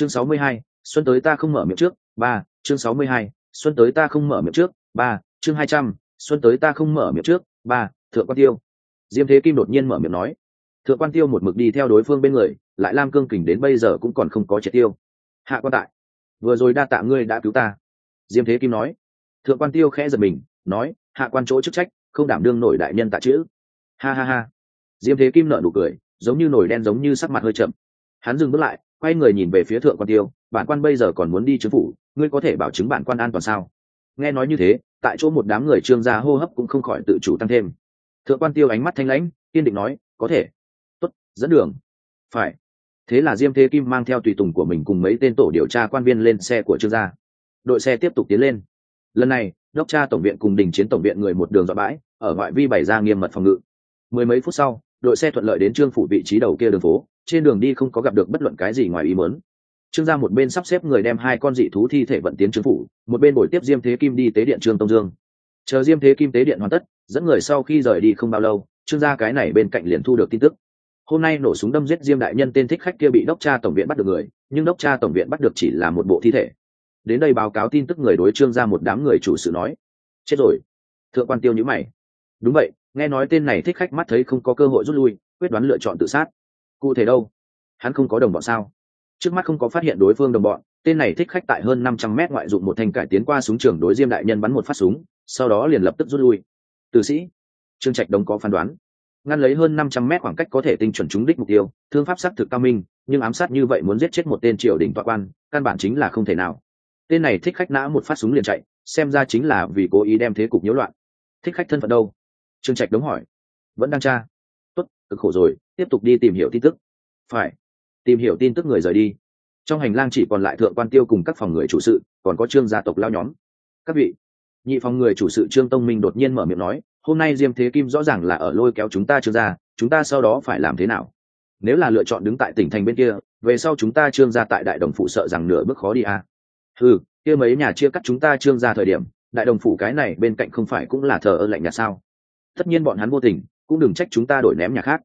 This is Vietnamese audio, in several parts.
chương sáu mươi hai, xuân tới ta không mở miệng trước, ba, chương sáu mươi hai, xuân tới ta không mở miệng trước, ba, chương hai trăm, xuân tới ta không mở miệng trước, ba, thượng quan tiêu. Diêm thế kim đột nhiên mở miệng nói. Thượng quan tiêu một mực đi theo đối phương bên người, lại lam cương kình đến bây giờ cũng còn không có triệt tiêu. Hạ quan tại, vừa rồi đa tạ ngươi đã cứu ta. Diêm thế kim nói. Thượng quan tiêu khẽ giật mình, nói, hạ quan chỗ chức trách, không đảm đương nổi đại nhân tạ chữ. Ha ha ha. Diêm thế kim nợ nụ cười, giống như nổi đen giống như sắc mặt hơi chậm. Hắn dừng bước lại quay người nhìn về phía thượng quan tiêu, bản quan bây giờ còn muốn đi chứng phủ, ngươi có thể bảo chứng bản quan an toàn sao? Nghe nói như thế, tại chỗ một đám người trương gia hô hấp cũng không khỏi tự chủ tăng thêm. Thượng quan tiêu ánh mắt thanh lãnh, kiên định nói, có thể. Tốt, dẫn đường. Phải. Thế là diêm thế kim mang theo tùy tùng của mình cùng mấy tên tổ điều tra quan viên lên xe của trương gia. Đội xe tiếp tục tiến lên. Lần này, đốc tra tổng viện cùng đình chiến tổng viện người một đường dọa bãi, ở ngoại vi bày ra nghiêm mật phòng ngự. Mười mấy phút sau đội xe thuận lợi đến trương phủ vị trí đầu kia đường phố, trên đường đi không có gặp được bất luận cái gì ngoài ý mớn trương gia một bên sắp xếp người đem hai con dị thú thi thể vận tiến trương phủ, một bên buổi tiếp diêm thế kim đi tế điện trương tông dương. Chờ diêm thế kim tế điện hoàn tất, dẫn người sau khi rời đi không bao lâu, trương gia cái này bên cạnh liền thu được tin tức. Hôm nay nổ súng đâm giết diêm đại nhân tên thích khách kia bị đốc tra tổng viện bắt được người, nhưng đốc tra tổng viện bắt được chỉ là một bộ thi thể. Đến đây báo cáo tin tức người đối trương ra một đám người chủ sự nói. Chết rồi. Thượng quan tiêu nhữ mày. Đúng vậy nghe nói tên này thích khách mắt thấy không có cơ hội rút lui, quyết đoán lựa chọn tự sát. Cụ thể đâu? Hắn không có đồng bọn sao? Trước mắt không có phát hiện đối phương đồng bọn, tên này thích khách tại hơn năm trăm mét ngoại dụng một thanh cải tiến qua súng trường đối diêm đại nhân bắn một phát súng, sau đó liền lập tức rút lui. Tử sĩ, trương trạch đông có phán đoán. Ngăn lấy hơn năm trăm mét khoảng cách có thể tinh chuẩn trúng đích mục tiêu, thương pháp xác thực cao minh, nhưng ám sát như vậy muốn giết chết một tên triều đình tọa quan, căn bản chính là không thể nào. Tên này thích khách nã một phát súng liền chạy, xem ra chính là vì cố ý đem thế cục nhiễu loạn. Thích khách thân phận đâu? Trương trạch đống hỏi. Vẫn đang tra. Tốt, cực khổ rồi, tiếp tục đi tìm hiểu tin tức. Phải. Tìm hiểu tin tức người rời đi. Trong hành lang chỉ còn lại thượng quan tiêu cùng các phòng người chủ sự, còn có trương gia tộc lao nhóm. Các vị, nhị phòng người chủ sự trương tông minh đột nhiên mở miệng nói, hôm nay diêm thế kim rõ ràng là ở lôi kéo chúng ta trương gia, chúng ta sau đó phải làm thế nào? Nếu là lựa chọn đứng tại tỉnh thành bên kia, về sau chúng ta trương gia tại đại đồng phụ sợ rằng nửa bước khó đi à. ừ kia mấy nhà chia cắt chúng ta trương gia thời điểm, đại đồng phủ cái này bên cạnh không phải cũng là thờ ơ lạnh nhà sao? Tất nhiên bọn hắn vô tình, cũng đừng trách chúng ta đổi ném nhà khác.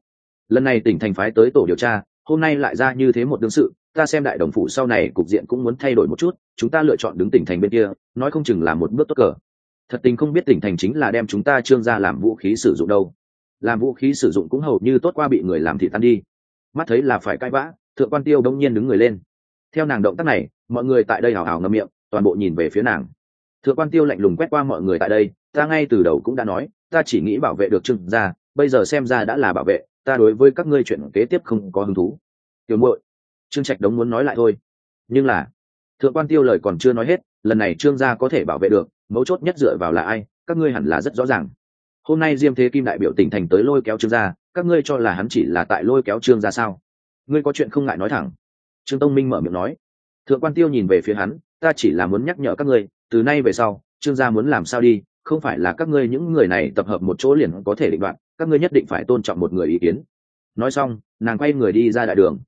Lần này tỉnh thành phái tới tổ điều tra, hôm nay lại ra như thế một đương sự, ta xem đại đồng phủ sau này cục diện cũng muốn thay đổi một chút, chúng ta lựa chọn đứng tỉnh thành bên kia, nói không chừng là một bước tốt cờ. Thật tình không biết tỉnh thành chính là đem chúng ta trương ra làm vũ khí sử dụng đâu. Làm vũ khí sử dụng cũng hầu như tốt qua bị người làm thị tan đi. Mắt thấy là phải cãi vã, thượng quan tiêu đông nhiên đứng người lên. Theo nàng động tác này, mọi người tại đây hào hào ngâm miệng, toàn bộ nhìn về phía nàng thượng quan tiêu lạnh lùng quét qua mọi người tại đây, ta ngay từ đầu cũng đã nói, ta chỉ nghĩ bảo vệ được trương gia, bây giờ xem ra đã là bảo vệ, ta đối với các ngươi chuyện kế tiếp không có hứng thú. Tiểu muội, trương trạch đống muốn nói lại thôi. Nhưng là, thượng quan tiêu lời còn chưa nói hết, lần này trương gia có thể bảo vệ được, mấu chốt nhất dựa vào là ai, các ngươi hẳn là rất rõ ràng. Hôm nay diêm thế kim đại biểu tỉnh thành tới lôi kéo trương gia, các ngươi cho là hắn chỉ là tại lôi kéo trương gia sao? Ngươi có chuyện không ngại nói thẳng. Trương tông minh mở miệng nói. Thượng quan tiêu nhìn về phía hắn, ta chỉ là muốn nhắc nhở các ngươi từ nay về sau trương gia muốn làm sao đi không phải là các ngươi những người này tập hợp một chỗ liền có thể định đoạn các ngươi nhất định phải tôn trọng một người ý kiến. Nói xong nàng quay người đi ra đại đường.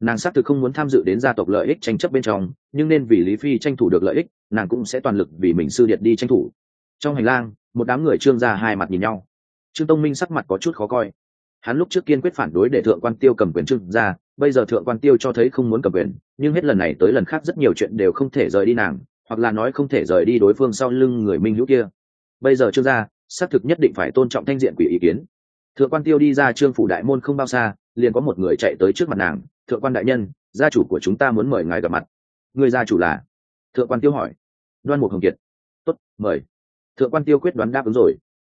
Nàng xác thực không muốn tham dự đến gia tộc lợi ích tranh chấp bên trong nhưng nên vì lý phi tranh thủ được lợi ích nàng cũng sẽ toàn lực vì mình sư điệt đi tranh thủ. Trong hành lang một đám người trương gia hai mặt nhìn nhau. Trương tông minh sắc mặt có chút khó coi. Hắn lúc trước kiên quyết phản đối để thượng quan tiêu cầm quyền trương gia, bây giờ thượng quan tiêu cho thấy không muốn cầm quyền nhưng hết lần này tới lần khác rất nhiều chuyện đều không thể rời đi nàng hoặc là nói không thể rời đi đối phương sau lưng người minh hữu kia. Bây giờ trương gia xác thực nhất định phải tôn trọng thanh diện quỷ ý kiến. Thượng quan tiêu đi ra trương phủ đại môn không bao xa liền có một người chạy tới trước mặt nàng thượng quan đại nhân gia chủ của chúng ta muốn mời ngài gặp mặt. Người gia chủ là? Thượng quan tiêu hỏi. Đoan mục hồng kiệt. Tốt mời. Thượng quan tiêu quyết đoán đáp ứng rồi.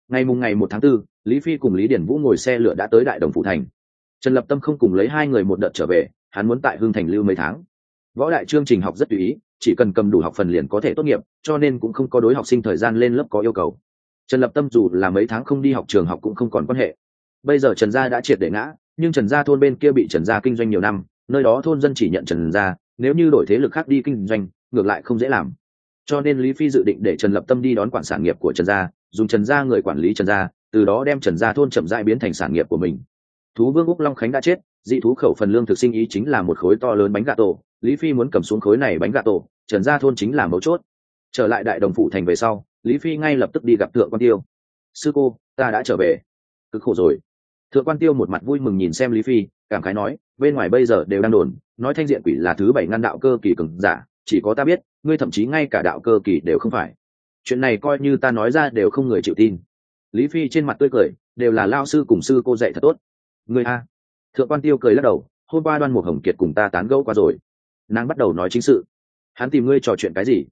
Ngày mùng ngày một tháng 4, lý phi cùng lý điển vũ ngồi xe lửa đã tới đại đồng phủ thành. Trần lập tâm không cùng lấy hai người một đợt trở về hắn muốn tại hương thành lưu mấy tháng. Võ đại chương trình học rất tùy ý chỉ cần cầm đủ học phần liền có thể tốt nghiệp, cho nên cũng không có đối học sinh thời gian lên lớp có yêu cầu. Trần lập tâm dù là mấy tháng không đi học trường học cũng không còn quan hệ. Bây giờ trần gia đã triệt để ngã, nhưng trần gia thôn bên kia bị trần gia kinh doanh nhiều năm, nơi đó thôn dân chỉ nhận trần gia, nếu như đổi thế lực khác đi kinh doanh, ngược lại không dễ làm. Cho nên lý phi dự định để trần lập tâm đi đón quản sản nghiệp của trần gia, dùng trần gia người quản lý trần gia, từ đó đem trần gia thôn chậm rãi biến thành sản nghiệp của mình. Thú vương úc long khánh đã chết, dị thú khẩu phần lương thực sinh ý chính là một khối to lớn bánh gà tổ lý phi muốn cầm xuống khối này bánh gà tổ, trần gia thôn chính là mấu chốt. Trở lại đại đồng phụ thành về sau, lý phi ngay lập tức đi gặp thượng quan tiêu. Sư cô, ta đã trở về. Cực khổ rồi. Thượng quan tiêu một mặt vui mừng nhìn xem lý phi, cảm khái nói, bên ngoài bây giờ đều đang đồn, nói thanh diện quỷ là thứ bảy ngăn đạo cơ kỳ cường giả, chỉ có ta biết, ngươi thậm chí ngay cả đạo cơ kỳ đều không phải. Chuyện này coi như ta nói ra đều không người chịu tin. Lý phi trên mặt tươi cười, đều là lao sư cùng sư cô dạy thật tốt. Người a. Thượng quan tiêu cười lắc đầu, hôm qua đoan mục hồng kiệt cùng ta tán gẫu qua rồi nàng bắt đầu nói chính sự. Hắn tìm ngươi trò chuyện cái gì?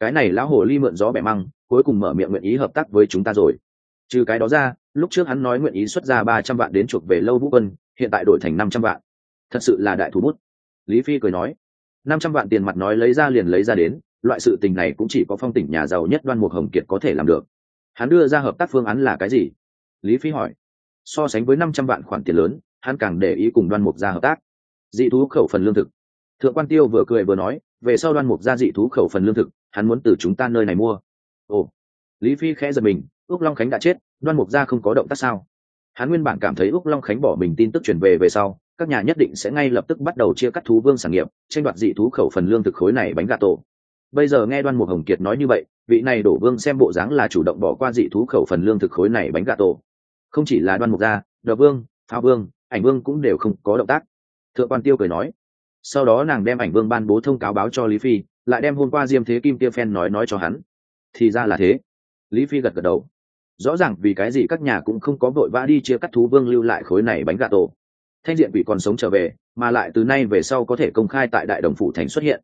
Cái này lão hồ ly mượn gió bẻ măng, cuối cùng mở miệng nguyện ý hợp tác với chúng ta rồi. Trừ cái đó ra, lúc trước hắn nói nguyện ý xuất ra ba trăm vạn đến chuộc về lâu vũ quân, hiện tại đổi thành năm trăm vạn. Thật sự là đại thủ bút. Lý phi cười nói, năm trăm vạn tiền mặt nói lấy ra liền lấy ra đến, loại sự tình này cũng chỉ có phong tỉnh nhà giàu nhất đoan mục hồng kiệt có thể làm được. Hắn đưa ra hợp tác phương án là cái gì? Lý phi hỏi. So sánh với năm trăm vạn khoản tiền lớn, hắn càng để ý cùng đoan mục ra hợp tác. Dị thú khẩu phần lương thực thượng quan tiêu vừa cười vừa nói, về sau đoan mục ra dị thú khẩu phần lương thực, hắn muốn từ chúng ta nơi này mua. Ồ. Lý phi khẽ giật mình ước long khánh đã chết, đoan mục ra không có động tác sao? Hắn nguyên bản cảm thấy ước long khánh bỏ mình tin tức truyền về về sau, các nhà nhất định sẽ ngay lập tức bắt đầu chia cắt thú vương sản nghiệp, tranh đoạt dị thú khẩu phần lương thực khối này bánh gà tổ. Bây giờ nghe đoan mục hồng kiệt nói như vậy, vị này đổ vương xem bộ dáng là chủ động bỏ qua dị thú khẩu phần lương thực khối này bánh gà tổ. Không chỉ là đoan mục gia đờ vương pháo vương, ảnh vương cũng đều không có động tác. Thượng quan tiêu cười nói sau đó nàng đem ảnh vương ban bố thông cáo báo cho lý phi, lại đem hôm qua diêm thế kim tiêu phen nói nói cho hắn. Thì ra là thế. Lý phi gật gật đầu. Rõ ràng vì cái gì các nhà cũng không có vội vã đi chia cắt thú vương lưu lại khối này bánh gà tổ. Thanh diện quỷ còn sống trở về, mà lại từ nay về sau có thể công khai tại đại đồng phủ thành xuất hiện.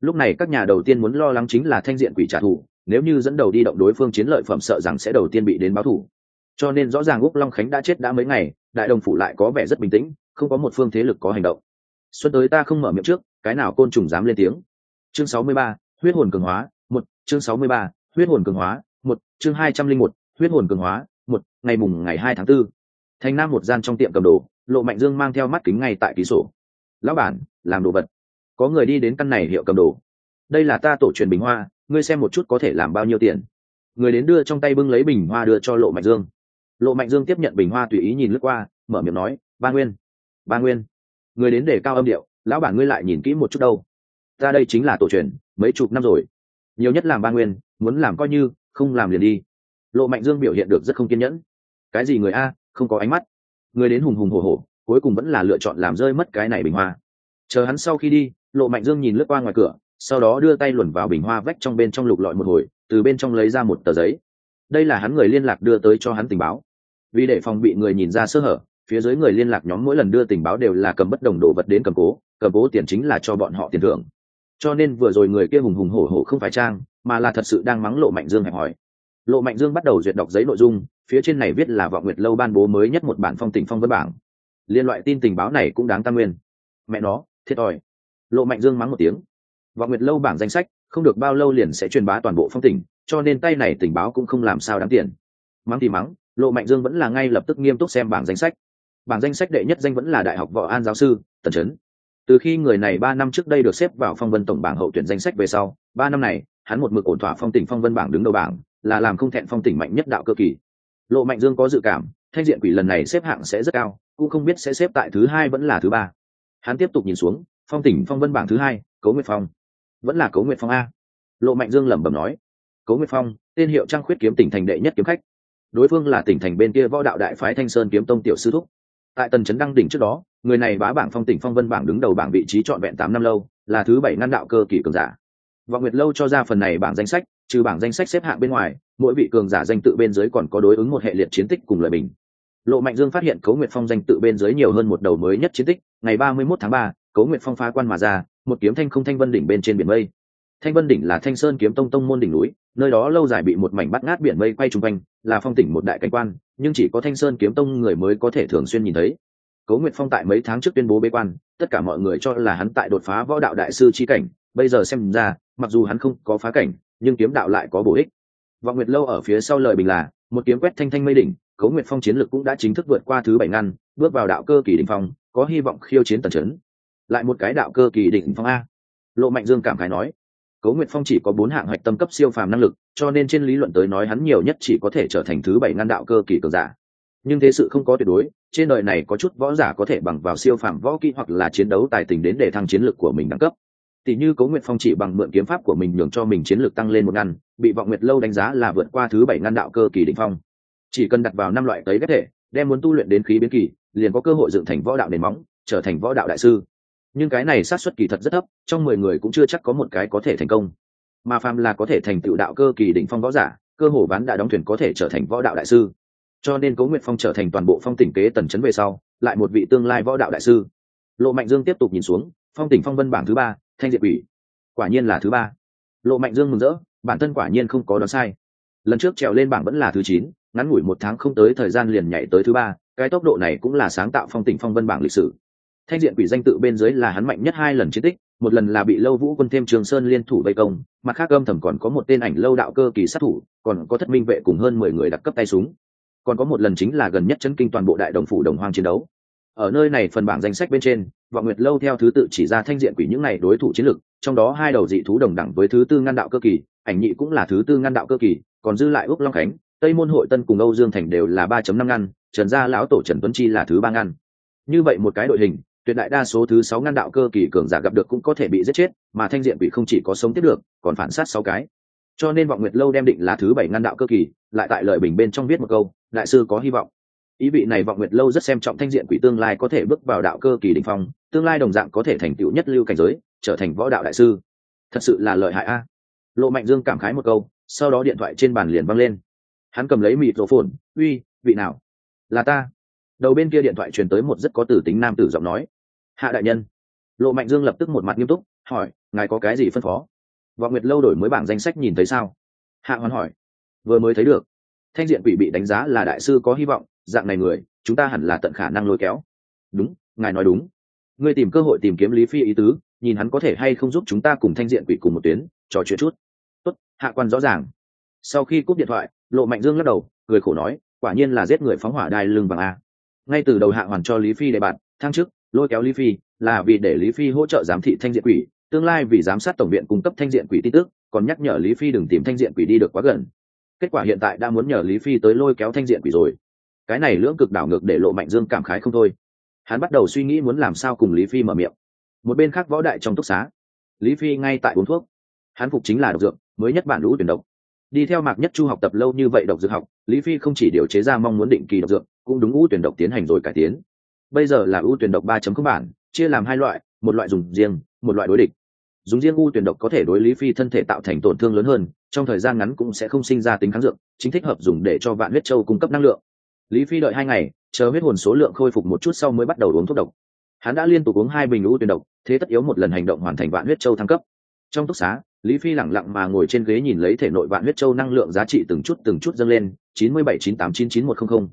Lúc này các nhà đầu tiên muốn lo lắng chính là thanh diện quỷ trả thù, nếu như dẫn đầu đi động đối phương chiến lợi phẩm sợ rằng sẽ đầu tiên bị đến báo thù. Cho nên rõ ràng úc long khánh đã chết đã mấy ngày, đại đồng phủ lại có vẻ rất bình tĩnh, không có một phương thế lực có hành động xuân tới ta không mở miệng trước, cái nào côn trùng dám lên tiếng? Chương sáu mươi ba, huyết hồn cường hóa, một, chương sáu mươi ba, huyết hồn cường hóa, một, chương hai trăm linh một, huyết hồn cường hóa, một, ngày mùng ngày hai tháng 4. thành nam một gian trong tiệm cầm đồ, lộ mạnh dương mang theo mắt kính ngay tại ký sổ. Lão bản, làm đồ vật. Có người đi đến căn này hiệu cầm đồ. Đây là ta tổ truyền bình hoa, ngươi xem một chút có thể làm bao nhiêu tiền. Người đến đưa trong tay bưng lấy bình hoa đưa cho lộ mạnh dương. Lộ mạnh dương tiếp nhận bình hoa tùy ý nhìn lướt qua, mở miệng nói, ba nguyên ba nguyên người đến để cao âm điệu, lão bản ngươi lại nhìn kỹ một chút đâu. Ta đây chính là tổ truyền, mấy chục năm rồi. Nhiều nhất làm ba nguyên, muốn làm coi như, không làm liền đi. Lộ mạnh dương biểu hiện được rất không kiên nhẫn. Cái gì người a, không có ánh mắt. Người đến hùng hùng hổ hổ, cuối cùng vẫn là lựa chọn làm rơi mất cái này bình hoa. Chờ hắn sau khi đi, lộ mạnh dương nhìn lướt qua ngoài cửa, sau đó đưa tay luồn vào bình hoa vách trong bên trong lục lọi một hồi, từ bên trong lấy ra một tờ giấy. Đây là hắn người liên lạc đưa tới cho hắn tình báo. Vì để phòng bị người nhìn ra sơ hở phía dưới người liên lạc nhóm mỗi lần đưa tình báo đều là cầm bất đồng đồ vật đến cầm cố cầm cố tiền chính là cho bọn họ tiền thưởng. Cho nên vừa rồi người kia hùng hùng hổ hổ không phải trang, mà là thật sự đang mắng lộ mạnh dương hẹp hỏi lộ mạnh dương bắt đầu duyệt đọc giấy nội dung, phía trên này viết là vọng nguyệt lâu ban bố mới nhất một bản phong tình phong vân bảng. Liên loại tin tình báo này cũng đáng tam nguyên. Mẹ nó, thiệt thòi. Lộ mạnh dương mắng một tiếng. Vọng nguyệt lâu bảng danh sách, không được bao lâu liền sẽ truyền bá toàn bộ phong tỉnh cho nên tay này tình báo cũng không làm sao đáng tiền. Mắng thì mắng, lộ mạnh dương vẫn là ngay lập tức nghiêm túc xem bảng danh sách bảng danh sách đệ nhất danh vẫn là đại học võ an giáo sư, tần trấn từ khi người này ba năm trước đây được xếp vào phong vân tổng bảng hậu tuyển danh sách về sau, ba năm này, hắn một mực ổn thỏa phong tỉnh phong vân bảng đứng đầu bảng, là làm không thẹn phong tỉnh mạnh nhất đạo cơ kỳ. Lộ mạnh dương có dự cảm, thanh diện quỷ lần này xếp hạng sẽ rất cao, cũng không biết sẽ xếp tại thứ hai vẫn là thứ ba. Hắn tiếp tục nhìn xuống, phong tỉnh phong vân bảng thứ hai cấu nguyệt phong. Vẫn là cấu nguyệt phong a. Lộ mạnh dương lẩm bẩm nói. Cấu nguyệt phong, tên hiệu trang khuyết kiếm tỉnh thành đệ nhất kiếm khách. Đối phương là tỉnh thành bên kia võ đạo đại phái thanh sơn kiếm tông tiểu sư thúc tại tần trấn đăng đỉnh trước đó, người này bá bảng phong tỉnh phong vân bảng đứng đầu bảng vị trí trọn vẹn tám năm lâu, là thứ bảy ngăn đạo cơ kỷ cường giả. Vọng nguyệt lâu cho ra phần này bảng danh sách, trừ bảng danh sách xếp hạng bên ngoài, mỗi vị cường giả danh tự bên dưới còn có đối ứng một hệ liệt chiến tích cùng lời bình. Lộ mạnh dương phát hiện cấu nguyệt phong danh tự bên dưới nhiều hơn một đầu mới nhất chiến tích, ngày ba mươi mốt tháng ba, cấu nguyệt phong phá quan mà ra, một kiếm thanh không thanh vân đỉnh bên trên biển mây thanh vân đỉnh là thanh sơn kiếm tông tông môn đỉnh núi, nơi đó lâu dài bị một mảnh bắt ngát biển mây quay chung quanh, là phong tỉnh một đại cảnh quan, nhưng chỉ có thanh sơn kiếm tông người mới có thể thường xuyên nhìn thấy. Cấu nguyệt phong tại mấy tháng trước tuyên bố bế quan, tất cả mọi người cho là hắn tại đột phá võ đạo đại sư chi cảnh, bây giờ xem ra, mặc dù hắn không có phá cảnh, nhưng kiếm đạo lại có bổ ích. Vọng nguyệt lâu ở phía sau lời bình là, một kiếm quét thanh thanh mây đỉnh cấu nguyệt phong chiến lực cũng đã chính thức vượt qua thứ bảy ngăn bước vào đạo cơ kỳ đỉnh phong, có hy vọng khiêu chiến tần trấn lại một cái đạo cơ kỳ đỉnh phong a. Lộ mạnh dương cảm khái nói cấu nguyệt phong chỉ có bốn hạng hạch tâm cấp siêu phàm năng lực cho nên trên lý luận tới nói hắn nhiều nhất chỉ có thể trở thành thứ bảy ngăn đạo cơ kỳ cường giả. Nhưng thế sự không có tuyệt đối trên đời này có chút võ giả có thể bằng vào siêu phàm võ kỹ hoặc là chiến đấu tài tình đến để thăng chiến lực của mình đẳng cấp. Tỷ như Cố Nguyệt Phong chỉ bằng mượn kiếm pháp của mình nhường cho mình chiến lược tăng lên một ngăn, bị Vọng Nguyệt lâu đánh giá là vượt qua thứ bảy ngăn đạo cơ kỳ đỉnh phong. Chỉ cần đặt vào năm loại tấy ghép thể, đem muốn tu luyện đến khí biến kỳ, liền có cơ hội dựng thành võ đạo nền móng, trở thành võ đạo đại sư nhưng cái này sát xuất kỳ thật rất thấp, trong mười người cũng chưa chắc có một cái có thể thành công. Mà phàm là có thể thành tựu đạo cơ kỳ đỉnh phong võ giả, cơ hồ ván đã đóng thuyền có thể trở thành võ đạo đại sư. Cho nên cố nguyệt phong trở thành toàn bộ phong tỉnh kế tần chấn về sau, lại một vị tương lai võ đạo đại sư. Lộ mạnh dương tiếp tục nhìn xuống, phong tỉnh phong vân bảng thứ ba, thanh diệt ủy quả nhiên là thứ ba. Lộ mạnh dương mừng rỡ, bản thân quả nhiên không có đoán sai. Lần trước trèo lên bảng vẫn là thứ chín, ngắn ngủi một tháng không tới thời gian liền nhảy tới thứ ba, cái tốc độ này cũng là sáng tạo phong tỉnh phong vân bảng lịch sử thanh diện quỷ danh tự bên dưới là hắn mạnh nhất hai lần chiến tích, một lần là bị lâu vũ quân thêm trường sơn liên thủ vây công, mặt khác âm thầm còn có một tên ảnh lâu đạo cơ kỳ sát thủ, còn có thất minh vệ cùng hơn mười người đặc cấp tay súng. Còn có một lần chính là gần nhất chấn kinh toàn bộ đại đồng phủ đồng hoang chiến đấu. Ở nơi này phần bảng danh sách bên trên, vọng nguyệt lâu theo thứ tự chỉ ra thanh diện quỷ những này đối thủ chiến lược trong đó hai đầu dị thú đồng đẳng với thứ tư ngăn đạo cơ kỳ, ảnh nhị cũng là thứ tư ngăn đạo cơ kỳ, còn dư lại úc long khánh, tây môn hội tân cùng âu dương thành đều là ba năm ngăn, trần gia lão tổ trần tuấn chi là thứ ba ngăn. Như vậy một cái đội hình tuyệt đại đa số thứ sáu ngăn đạo cơ kỳ cường giả gặp được cũng có thể bị giết chết, mà thanh diện quỷ không chỉ có sống tiếp được, còn phản sát sáu cái. Cho nên vọng nguyệt lâu đem định là thứ bảy ngăn đạo cơ kỳ, lại tại lời bình bên trong viết một câu, đại sư có hy vọng. Ý vị này vọng nguyệt lâu rất xem trọng thanh diện quỷ tương lai có thể bước vào đạo cơ kỳ đình phong, tương lai đồng dạng có thể thành tựu nhất lưu cảnh giới, trở thành võ đạo đại sư. Thật sự là lợi hại a. Lộ mạnh dương cảm khái một câu, sau đó điện thoại trên bàn liền văng lên. Hắn cầm lấy mịt rổ phồn, uy, vị nào? Là ta. Đầu bên kia điện thoại truyền tới một rất có tử tính nam tử giọng nói hạ đại nhân. Lộ mạnh dương lập tức một mặt nghiêm túc, hỏi, ngài có cái gì phân phó? Vọng nguyệt lâu đổi mới bảng danh sách nhìn thấy sao? Hạ hoàn hỏi, vừa mới thấy được. Thanh diện quỷ bị đánh giá là đại sư có hy vọng, dạng này người, chúng ta hẳn là tận khả năng lôi kéo. Đúng, ngài nói đúng. Ngươi tìm cơ hội tìm kiếm lý phi ý tứ, nhìn hắn có thể hay không giúp chúng ta cùng thanh diện quỷ cùng một tuyến, trò chuyện chút. Tốt, hạ quan rõ ràng. Sau khi cúp điện thoại, lộ mạnh dương lắc đầu người khổ nói, quả nhiên là giết người phóng hỏa đai lưng bằng a. Ngay từ đầu hạ hoàn cho lý phi đề bạt thăng chức lôi kéo lý phi, là vì để lý phi hỗ trợ giám thị thanh diện quỷ, tương lai vì giám sát tổng viện cung cấp thanh diện quỷ tin tức, còn nhắc nhở lý phi đừng tìm thanh diện quỷ đi được quá gần. Kết quả hiện tại đã muốn nhờ lý phi tới lôi kéo thanh diện quỷ rồi. Cái này lưỡng cực đảo ngược để lộ mạnh dương cảm khái không thôi. Hắn bắt đầu suy nghĩ muốn làm sao cùng lý phi mở miệng. Một bên khác võ đại trong túc xá, lý phi ngay tại uống thuốc. Hắn phục chính là độc dược, mới nhất bản lũ tuyển độc. Đi theo mạc nhất chu học tập lâu như vậy độc dược học, lý phi không chỉ điều chế ra mong muốn định kỳ độc dược, cũng đúng ngũ tuyển độc tiến hành rồi cải tiến bây giờ là ưu tuyển độc ba chấm bản, chia làm hai loại, một loại dùng riêng, một loại đối địch. Dùng riêng u tuyển độc có thể đối lý phi thân thể tạo thành tổn thương lớn hơn, trong thời gian ngắn cũng sẽ không sinh ra tính kháng dược, chính thích hợp dùng để cho vạn huyết châu cung cấp năng lượng. Lý phi đợi hai ngày, chờ huyết hồn số lượng khôi phục một chút sau mới bắt đầu uống thuốc độc. Hắn đã liên tục uống hai bình u tuyển độc, thế tất yếu một lần hành động hoàn thành vạn huyết châu thăng cấp. Trong túc xá, lý phi lẳng lặng mà ngồi trên ghế nhìn lấy thể nội vạn huyết châu năng lượng giá trị từng chút từng chút dâng lên, chín mươi bảy chín tám chín chín một trăm linh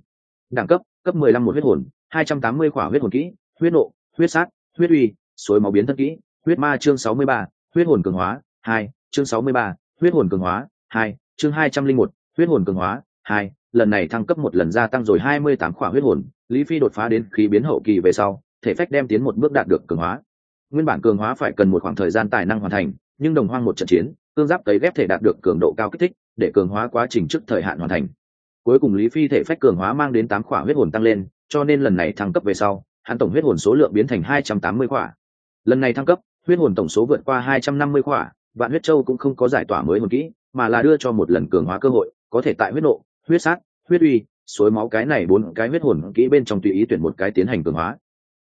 đẳng cấp cấp mười lăm một huyết hồn hai trăm tám mươi khỏa huyết hồn kỹ, huyết nộ, huyết sát, huyết uy, suối máu biến thân kỹ, huyết ma chương sáu mươi ba, huyết hồn cường hóa, hai, chương sáu mươi ba, huyết hồn cường hóa, hai, chương hai trăm linh một, huyết hồn cường hóa, hai, lần này thăng cấp một lần gia tăng rồi hai mươi tám khỏa huyết hồn, lý phi đột phá đến khí biến hậu kỳ về sau, thể phách đem tiến một bước đạt được cường hóa. Nguyên bản cường hóa phải cần một khoảng thời gian tài năng hoàn thành, nhưng đồng hoang một trận chiến, cương giáp cấy ghép thể đạt được cường độ cao kích thích, để cường hóa quá trình trước thời hạn hoàn thành. Cuối cùng lý phi thể phách cường hóa mang đến tám khỏa huyết hồn tăng lên cho nên lần này thăng cấp về sau, hắn tổng huyết hồn số lượng biến thành hai trăm tám mươi khỏa. Lần này thăng cấp, huyết hồn tổng số vượt qua hai trăm năm mươi khỏa, vạn huyết châu cũng không có giải tỏa mới hồn kỹ, mà là đưa cho một lần cường hóa cơ hội, có thể tại huyết nộ, huyết sát, huyết uy, suối máu cái này bốn cái huyết hồn kỹ bên trong tùy ý tuyển một cái tiến hành cường hóa.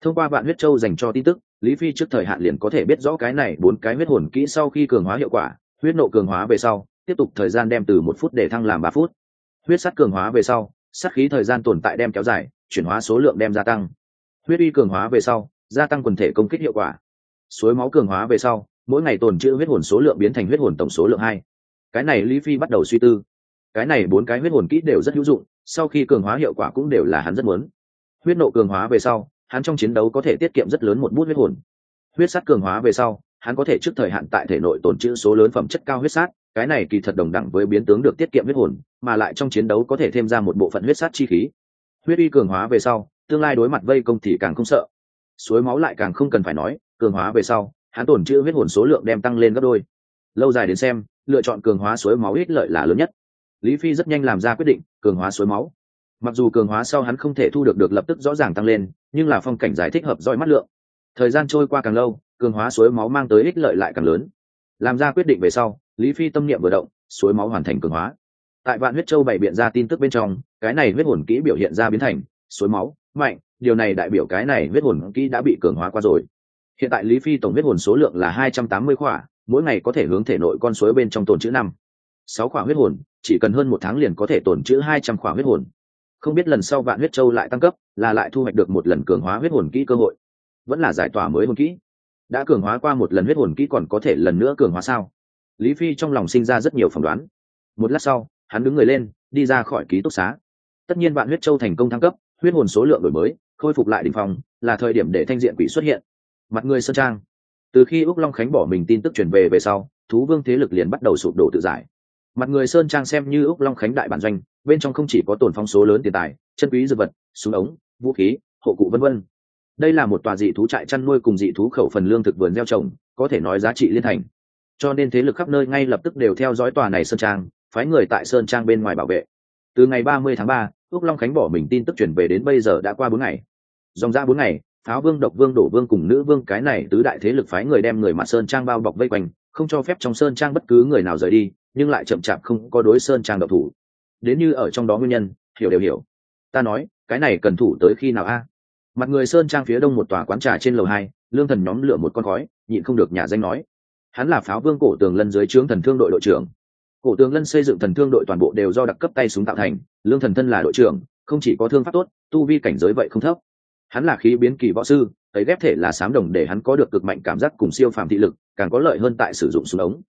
Thông qua vạn huyết châu dành cho tin tức, lý phi trước thời hạn liền có thể biết rõ cái này bốn cái huyết hồn kỹ sau khi cường hóa hiệu quả, huyết nộ cường hóa về sau, tiếp tục thời gian đem từ một phút để thăng làm ba phút. Huyết sát cường hóa về sau sát khí thời gian tồn tại đem kéo dài, chuyển hóa số lượng đem gia tăng. Huyết uy cường hóa về sau, gia tăng quần thể công kích hiệu quả. Suối máu cường hóa về sau, mỗi ngày tồn trữ huyết hồn số lượng biến thành huyết hồn tổng số lượng hai. Cái này lý phi bắt đầu suy tư. Cái này bốn cái huyết hồn kỹ đều rất hữu dụng, sau khi cường hóa hiệu quả cũng đều là hắn rất muốn. Huyết nộ cường hóa về sau, hắn trong chiến đấu có thể tiết kiệm rất lớn một bút huyết hồn. Huyết sắt cường hóa về sau, hắn có thể trước thời hạn tại thể nội tồn trữ số lớn phẩm chất cao huyết sát cái này kỳ thật đồng đẳng với biến tướng được tiết kiệm huyết hồn, mà lại trong chiến đấu có thể thêm ra một bộ phận huyết sát chi khí. Huyết uy cường hóa về sau, tương lai đối mặt vây công thì càng không sợ. Suối máu lại càng không cần phải nói, cường hóa về sau, hắn tổn chữ huyết hồn số lượng đem tăng lên gấp đôi. Lâu dài đến xem, lựa chọn cường hóa suối máu ít lợi là lớn nhất. Lý phi rất nhanh làm ra quyết định, cường hóa suối máu. Mặc dù cường hóa sau hắn không thể thu được được lập tức rõ ràng tăng lên, nhưng là phong cảnh giải thích hợp dõi mắt lượng. Thời gian trôi qua càng lâu, cường hóa suối máu mang tới ích lợi lại càng lớn. Làm ra quyết định về sau lý phi tâm niệm vừa động, suối máu hoàn thành cường hóa. Tại vạn huyết châu bày biện ra tin tức bên trong, cái này huyết hồn kỹ biểu hiện ra biến thành, suối máu, mạnh, điều này đại biểu cái này huyết hồn kỹ đã bị cường hóa qua rồi. Hiện tại lý phi tổng huyết hồn số lượng là hai trăm tám mươi khỏa, mỗi ngày có thể hướng thể nội con suối bên trong tồn chữ năm, sáu khỏa huyết hồn, chỉ cần hơn một tháng liền có thể tồn chữ hai trăm khỏa huyết hồn. Không biết lần sau vạn huyết châu lại tăng cấp, là lại thu hoạch được một lần cường hóa huyết hồn kỹ cơ hội. Vẫn là giải tỏa mới hồn kỹ. Đã cường hóa qua một lần huyết hồn kỹ còn có thể lần nữa cường hóa sao? Lý phi trong lòng sinh ra rất nhiều phỏng đoán. Một lát sau, hắn đứng người lên, đi ra khỏi ký túc xá. Tất nhiên bạn huyết châu thành công thăng cấp, huyết hồn số lượng đổi mới, khôi phục lại đ ỉ n h phòng là thời điểm để thanh diện quỷ xuất hiện. Mặt người sơn trang. Từ khi úc long khánh bỏ mình tin tức truyền về về sau, thú vương thế lực liền bắt đầu sụp đổ tự giải. Mặt người sơn trang xem như úc long khánh đại bản doanh, bên trong không chỉ có tồn phong số lớn tiền tài, chân quý dược vật, súng ống, vũ khí, hộ cụ vân vân. Đây là một tòa dị thú trại chăn nuôi cùng dị thú khẩu phần lương thực vườn gieo trồng, có thể nói giá trị liên thành cho nên thế lực khắp nơi ngay lập tức đều theo dõi tòa này sơn trang, phái người tại sơn trang bên ngoài bảo vệ. Từ ngày ba mươi tháng ba ước long khánh bỏ mình tin tức chuyển về đến bây giờ đã qua bốn ngày. Dòng ra bốn ngày, pháo vương, độc vương, đổ vương cùng nữ vương, cái này tứ đại thế lực phái người đem người mặt sơn trang bao bọc vây quanh, không cho phép trong sơn trang bất cứ người nào rời đi, nhưng lại chậm chạp không có đối sơn trang độc thủ. Đến như ở trong đó nguyên nhân, hiểu đều hiểu. Ta nói, cái này cần thủ tới khi nào a? Mặt người sơn trang phía đông một tòa quán trà trên lầu hai, lương thần nhóm lửa một con khói, nhịn không được nhà danh nói hắn là pháo vương cổ tường lân dưới trướng thần thương đội đội trưởng. Cổ tường lân xây dựng thần thương đội toàn bộ đều do đặc cấp tay súng tạo thành, lương thần thân là đội trưởng, không chỉ có thương pháp tốt, tu vi cảnh giới vậy không thấp. Hắn là khí biến kỳ võ sư ấy ghép thể là sám đồng để hắn có được cực mạnh cảm giác cùng siêu phàm thị lực, càng có lợi hơn tại sử dụng súng ống.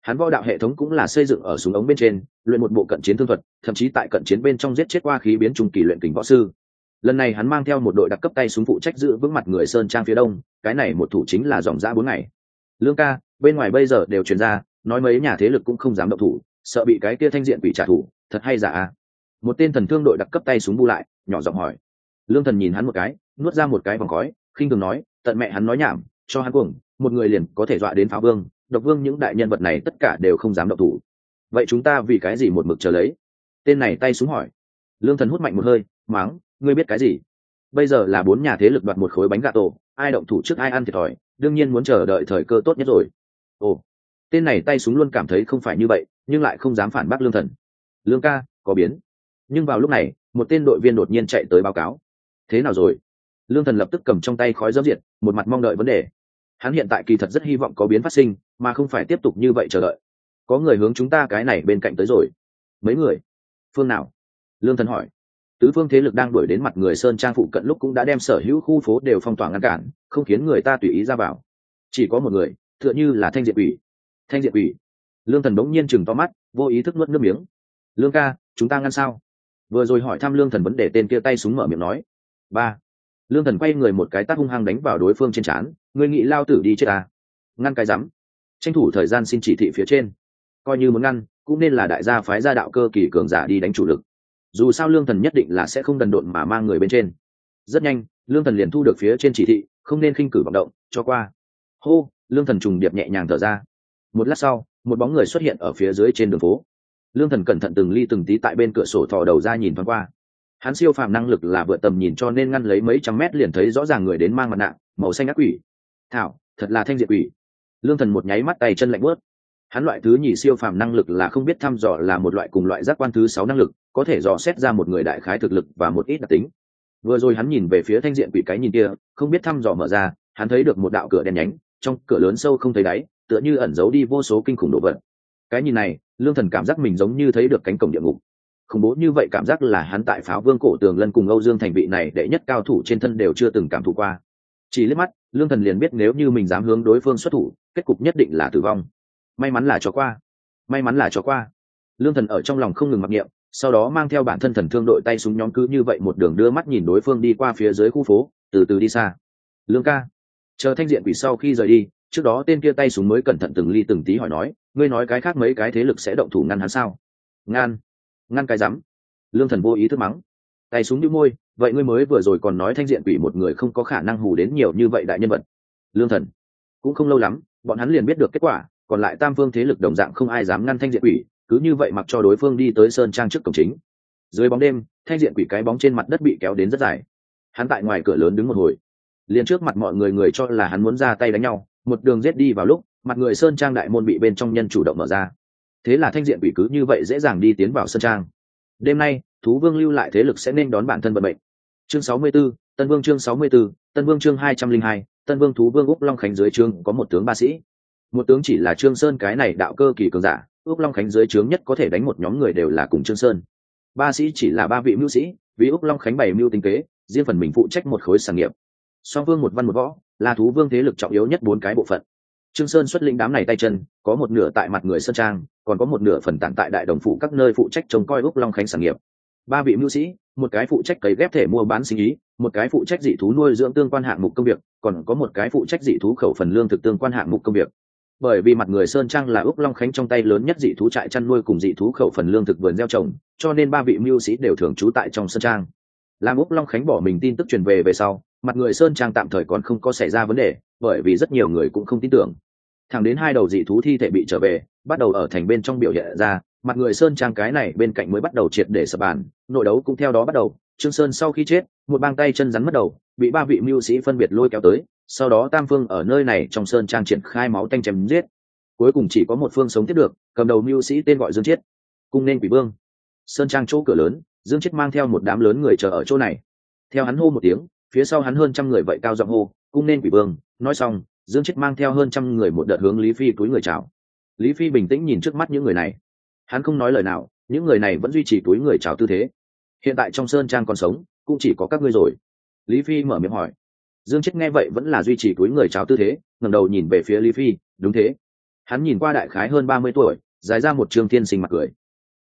Hắn võ đạo hệ thống cũng là xây dựng ở súng ống bên trên, luyện một bộ cận chiến thương thuật, thậm chí tại cận chiến bên trong giết chết qua khí biến trung kỳ luyện kính võ sư. Lần này hắn mang theo một đội đặc cấp tay súng phụ trách giữ vững mặt người sơn trang phía đông, cái này một thủ chính là dòng giã bốn ngày. Lương ca bên ngoài bây giờ đều truyền ra, nói mấy nhà thế lực cũng không dám động thủ, sợ bị cái kia thanh diện bị trả thù, thật hay giả à một tên thần thương đội đặc cấp tay súng bu lại, nhỏ giọng hỏi. Lương thần nhìn hắn một cái, nuốt ra một cái vòng khói khinh thường nói, tận mẹ hắn nói nhảm, cho hắn cuồng, một người liền có thể dọa đến phá vương, độc vương những đại nhân vật này tất cả đều không dám động thủ. Vậy chúng ta vì cái gì một mực chờ lấy? Tên này tay súng hỏi. Lương thần hút mạnh một hơi, máng, ngươi biết cái gì? Bây giờ là bốn nhà thế lực đoạt một khối bánh gà tổ, ai động thủ trước ai ăn thiệt thòi, đương nhiên muốn chờ đợi thời cơ tốt nhất rồi ồ, tên này tay súng luôn cảm thấy không phải như vậy, nhưng lại không dám phản bác lương thần. Lương ca, có biến. Nhưng vào lúc này, một tên đội viên đột nhiên chạy tới báo cáo. Thế nào rồi? Lương thần lập tức cầm trong tay khói dấm diệt, một mặt mong đợi vấn đề. Hắn hiện tại kỳ thật rất hy vọng có biến phát sinh, mà không phải tiếp tục như vậy chờ đợi. Có người hướng chúng ta cái này bên cạnh tới rồi. Mấy người? Phương nào? Lương thần hỏi. Tứ phương thế lực đang đuổi đến mặt người sơn trang phụ cận lúc cũng đã đem sở hữu khu phố đều phong tỏa ngăn cản, không khiến người ta tùy ý ra vào. Chỉ có một người tựa như là thanh diện quỷ. Thanh diện quỷ. Lương thần bỗng nhiên chừng to mắt, vô ý thức nuốt nước miếng. Lương ca, chúng ta ngăn sao? Vừa rồi hỏi thăm lương thần vấn đề tên kia tay súng mở miệng nói. Ba. Lương thần quay người một cái tát hung hăng đánh vào đối phương trên trán. Người nghị lao tử đi chết à. ngăn cái rắm. Tranh thủ thời gian xin chỉ thị phía trên. Coi như muốn ngăn, cũng nên là đại gia phái gia đạo cơ kỳ cường giả đi đánh chủ lực. Dù sao lương thần nhất định là sẽ không đần độn mà mang người bên trên. Rất nhanh, lương thần liền thu được phía trên chỉ thị, không nên khinh cử vọng động, cho qua. Hô lương thần trùng điệp nhẹ nhàng thở ra. Một lát sau, một bóng người xuất hiện ở phía dưới trên đường phố. Lương thần cẩn thận từng ly từng tí tại bên cửa sổ thò đầu ra nhìn thoáng qua. Hắn siêu phàm năng lực là vượt tầm nhìn cho nên ngăn lấy mấy trăm mét liền thấy rõ ràng người đến mang mặt nạ, màu xanh ác quỷ. Thảo, thật là thanh diệt quỷ. Lương thần một nháy mắt tay chân lạnh bớt hắn loại thứ nhì siêu phàm năng lực là không biết thăm dò là một loại cùng loại giác quan thứ sáu năng lực, có thể dò xét ra một người đại khái thực lực và một ít đặc tính. Vừa rồi hắn nhìn về phía thanh diện quỷ cái nhìn kia, không biết thăm dò mở ra, hắn thấy được một đạo cửa đen nhánh trong cửa lớn sâu không thấy đáy, tựa như ẩn giấu đi vô số kinh khủng đồ vật. Cái nhìn này, lương thần cảm giác mình giống như thấy được cánh cổng địa ngục. Khủng bố như vậy cảm giác là hắn tại pháo vương cổ tường lân cùng âu dương thành vị này đệ nhất cao thủ trên thân đều chưa từng cảm thụ qua. Chỉ liếc mắt, lương thần liền biết nếu như mình dám hướng đối phương xuất thủ, kết cục nhất định là tử vong. May mắn là cho qua. May mắn là cho qua. Lương thần ở trong lòng không ngừng mặc niệm, sau đó mang theo bản thân thần thương đội tay súng nhóm cứ như vậy một đường đưa mắt nhìn đối phương đi qua phía dưới khu phố, từ từ đi xa. Lương ca chờ thanh diện quỷ sau khi rời đi, trước đó tên kia tay súng mới cẩn thận từng ly từng tí hỏi nói, ngươi nói cái khác mấy cái thế lực sẽ động thủ ngăn hắn sao? Ngăn ngăn cái rắm. Lương thần vô ý thức mắng. Tay súng đĩu môi, vậy ngươi mới vừa rồi còn nói thanh diện quỷ một người không có khả năng hù đến nhiều như vậy đại nhân vật. Lương thần. Cũng không lâu lắm, bọn hắn liền biết được kết quả, còn lại tam phương thế lực đồng dạng không ai dám ngăn thanh diện quỷ, cứ như vậy mặc cho đối phương đi tới sơn trang trước cổng chính. Dưới bóng đêm, thanh diện quỷ cái bóng trên mặt đất bị kéo đến rất dài. Hắn tại ngoài cửa lớn đứng một hồi liền trước mặt mọi người người cho là hắn muốn ra tay đánh nhau một đường rết đi vào lúc mặt người sơn trang đại môn bị bên trong nhân chủ động mở ra. Thế là thanh diện quỷ cứ như vậy dễ dàng đi tiến vào sơn trang. Đêm nay thú vương lưu lại thế lực sẽ nên đón bản thân vận mệnh. Chương sáu mươi 64, tân vương chương sáu mươi 64, tân vương chương hai trăm linh hai tân vương thú vương úc long khánh dưới trướng có một tướng ba sĩ. Một tướng chỉ là trương sơn cái này đạo cơ kỳ cường giả úc long khánh dưới trướng nhất có thể đánh một nhóm người đều là cùng trương sơn. Ba sĩ chỉ là ba vị mưu sĩ vì úc long khánh bày mưu tinh kế riêng phần mình phụ trách một khối sản nghiệp song vương một văn một võ, là thú vương thế lực trọng yếu nhất bốn cái bộ phận. Trương sơn xuất lĩnh đám này tay chân, có một nửa tại mặt người sơn trang, còn có một nửa phần tản tại đại đồng phụ các nơi phụ trách trông coi úc long khánh sản nghiệp. Ba vị mưu sĩ, một cái phụ trách cấy ghép thể mua bán sinh ý, một cái phụ trách dị thú nuôi dưỡng tương quan hạng mục công việc, còn có một cái phụ trách dị thú khẩu phần lương thực tương quan hạng mục công việc. Bởi vì mặt người sơn trang là úc long khánh trong tay lớn nhất dị thú trại chăn nuôi cùng dị thú khẩu phần lương thực vườn gieo trồng, cho nên ba vị mưu sĩ đều thường trú tại trong sơn trang. Làm úc long khánh bỏ mình tin tức truyền về về sau mặt người sơn trang tạm thời còn không có xảy ra vấn đề, bởi vì rất nhiều người cũng không tin tưởng. Thẳng đến hai đầu dị thú thi thể bị trở về, bắt đầu ở thành bên trong biểu hiện ra, mặt người sơn trang cái này bên cạnh mới bắt đầu triệt để sập bàn, nội đấu cũng theo đó bắt đầu. Trương sơn sau khi chết, một bang tay chân rắn mất đầu, bị ba vị mưu sĩ phân biệt lôi kéo tới, sau đó tam phương ở nơi này trong sơn trang triển khai máu tanh chém giết. Cuối cùng chỉ có một phương sống tiếp được, cầm đầu mưu sĩ tên gọi dương chiết. Cung nên quỷ vương. Sơn trang chỗ cửa lớn, dương chiết mang theo một đám lớn người chờ ở chỗ này. Theo hắn hô một tiếng phía sau hắn hơn trăm người vậy cao giọng hô, cung nên quỷ vương. Nói xong, dương chết mang theo hơn trăm người một đợt hướng lý phi túi người chào. Lý phi bình tĩnh nhìn trước mắt những người này. Hắn không nói lời nào, những người này vẫn duy trì túi người chào tư thế. Hiện tại trong sơn trang còn sống, cũng chỉ có các ngươi rồi. Lý phi mở miệng hỏi. Dương chết nghe vậy vẫn là duy trì túi người chào tư thế, ngẩng đầu nhìn về phía lý phi, đúng thế. Hắn nhìn qua đại khái hơn ba mươi tuổi, dài ra một trường tiên sinh mặt cười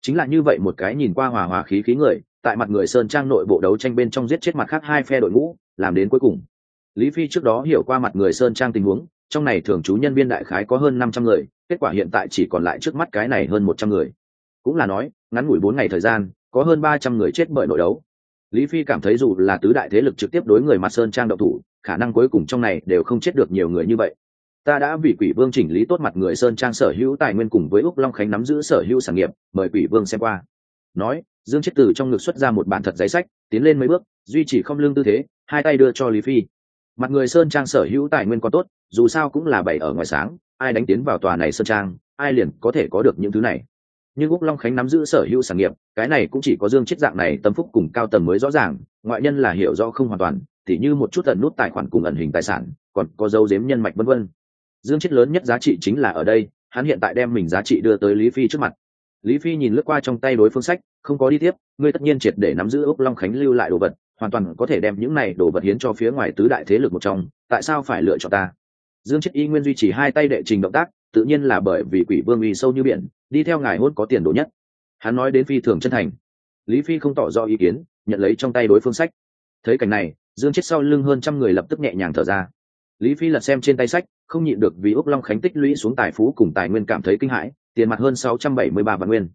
chính là như vậy một cái nhìn qua hòa hòa khí khí người, tại mặt người sơn trang nội bộ đấu tranh bên trong giết chết mặt khác hai phe đội ngũ, làm đến cuối cùng. Lý phi trước đó hiểu qua mặt người sơn trang tình huống, trong này thường trú nhân viên đại khái có hơn năm trăm người, kết quả hiện tại chỉ còn lại trước mắt cái này hơn một trăm người. Cũng là nói, ngắn ngủi bốn ngày thời gian, có hơn ba trăm người chết bởi nội đấu. Lý phi cảm thấy dù là tứ đại thế lực trực tiếp đối người mặt sơn trang đậu thủ, khả năng cuối cùng trong này đều không chết được nhiều người như vậy ta đã vì quỷ vương chỉnh lý tốt mặt người sơn trang sở hữu tài nguyên cùng với úc long khánh nắm giữ sở hữu sản nghiệp, mời quỷ vương xem qua. Nói, dương chết từ trong ngực xuất ra một bản thật giấy sách, tiến lên mấy bước, duy trì không lương tư thế, hai tay đưa cho lý phi. Mặt người sơn trang sở hữu tài nguyên còn tốt, dù sao cũng là bảy ở ngoài sáng, ai đánh tiến vào tòa này sơn trang, ai liền có thể có được những thứ này. Nhưng úc long khánh nắm giữ sở hữu sản nghiệp, cái này cũng chỉ có dương chết dạng này tâm phúc cùng cao tầng mới rõ ràng, ngoại nhân là hiểu rõ không hoàn toàn thì như một chút tận nút tài khoản cùng ẩn hình tài sản, còn có dấu dếm nhân mạch vân vân dương chết lớn nhất giá trị chính là ở đây, hắn hiện tại đem mình giá trị đưa tới lý phi trước mặt. Lý phi nhìn lướt qua trong tay đối phương sách, không có đi tiếp, ngươi tất nhiên triệt để nắm giữ ốc long khánh lưu lại đồ vật, hoàn toàn có thể đem những này đồ vật hiến cho phía ngoài tứ đại thế lực một trong, tại sao phải lựa chọn ta? Dương chết y nguyên duy trì hai tay đệ trình động tác, tự nhiên là bởi vì quỷ vương uy sâu như biển, đi theo ngài hôn có tiền đồ nhất. Hắn nói đến phi thường chân thành. Lý phi không tỏ rõ ý kiến, nhận lấy trong tay đối phương sách. Thấy cảnh này, dương chết sau lưng hơn trăm người lập tức nhẹ nhàng thở ra lý phi lật xem trên tay sách, không nhịn được vì úc long khánh tích lũy xuống tài phú cùng tài nguyên cảm thấy kinh hãi, tiền mặt hơn sáu trăm bảy mươi ba vạn nguyên.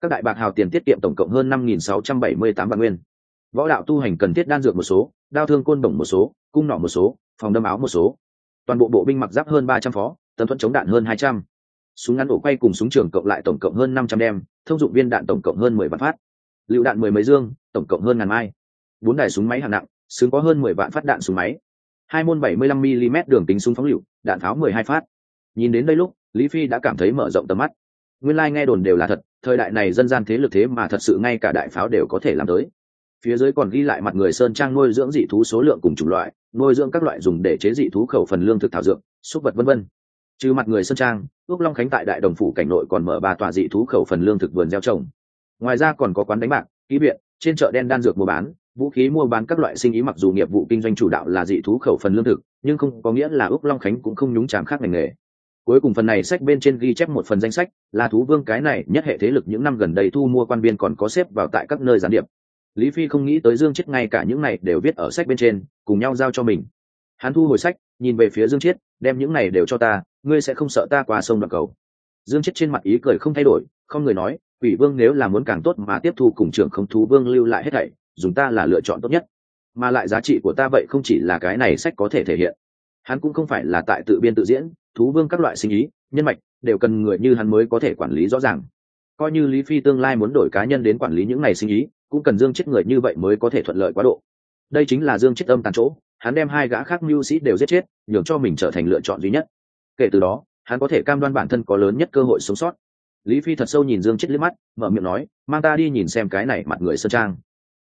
Các đại bạc hào tiền tiết kiệm tổng cộng hơn năm nghìn sáu trăm bảy mươi tám vạn nguyên. Võ đạo tu hành cần thiết đan dược một số, đao thương côn đồng một số, cung nỏ một số, phòng đâm áo một số. Toàn bộ bộ binh mặc giáp hơn ba trăm phó tần thuận chống đạn hơn hai trăm. Súng ngắn ổ quay cùng súng trường cộng lại tổng cộng hơn năm trăm đem, thông dụng viên đạn tổng cộng hơn mười vạn phát. Lựu đạn mười mấy dương, tổng cộng hơn ngàn mai. Bốn đài súng máy hạng nặng, xứng có hơn mười vạn phát đạn súng máy hai môn bảy mươi lăm mm đường kính súng phóng lựu, đạn pháo mười hai phát. Nhìn đến đây lúc, lý phi đã cảm thấy mở rộng tầm mắt. Nguyên lai、like、nghe đồn đều là thật, thời đại này dân gian thế lực thế mà thật sự ngay cả đại pháo đều có thể làm tới. Phía dưới còn ghi lại mặt người sơn trang nuôi dưỡng dị thú số lượng cùng chủng loại, nuôi dưỡng các loại dùng để chế dị thú khẩu phần lương thực thảo dược, súc vật vân vân. Trừ mặt người sơn trang, ước long khánh tại đại đồng phủ cảnh nội còn mở ba tòa dị thú khẩu phần lương thực vườn gieo trồng. Ngoài ra còn có quán đánh bạc, ký viện trên chợ đen đan dược mua bán vũ khí mua bán các loại sinh ý mặc dù nghiệp vụ kinh doanh chủ đạo là dị thú khẩu phần lương thực, nhưng không có nghĩa là ước long khánh cũng không nhúng chạm khác ngành nghề. Cuối cùng phần này sách bên trên ghi chép một phần danh sách, là thú vương cái này nhất hệ thế lực những năm gần đây thu mua quan biên còn có xếp vào tại các nơi gián điệp. Lý phi không nghĩ tới dương chết ngay cả những này đều viết ở sách bên trên, cùng nhau giao cho mình. Hắn thu hồi sách, nhìn về phía dương chiết, đem những này đều cho ta, ngươi sẽ không sợ ta qua sông đoạn cầu. Dương chiết trên mặt ý cười không thay đổi, không người nói, quỷ vương nếu là muốn càng tốt mà tiếp thu cùng trưởng không thú vương lưu lại hết thảy dùng ta là lựa chọn tốt nhất. Mà lại giá trị của ta vậy không chỉ là cái này sách có thể thể hiện. Hắn cũng không phải là tại tự biên tự diễn, thú vương các loại sinh ý, nhân mạch, đều cần người như hắn mới có thể quản lý rõ ràng. Coi như lý phi tương lai muốn đổi cá nhân đến quản lý những này sinh ý, cũng cần dương chết người như vậy mới có thể thuận lợi quá độ. Đây chính là dương chết âm tàn chỗ, hắn đem hai gã khác mưu sĩ đều giết chết, nhường cho mình trở thành lựa chọn duy nhất. Kể từ đó, hắn có thể cam đoan bản thân có lớn nhất cơ hội sống sót. Lý phi thật sâu nhìn dương chết liếc mắt, mở miệng nói, mang ta đi nhìn xem cái này mặt người sơn trang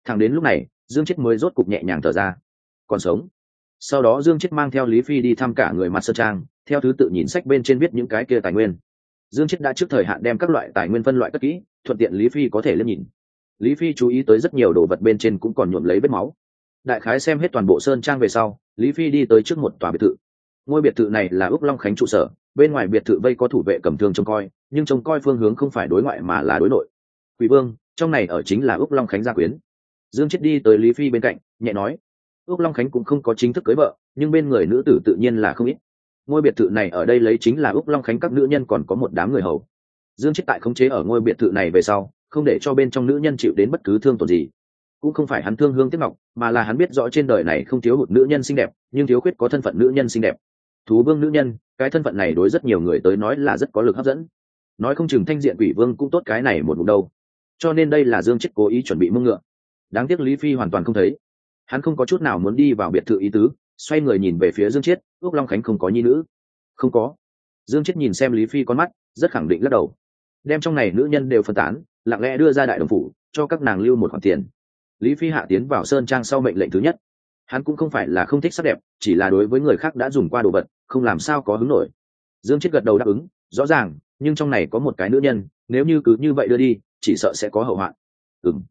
thằng đến lúc này, dương chết mới rốt cục nhẹ nhàng thở ra. Còn sống. Sau đó dương chết mang theo lý phi đi thăm cả người mặt sơn trang, theo thứ tự nhìn sách bên trên viết những cái kia tài nguyên. Dương chết đã trước thời hạn đem các loại tài nguyên phân loại cất kỹ, thuận tiện lý phi có thể lên nhìn. Lý phi chú ý tới rất nhiều đồ vật bên trên cũng còn nhuộm lấy vết máu. Đại khái xem hết toàn bộ sơn trang về sau, lý phi đi tới trước một tòa biệt thự. Ngôi biệt thự này là ước long khánh trụ sở, bên ngoài biệt thự vây có thủ vệ cầm thương trông coi, nhưng trông coi phương hướng không phải đối ngoại mà là đối nội. Quỷ vương, trong này ở chính là ước long khánh gia quyến dương chết đi tới lý phi bên cạnh, nhẹ nói, ước long khánh cũng không có chính thức cưới vợ, nhưng bên người nữ tử tự nhiên là không ít. Ngôi biệt thự này ở đây lấy chính là ước long khánh các nữ nhân còn có một đám người hầu. Dương chết tại khống chế ở ngôi biệt thự này về sau, không để cho bên trong nữ nhân chịu đến bất cứ thương tổn gì. Cũng không phải hắn thương hương tiếc ngọc, mà là hắn biết rõ trên đời này không thiếu hụt nữ nhân xinh đẹp, nhưng thiếu khuyết có thân phận nữ nhân xinh đẹp. Thú vương nữ nhân, cái thân phận này đối rất nhiều người tới nói là rất có lực hấp dẫn. Nói không chừng thanh diện quỷ vương cũng tốt cái này một vùng đâu. Cho nên đây là dương chết cố ý chuẩn bị mưng ngựa đáng tiếc lý phi hoàn toàn không thấy. Hắn không có chút nào muốn đi vào biệt thự ý tứ, xoay người nhìn về phía dương chiết, ước long khánh không có nhi nữ. Không có. Dương chiết nhìn xem lý phi con mắt, rất khẳng định lắc đầu. Đem trong này nữ nhân đều phân tán, lặng lẽ đưa ra đại đồng phủ, cho các nàng lưu một khoản tiền. Lý phi hạ tiến vào sơn trang sau mệnh lệnh thứ nhất. Hắn cũng không phải là không thích sắc đẹp, chỉ là đối với người khác đã dùng qua đồ vật, không làm sao có hứng nổi. Dương Chiết gật đầu đáp ứng, rõ ràng, nhưng trong này có một cái nữ nhân, nếu như cứ như vậy đưa đi, chỉ sợ sẽ có hậu hoạn. Ừng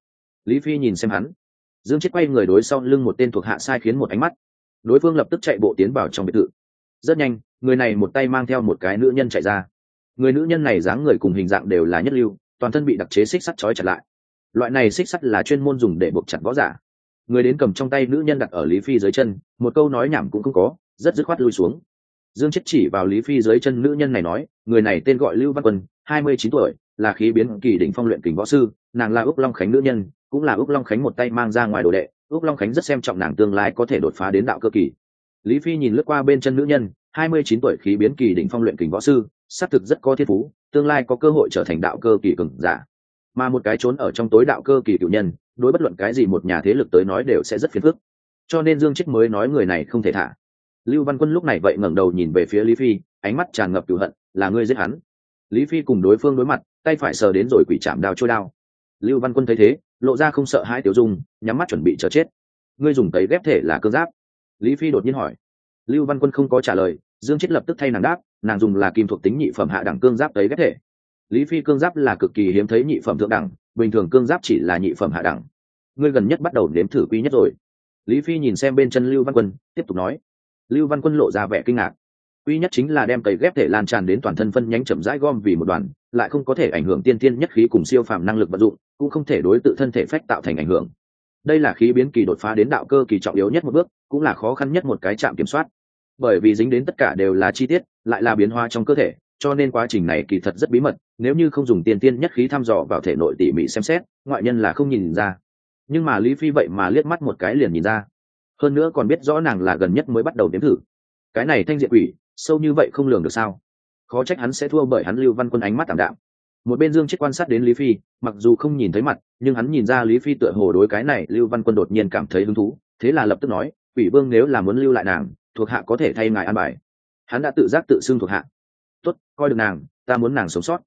lý phi nhìn xem hắn. Dương chết quay người đối sau lưng một tên thuộc hạ sai khiến một ánh mắt. Đối phương lập tức chạy bộ tiến vào trong biệt thự. Rất nhanh, người này một tay mang theo một cái nữ nhân chạy ra. Người nữ nhân này dáng người cùng hình dạng đều là nhất lưu, toàn thân bị đặc chế xích sắt trói chặt lại. Loại này xích sắt là chuyên môn dùng để buộc chặt võ giả. Người đến cầm trong tay nữ nhân đặt ở lý phi dưới chân, một câu nói nhảm cũng không có, rất dứt khoát lui xuống. Dương chết chỉ vào lý phi dưới chân nữ nhân này nói, người này tên gọi lưu văn quân, hai mươi chín tuổi là khí biến kỳ đỉnh phong luyện kình võ sư nàng là úc long khánh nữ nhân cũng là úc long khánh một tay mang ra ngoài đồ đệ úc long khánh rất xem trọng nàng tương lai có thể đột phá đến đạo cơ kỳ. Lý phi nhìn lướt qua bên chân nữ nhân hai mươi chín tuổi khí biến kỳ đỉnh phong luyện kình võ sư xác thực rất có thiên phú tương lai có cơ hội trở thành đạo cơ kỳ cường giả. Mà một cái trốn ở trong tối đạo cơ kỳ cựu nhân đối bất luận cái gì một nhà thế lực tới nói đều sẽ rất phiền phức. Cho nên dương trích mới nói người này không thể thả. Lưu văn quân lúc này vậy ngẩng đầu nhìn về phía lý phi ánh mắt tràn ngập cựu hận là ngươi giết hắn lý phi cùng đối phương đối mặt, tay phải sờ đến rồi quỷ chạm đào trôi đao. Lưu văn quân thấy thế, lộ ra không sợ hai tiểu dung, nhắm mắt chuẩn bị chờ chết. Ngươi dùng tấy ghép thể là cơ giáp. Lý phi đột nhiên hỏi. Lưu văn quân không có trả lời, dương chết lập tức thay nàng đáp, nàng dùng là kim thuộc tính nhị phẩm hạ đẳng cương giáp tấy ghép thể. Lý phi cương giáp là cực kỳ hiếm thấy nhị phẩm thượng đẳng, bình thường cương giáp chỉ là nhị phẩm hạ đẳng. Ngươi gần nhất bắt đầu nếm thử quý nhất rồi. Lý phi nhìn xem bên chân lưu văn quân, tiếp tục nói. Lưu văn quân lộ ra vẻ kinh ngạc uy nhất chính là đem cấy ghép thể lan tràn đến toàn thân phân nhánh chậm rãi gom vì một đoàn, lại không có thể ảnh hưởng tiên tiên nhất khí cùng siêu phàm năng lực vận dụng, cũng không thể đối tự thân thể phách tạo thành ảnh hưởng. Đây là khí biến kỳ đột phá đến đạo cơ kỳ trọng yếu nhất một bước, cũng là khó khăn nhất một cái chạm kiểm soát. Bởi vì dính đến tất cả đều là chi tiết, lại là biến hóa trong cơ thể, cho nên quá trình này kỳ thật rất bí mật, nếu như không dùng tiên tiên nhất khí thăm dò vào thể nội tỉ mỉ xem xét, ngoại nhân là không nhìn ra. Nhưng mà lý phi vậy mà liếc mắt một cái liền nhìn ra. Hơn nữa còn biết rõ nàng là gần nhất mới bắt đầu nếm thử. Cái này thanh diện quỷ sâu như vậy không lường được sao? Khó trách hắn sẽ thua bởi hắn lưu văn quân ánh mắt tảm đạm. Một bên dương chết quan sát đến lý phi, mặc dù không nhìn thấy mặt, nhưng hắn nhìn ra lý phi tựa hồ đối cái này lưu văn quân đột nhiên cảm thấy hứng thú, thế là lập tức nói, quỷ vương nếu là muốn lưu lại nàng, thuộc hạ có thể thay ngài an bài. Hắn đã tự giác tự xưng thuộc hạ. Tốt, coi được nàng, ta muốn nàng sống sót.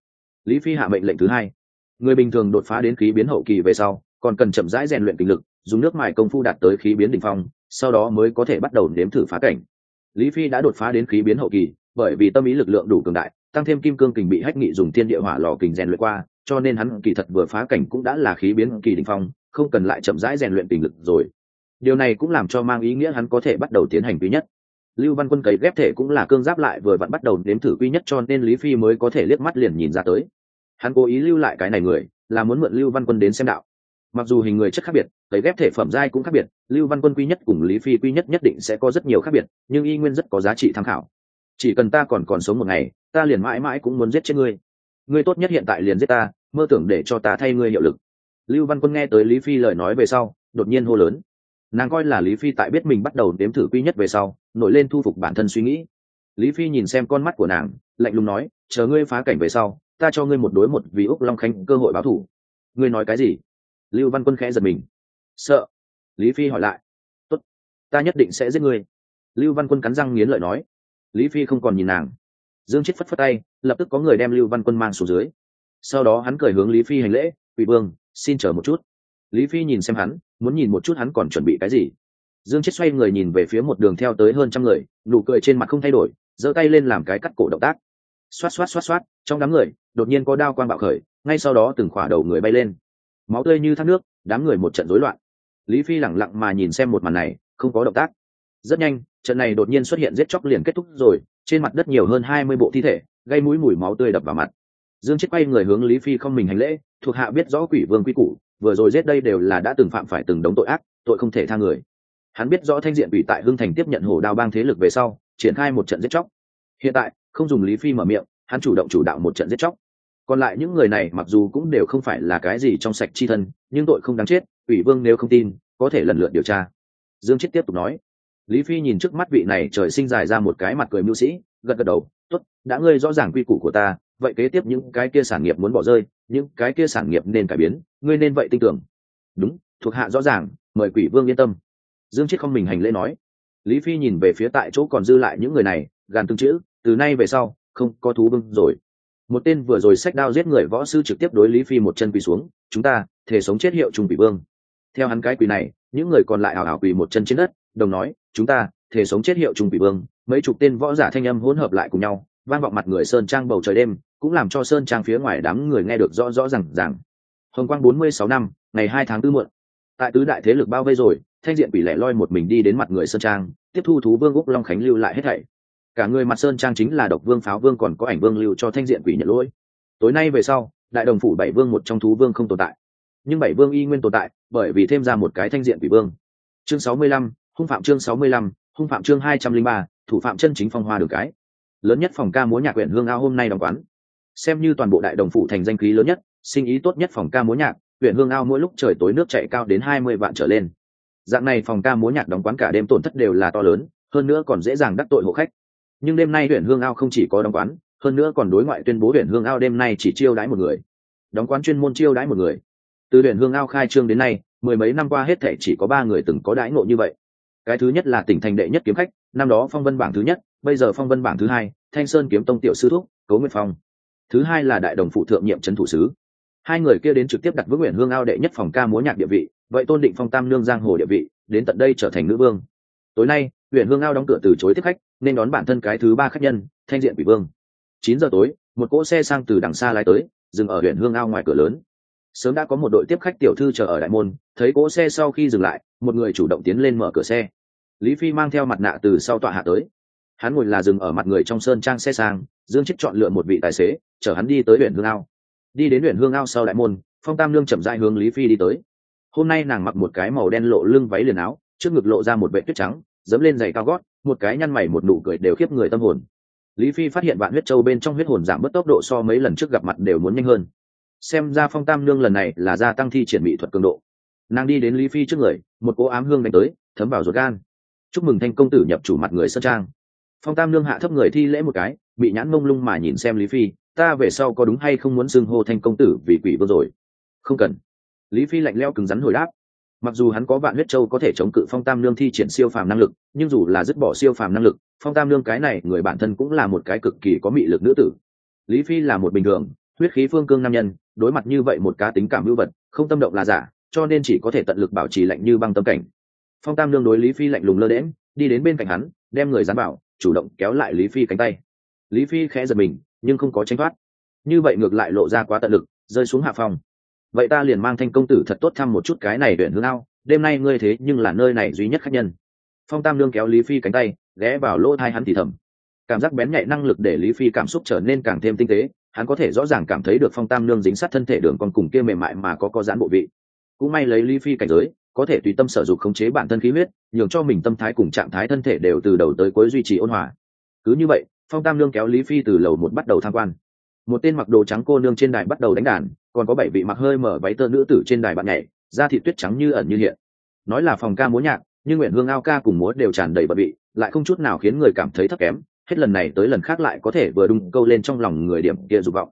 Lý phi hạ mệnh lệnh thứ hai. Người bình thường đột phá đến khí biến hậu kỳ về sau, còn cần chậm rãi rèn luyện kinh lực, dùng nước mài công phu đạt tới khí biến đ ỉ n h phong, sau đó mới có thể bắt đầu nếm thử phá cảnh lý phi đã đột phá đến khí biến hậu kỳ, bởi vì tâm ý lực lượng đủ cường đại, tăng thêm kim cương kình bị hách nghị dùng thiên địa hỏa lò kình rèn luyện qua, cho nên hắn kỳ thật vừa phá cảnh cũng đã là khí biến kỳ đình phong, không cần lại chậm rãi rèn luyện tình lực rồi. Điều này cũng làm cho mang ý nghĩa hắn có thể bắt đầu tiến hành quý nhất. Lưu văn quân cấy ghép thể cũng là cương giáp lại vừa vặn bắt đầu đếm thử quý nhất cho nên lý phi mới có thể liếc mắt liền nhìn ra tới. Hắn cố ý lưu lại cái này người, là muốn mượn lưu văn quân đến xem đạo mặc dù hình người chất khác biệt, cấy ghép thể phẩm giai cũng khác biệt, lưu văn quân quy nhất cùng lý phi quy nhất nhất định sẽ có rất nhiều khác biệt, nhưng y nguyên rất có giá trị tham khảo. Chỉ cần ta còn còn sống một ngày, ta liền mãi mãi cũng muốn giết chết ngươi. Ngươi tốt nhất hiện tại liền giết ta, mơ tưởng để cho ta thay ngươi hiệu lực. Lưu văn quân nghe tới lý phi lời nói về sau, đột nhiên hô lớn. Nàng coi là lý phi tại biết mình bắt đầu đếm thử quy nhất về sau, nổi lên thu phục bản thân suy nghĩ. Lý phi nhìn xem con mắt của nàng, lạnh lùng nói, chờ ngươi phá cảnh về sau, ta cho ngươi một đối một vì úc long khánh cơ hội báo thủ. Ngươi nói cái gì? Lưu văn quân khẽ giật mình. Sợ? Lý phi hỏi lại. Tốt, ta nhất định sẽ giết ngươi. Lưu văn quân cắn răng nghiến lợi nói. Lý phi không còn nhìn nàng. Dương chết phất phất tay, lập tức có người đem lưu văn quân mang xuống dưới. Sau đó hắn cười hướng lý phi hành lễ, quỷ vương, xin chờ một chút. Lý phi nhìn xem hắn, muốn nhìn một chút hắn còn chuẩn bị cái gì. Dương chết xoay người nhìn về phía một đường theo tới hơn trăm người, nụ cười trên mặt không thay đổi, giơ tay lên làm cái cắt cổ động tác. Xoát xoát xoát xoát, trong đám người, đột nhiên có đao quang bạo khởi, ngay sau đó từng khỏa đầu người bay lên máu tươi như thác nước, đám người một trận rối loạn. Lý phi lẳng lặng mà nhìn xem một màn này, không có động tác. Rất nhanh, trận này đột nhiên xuất hiện giết chóc liền kết thúc rồi, trên mặt đất nhiều hơn hai mươi bộ thi thể, gây mũi mùi máu tươi đập vào mặt. Dương chết quay người hướng lý phi không mình hành lễ, thuộc hạ biết rõ quỷ vương quy củ, vừa rồi giết đây đều là đã từng phạm phải từng đống tội ác, tội không thể tha người. Hắn biết rõ thanh diện ủy tại hưng thành tiếp nhận hổ đao bang thế lực về sau, triển khai một trận giết chóc. Hiện tại, không dùng lý phi mở miệng, hắn chủ động chủ đạo một trận giết chóc còn lại những người này mặc dù cũng đều không phải là cái gì trong sạch chi thân, nhưng tội không đáng chết, ủy vương nếu không tin, có thể lần lượt điều tra. Dương chết tiếp tục nói. Lý phi nhìn trước mắt vị này trời sinh dài ra một cái mặt cười mưu sĩ, gật gật đầu t ố t đã ngươi rõ ràng quy củ của ta, vậy kế tiếp những cái kia sản nghiệp muốn bỏ rơi, những cái kia sản nghiệp nên cải biến, ngươi nên vậy tin tưởng. Đúng, thuộc hạ rõ ràng, mời quỷ vương yên tâm. Dương chết không mình hành lễ nói. Lý phi nhìn về phía tại chỗ còn dư lại những người này, gàn tương chữ, từ nay về sau, không có thú bưng rồi một tên vừa rồi sách đao giết người võ sư trực tiếp đối lý phi một chân quỳ xuống, chúng ta thể sống chết hiệu trung quỷ vương. Theo hắn cái quỳ này, những người còn lại hào hào quỳ một chân trên đất, đồng nói, chúng ta thể sống chết hiệu trung quỷ vương. Mấy chục tên võ giả thanh âm hỗn hợp lại cùng nhau, vang vọng mặt người sơn trang bầu trời đêm, cũng làm cho sơn trang phía ngoài đám người nghe được rõ rõ rằng rằng hồng quang bốn mươi sáu năm, ngày hai tháng tư muộn, tại tứ đại thế lực bao vây rồi, thanh diện quỷ lẻ loi một mình đi đến mặt người sơn trang, tiếp thu thú vương úc long khánh lưu lại hết thảy cả người mặt sơn trang chính là độc vương pháo vương còn có ảnh vương lưu cho thanh diện quỷ nhận lỗi. Tối nay về sau, đại đồng phủ bảy vương một trong thú vương không tồn tại. Nhưng bảy vương y nguyên tồn tại, bởi vì thêm ra một cái thanh diện quỷ vương. Chương sáu mươi lăm, hung phạm chương sáu mươi lăm, hung phạm chương hai trăm linh ba, thủ phạm chân chính phong hoa đường cái. Lớn nhất phòng ca múa nhạc huyện hương ao hôm nay đóng quán. Xem như toàn bộ đại đồng phủ thành danh khí lớn nhất, sinh ý tốt nhất phòng ca múa nhạc, huyện hương ao mỗi lúc trời tối nước chạy cao đến hai mươi vạn trở lên. Dạng này phòng ca múa nhạc đóng quán cả đêm tổn thất đều là to lớn, hơn nữa còn dễ dàng đắc tội hộ khách nhưng đêm nay huyện hương ao không chỉ có đóng quán, hơn nữa còn đối ngoại tuyên bố huyện hương ao đêm nay chỉ chiêu đãi một người. Đóng quán chuyên môn chiêu đãi một người. Từ huyện hương ao khai trương đến nay, mười mấy năm qua hết thể chỉ có ba người từng có đãi ngộ như vậy. Cái thứ nhất là tỉnh thành đệ nhất kiếm khách, năm đó phong vân bảng thứ nhất, bây giờ phong vân bảng thứ hai, thanh sơn kiếm tông tiểu sư thúc cấu nguyệt phong. Thứ hai là đại đồng phụ thượng nhiệm trấn thủ sứ. Hai người kia đến trực tiếp đặt vững nguyện hương ao đệ nhất phòng ca múa nhạc địa vị, vậy tôn định phong tam nương giang hồ địa vị, đến tận đây trở thành nữ vương. Tối nay huyện hương ao đóng cửa từ chối tiếp khách nên đón bản thân cái thứ ba khách nhân, thanh diện quỷ vương. Chín giờ tối, một cỗ xe sang từ đằng xa lái tới, dừng ở huyện hương ao ngoài cửa lớn. Sớm đã có một đội tiếp khách tiểu thư chờ ở đại môn, thấy cỗ xe sau khi dừng lại, một người chủ động tiến lên mở cửa xe. Lý phi mang theo mặt nạ từ sau tọa hạ tới. Hắn ngồi là dừng ở mặt người trong sơn trang xe sang, dương chức chọn lựa một vị tài xế, chở hắn đi tới huyện hương ao. Đi đến huyện hương ao sau đại môn, phong tam lương chậm dại hướng lý phi đi tới. Hôm nay nàng mặc một cái màu đen lộ lưng váy liền áo, trước ngực lộ ra một vệ tuyết trắng, dẫm lên giày cao gót một cái nhăn mày một nụ cười đều khiếp người tâm hồn. Lý phi phát hiện vạn huyết châu bên trong huyết hồn giảm bớt tốc độ so mấy lần trước gặp mặt đều muốn nhanh hơn. Xem ra phong tam nương lần này là gia tăng thi triển mỹ thuật cường độ. Nàng đi đến lý phi trước người, một cỗ ám hương đánh tới, thấm vào ruột gan. Chúc mừng thanh công tử nhập chủ mặt người sơn trang. Phong tam nương hạ thấp người thi lễ một cái, bị nhãn mông lung mà nhìn xem lý phi, ta về sau có đúng hay không muốn xưng hô thanh công tử vì quỷ vương rồi? Không cần. Lý phi lạnh leo cứng rắn hồi đáp mặc dù hắn có vạn huyết châu có thể chống cự phong tam lương thi triển siêu phàm năng lực, nhưng dù là dứt bỏ siêu phàm năng lực, phong tam lương cái này người bản thân cũng là một cái cực kỳ có mị lực nữ tử. Lý phi là một bình thường, huyết khí phương cương nam nhân, đối mặt như vậy một cá tính cảm hữu vật, không tâm động là giả, cho nên chỉ có thể tận lực bảo trì lạnh như băng tâm cảnh. Phong tam lương đối lý phi lạnh lùng lơ đễm đi đến bên cạnh hắn, đem người dán bảo chủ động kéo lại lý phi cánh tay. Lý phi khẽ giật mình, nhưng không có tranh thoát. Như vậy ngược lại lộ ra quá tận lực, rơi xuống hạ phòng vậy ta liền mang thanh công tử thật tốt thăm một chút cái này huyện hương ao, đêm nay ngươi thế nhưng là nơi này duy nhất khách nhân. Phong tam lương kéo lý phi cánh tay, ghé vào lỗ thai hắn thì thầm. Cảm giác bén nhạy năng lực để lý phi cảm xúc trở nên càng thêm tinh tế, hắn có thể rõ ràng cảm thấy được phong tam lương dính sát thân thể đường con cùng kia mềm mại mà có có giãn bộ vị. Cũng may lấy lý phi cảnh giới, có thể tùy tâm sở dục khống chế bản thân khí huyết, nhường cho mình tâm thái cùng trạng thái thân thể đều từ đầu tới cuối duy trì ôn hòa. Cứ như vậy, phong tam lương kéo lý phi từ lầu một bắt đầu tham quan. Một tên mặc đồ trắng cô nương trên đài bắt đầu đánh đàn còn có bảy vị mặc hơi mở váy tơ nữ tử trên đài bạn nhảy, da thị tuyết trắng như ẩn như hiện. Nói là phòng ca múa nhạc, nhưng nguyện hương ao ca cùng múa đều tràn đầy bận bị lại không chút nào khiến người cảm thấy thấp kém, hết lần này tới lần khác lại có thể vừa đung câu lên trong lòng người điểm kia dục vọng.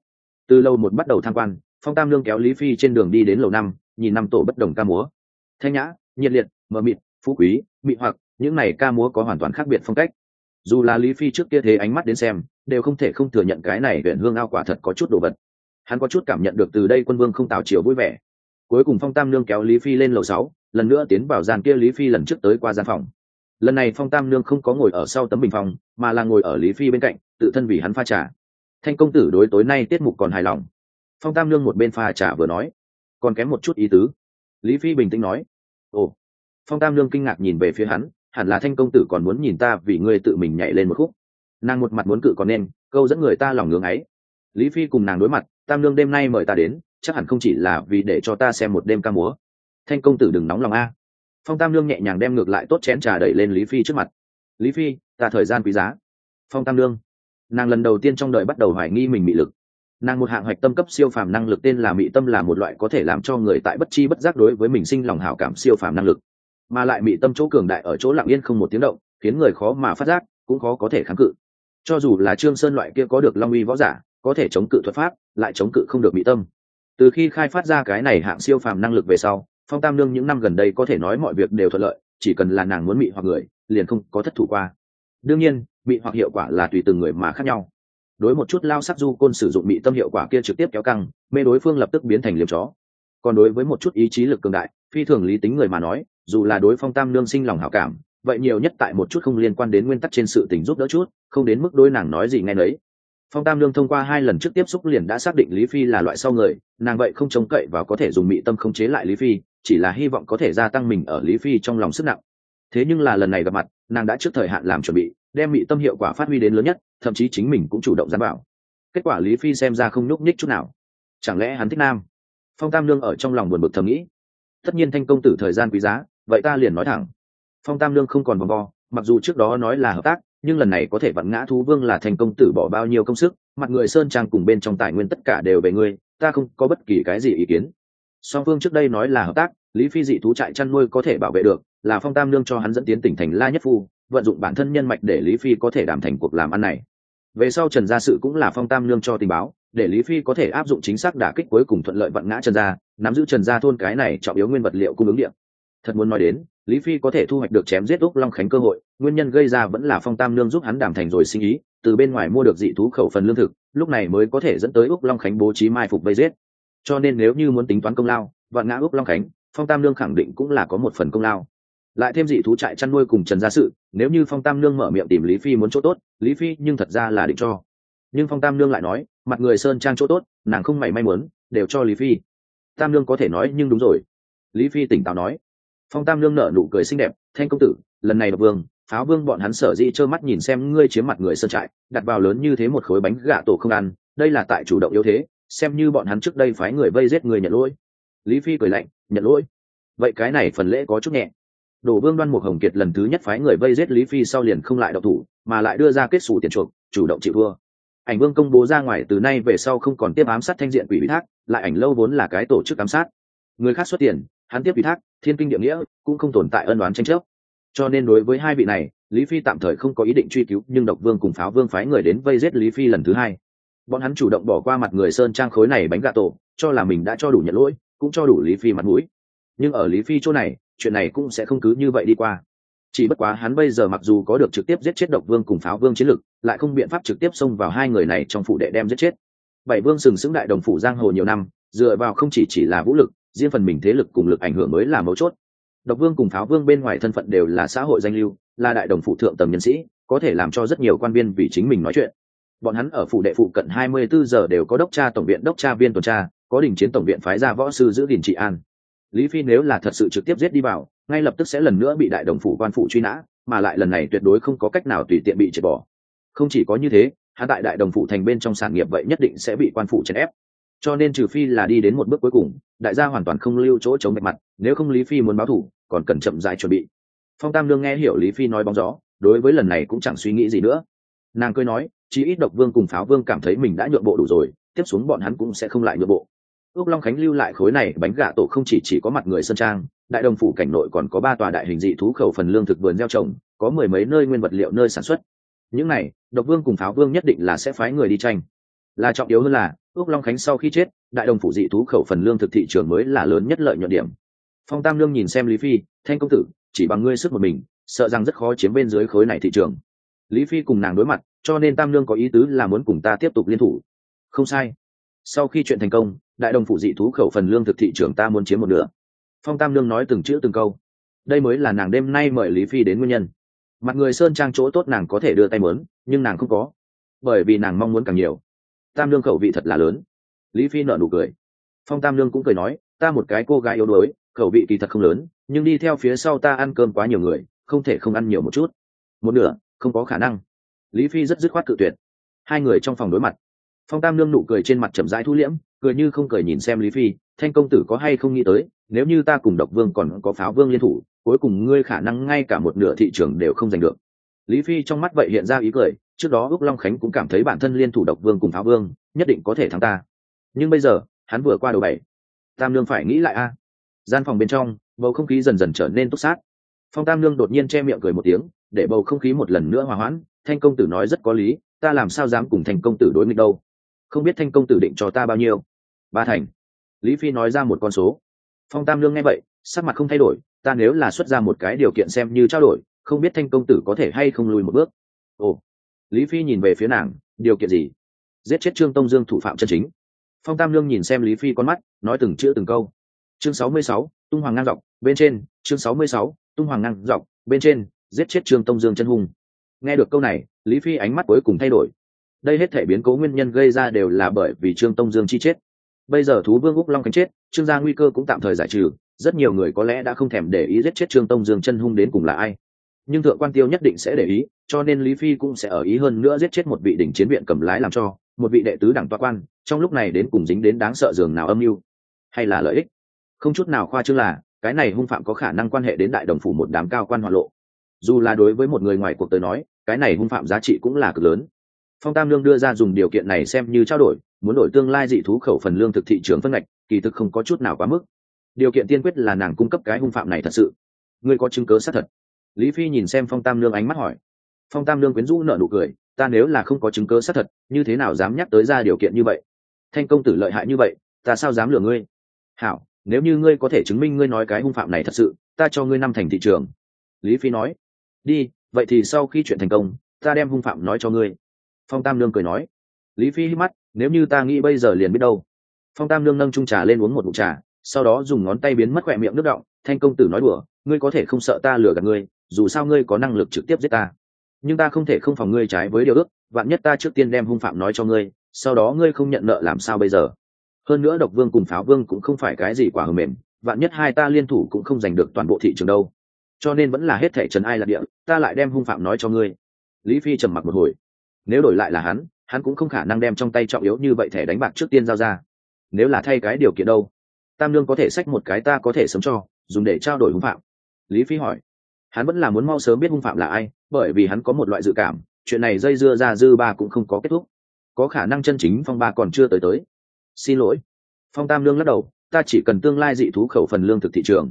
Từ lâu một bắt đầu tham quan, phong tam lương kéo lý phi trên đường đi đến lầu năm, nhìn năm tổ bất đồng ca múa. Thanh nhã, nhiệt liệt, mờ mịt, phú quý, mị hoặc, những này ca múa có hoàn toàn khác biệt phong cách. Dù là lý phi trước kia thế ánh mắt đến xem, đều không thể không thừa nhận cái này huyện hương ao quả thật có chút đồ vật hắn có chút cảm nhận được từ đây quân vương không tào chiều vui vẻ. Cuối cùng phong tam nương kéo lý phi lên lầu sáu, lần nữa tiến vào gian kia lý phi lần trước tới qua gian phòng. Lần này phong tam nương không có ngồi ở sau tấm bình phòng, mà là ngồi ở lý phi bên cạnh, tự thân vì hắn pha trà. Thanh công tử đối tối nay tiết mục còn hài lòng. Phong tam nương một bên pha trà vừa nói, còn kém một chút ý tứ. Lý phi bình tĩnh nói, ồ. Phong tam nương kinh ngạc nhìn về phía hắn, hẳn là thanh công tử còn muốn nhìn ta vì ngươi tự mình nhảy lên một khúc. Nàng một mặt muốn cự còn nên, câu dẫn người ta lòng ngưỡng ấy. Lý phi cùng nàng đối mặt tam Lương đêm nay mời ta đến, chắc hẳn không chỉ là vì để cho ta xem một đêm ca múa. Thanh công tử đừng nóng lòng a. Phong tam Lương nhẹ nhàng đem ngược lại tốt chén trà đẩy lên lý phi trước mặt. Lý phi, ta thời gian quý giá. Phong tam Lương. nàng lần đầu tiên trong đời bắt đầu hoài nghi mình mị lực. Nàng một hạng hoạch tâm cấp siêu phàm năng lực tên là mị tâm là một loại có thể làm cho người tại bất chi bất giác đối với mình sinh lòng hảo cảm siêu phàm năng lực. Mà lại mị tâm chỗ cường đại ở chỗ lặng yên không một tiếng động, khiến người khó mà phát giác, cũng khó có thể kháng cự. Cho dù là trương sơn loại kia có được long uy võ giả có thể chống cự thuật pháp, lại chống cự không được bị tâm. Từ khi khai phát ra cái này hạng siêu phàm năng lực về sau, phong tam nương những năm gần đây có thể nói mọi việc đều thuận lợi, chỉ cần là nàng muốn mị hoặc người, liền không có thất thủ qua. Đương nhiên, mị hoặc hiệu quả là tùy từng người mà khác nhau. Đối một chút lao sắc du côn sử dụng mị tâm hiệu quả kia trực tiếp kéo căng, mê đối phương lập tức biến thành liềm chó. Còn đối với một chút ý chí lực cường đại, phi thường lý tính người mà nói, dù là đối phong tam nương sinh lòng hảo cảm, vậy nhiều nhất tại một chút không liên quan đến nguyên tắc trên sự tình giúp đỡ chút, không đến mức đôi nàng nói gì ngay nấy phong tam lương thông qua hai lần trước tiếp xúc liền đã xác định lý phi là loại sau người, nàng vậy không trông cậy và có thể dùng mị tâm không chế lại lý phi, chỉ là hy vọng có thể gia tăng mình ở lý phi trong lòng sức nặng. Thế nhưng là lần này gặp mặt, nàng đã trước thời hạn làm chuẩn bị, đem mị tâm hiệu quả phát huy đến lớn nhất, thậm chí chính mình cũng chủ động dám bảo. Kết quả lý phi xem ra không nhúc nhích chút nào. Chẳng lẽ hắn thích nam? Phong tam lương ở trong lòng buồn bực thầm nghĩ. Tất nhiên thanh công tử thời gian quý giá, vậy ta liền nói thẳng. Phong tam lương không còn vòng vo, mặc dù trước đó nói là hợp tác nhưng lần này có thể vặn ngã thú vương là thành công tử bỏ bao nhiêu công sức, mặt người sơn trang cùng bên trong tài nguyên tất cả đều về ngươi, ta không có bất kỳ cái gì ý kiến. Song phương trước đây nói là hợp tác, lý phi dị thú trại chăn nuôi có thể bảo vệ được, là phong tam lương cho hắn dẫn tiến tỉnh thành la nhất phu, vận dụng bản thân nhân mạch để lý phi có thể đảm thành cuộc làm ăn này. Về sau trần gia sự cũng là phong tam lương cho tình báo, để lý phi có thể áp dụng chính xác đả kích cuối cùng thuận lợi vận ngã trần gia, nắm giữ trần gia thôn cái này trọng yếu nguyên vật liệu cung ứng điện. Thật muốn nói đến lý phi có thể thu hoạch được chém giết úc long khánh cơ hội, nguyên nhân gây ra vẫn là phong tam nương giúp hắn đảm thành rồi sinh ý, từ bên ngoài mua được dị thú khẩu phần lương thực, lúc này mới có thể dẫn tới úc long khánh bố trí mai phục vây giết. Cho nên nếu như muốn tính toán công lao, vạn ngã úc long khánh, phong tam nương khẳng định cũng là có một phần công lao. Lại thêm dị thú trại chăn nuôi cùng trần gia sự, nếu như phong tam nương mở miệng tìm lý phi muốn chỗ tốt, lý phi nhưng thật ra là định cho. Nhưng phong tam nương lại nói, mặt người sơn trang chỗ tốt, nàng không mảy may muốn, đều cho lý phi. Tam nương có thể nói nhưng đúng rồi. Lý phi tỉnh táo nói phong tam lương nợ nụ cười xinh đẹp, thanh công tử, lần này độc vương, pháo vương bọn hắn sở dĩ trơ mắt nhìn xem ngươi chiếm mặt người sơn trại, đặt vào lớn như thế một khối bánh gà tổ không ăn, đây là tại chủ động yếu thế, xem như bọn hắn trước đây phái người vây giết người nhận lỗi. Lý phi cười lạnh, nhận lỗi? Vậy cái này phần lễ có chút nhẹ. Đổ vương đoan mục hồng kiệt lần thứ nhất phái người vây giết lý phi sau liền không lại độc thủ, mà lại đưa ra kết xù tiền chuộc, chủ động chịu thua. Ảnh vương công bố ra ngoài từ nay về sau không còn tiếp ám sát thanh diện quỷ ủy thác, lại ảnh lâu vốn là cái tổ chức ám sát. Người khác xuất tiền, hắn tiếp ủy thác thiên kinh địa nghĩa cũng không tồn tại ân đoán tranh chấp. Cho nên đối với hai vị này, lý phi tạm thời không có ý định truy cứu, nhưng độc vương cùng pháo vương phái người đến vây giết lý phi lần thứ hai. Bọn hắn chủ động bỏ qua mặt người sơn trang khối này bánh gà tổ, cho là mình đã cho đủ nhận lỗi, cũng cho đủ lý phi mặt mũi. Nhưng ở lý phi chỗ này, chuyện này cũng sẽ không cứ như vậy đi qua. Chỉ bất quá hắn bây giờ mặc dù có được trực tiếp giết chết độc vương cùng pháo vương chiến lực, lại không biện pháp trực tiếp xông vào hai người này trong phủ đệ đem giết chết. Bảy vương sừng sững đại đồng phủ giang hồ nhiều năm, dựa vào không chỉ chỉ là vũ lực riêng phần mình thế lực cùng lực ảnh hưởng mới là mấu chốt. Độc vương cùng pháo vương bên ngoài thân phận đều là xã hội danh lưu, là đại đồng phụ thượng tầm nhân sĩ, có thể làm cho rất nhiều quan viên vì chính mình nói chuyện. Bọn hắn ở phủ đệ phụ cận 24 giờ đều có đốc tra tổng viện, đốc tra viên tuần tra, có đình chiến tổng viện phái ra võ sư giữ gìn trị an. Lý phi nếu là thật sự trực tiếp giết đi vào, ngay lập tức sẽ lần nữa bị đại đồng phủ quan phụ truy nã, mà lại lần này tuyệt đối không có cách nào tùy tiện bị triệt bỏ. Không chỉ có như thế, hắn tại đại đồng phủ thành bên trong sản nghiệp vậy nhất định sẽ bị quan phụ chèn ép cho nên trừ phi là đi đến một bước cuối cùng, đại gia hoàn toàn không lưu chỗ chống bạch mặt, nếu không lý phi muốn báo thủ, còn cần chậm dài chuẩn bị. Phong tam lương nghe hiểu lý phi nói bóng gió, đối với lần này cũng chẳng suy nghĩ gì nữa. Nàng cười nói chỉ ít độc vương cùng pháo vương cảm thấy mình đã nhượng bộ đủ rồi, tiếp xuống bọn hắn cũng sẽ không lại nhượng bộ. Ước long khánh lưu lại khối này bánh gà tổ không chỉ chỉ có mặt người sơn trang, đại đồng phủ cảnh nội còn có ba tòa đại hình dị thú khẩu phần lương thực vườn gieo trồng, có mười mấy nơi nguyên vật liệu nơi sản xuất. Những này, độc vương cùng pháo vương nhất định là sẽ phái người đi tranh. Là trọng yếu hơn là ước long khánh sau khi chết, đại đồng phủ dị thú khẩu phần lương thực thị trường mới là lớn nhất lợi nhuận điểm. Phong tam lương nhìn xem lý phi, thanh công tử, chỉ bằng ngươi sức một mình, sợ rằng rất khó chiếm bên dưới khối này thị trường. Lý phi cùng nàng đối mặt, cho nên tam lương có ý tứ là muốn cùng ta tiếp tục liên thủ. Không sai. Sau khi chuyện thành công, đại đồng phủ dị thú khẩu phần lương thực thị trường ta muốn chiếm một nửa. Phong tam lương nói từng chữ từng câu. Đây mới là nàng đêm nay mời lý phi đến nguyên nhân. Mặt người sơn trang chỗ tốt nàng có thể đưa tay mớn nhưng nàng không có, bởi vì nàng mong muốn càng nhiều tam lương khẩu vị thật là lớn. Lý phi nợ nụ cười. Phong tam lương cũng cười nói, ta một cái cô gái yếu đuối, khẩu vị kỳ thật không lớn, nhưng đi theo phía sau ta ăn cơm quá nhiều người, không thể không ăn nhiều một chút. Một nửa, không có khả năng. Lý phi rất dứt khoát cự tuyệt. Hai người trong phòng đối mặt. Phong tam lương nụ cười trên mặt chậm rãi thu liễm, cười như không cười nhìn xem lý phi, thanh công tử có hay không nghĩ tới, nếu như ta cùng độc vương còn có pháo vương liên thủ, cuối cùng ngươi khả năng ngay cả một nửa thị trường đều không giành được. Lý phi trong mắt vậy hiện ra ý cười trước đó ước long khánh cũng cảm thấy bản thân liên thủ độc vương cùng pháo vương, nhất định có thể thắng ta. Nhưng bây giờ, hắn vừa qua đầu bảy. Tam lương phải nghĩ lại a. Gian phòng bên trong, bầu không khí dần dần trở nên túc sát. Phong tam lương đột nhiên che miệng cười một tiếng, để bầu không khí một lần nữa hòa hoãn, thanh công tử nói rất có lý, ta làm sao dám cùng thành công tử đối nghịch đâu? Không biết thanh công tử định cho ta bao nhiêu? Ba thành. Lý phi nói ra một con số. Phong tam lương nghe vậy, sắc mặt không thay đổi, ta nếu là xuất ra một cái điều kiện xem như trao đổi, không biết thanh công tử có thể hay không lùi một bước. Ồ lý phi nhìn về phía nàng điều kiện gì? Giết chết trương tông dương thủ phạm chân chính. Phong tam lương nhìn xem lý phi con mắt nói từng chữ từng câu. Chương sáu mươi sáu, tung hoàng ngang dọc bên trên chương sáu mươi sáu, tung hoàng ngang dọc bên trên giết chết trương tông dương chân hung. Nghe được câu này lý phi ánh mắt cuối cùng thay đổi. Đây hết thể biến cố nguyên nhân gây ra đều là bởi vì trương tông dương chi chết. Bây giờ thú vương úc long khánh chết trương gia nguy cơ cũng tạm thời giải trừ rất nhiều người có lẽ đã không thèm để ý giết chết trương tông dương chân hung đến cùng là ai nhưng thượng quan tiêu nhất định sẽ để ý, cho nên lý phi cũng sẽ ở ý hơn nữa giết chết một vị đỉnh chiến viện cầm lái làm cho, một vị đệ tứ đảng toa quan, trong lúc này đến cùng dính đến đáng sợ giường nào âm mưu, hay là lợi ích? Không chút nào khoa trương là, cái này hung phạm có khả năng quan hệ đến đại đồng phủ một đám cao quan hoạn lộ. Dù là đối với một người ngoài cuộc tới nói, cái này hung phạm giá trị cũng là cực lớn. Phong tam lương đưa ra dùng điều kiện này xem như trao đổi, muốn đổi tương lai dị thú khẩu phần lương thực thị trường phân ngạch, kỳ thực không có chút nào quá mức. Điều kiện tiên quyết là nàng cung cấp cái hung phạm này thật sự. Ngươi có chứng cớ xác thật lý phi nhìn xem phong tam lương ánh mắt hỏi. Phong tam lương quyến rũ nợ nụ cười, ta nếu là không có chứng cớ xác thật, như thế nào dám nhắc tới ra điều kiện như vậy? Thanh công tử lợi hại như vậy, ta sao dám lừa ngươi? Hảo, nếu như ngươi có thể chứng minh ngươi nói cái hung phạm này thật sự, ta cho ngươi năm thành thị trường. Lý phi nói. Đi, vậy thì sau khi chuyện thành công, ta đem hung phạm nói cho ngươi. Phong tam lương cười nói. Lý phi hít mắt, nếu như ta nghĩ bây giờ liền biết đâu. Phong tam lương nâng trung trà lên uống một bụng trà, sau đó dùng ngón tay biến mất khỏe miệng nước động thanh công tử nói đùa, ngươi có thể không sợ ta lừa gạt ngươi dù sao ngươi có năng lực trực tiếp giết ta. Nhưng ta không thể không phòng ngươi trái với điều ước, vạn nhất ta trước tiên đem hung phạm nói cho ngươi, sau đó ngươi không nhận nợ làm sao bây giờ? Hơn nữa độc vương cùng pháo vương cũng không phải cái gì quả hờ mềm, vạn nhất hai ta liên thủ cũng không giành được toàn bộ thị trường đâu. Cho nên vẫn là hết thể trần ai là địa, ta lại đem hung phạm nói cho ngươi. Lý phi trầm mặc một hồi. Nếu đổi lại là hắn hắn cũng không khả năng đem trong tay trọng yếu như vậy thẻ đánh bạc trước tiên giao ra. Nếu là thay cái điều kiện đâu? Tam lương có thể xách một cái ta có thể sớm cho, dùng để trao đổi hung phạm. Lý phi hỏi hắn vẫn là muốn mau sớm biết hung phạm là ai, bởi vì hắn có một loại dự cảm, chuyện này dây dưa ra dư ba cũng không có kết thúc. Có khả năng chân chính phong ba còn chưa tới tới. Xin lỗi. Phong tam lương lắc đầu, ta chỉ cần tương lai dị thú khẩu phần lương thực thị trường.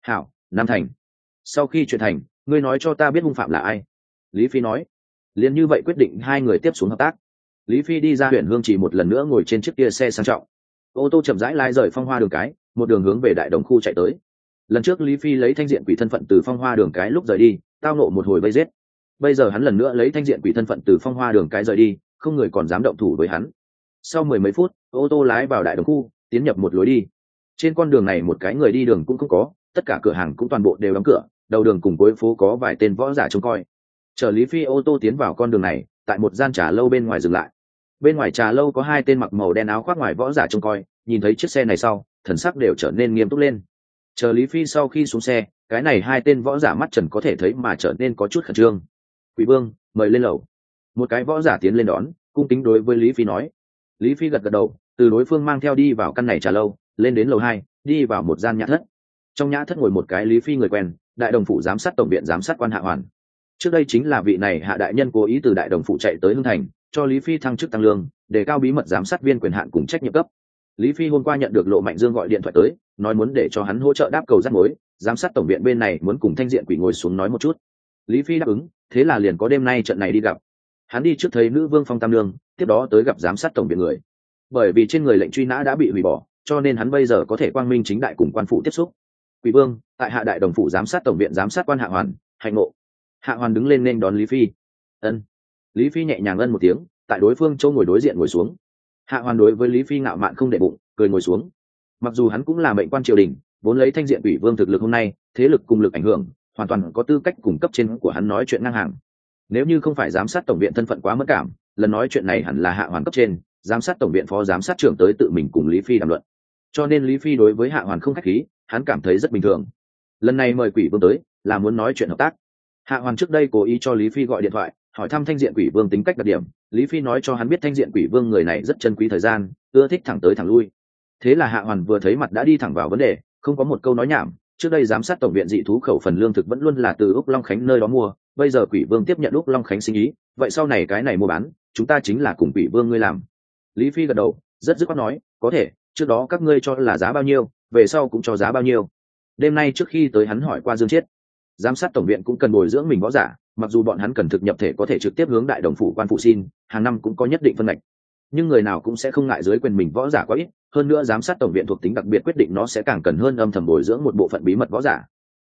Hảo, nam thành. Sau khi chuyện thành, ngươi nói cho ta biết hung phạm là ai. Lý phi nói. Liền như vậy quyết định hai người tiếp xuống hợp tác. Lý phi đi ra huyện hương chỉ một lần nữa ngồi trên chiếc kia xe sang trọng. Ô tô chậm rãi lai rời phong hoa đường cái, một đường hướng về đại đồng khu chạy tới lần trước lý phi lấy thanh diện quỷ thân phận từ phong hoa đường cái lúc rời đi, tao nộ một hồi vây giết. Bây giờ hắn lần nữa lấy thanh diện quỷ thân phận từ phong hoa đường cái rời đi, không người còn dám động thủ với hắn. Sau mười mấy phút, ô tô lái vào đại đồng khu, tiến nhập một lối đi. Trên con đường này một cái người đi đường cũng không có, tất cả cửa hàng cũng toàn bộ đều đóng cửa, đầu đường cùng cuối phố có vài tên võ giả trông coi. Chở lý phi ô tô tiến vào con đường này, tại một gian trà lâu bên ngoài dừng lại. Bên ngoài trà lâu có hai tên mặc màu đen áo khoác ngoài võ giả trông coi, nhìn thấy chiếc xe này sau, thần sắc đều trở nên nghiêm túc lên chờ lý phi sau khi xuống xe, cái này hai tên võ giả mắt trần có thể thấy mà trở nên có chút khẩn trương. Quỷ vương, mời lên lầu. Một cái võ giả tiến lên đón, cung kính đối với lý phi nói. Lý phi gật gật đầu, từ đối phương mang theo đi vào căn này trà lâu, lên đến lầu hai, đi vào một gian nhã thất. Trong nhã thất ngồi một cái lý phi người quen, đại đồng phụ giám sát tổng viện giám sát quan hạ hoàn. Trước đây chính là vị này hạ đại nhân cố ý từ đại đồng phụ chạy tới hưng thành, cho lý phi thăng chức tăng lương, để cao bí mật giám sát viên quyền hạn cùng trách nhiệm cấp lý phi hôm qua nhận được lộ mạnh dương gọi điện thoại tới, nói muốn để cho hắn hỗ trợ đáp cầu rắt mối, giám sát tổng viện bên này muốn cùng thanh diện quỷ ngồi xuống nói một chút. Lý phi đáp ứng, thế là liền có đêm nay trận này đi gặp. Hắn đi trước thấy nữ vương phong tam lương tiếp đó tới gặp giám sát tổng viện người. Bởi vì trên người lệnh truy nã đã bị hủy bỏ, cho nên hắn bây giờ có thể quang minh chính đại cùng quan phụ tiếp xúc. Quỷ vương, tại hạ đại đồng phủ giám sát tổng viện giám sát quan hạ hoàn, hạnh ngộ. Hạ hoàn đứng lên nên đón lý phi. Ân. Lý phi nhẹ nhàng ân một tiếng, tại đối phương châu ngồi đối diện ngồi xuống hạ hoàn đối với lý phi ngạo mạn không để bụng, cười ngồi xuống. Mặc dù hắn cũng là mệnh quan triều đình, vốn lấy thanh diện quỷ vương thực lực hôm nay, thế lực cùng lực ảnh hưởng, hoàn toàn có tư cách cung cấp trên của hắn nói chuyện ngang hàng. Nếu như không phải giám sát tổng viện thân phận quá mất cảm, lần nói chuyện này hẳn là hạ hoàn cấp trên, giám sát tổng viện phó giám sát trưởng tới tự mình cùng lý phi đàm luận. Cho nên lý phi đối với hạ hoàn không khách khí, hắn cảm thấy rất bình thường. Lần này mời quỷ vương tới, là muốn nói chuyện hợp tác. Hạ hoàn trước đây cố ý cho lý phi gọi điện thoại hỏi thăm thanh diện quỷ vương tính cách đặc điểm. Lý phi nói cho hắn biết thanh diện quỷ vương người này rất chân quý thời gian, ưa thích thẳng tới thẳng lui. Thế là hạ hoàn vừa thấy mặt đã đi thẳng vào vấn đề, không có một câu nói nhảm. Trước đây giám sát tổng viện dị thú khẩu phần lương thực vẫn luôn là từ úc long khánh nơi đó mua, bây giờ quỷ vương tiếp nhận úc long khánh sinh ý, vậy sau này cái này mua bán, chúng ta chính là cùng quỷ vương ngươi làm. Lý phi gật đầu, rất dứt khoát nói, có thể, trước đó các ngươi cho là giá bao nhiêu, về sau cũng cho giá bao nhiêu. Đêm nay trước khi tới hắn hỏi qua dương chiết giám sát tổng viện cũng cần bồi dưỡng mình võ giả, mặc dù bọn hắn cần thực nhập thể có thể trực tiếp hướng đại đồng phủ quan phụ xin, hàng năm cũng có nhất định phân ngạch nhưng người nào cũng sẽ không ngại dưới quyền mình võ giả quá ít, hơn nữa giám sát tổng viện thuộc tính đặc biệt quyết định nó sẽ càng cần hơn âm thầm bồi dưỡng một bộ phận bí mật võ giả.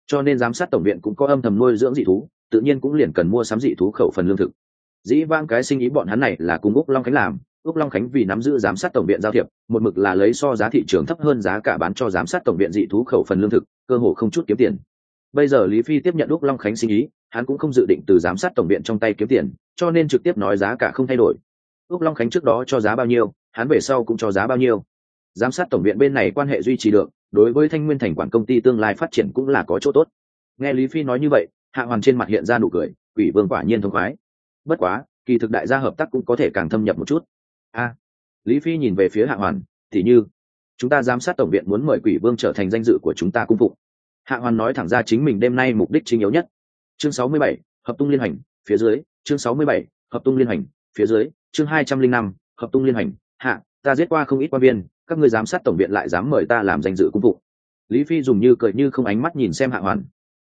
Cho nên giám sát tổng viện cũng có âm thầm nuôi dưỡng dị thú, tự nhiên cũng liền cần mua sắm dị thú khẩu phần lương thực. Dĩ vang cái sinh ý bọn hắn này là cùng úc long khánh làm, úc long khánh vì nắm giữ giám sát tổng viện giao thiệp, một mực là lấy so giá thị trường thấp hơn giá cả bán cho giám sát tổng viện dị thú khẩu phần lương thực, cơ hồ không chút kiếm tiền bây giờ lý phi tiếp nhận Đúc long khánh sinh ý, hắn cũng không dự định từ giám sát tổng viện trong tay kiếm tiền, cho nên trực tiếp nói giá cả không thay đổi. Đúc long khánh trước đó cho giá bao nhiêu, hắn về sau cũng cho giá bao nhiêu. Giám sát tổng viện bên này quan hệ duy trì được, đối với thanh nguyên thành quản công ty tương lai phát triển cũng là có chỗ tốt. Nghe lý phi nói như vậy, hạ hoàn trên mặt hiện ra nụ cười, quỷ vương quả nhiên thông khoái. Bất quá, kỳ thực đại gia hợp tác cũng có thể càng thâm nhập một chút. A, lý phi nhìn về phía hạ hoàn thì như, chúng ta giám sát tổng viện muốn mời quỷ vương trở thành danh dự của chúng ta cung phụng hạ hoàn nói thẳng ra chính mình đêm nay mục đích chính yếu nhất. Chương 67, hợp tung liên hành phía dưới. Chương 67, hợp tung liên hành phía dưới. Chương 205, hợp tung liên hành. Hạ ta giết qua không ít quan viên các ngươi giám sát tổng viện lại dám mời ta làm danh dự cung phụ lý phi dùng như cười như không ánh mắt nhìn xem hạ hoàn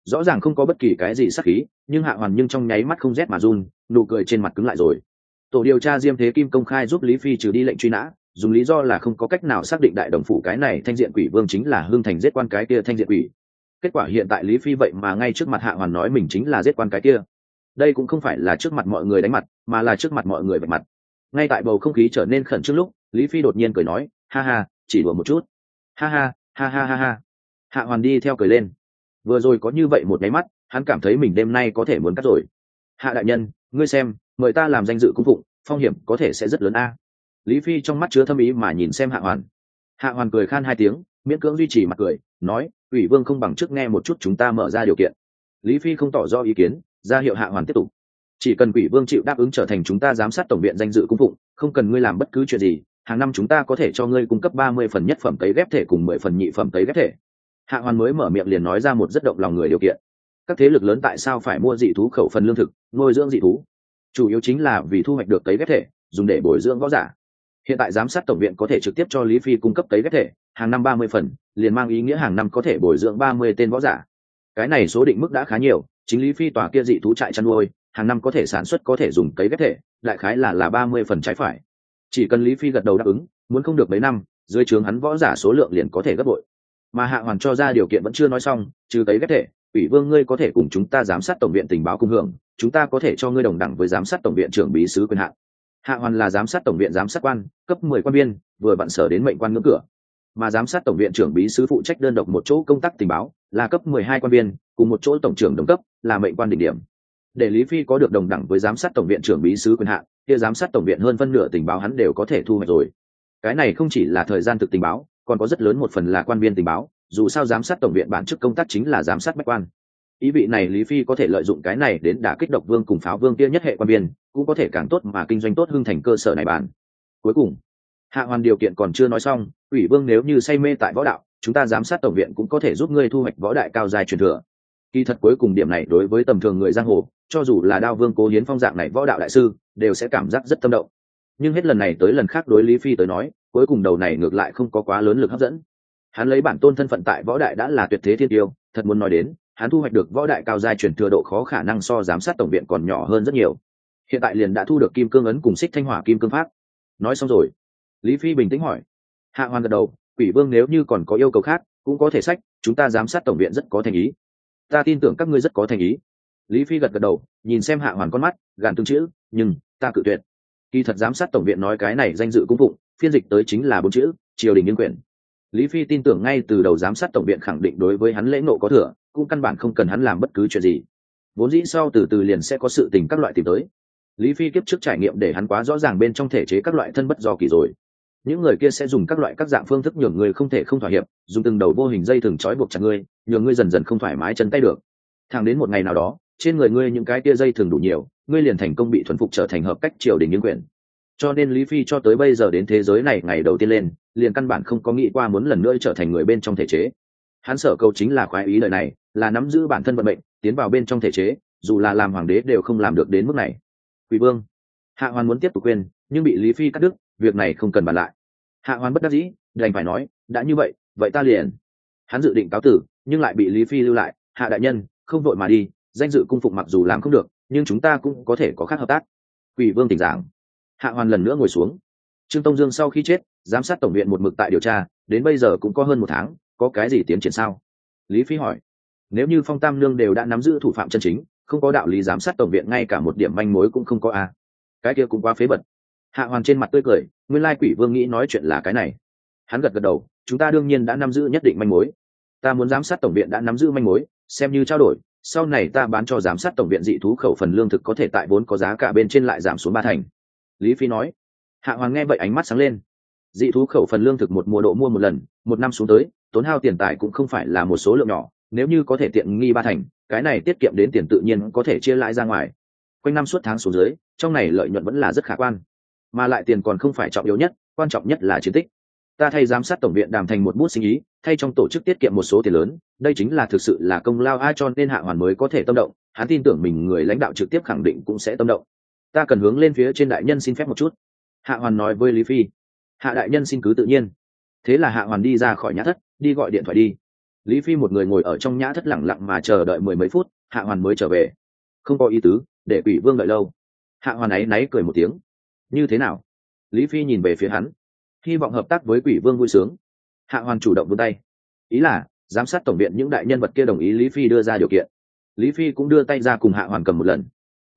rõ ràng không có bất kỳ cái gì sắc khí nhưng hạ hoàn nhưng trong nháy mắt không rét mà run nụ cười trên mặt cứng lại rồi. Tổ điều tra diêm thế kim công khai giúp lý phi trừ đi lệnh truy nã dùng lý do là không có cách nào xác định đại đồng phủ cái này thanh diện quỷ vương chính là hương thành giết quan cái kia thanh diện quỷ kết quả hiện tại lý phi vậy mà ngay trước mặt hạ hoàn nói mình chính là giết quan cái kia. Đây cũng không phải là trước mặt mọi người đánh mặt, mà là trước mặt mọi người vạch mặt. Ngay tại bầu không khí trở nên khẩn trương lúc, lý phi đột nhiên cười nói, ha ha, chỉ đùa một chút. Ha ha ha ha ha ha. Hạ hoàn đi theo cười lên. Vừa rồi có như vậy một nháy mắt, hắn cảm thấy mình đêm nay có thể muốn cắt rồi. Hạ đại nhân, ngươi xem, mời ta làm danh dự cung phụng, phong hiểm có thể sẽ rất lớn a. Lý phi trong mắt chứa thâm ý mà nhìn xem hạ hoàn. Hạ hoàn cười khan hai tiếng, miễn cưỡng duy trì mặt cười, nói ủy vương không bằng trước nghe một chút chúng ta mở ra điều kiện. Lý phi không tỏ rõ ý kiến, ra hiệu hạ hoàn tiếp tục. Chỉ cần quỷ vương chịu đáp ứng trở thành chúng ta giám sát tổng viện danh dự cung phụng, không cần ngươi làm bất cứ chuyện gì, hàng năm chúng ta có thể cho ngươi cung cấp ba mươi phần nhất phẩm tấy ghép thể cùng mười phần nhị phẩm tấy ghép thể. Hạ hoàn mới mở miệng liền nói ra một rất động lòng người điều kiện. Các thế lực lớn tại sao phải mua dị thú khẩu phần lương thực, nuôi dưỡng dị thú? Chủ yếu chính là vì thu hoạch được tấy ghép thể, dùng để bồi dưỡng võ giả hiện tại giám sát tổng viện có thể trực tiếp cho lý phi cung cấp tấy ghép thể, hàng năm ba mươi phần, liền mang ý nghĩa hàng năm có thể bồi dưỡng ba mươi tên võ giả. Cái này số định mức đã khá nhiều, chính lý phi tòa kia dị thú trại chăn nuôi, hàng năm có thể sản xuất có thể dùng cấy ghép thể, đại khái là là ba mươi phần trái phải. Chỉ cần lý phi gật đầu đáp ứng, muốn không được mấy năm, dưới trướng hắn võ giả số lượng liền có thể gấp bội. Mà hạ hoàn cho ra điều kiện vẫn chưa nói xong, trừ cấy ghép thể, ủy vương ngươi có thể cùng chúng ta giám sát tổng viện tình báo cung hưởng, chúng ta có thể cho ngươi đồng đẳng với giám sát tổng viện trưởng bí sứ quyền hạn hạ hoàn là giám sát tổng viện giám sát quan, cấp mười quan viên, vừa vặn sở đến mệnh quan ngưỡng cửa. Mà giám sát tổng viện trưởng bí sứ phụ trách đơn độc một chỗ công tác tình báo, là cấp mười hai quan viên, cùng một chỗ tổng trưởng đồng cấp, là mệnh quan đỉnh điểm. Để lý phi có được đồng đẳng với giám sát tổng viện trưởng bí sứ quyền hạn, kia giám sát tổng viện hơn phân nửa tình báo hắn đều có thể thu hoạch rồi. Cái này không chỉ là thời gian thực tình báo, còn có rất lớn một phần là quan viên tình báo, dù sao giám sát tổng viện bản chức công tác chính là giám sát bách quan. Ý vị này lý phi có thể lợi dụng cái này đến đả kích độc vương cùng pháo vương kia nhất hệ quan viên cũng có thể càng tốt mà kinh doanh tốt hưng thành cơ sở này bàn cuối cùng, hạ hoàn điều kiện còn chưa nói xong ủy vương nếu như say mê tại võ đạo, chúng ta giám sát tổng viện cũng có thể giúp ngươi thu hoạch võ đại cao dài truyền thừa. Kỳ thật cuối cùng điểm này đối với tầm thường người giang hồ, cho dù là đao vương cố hiến phong dạng này võ đạo đại sư, đều sẽ cảm giác rất tâm động. Nhưng hết lần này tới lần khác đối lý phi tới nói, cuối cùng đầu này ngược lại không có quá lớn lực hấp dẫn. Hắn lấy bản tôn thân phận tại võ đại đã là tuyệt thế thiên tiêu, thật muốn nói đến, hắn thu hoạch được võ đại cao giai truyền thừa độ khó khả năng so giám sát tổng viện còn nhỏ hơn rất nhiều hiện tại liền đã thu được kim cương ấn cùng xích thanh hỏa kim cương pháp. Nói xong rồi, lý phi bình tĩnh hỏi. Hạ hoàn gật đầu, quỷ vương nếu như còn có yêu cầu khác, cũng có thể sách, chúng ta giám sát tổng viện rất có thành ý. Ta tin tưởng các ngươi rất có thành ý. Lý phi gật gật đầu, nhìn xem hạ hoàn con mắt, gàn tương chữ, nhưng, ta cự tuyệt. Kỳ thật giám sát tổng viện nói cái này danh dự cung phụng, phiên dịch tới chính là bốn chữ, triều đình nghiên quyền. Lý phi tin tưởng ngay từ đầu giám sát tổng viện khẳng định đối với hắn lễ nộ có thừa, cũng căn bản không cần hắn làm bất cứ chuyện gì. Vốn dĩ sau từ từ liền sẽ có sự tình các loại tìm tới lý phi kiếp trước trải nghiệm để hắn quá rõ ràng bên trong thể chế các loại thân bất do kỳ rồi. Những người kia sẽ dùng các loại các dạng phương thức nhường người không thể không thỏa hiệp, dùng từng đầu vô hình dây thừng trói buộc chặt ngươi, nhường ngươi dần dần không thoải mái chân tay được. Thẳng đến một ngày nào đó, trên người ngươi những cái tia dây thường đủ nhiều, ngươi liền thành công bị thuần phục trở thành hợp cách triều đình những quyền. Cho nên lý phi cho tới bây giờ đến thế giới này ngày đầu tiên lên, liền căn bản không có nghĩ qua muốn lần nữa trở thành người bên trong thể chế. Hắn sở câu chính là khoái ý lời này, là nắm giữ bản thân vận mệnh, tiến vào bên trong thể chế, dù là làm hoàng đế đều không làm được đến mức này quỷ vương. Hạ hoàn muốn tiếp tục quên nhưng bị lý phi cắt đứt, việc này không cần bàn lại. Hạ hoàn bất đắc dĩ, đành phải nói, đã như vậy vậy ta liền. Hắn dự định cáo tử, nhưng lại bị lý phi lưu lại. Hạ đại nhân, không vội mà đi, danh dự cung phục mặc dù làm không được, nhưng chúng ta cũng có thể có khác hợp tác. Quỷ vương tỉnh giảng. Hạ hoàn lần nữa ngồi xuống. Trương tông dương sau khi chết, giám sát tổng viện một mực tại điều tra, đến bây giờ cũng có hơn một tháng, có cái gì tiến triển sao? Lý phi hỏi. Nếu như phong tam lương đều đã nắm giữ thủ phạm chân chính không có đạo lý giám sát tổng viện, ngay cả một điểm manh mối cũng không có a à. cái kia cũng quá phế bật hạ hoàn trên mặt tươi cười, nguyên lai quỷ vương nghĩ nói chuyện là cái này. Hắn gật gật đầu, chúng ta đương nhiên đã nắm giữ nhất định manh mối. Ta muốn giám sát tổng viện đã nắm giữ manh mối, xem như trao đổi, sau này ta bán cho giám sát tổng viện dị thú khẩu phần lương thực có thể tại vốn có giá cả bên trên lại giảm xuống ba thành. Lý phi nói. Hạ hoàng nghe vậy ánh mắt sáng lên. Dị thú khẩu phần lương thực một mùa độ mua một lần, một năm xuống tới, tốn hao tiền tài cũng không phải là một số lượng nhỏ nếu như có thể tiện nghi ba thành, cái này tiết kiệm đến tiền tự nhiên có thể chia lãi ra ngoài. Quanh năm suốt tháng xuống dưới, trong này lợi nhuận vẫn là rất khả quan. Mà lại tiền còn không phải trọng yếu nhất, quan trọng nhất là chiến tích. Ta thay giám sát tổng viện đàm thành một bút sinh ý, thay trong tổ chức tiết kiệm một số tiền lớn, đây chính là thực sự là công lao ai cho nên hạ hoàn mới có thể tâm động. Hắn tin tưởng mình người lãnh đạo trực tiếp khẳng định cũng sẽ tâm động. Ta cần hướng lên phía trên đại nhân xin phép một chút. Hạ hoàn nói với lý phi. Hạ đại nhân xin cứ tự nhiên. Thế là hạ hoàn đi ra khỏi nhà thất, đi gọi điện thoại đi lý phi một người ngồi ở trong nhã thất lẳng lặng mà chờ đợi mười mấy phút, hạ hoàn mới trở về. Không có ý tứ, để quỷ vương đợi lâu. Hạ hoàn áy náy cười một tiếng. Như thế nào? Lý phi nhìn về phía hắn. Hy vọng hợp tác với quỷ vương vui sướng. Hạ hoàn chủ động vươn tay. Ý là, giám sát tổng viện những đại nhân vật kia đồng ý lý phi đưa ra điều kiện. Lý phi cũng đưa tay ra cùng hạ hoàn cầm một lần.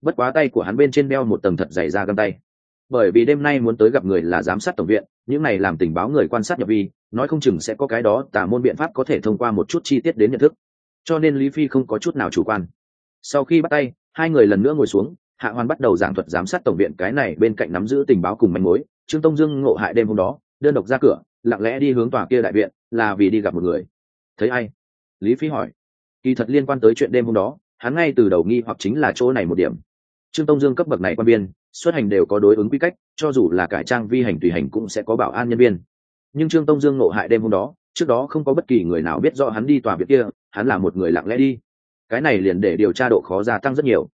Bất quá tay của hắn bên trên đeo một tầng thật dày ra găng tay. Bởi vì đêm nay muốn tới gặp người là giám sát tổng viện những này làm tình báo người quan sát nhập vi, nói không chừng sẽ có cái đó tả môn biện pháp có thể thông qua một chút chi tiết đến nhận thức. Cho nên lý phi không có chút nào chủ quan. Sau khi bắt tay, hai người lần nữa ngồi xuống, hạ hoàn bắt đầu giảng thuật giám sát tổng viện cái này bên cạnh nắm giữ tình báo cùng manh mối. Trương tông dương ngộ hại đêm hôm đó, đơn độc ra cửa, lặng lẽ đi hướng tòa kia đại viện, là vì đi gặp một người. Thấy ai? Lý phi hỏi. Kỳ thật liên quan tới chuyện đêm hôm đó, hắn ngay từ đầu nghi hoặc chính là chỗ này một điểm. Trương tông dương cấp bậc này quan viên xuất hành đều có đối ứng quy cách, cho dù là cải trang vi hành tùy hành cũng sẽ có bảo an nhân viên. Nhưng trương tông dương ngộ hại đêm hôm đó, trước đó không có bất kỳ người nào biết rõ hắn đi tòa biệt kia, hắn là một người lặng lẽ đi. Cái này liền để điều tra độ khó gia tăng rất nhiều.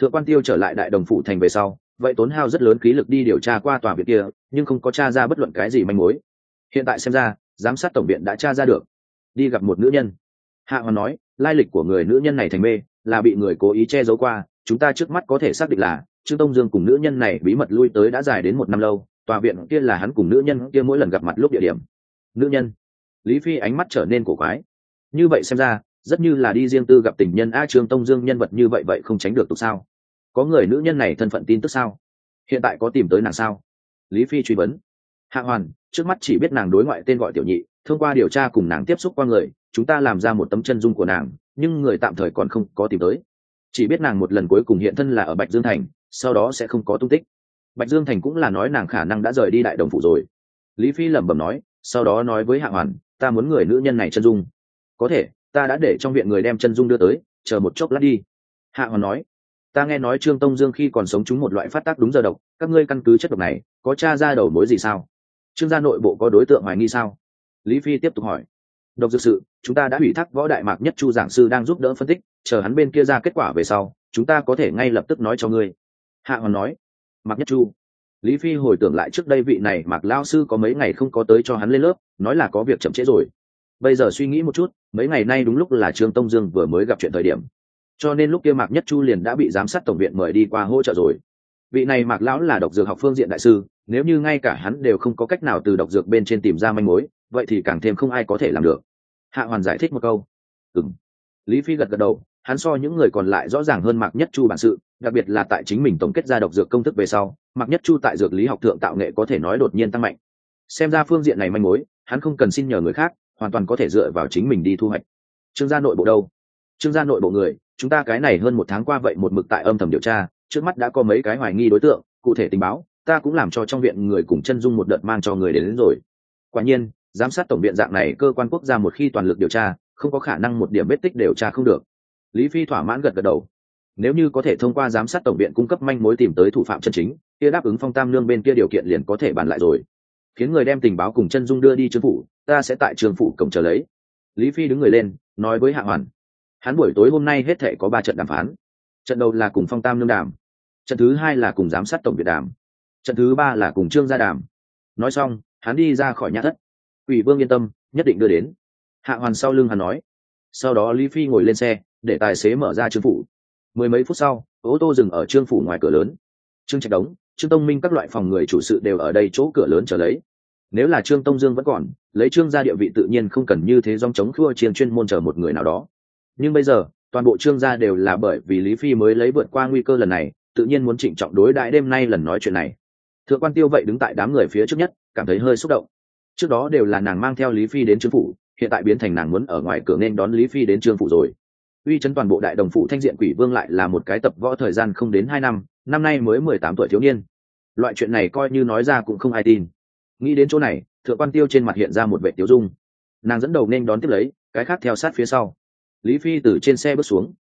Thượng quan tiêu trở lại đại đồng phủ thành về sau, vậy tốn hao rất lớn khí lực đi điều tra qua tòa biệt kia, nhưng không có t r a ra bất luận cái gì manh mối. Hiện tại xem ra, giám sát tổng viện đã tra ra được. Đi gặp một nữ nhân. Hạ hoàn nói, lai lịch của người nữ nhân này thành mê, là bị người cố ý che giấu qua, chúng ta trước mắt có thể xác định là trương tông dương cùng nữ nhân này bí mật lui tới đã dài đến một năm lâu, tòa viện kia là hắn cùng nữ nhân kia mỗi lần gặp mặt lúc địa điểm. Nữ nhân. Lý phi ánh mắt trở nên cổ quái. Như vậy xem ra, rất như là đi riêng tư gặp tình nhân, a, trương tông dương nhân vật như vậy vậy không tránh được tục sao? Có người nữ nhân này thân phận tin tức sao? Hiện tại có tìm tới nàng sao? Lý phi truy vấn. Hạ hoàn, trước mắt chỉ biết nàng đối ngoại tên gọi tiểu nhị, thông qua điều tra cùng nàng tiếp xúc qua người, chúng ta làm ra một tấm chân dung của nàng, nhưng người tạm thời còn không có tìm tới. Chỉ biết nàng một lần cuối cùng hiện thân là ở bạch dương thành sau đó sẽ không có tung tích. Bạch dương thành cũng là nói nàng khả năng đã rời đi đại đồng phủ rồi. Lý phi lẩm bẩm nói, sau đó nói với hạ hoàn, ta muốn người nữ nhân này chân dung. Có thể, ta đã để trong viện người đem chân dung đưa tới, chờ một chốc lát đi. Hạ hoàn nói, ta nghe nói trương tông dương khi còn sống chúng một loại phát tác đúng giờ độc, các ngươi căn cứ chất độc này, có t r a ra đầu mối gì sao? Trương gia nội bộ có đối tượng hoài nghi sao? Lý phi tiếp tục hỏi, độc dược sự, chúng ta đã ủy thác võ đại mạc nhất chu giảng sư đang giúp đỡ phân tích, chờ hắn bên kia ra kết quả về sau, chúng ta có thể ngay lập tức nói cho ngươi hạ hoàn nói, mạc nhất chu. Lý phi hồi tưởng lại trước đây vị này mạc lao sư có mấy ngày không có tới cho hắn lên lớp, nói là có việc chậm trễ rồi. Bây giờ suy nghĩ một chút, mấy ngày nay đúng lúc là trương tông dương vừa mới gặp chuyện thời điểm. Cho nên lúc kia mạc nhất chu liền đã bị giám sát tổng viện mời đi qua hỗ trợ rồi. Vị này mạc lão là độc dược học phương diện đại sư, nếu như ngay cả hắn đều không có cách nào từ độc dược bên trên tìm ra manh mối, vậy thì càng thêm không ai có thể làm được. Hạ hoàn giải thích một câu. Ừng lý phi gật gật đầu hắn so những người còn lại rõ ràng hơn mạc nhất chu bản sự đặc biệt là tại chính mình tổng kết ra độc dược công thức về sau mạc nhất chu tại dược lý học thượng tạo nghệ có thể nói đột nhiên tăng mạnh. Xem ra phương diện này manh mối hắn không cần xin nhờ người khác hoàn toàn có thể dựa vào chính mình đi thu hoạch. Trương gia nội bộ đâu? Trương gia nội bộ người chúng ta cái này hơn một tháng qua vậy một mực tại âm thầm điều tra trước mắt đã có mấy cái hoài nghi đối tượng cụ thể tình báo ta cũng làm cho trong viện người cùng chân dung một đợt mang cho người đến, đến rồi. Quả nhiên giám sát tổng viện dạng này cơ quan quốc gia một khi toàn lực điều tra không có khả năng một điểm vết tích điều tra không được lý phi thỏa mãn gật gật đầu. Nếu như có thể thông qua giám sát tổng viện cung cấp manh mối tìm tới thủ phạm chân chính, kia đáp ứng phong tam lương bên kia điều kiện liền có thể bàn lại rồi. Khiến người đem tình báo cùng chân dung đưa đi trương phủ, ta sẽ tại trường phủ cổng chờ lấy. Lý phi đứng người lên, nói với hạ hoàn. Hắn buổi tối hôm nay hết thể có ba trận đàm phán. Trận đầu là cùng phong tam lương đàm. Trận thứ hai là cùng giám sát tổng biện đàm. Trận thứ ba là cùng trương gia đàm. Nói xong, hắn đi ra khỏi nhà thất. Ủy vương yên tâm, nhất định đưa đến. Hạ hoàn sau lưng hắn nói. Sau đó lý phi ngồi lên xe để tài xế mở ra trương phủ. Mười mấy phút sau, ô tô dừng ở trương phủ ngoài cửa lớn. Trương trạch đống, trương tông minh các loại phòng người chủ sự đều ở đây chỗ cửa lớn trở lấy. Nếu là trương tông dương vẫn còn, lấy trương gia địa vị tự nhiên không cần như thế dòng chống khua chiến chuyên môn chờ một người nào đó. Nhưng bây giờ, toàn bộ trương gia đều là bởi vì lý phi mới lấy vượt qua nguy cơ lần này, tự nhiên muốn trịnh trọng đối đại đêm nay lần nói chuyện này. Thượng quan tiêu vậy đứng tại đám người phía trước nhất, cảm thấy hơi xúc động. Trước đó đều là nàng mang theo lý phi đến trương phủ, hiện tại biến thành nàng muốn ở ngoài cửa nên đón lý phi đến trương phủ rồi uy chấn toàn bộ đại đồng phụ thanh diện quỷ vương lại là một cái tập võ thời gian không đến hai năm năm nay mới mười tám tuổi thiếu niên. Loại chuyện này coi như nói ra cũng không ai tin. Nghĩ đến chỗ này, thượng quan tiêu trên mặt hiện ra một vệ tiêu dung. Nàng dẫn đầu nên đón tiếp lấy, cái khác theo sát phía sau. Lý phi từ trên xe bước xuống.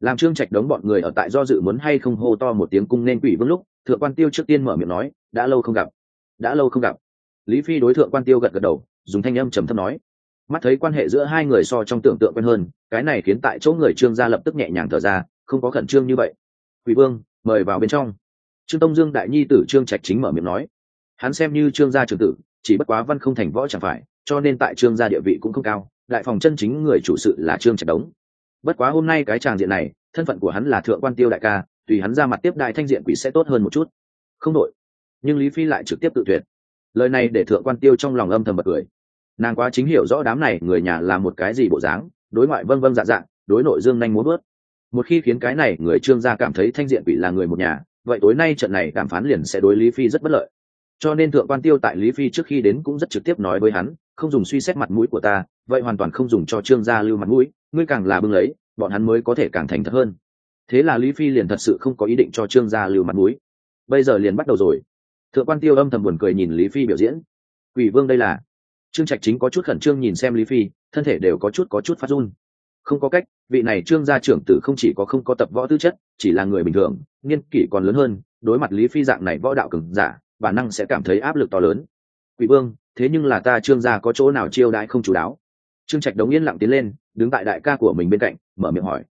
Làm trương trạch đống bọn người ở tại do dự muốn hay không hô to một tiếng cung nên quỷ vương lúc, thượng quan tiêu trước tiên mở miệng nói, đã lâu không gặp. Đã lâu không gặp. Lý phi đối thượng quan tiêu gật gật đầu, dùng thanh âm trầm thấp nói mắt thấy quan hệ giữa hai người so trong tưởng tượng quen hơn, cái này khiến tại chỗ người trương gia lập tức nhẹ nhàng thở ra, không có khẩn trương như vậy. Quỷ vương, mời vào bên trong. Trương tông dương đại nhi tử trương trạch chính mở miệng nói. Hắn xem như trương gia trường tử, chỉ bất quá văn không thành võ chẳng phải, cho nên tại trương gia địa vị cũng không cao, đại phòng chân chính người chủ sự là trương trạch đống. Bất quá hôm nay cái tràng diện này, thân phận của hắn là thượng quan tiêu đại ca, tùy hắn ra mặt tiếp đại thanh diện quỷ sẽ tốt hơn một chút. Không đội nhưng lý phi lại trực tiếp tự tuyệt. Lời này để thượng quan tiêu trong lòng âm thầm bật cười nàng quá chính hiểu rõ đám này, người nhà là một cái gì bộ dáng, đối ngoại vân vân dạ dạng đối nội dương nhanh muốn bớt một khi khiến cái này người trương gia cảm thấy thanh diện bị là người một nhà, vậy tối nay trận này đàm phán liền sẽ đối lý phi rất bất lợi. Cho nên thượng quan tiêu tại lý phi trước khi đến cũng rất trực tiếp nói với hắn, không dùng suy xét mặt mũi của ta, vậy hoàn toàn không dùng cho trương gia lưu mặt mũi, ngươi càng là bưng lấy, bọn hắn mới có thể càng thành thật hơn. Thế là lý phi liền thật sự không có ý định cho trương gia lưu mặt mũi. Bây giờ liền bắt đầu rồi. Thượng quan tiêu âm thầm buồn cười nhìn lý phi biểu diễn. Quỷ vương đây là trương trạch chính có chút khẩn trương nhìn xem lý phi thân thể đều có chút có chút phát run. Không có cách vị này trương gia trưởng tử không chỉ có không có tập võ tư chất chỉ là người bình thường niên kỷ còn lớn hơn đối mặt lý phi dạng này võ đạo cừng giả bản năng sẽ cảm thấy áp lực to lớn. Quỷ vương thế nhưng là ta trương gia có chỗ nào chiêu đãi không chú đáo? Trương trạch đống yên lặng tiến lên đứng tại đại ca của mình bên cạnh mở miệng hỏi.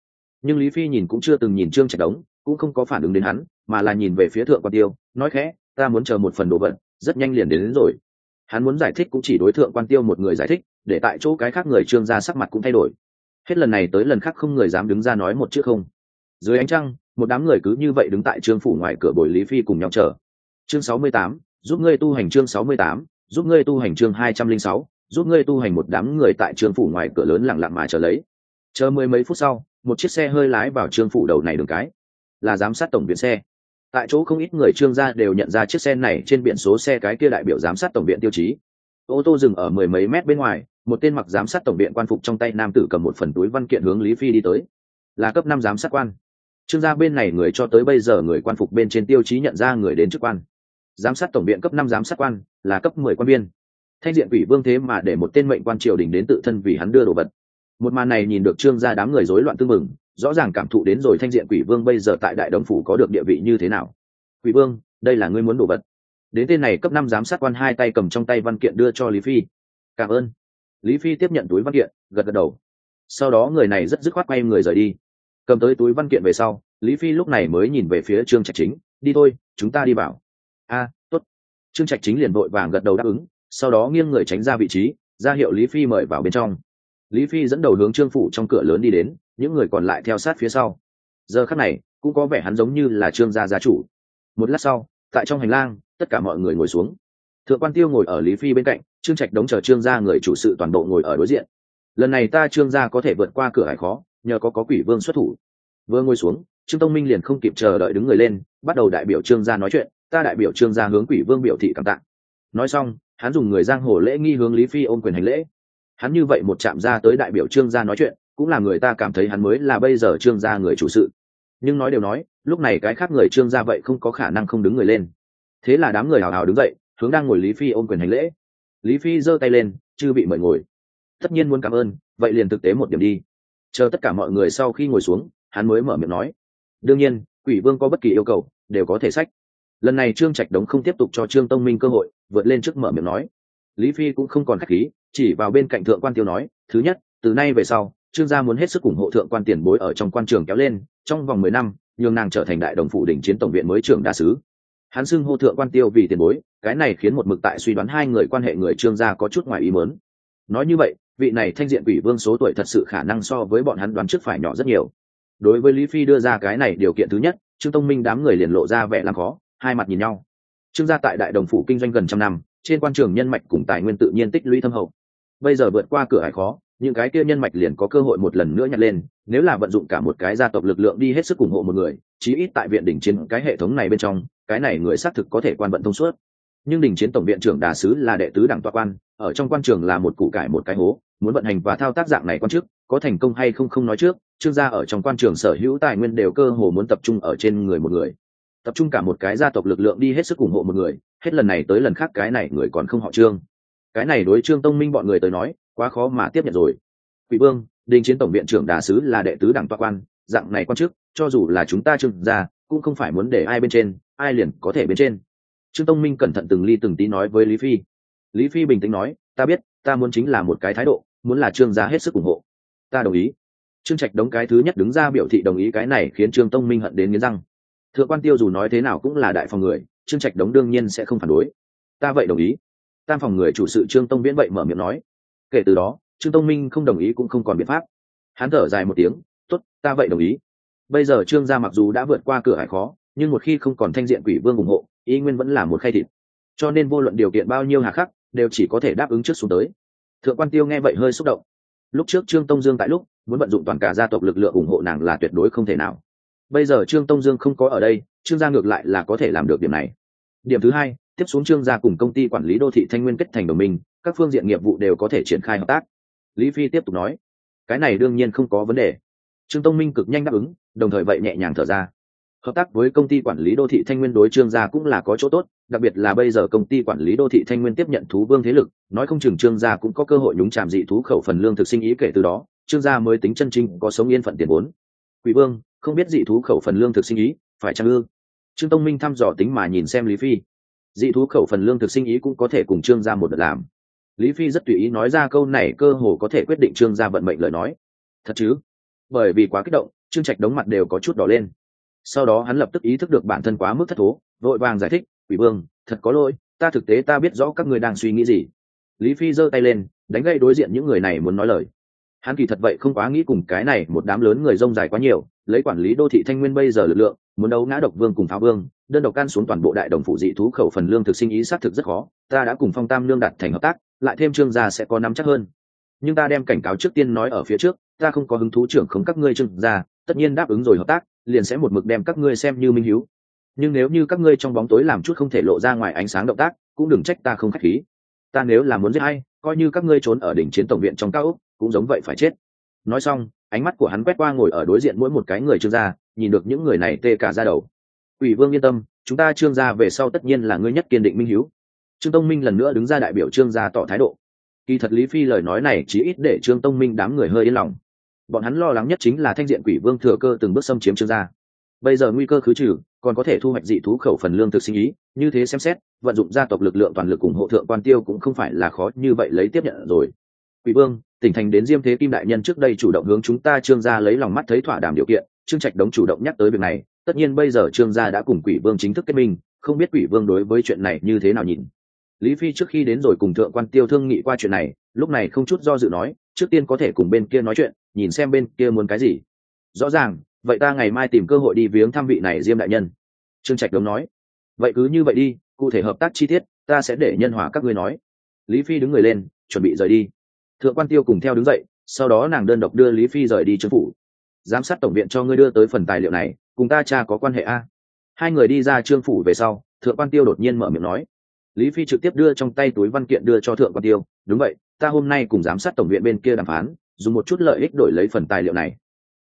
Nhưng lý phi nhìn cũng chưa từng nhìn trương trạch đống cũng không có phản ứng đến hắn mà là nhìn về phía thượng quan tiêu nói khẽ ta muốn chờ một phần đồ vật rất nhanh liền đến, đến rồi hắn muốn giải thích cũng chỉ đối tượng quan tiêu một người giải thích, để tại chỗ cái khác người trương gia sắc mặt cũng thay đổi. Hết lần này tới lần khác không người dám đứng ra nói một chữ không. Dưới ánh trăng, một đám người cứ như vậy đứng tại trương phủ ngoài cửa bồi lý phi cùng nhau chờ. Chương sáu mươi tám, giúp ngươi tu hành chương sáu mươi tám, giúp ngươi tu hành chương hai trăm linh sáu, giúp ngươi tu hành một đám người tại trương phủ ngoài cửa lớn lặng lặng mà chờ lấy. Chờ mười mấy phút sau, một chiếc xe hơi lái vào trương phủ đầu này đường cái. Là giám sát tổng viện xe tại chỗ không ít người trương gia đều nhận ra chiếc xe này trên biển số xe cái kia đại biểu giám sát tổng viện tiêu chí. Ô tô dừng ở mười mấy mét bên ngoài, một tên mặc giám sát tổng viện quan phục trong tay nam tử cầm một phần túi văn kiện hướng lý phi đi tới. Là cấp năm giám sát quan. Trương gia bên này người cho tới bây giờ người quan phục bên trên tiêu chí nhận ra người đến chức quan. Giám sát tổng viện cấp năm giám sát quan, là cấp mười quan viên. Thanh diện quỷ vương thế mà để một tên mệnh quan triều đình đến tự thân vì hắn đưa đồ vật. Một màn này nhìn được trương gia đám người rối loạn tư mừng rõ ràng cảm thụ đến rồi thanh diện quỷ vương bây giờ tại đại đồng phủ có được địa vị như thế nào. Quỷ vương đây là ngươi muốn đồ vật. Đến tên này cấp năm giám sát quan hai tay cầm trong tay văn kiện đưa cho lý phi. Cảm ơn. Lý phi tiếp nhận túi văn kiện gật gật đầu. Sau đó người này rất dứt khoát quay người rời đi. Cầm tới túi văn kiện về sau lý phi lúc này mới nhìn về phía trương trạch chính đi thôi chúng ta đi vào. A à, tốt. Trương trạch chính liền vội vàng gật đầu đáp ứng sau đó nghiêng người tránh ra vị trí ra hiệu lý phi mời vào bên trong. Lý phi dẫn đầu hướng trương phủ trong cửa lớn đi đến những người còn lại theo sát phía sau. Giờ khắc này, cũng có vẻ hắn giống như là trương gia gia chủ. Một lát sau, tại trong hành lang, tất cả mọi người ngồi xuống. Thượng quan tiêu ngồi ở lý phi bên cạnh, trương trạch đóng chờ trương gia người chủ sự toàn bộ ngồi ở đối diện. Lần này ta trương gia có thể vượt qua cửa hải khó, nhờ có có quỷ vương xuất thủ. Vừa ngồi xuống, trương tông minh liền không kịp chờ đợi đứng người lên, bắt đầu đại biểu trương gia nói chuyện, ta đại biểu trương gia hướng quỷ vương biểu thị cảm tạng nói xong, hắn dùng người giang hồ lễ nghi hướng lý phi ôm quyền hành lễ. Hắn như vậy một chạm ra tới đại biểu trương gia nói chuyện cũng là người ta cảm thấy hắn mới là bây giờ trương gia người chủ sự. Nhưng nói đều nói, lúc này cái khác người trương gia vậy không có khả năng không đứng người lên. Thế là đám người hào hào đứng dậy, hướng đang ngồi lý phi ôm quyền hành lễ. Lý phi giơ tay lên chưa bị mời ngồi. Tất nhiên muốn cảm ơn, vậy liền thực tế một điểm đi. Chờ tất cả mọi người sau khi ngồi xuống, hắn mới mở miệng nói. Đương nhiên, quỷ vương có bất kỳ yêu cầu, đều có thể sách. Lần này trương trạch đống không tiếp tục cho trương tông minh cơ hội, vượt lên trước mở miệng nói. Lý phi cũng không còn k h á c h khí, chỉ vào bên cạnh thượng quan tiêu nói, thứ nhất, từ nay về sau trương gia muốn hết sức ủng hộ thượng quan tiền bối ở trong quan trường kéo lên, trong vòng mười năm, nhường nàng trở thành đại đồng phụ đỉnh chiến tổng viện mới trưởng đa sứ. Hắn xưng hô thượng quan tiêu vì tiền bối, cái này khiến một mực tại suy đoán hai người quan hệ người trương gia có chút ngoài ý mớn nói như vậy, vị này thanh diện quỷ vương số tuổi thật sự khả năng so với bọn hắn đoán trước phải nhỏ rất nhiều. Đối với lý phi đưa ra cái này điều kiện thứ nhất, trương tông minh đám người liền lộ ra vẻ làm khó, hai mặt nhìn nhau. Trương gia tại đại đồng phủ kinh doanh gần trăm năm, trên quan trường nhân mạch cùng tài nguyên tự nhiên tích lũy thâm hậu. Bây giờ vượt qua cửa hải khó những cái kia nhân mạch liền có cơ hội một lần nữa nhặt lên, nếu là vận dụng cả một cái gia tộc lực lượng đi hết sức ủng hộ một người, chí ít tại viện đỉnh chiến cái hệ thống này bên trong, cái này người xác thực có thể quan vận thông suốt. Nhưng đỉnh chiến tổng viện trưởng đà sứ là đệ tứ đảng toa quan, ở trong quan trường là một củ cải một cái hố, muốn vận hành và thao tác dạng này quan chức, có thành công hay không không nói trước, trương gia ở trong quan trường sở hữu tài nguyên đều cơ hồ muốn tập trung ở trên người một người. Tập trung cả một cái gia tộc lực lượng đi hết sức ủng hộ một người, hết lần này tới lần khác cái này người còn không họ trương. Cái này đối trương tông minh bọn người tới nói quá khó mà tiếp nhận rồi. Quỷ vương, đình chiến tổng viện trưởng đà sứ là đệ tứ đảng toa quan, dạng này quan chức, cho dù là chúng ta trương gia, cũng không phải muốn để ai bên trên, ai liền có thể bên trên. Trương tông minh cẩn thận từng ly từng tí nói với lý phi. Lý phi bình tĩnh nói, ta biết, ta muốn chính là một cái thái độ, muốn là trương gia hết sức ủng hộ. Ta đồng ý. Trương trạch đống cái thứ nhất đứng ra biểu thị đồng ý cái này khiến trương tông minh hận đến nghiến răng. Thượng quan tiêu dù nói thế nào cũng là đại phòng người, trương trạch đống đương nhiên sẽ không phản đối. Ta vậy đồng ý. Tam phòng người chủ sự trương tông viễn vậy mở miệng nói kể từ đó, trương tông minh không đồng ý cũng không còn biện pháp. Hắn thở dài một tiếng t ố t ta vậy đồng ý. Bây giờ trương gia mặc dù đã vượt qua cửa hải khó, nhưng một khi không còn thanh diện quỷ vương ủng hộ ý nguyên vẫn là một khay thịt. Cho nên vô luận điều kiện bao nhiêu hà khắc, đều chỉ có thể đáp ứng trước xuống tới. Thượng quan tiêu nghe vậy hơi xúc động. Lúc trước trương tông dương tại lúc, muốn vận dụng toàn cả gia tộc lực lượng ủng hộ nàng là tuyệt đối không thể nào. Bây giờ trương tông dương không có ở đây, trương gia ngược lại là có thể làm được điểm này. Điểm thứ hai, tiếp xuống trương gia cùng công ty quản lý đô thị thanh nguyên kết thành đồng minh các phương diện nghiệp vụ đều có thể triển khai hợp tác. Lý phi tiếp tục nói, cái này đương nhiên không có vấn đề. Trương tông minh cực nhanh đáp ứng, đồng thời vậy nhẹ nhàng thở ra. Hợp tác với công ty quản lý đô thị thanh nguyên đối trương gia cũng là có chỗ tốt, đặc biệt là bây giờ công ty quản lý đô thị thanh nguyên tiếp nhận thú vương thế lực, nói không chừng trương gia cũng có cơ hội nhúng chạm dị thú khẩu phần lương thực sinh ý kể từ đó, trương gia mới tính chân trinh có sống yên phận tiền vốn. Quỷ vương, không biết dị thú khẩu phần lương thực sinh ý, phải chăng ư? Trương tông minh thăm dò tính mà nhìn xem lý phi. Dị thú khẩu phần lương thực sinh ý cũng có thể cùng trương gia một đợt làm lý phi rất tùy ý nói ra câu này cơ hồ có thể quyết định trương gia vận mệnh lời nói. Thật chứ? Bởi vì quá kích động, trương trạch đống mặt đều có chút đỏ lên. Sau đó hắn lập tức ý thức được bản thân quá mức thất thố, vội vàng giải thích, quỷ vương, thật có lỗi, ta thực tế ta biết rõ các người đang suy nghĩ gì. Lý phi giơ tay lên, đánh gây đối diện những người này muốn nói lời. Hắn kỳ thật vậy không quá nghĩ cùng cái này một đám lớn người rông dài quá nhiều, lấy quản lý đô thị thanh nguyên bây giờ lực lượng, muốn đấu ngã độc vương cùng pháo vương đơn độc can xuống toàn bộ đại đồng phụ dị thú khẩu phần lương thực sinh ý xác thực rất khó, ta đã cùng phong tam lương đặt thành hợp tác, lại thêm trương gia sẽ có nắm chắc hơn. Nhưng ta đem cảnh cáo trước tiên nói ở phía trước, ta không có hứng thú trưởng khống các ngươi trương gia, tất nhiên đáp ứng rồi hợp tác, liền sẽ một mực đem các ngươi xem như minh hiếu. Nhưng nếu như các ngươi trong bóng tối làm chút không thể lộ ra ngoài ánh sáng động tác, cũng đừng trách ta không khách khí. Ta nếu là muốn giết hay coi như các ngươi trốn ở đỉnh chiến tổng viện trong cao úc cũng giống vậy phải chết. Nói xong, ánh mắt của hắn quét qua ngồi ở đối diện mỗi một cái người trương gia, nhìn được những người này tê cả ra đầu ủy vương yên tâm, chúng ta trương gia về sau tất nhiên là ngươi nhất kiên định minh hiếu. Trương tông minh lần nữa đứng ra đại biểu trương gia tỏ thái độ. Kỳ thật lý phi lời nói này chỉ ít để trương tông minh đám người hơi yên lòng. Bọn hắn lo lắng nhất chính là thanh diện quỷ vương thừa cơ từng bước xâm chiếm trương gia. Bây giờ nguy cơ khứ trừ, còn có thể thu hoạch dị thú khẩu phần lương thực sinh ý, như thế xem xét, vận dụng gia tộc lực lượng toàn lực ủng hộ thượng quan tiêu cũng không phải là khó như vậy lấy tiếp nhận rồi. Quỷ vương, tỉnh thành đến diêm thế kim đại nhân trước đây chủ động hướng chúng ta trương gia lấy lòng mắt thấy thỏa đàm điều kiện, trương trạch đống chủ động nhắc tới việc này tất nhiên bây giờ trương gia đã cùng quỷ vương chính thức kết minh, không biết quỷ vương đối với chuyện này như thế nào nhìn. Lý phi trước khi đến rồi cùng thượng quan tiêu thương nghị qua chuyện này, lúc này không chút do dự nói, trước tiên có thể cùng bên kia nói chuyện, nhìn xem bên kia muốn cái gì. Rõ ràng, vậy ta ngày mai tìm cơ hội đi viếng thăm vị này diêm đại nhân. Trương trạch đống nói, vậy cứ như vậy đi, cụ thể hợp tác chi tiết, ta sẽ để nhân hòa các ngươi nói. Lý phi đứng người lên, chuẩn bị rời đi. Thượng quan tiêu cùng theo đứng dậy, sau đó nàng đơn độc đưa lý phi rời đi trương phủ. Giám sát tổng viện cho ngươi đưa tới phần tài liệu này cùng ta cha có quan hệ a? Hai người đi ra trương phủ về sau, thượng quan tiêu đột nhiên mở miệng nói. Lý phi trực tiếp đưa trong tay túi văn kiện đưa cho thượng quan tiêu. Đúng vậy, ta hôm nay cùng giám sát tổng viện bên kia đàm phán, dùng một chút lợi ích đổi lấy phần tài liệu này.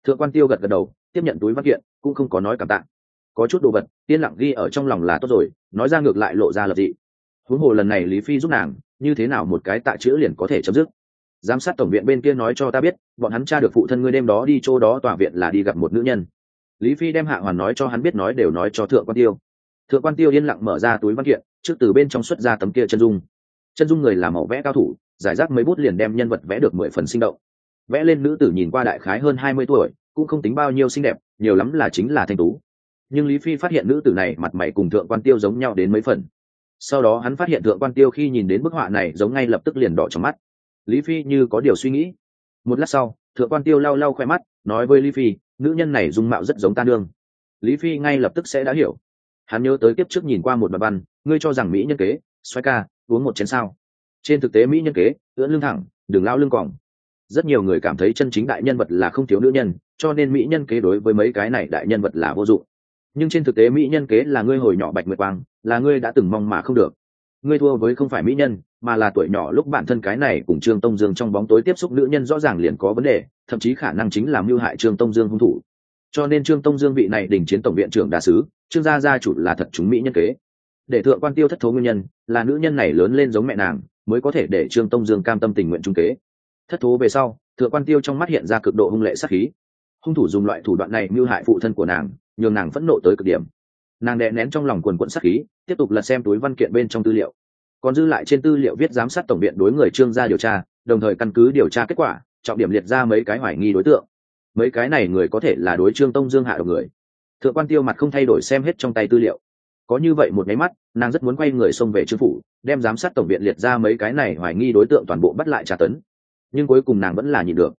Thượng quan tiêu gật gật đầu, tiếp nhận túi văn kiện, cũng không có nói cảm tạ. Có chút đồ vật tiên lặng ghi ở trong lòng là tốt rồi, nói ra ngược lại lộ ra lập dị. Huống hồ lần này lý phi giúp nàng, như thế nào một cái tạ chữ liền có thể chấm dứt? Giám sát tổng viện bên kia nói cho ta biết, bọn hắn tra được phụ thân ngươi đêm đó đi chỗ đó tòa viện là đi gặp một nữ nhân lý phi đem hạ hoàn nói cho hắn biết nói đều nói cho thượng quan tiêu. Thượng quan tiêu yên lặng mở ra túi văn kiện, trước từ bên trong xuất ra tấm kia chân dung. Chân dung người làm mẫu vẽ cao thủ, giải rác mấy bút liền đem nhân vật vẽ được mười phần sinh động. Vẽ lên nữ tử nhìn qua đại khái hơn hai mươi tuổi, cũng không tính bao nhiêu xinh đẹp, nhiều lắm là chính là thanh tú. Nhưng lý phi phát hiện nữ tử này mặt mày cùng thượng quan tiêu giống nhau đến mấy phần. Sau đó hắn phát hiện thượng quan tiêu khi nhìn đến bức họa này giống ngay lập tức liền đỏ trong mắt. Lý phi như có điều suy nghĩ. Một lát sau, thượng quan tiêu lau lau khoe mắt, nói với lý phi nữ nhân này dung mạo rất giống ta nương. Lý phi ngay lập tức sẽ đã hiểu. Hắn nhớ tới kiếp trước nhìn qua một bài văn, ngươi cho rằng mỹ nhân kế xoay ca, uống một chén sao. Trên thực tế mỹ nhân kế, ưỡn lưng thẳng đừng lao lưng còng. Rất nhiều người cảm thấy chân chính đại nhân vật là không thiếu nữ nhân, cho nên mỹ nhân kế đối với mấy cái này đại nhân vật là vô dụng. Nhưng trên thực tế mỹ nhân kế là ngươi hồi nhỏ bạch nguyệt quang, là ngươi đã từng mong mà không được. Ngươi thua với không phải mỹ nhân, mà là tuổi nhỏ lúc bản thân cái này cùng trương tông dương trong bóng tối tiếp xúc nữ nhân rõ ràng liền có vấn đề thậm chí khả năng chính là mưu hại trương tông dương hung thủ. Cho nên trương tông dương vị này đình chiến tổng viện trưởng đà sứ, trương gia gia chủ là thật chúng mỹ nhân kế. Để thượng quan tiêu thất thố nguyên nhân, là nữ nhân này lớn lên giống mẹ nàng, mới có thể để trương tông dương cam tâm tình nguyện trung kế. Thất thố về sau, thượng quan tiêu trong mắt hiện ra cực độ hung lệ sắc khí. Hung thủ dùng loại thủ đoạn này mưu hại phụ thân của nàng, nhường nàng phẫn nộ tới cực điểm. Nàng đè nén trong lòng quần quận sắc khí, tiếp tục lật xem túi văn kiện bên trong tư liệu. Còn dư lại trên tư liệu viết giám sát tổng viện đối người trương gia điều tra, đồng thời căn cứ điều tra kết quả trọng điểm liệt ra mấy cái hoài nghi đối tượng. Mấy cái này người có thể là đối trương tông dương hạ độc người. Thượng quan tiêu mặt không thay đổi xem hết trong tay tư liệu. Có như vậy một nháy mắt, nàng rất muốn quay người xông về trương phủ, đem giám sát tổng viện liệt ra mấy cái này hoài nghi đối tượng toàn bộ bắt lại tra tấn. Nhưng cuối cùng nàng vẫn là nhịn được.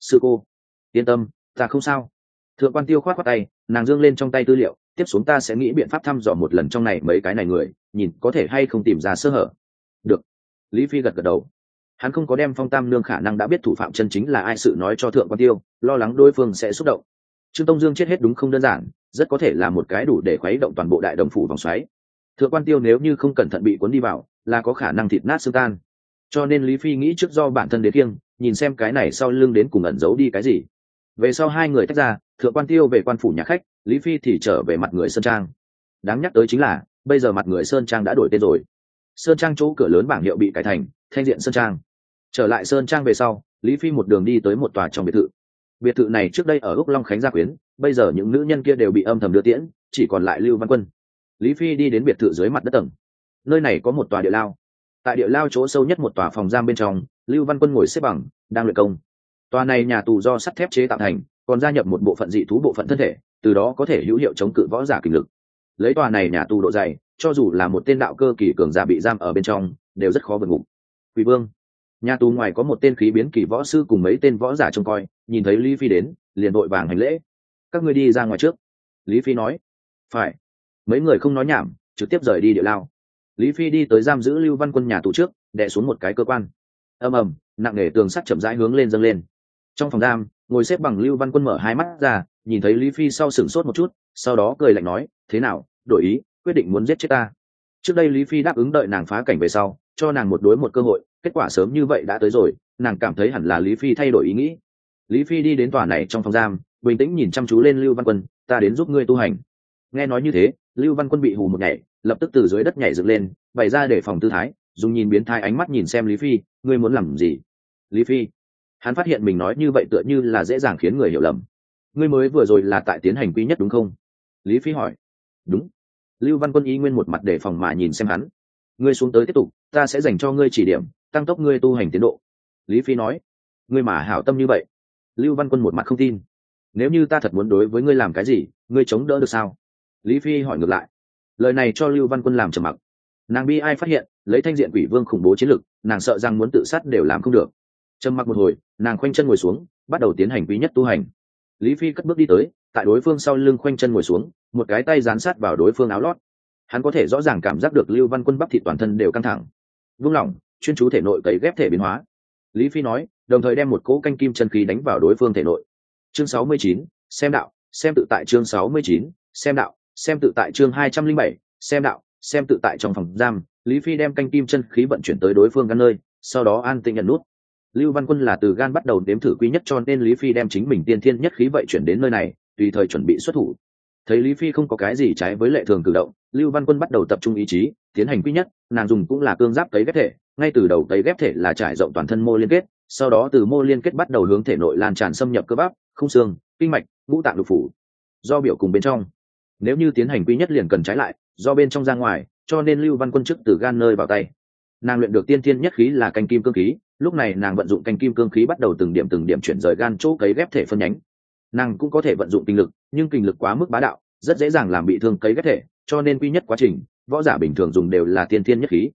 Sư cô, yên tâm, ta không sao. Thượng quan tiêu khoát khoát tay, nàng dương lên trong tay tư liệu, tiếp xuống ta sẽ nghĩ biện pháp thăm dò một lần trong này mấy cái này người, nhìn có thể hay không tìm ra sơ hở. Được. Lý phi gật gật đầu hắn không có đem phong tam nương khả năng đã biết thủ phạm chân chính là ai sự nói cho thượng quan tiêu, lo lắng đối phương sẽ xúc động. Trương tông dương chết hết đúng không đơn giản, rất có thể là một cái đủ để khuấy động toàn bộ đại đồng phủ vòng xoáy. Thượng quan tiêu nếu như không cẩn thận bị cuốn đi vào, là có khả năng thịt nát xương tan. Cho nên lý phi nghĩ trước do bản thân đến kiêng, nhìn xem cái này sau lưng đến cùng ẩn giấu đi cái gì. Về sau hai người tách ra, thượng quan tiêu về quan phủ nhà khách, lý phi thì trở về mặt người sơn trang. Đáng nhắc tới chính là, bây giờ mặt người sơn trang đã đổi tên rồi. Sơn trang chỗ cửa lớn bảng hiệu bị cải thành, thanh diện sơn trang trở lại sơn trang về sau, lý phi một đường đi tới một tòa trong biệt thự. Biệt thự này trước đây ở úc long khánh gia quyến, bây giờ những nữ nhân kia đều bị âm thầm đưa tiễn, chỉ còn lại lưu văn quân. Lý phi đi đến biệt thự dưới mặt đất tầng. Nơi này có một tòa địa lao. Tại địa lao chỗ sâu nhất một tòa phòng giam bên trong, lưu văn quân ngồi xếp bằng, đang luyện công. Tòa này nhà tù do sắt thép chế tạo thành, còn gia nhập một bộ phận dị thú bộ phận thân thể, từ đó có thể hữu hiệu chống cự võ giả kình lực. Lấy tòa này nhà tù độ dày, cho dù là một tên đạo cơ kỳ cường giả bị giam ở bên trong, đều rất khó vượt ngục. Quỷ vương nhà tù ngoài có một tên khí biến kỳ võ sư cùng mấy tên võ giả trông coi, nhìn thấy lý phi đến, liền đội vàng hành lễ. Các ngươi đi ra ngoài trước. Lý phi nói. Phải. Mấy người không nói nhảm, trực tiếp rời đi địa lao. Lý phi đi tới giam giữ lưu văn quân nhà tù trước, đè xuống một cái cơ quan. Ầm ầm, nặng nề tường sắt chậm rãi hướng lên dâng lên. Trong phòng giam, ngồi xếp bằng lưu văn quân mở hai mắt ra, nhìn thấy lý phi sau sửng sốt một chút, sau đó cười lạnh nói, thế nào, đổi ý, quyết định muốn giết chết ta. Trước đây lý phi đáp ứng đợi nàng phá cảnh về sau cho nàng một đối một cơ hội, kết quả sớm như vậy đã tới rồi, nàng cảm thấy hẳn là lý phi thay đổi ý nghĩ. Lý phi đi đến tòa này trong phòng giam, bình tĩnh nhìn chăm chú lên lưu văn quân, ta đến giúp ngươi tu hành. Nghe nói như thế, lưu văn quân bị hù một nhảy, lập tức từ dưới đất nhảy dựng lên, bày ra để phòng tư thái, dùng nhìn biến thái ánh mắt nhìn xem lý phi, ngươi muốn làm gì? Lý phi. Hắn phát hiện mình nói như vậy tựa như là dễ dàng khiến người hiểu lầm. Ngươi mới vừa rồi là tại tiến hành quy nhất đúng không? Lý phi hỏi. Đúng. Lưu văn quân ý nguyên một mặt để phòng mà nhìn xem hắn ngươi xuống tới tiếp tục, ta sẽ dành cho ngươi chỉ điểm, tăng tốc ngươi tu hành tiến độ. Lý phi nói, ngươi mà hảo tâm như vậy, lưu văn quân một mặt không tin. Nếu như ta thật muốn đối với ngươi làm cái gì, ngươi chống đỡ được sao? Lý phi hỏi ngược lại. Lời này cho lưu văn quân làm trầm mặc. Nàng bi ai phát hiện, lấy thanh diện quỷ vương khủng bố chiến lực, nàng sợ rằng muốn tự sát đều làm không được. Trầm mặc một hồi, nàng khoanh chân ngồi xuống, bắt đầu tiến hành quý nhất tu hành. Lý phi cất bước đi tới, tại đối phương sau lưng khoanh chân ngồi xuống, một cái tay dán sát vào đối phương áo lót hắn có thể rõ ràng cảm giác được lưu văn quân bắp thịt toàn thân đều căng thẳng. Vung lỏng chuyên chú thể nội cấy ghép thể biến hóa. Lý phi nói đồng thời đem một cỗ canh kim chân khí đánh vào đối phương thể nội. Chương 69, xem đạo xem tự tại chương 69, xem đạo xem tự tại chương 207, xem đạo xem tự tại trong phòng giam. Lý phi đem canh kim chân khí vận chuyển tới đối phương gan nơi sau đó an tĩnh nhận nút. Lưu văn quân là từ gan bắt đầu đếm thử quý nhất cho nên lý phi đem chính mình tiên thiên nhất khí vậy chuyển đến nơi này tùy thời chuẩn bị xuất thủ thấy lý phi không có cái gì trái với lệ thường cử động, lưu văn quân bắt đầu tập trung ý chí, tiến hành quý nhất, nàng dùng cũng là cương giáp cấy ghép thể, ngay từ đầu cấy ghép thể là trải rộng toàn thân mô liên kết, sau đó từ mô liên kết bắt đầu hướng thể nội lan tràn xâm nhập cơ bắp, không xương, kinh mạch, ngũ tạng lục phủ. Do biểu cùng bên trong. Nếu như tiến hành quý nhất liền cần trái lại, do bên trong ra ngoài, cho nên lưu văn quân chức từ gan nơi vào tay. Nàng luyện được tiên thiên nhất khí là canh kim cương khí, lúc này nàng vận dụng canh kim cương khí bắt đầu từng điểm từng điểm chuyển rời gan chỗ cấy ghép thể phân nhánh nàng cũng có thể vận dụng kinh lực, nhưng kinh lực quá mức bá đạo, rất dễ dàng làm bị thương cấy ghép thể, cho nên quy nhất quá trình, võ giả bình thường dùng đều là tiên thiên nhất khí.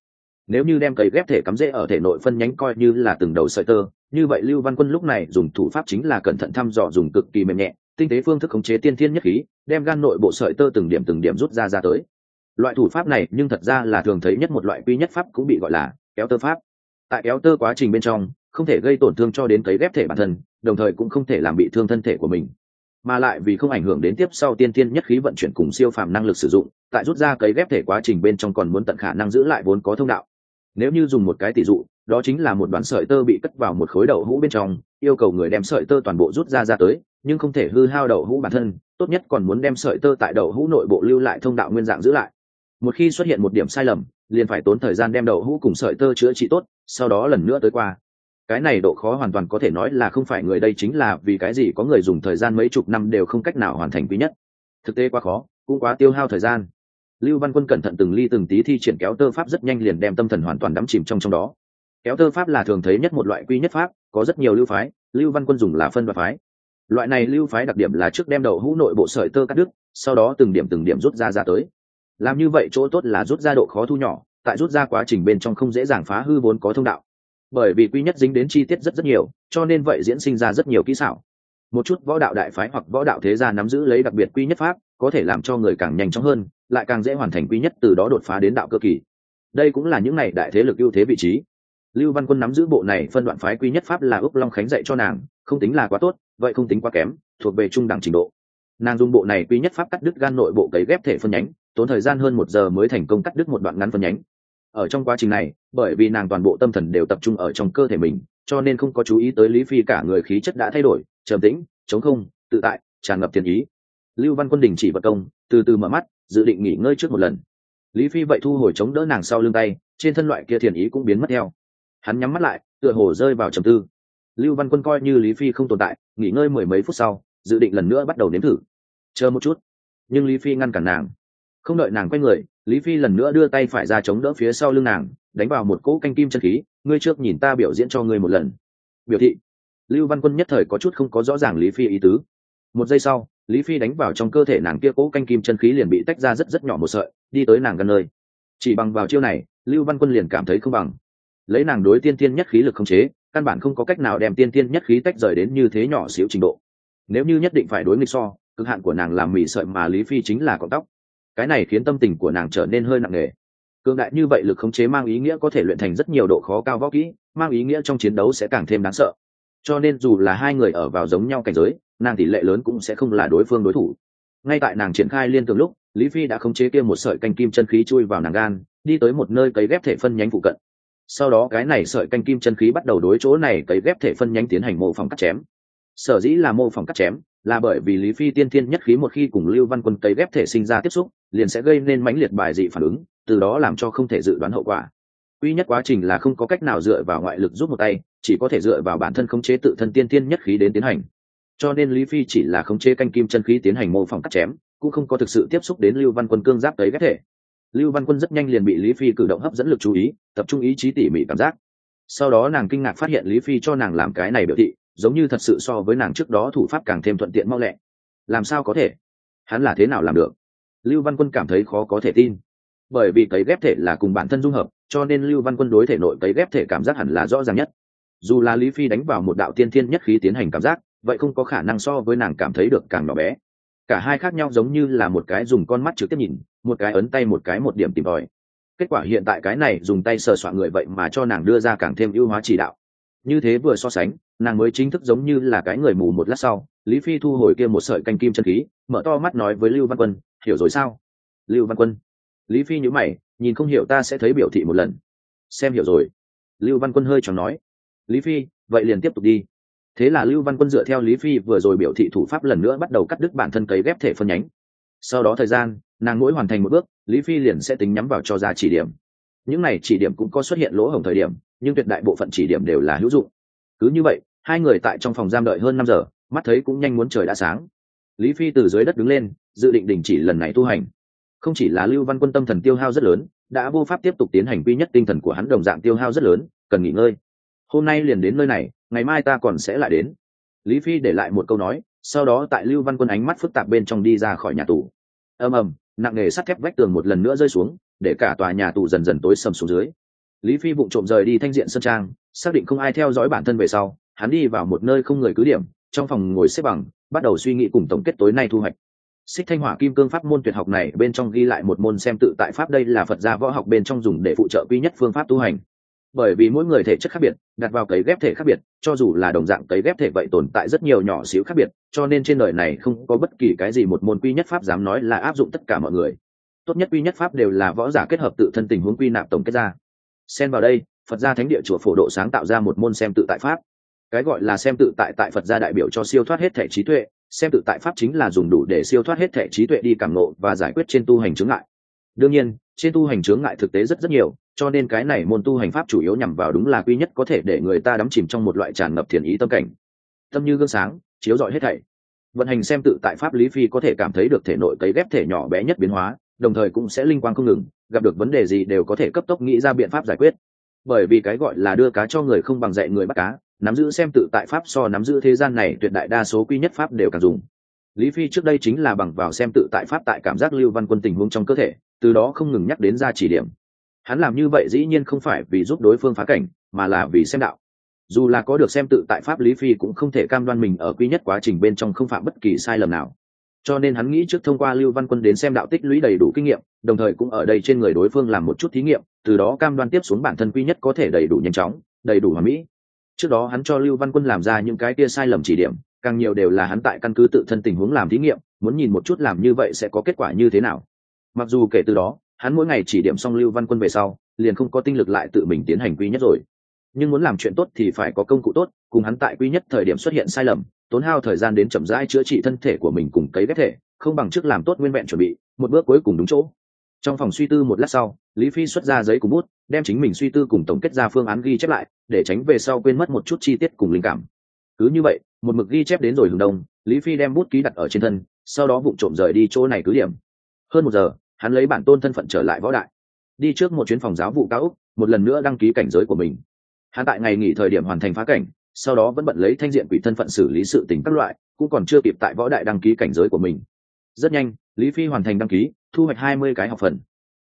Nếu như đem cấy ghép thể cắm rễ ở thể nội phân nhánh coi như là từng đầu sợi tơ, như vậy lưu văn quân lúc này dùng thủ pháp chính là cẩn thận thăm dò dùng cực kỳ mềm nhẹ, tinh tế phương thức khống chế tiên thiên nhất khí, đem gan nội bộ sợi tơ từng điểm từng điểm rút ra ra tới. Loại thủ pháp này nhưng thật ra là thường thấy nhất một loại quy nhất pháp cũng bị gọi là kéo tơ pháp. Tại kéo tơ quá trình bên trong không thể gây tổn thương cho đến cấy ghép thể bản thân, đồng thời cũng không thể làm bị thương thân thể của mình. Mà lại vì không ảnh hưởng đến tiếp sau tiên tiên nhất khí vận chuyển cùng siêu phàm năng lực sử dụng, tại rút ra cấy ghép thể quá trình bên trong còn muốn tận khả năng giữ lại vốn có thông đạo. Nếu như dùng một cái tỷ dụ, đó chính là một đoạn sợi tơ bị cất vào một khối đậu hũ bên trong, yêu cầu người đem sợi tơ toàn bộ rút ra ra tới, nhưng không thể hư hao đậu hũ bản thân, tốt nhất còn muốn đem sợi tơ tại đậu hũ nội bộ lưu lại thông đạo nguyên dạng giữ lại. Một khi xuất hiện một điểm sai lầm, liền phải tốn thời gian đem đậu hũ cùng sợi tơ chữa trị tốt, sau đó lần nữa tới qua cái này độ khó hoàn toàn có thể nói là không phải người đây chính là vì cái gì có người dùng thời gian mấy chục năm đều không cách nào hoàn thành quý nhất. Thực tế quá khó, cũng quá tiêu hao thời gian. Lưu văn quân cẩn thận từng ly từng tí thi triển kéo tơ pháp rất nhanh liền đem tâm thần hoàn toàn đắm chìm trong trong đó. Kéo tơ pháp là thường thấy nhất một loại quy nhất pháp, có rất nhiều lưu phái, lưu văn quân dùng là phân và phái. Loại này lưu phái đặc điểm là trước đem đầu hũ nội bộ sợi tơ cắt đứt, sau đó từng điểm từng điểm rút ra ra tới. Làm như vậy chỗ tốt là rút ra độ khó thu nhỏ, tại rút ra quá trình bên trong không dễ dàng phá hư vốn có thông đạo bởi vì quy nhất dính đến chi tiết rất rất nhiều, cho nên vậy diễn sinh ra rất nhiều kỹ xảo. Một chút võ đạo đại phái hoặc võ đạo thế gia nắm giữ lấy đặc biệt quy nhất pháp, có thể làm cho người càng nhanh chóng hơn, lại càng dễ hoàn thành quy nhất từ đó đột phá đến đạo cơ kỳ. Đây cũng là những n à y đại thế lực ưu thế vị trí. Lưu văn quân nắm giữ bộ này phân đoạn phái quy nhất pháp là úc long khánh dạy cho nàng, không tính là quá tốt, vậy không tính quá kém, thuộc về trung đẳng trình độ. Nàng dùng bộ này quy nhất pháp cắt đứt gan nội bộ cấy ghép thể phân nhánh, tốn thời gian hơn một giờ mới thành công cắt đứt một đoạn ngắn phân nhánh ở trong quá trình này, bởi vì nàng toàn bộ tâm thần đều tập trung ở trong cơ thể mình, cho nên không có chú ý tới lý phi cả người khí chất đã thay đổi, trầm tĩnh, chống không, tự tại, tràn ngập thiền ý. Lưu văn quân đình chỉ vật công, từ từ mở mắt, dự định nghỉ ngơi trước một lần. Lý phi vậy thu hồi chống đỡ nàng sau lưng tay, trên thân loại kia thiền ý cũng biến mất theo. Hắn nhắm mắt lại, tựa hồ rơi vào trầm tư. Lưu văn quân coi như lý phi không tồn tại, nghỉ ngơi mười mấy phút sau, dự định lần nữa bắt đầu nếm thử. Chờ một chút. Nhưng lý phi ngăn cản nàng. Không đợi nàng quay người lý phi lần nữa đưa tay phải ra chống đỡ phía sau lưng nàng, đánh vào một cỗ canh kim chân khí, ngươi trước nhìn ta biểu diễn cho ngươi một lần. Biểu thị, lưu văn quân nhất thời có chút không có rõ ràng lý phi ý tứ. Một giây sau, lý phi đánh vào trong cơ thể nàng kia cỗ canh kim chân khí liền bị tách ra rất rất nhỏ một sợi, đi tới nàng gần nơi. Chỉ bằng vào chiêu này, lưu văn quân liền cảm thấy không bằng. Lấy nàng đối tiên tiên nhất khí lực không chế, căn bản không có cách nào đem tiên tiên nhất khí tách rời đến như thế nhỏ xíu trình độ. Nếu như nhất định phải đối nghịch so, cực hạn của nàng làm mì sợi mà lý phi chính là cọng tóc cái này khiến tâm tình của nàng trở nên hơi nặng nề. Cường đại như vậy lực khống chế mang ý nghĩa có thể luyện thành rất nhiều độ khó cao võ kỹ, mang ý nghĩa trong chiến đấu sẽ càng thêm đáng sợ. Cho nên dù là hai người ở vào giống nhau cảnh giới, nàng tỷ lệ lớn cũng sẽ không là đối phương đối thủ. Ngay tại nàng triển khai liên tưởng lúc, lý phi đã khống chế kia một sợi canh kim chân khí chui vào nàng gan, đi tới một nơi cấy ghép thể phân nhánh phụ cận. Sau đó cái này sợi canh kim chân khí bắt đầu đối chỗ này cấy ghép thể phân nhánh tiến hành mô phỏng cắt chém. Sở dĩ là mô phỏng cắt chém, là bởi vì lý phi tiên thiên nhất khí một khi cùng lưu văn quân cấy ghép thể sinh ra tiếp xúc liền sẽ gây nên mãnh liệt bài dị phản ứng, từ đó làm cho không thể dự đoán hậu quả. Uy nhất quá trình là không có cách nào dựa vào ngoại lực giúp một tay, chỉ có thể dựa vào bản thân khống chế tự thân tiên tiên nhất khí đến tiến hành. Cho nên lý phi chỉ là khống chế canh kim chân khí tiến hành mô phỏng cắt chém, cũng không có thực sự tiếp xúc đến lưu văn quân cương giáp tới ghép thể. Lưu văn quân rất nhanh liền bị lý phi cử động hấp dẫn lực chú ý, tập trung ý chí tỉ mỉ cảm giác. Sau đó nàng kinh ngạc phát hiện lý phi cho nàng làm cái này biểu thị, giống như thật sự so với nàng trước đó thủ pháp càng thêm thuận tiện mau lẹ. Làm sao có thể? Hắn là thế nào làm được? Lưu văn quân cảm thấy khó có thể tin. Bởi vì cấy ghép thể là cùng bản thân dung hợp, cho nên lưu văn quân đối thể nội cấy ghép thể cảm giác hẳn là rõ ràng nhất. Dù là lý phi đánh vào một đạo tiên thiên nhất khí tiến hành cảm giác, vậy không có khả năng so với nàng cảm thấy được càng nhỏ bé. Cả hai khác nhau giống như là một cái dùng con mắt trực tiếp nhìn, một cái ấn tay một cái một điểm tìm tòi. Kết quả hiện tại cái này dùng tay sờ soạn người vậy mà cho nàng đưa ra càng thêm ưu hóa chỉ đạo. Như thế vừa so sánh, nàng mới chính thức giống như là cái người mù một lát sau, lý phi thu hồi kia một sợi canh kim chân khí, mở to mắt nói với lưu văn quân hiểu rồi sao? Lưu văn quân. Lý phi nhữ mày, nhìn không hiểu ta sẽ thấy biểu thị một lần. Xem hiểu rồi. Lưu văn quân hơi chóng nói. Lý phi, vậy liền tiếp tục đi. Thế là lưu văn quân dựa theo lý phi vừa rồi biểu thị thủ pháp lần nữa bắt đầu cắt đứt bản thân cấy ghép thể phân nhánh. Sau đó thời gian, nàng mỗi hoàn thành một bước, lý phi liền sẽ tính nhắm vào cho ra chỉ điểm. Những này chỉ điểm cũng có xuất hiện lỗ hổng thời điểm, nhưng tuyệt đại bộ phận chỉ điểm đều là hữu dụng. Cứ như vậy, hai người tại trong phòng giam đợi hơn năm giờ, mắt thấy cũng nhanh muốn trời đã sáng lý phi từ dưới đất đứng lên, dự định đình chỉ lần này tu hành. Không chỉ là lưu văn quân tâm thần tiêu hao rất lớn, đã vô pháp tiếp tục tiến hành quy nhất tinh thần của hắn đồng dạng tiêu hao rất lớn, cần nghỉ ngơi. Hôm nay liền đến nơi này, ngày mai ta còn sẽ lại đến. Lý phi để lại một câu nói, sau đó tại lưu văn quân ánh mắt phức tạp bên trong đi ra khỏi nhà tù. Ầm ầm, nặng nề sắt thép vách tường một lần nữa rơi xuống, để cả tòa nhà tù dần dần tối sầm xuống dưới. Lý phi vụng trộm rời đi thanh diện sân trang, xác định không ai theo dõi bản thân về sau, hắn đi vào một nơi không người cứ điểm trong phòng ngồi xếp bằng, bắt đầu suy nghĩ cùng tổng kết tối nay thu hoạch. Xích thanh hỏa kim cương pháp môn tuyệt học này bên trong ghi lại một môn xem tự tại pháp đây là phật gia võ học bên trong dùng để phụ trợ quy nhất phương pháp tu hành. Bởi vì mỗi người thể chất khác biệt, đặt vào cấy ghép thể khác biệt, cho dù là đồng dạng cấy ghép thể vậy tồn tại rất nhiều nhỏ xíu khác biệt, cho nên trên đời này không có bất kỳ cái gì một môn quy nhất pháp dám nói là áp dụng tất cả mọi người. Tốt nhất quy nhất pháp đều là võ giả kết hợp tự thân tình huống quy nạp tổng kết ra. Xen vào đây, phật gia thánh địa chùa phổ độ sáng tạo ra một môn xem tự tại pháp cái gọi là xem tự tại tại phật gia đại biểu cho siêu thoát hết thể trí tuệ, xem tự tại pháp chính là dùng đủ để siêu thoát hết thể trí tuệ đi cảm nộ và giải quyết trên tu hành chướng ngại. Đương nhiên, trên tu hành chướng ngại thực tế rất rất nhiều, cho nên cái này môn tu hành pháp chủ yếu nhằm vào đúng là quy nhất có thể để người ta đắm chìm trong một loại tràn ngập thiền ý tâm cảnh. Tâm như gương sáng, chiếu rọi hết thảy. Vận hành xem tự tại pháp lý phi có thể cảm thấy được thể nội cấy ghép thể nhỏ bé nhất biến hóa, đồng thời cũng sẽ linh quang không ngừng, gặp được vấn đề gì đều có thể cấp tốc nghĩ ra biện pháp giải quyết. Bởi vì cái gọi là đưa cá cho người không bằng dạy người bắt cá nắm giữ xem tự tại pháp so nắm giữ thế gian này tuyệt đại đa số quy nhất pháp đều càng dùng. Lý phi trước đây chính là bằng vào xem tự tại pháp tại cảm giác lưu văn quân tình huống trong cơ thể, từ đó không ngừng nhắc đến ra chỉ điểm. Hắn làm như vậy dĩ nhiên không phải vì giúp đối phương phá cảnh, mà là vì xem đạo. Dù là có được xem tự tại pháp, lý phi cũng không thể cam đoan mình ở quy nhất quá trình bên trong không phạm bất kỳ sai lầm nào. Cho nên hắn nghĩ trước thông qua lưu văn quân đến xem đạo tích lũy đầy đủ kinh nghiệm, đồng thời cũng ở đây trên người đối phương làm một chút thí nghiệm, từ đó cam đoan tiếp xuống bản thân quy nhất có thể đầy đủ nhanh chóng, đầy đủ hoàn mỹ trước đó hắn cho lưu văn quân làm ra những cái kia sai lầm chỉ điểm, càng nhiều đều là hắn tại căn cứ tự thân tình huống làm thí nghiệm, muốn nhìn một chút làm như vậy sẽ có kết quả như thế nào. Mặc dù kể từ đó, hắn mỗi ngày chỉ điểm xong lưu văn quân về sau, liền không có tinh lực lại tự mình tiến hành quy nhất rồi. Nhưng muốn làm chuyện tốt thì phải có công cụ tốt, cùng hắn tại quy nhất thời điểm xuất hiện sai lầm, tốn hao thời gian đến chậm rãi chữa trị thân thể của mình cùng cấy ghép thể, không bằng trước làm tốt nguyên vẹn chuẩn bị, một bước cuối cùng đúng chỗ. Trong phòng suy tư một lát sau lý phi xuất ra giấy cùng bút, đem chính mình suy tư cùng tổng kết ra phương án ghi chép lại, để tránh về sau quên mất một chút chi tiết cùng linh cảm. Cứ như vậy, một mực ghi chép đến rồi hừng đông, lý phi đem bút ký đặt ở trên thân, sau đó vụ trộm rời đi chỗ này cứ điểm. Hơn một giờ, hắn lấy bản tôn thân phận trở lại võ đại đi trước một chuyến phòng giáo vụ cao úc một lần nữa đăng ký cảnh giới của mình. Hắn tại ngày nghỉ thời điểm hoàn thành phá cảnh, sau đó vẫn bận lấy thanh diện quỷ thân phận xử lý sự tình các loại, cũng còn chưa kịp tại võ đại đăng ký cảnh giới của mình. Rất nhanh, lý phi hoàn thành đăng ký, thu hoạch hai mươi cái học phần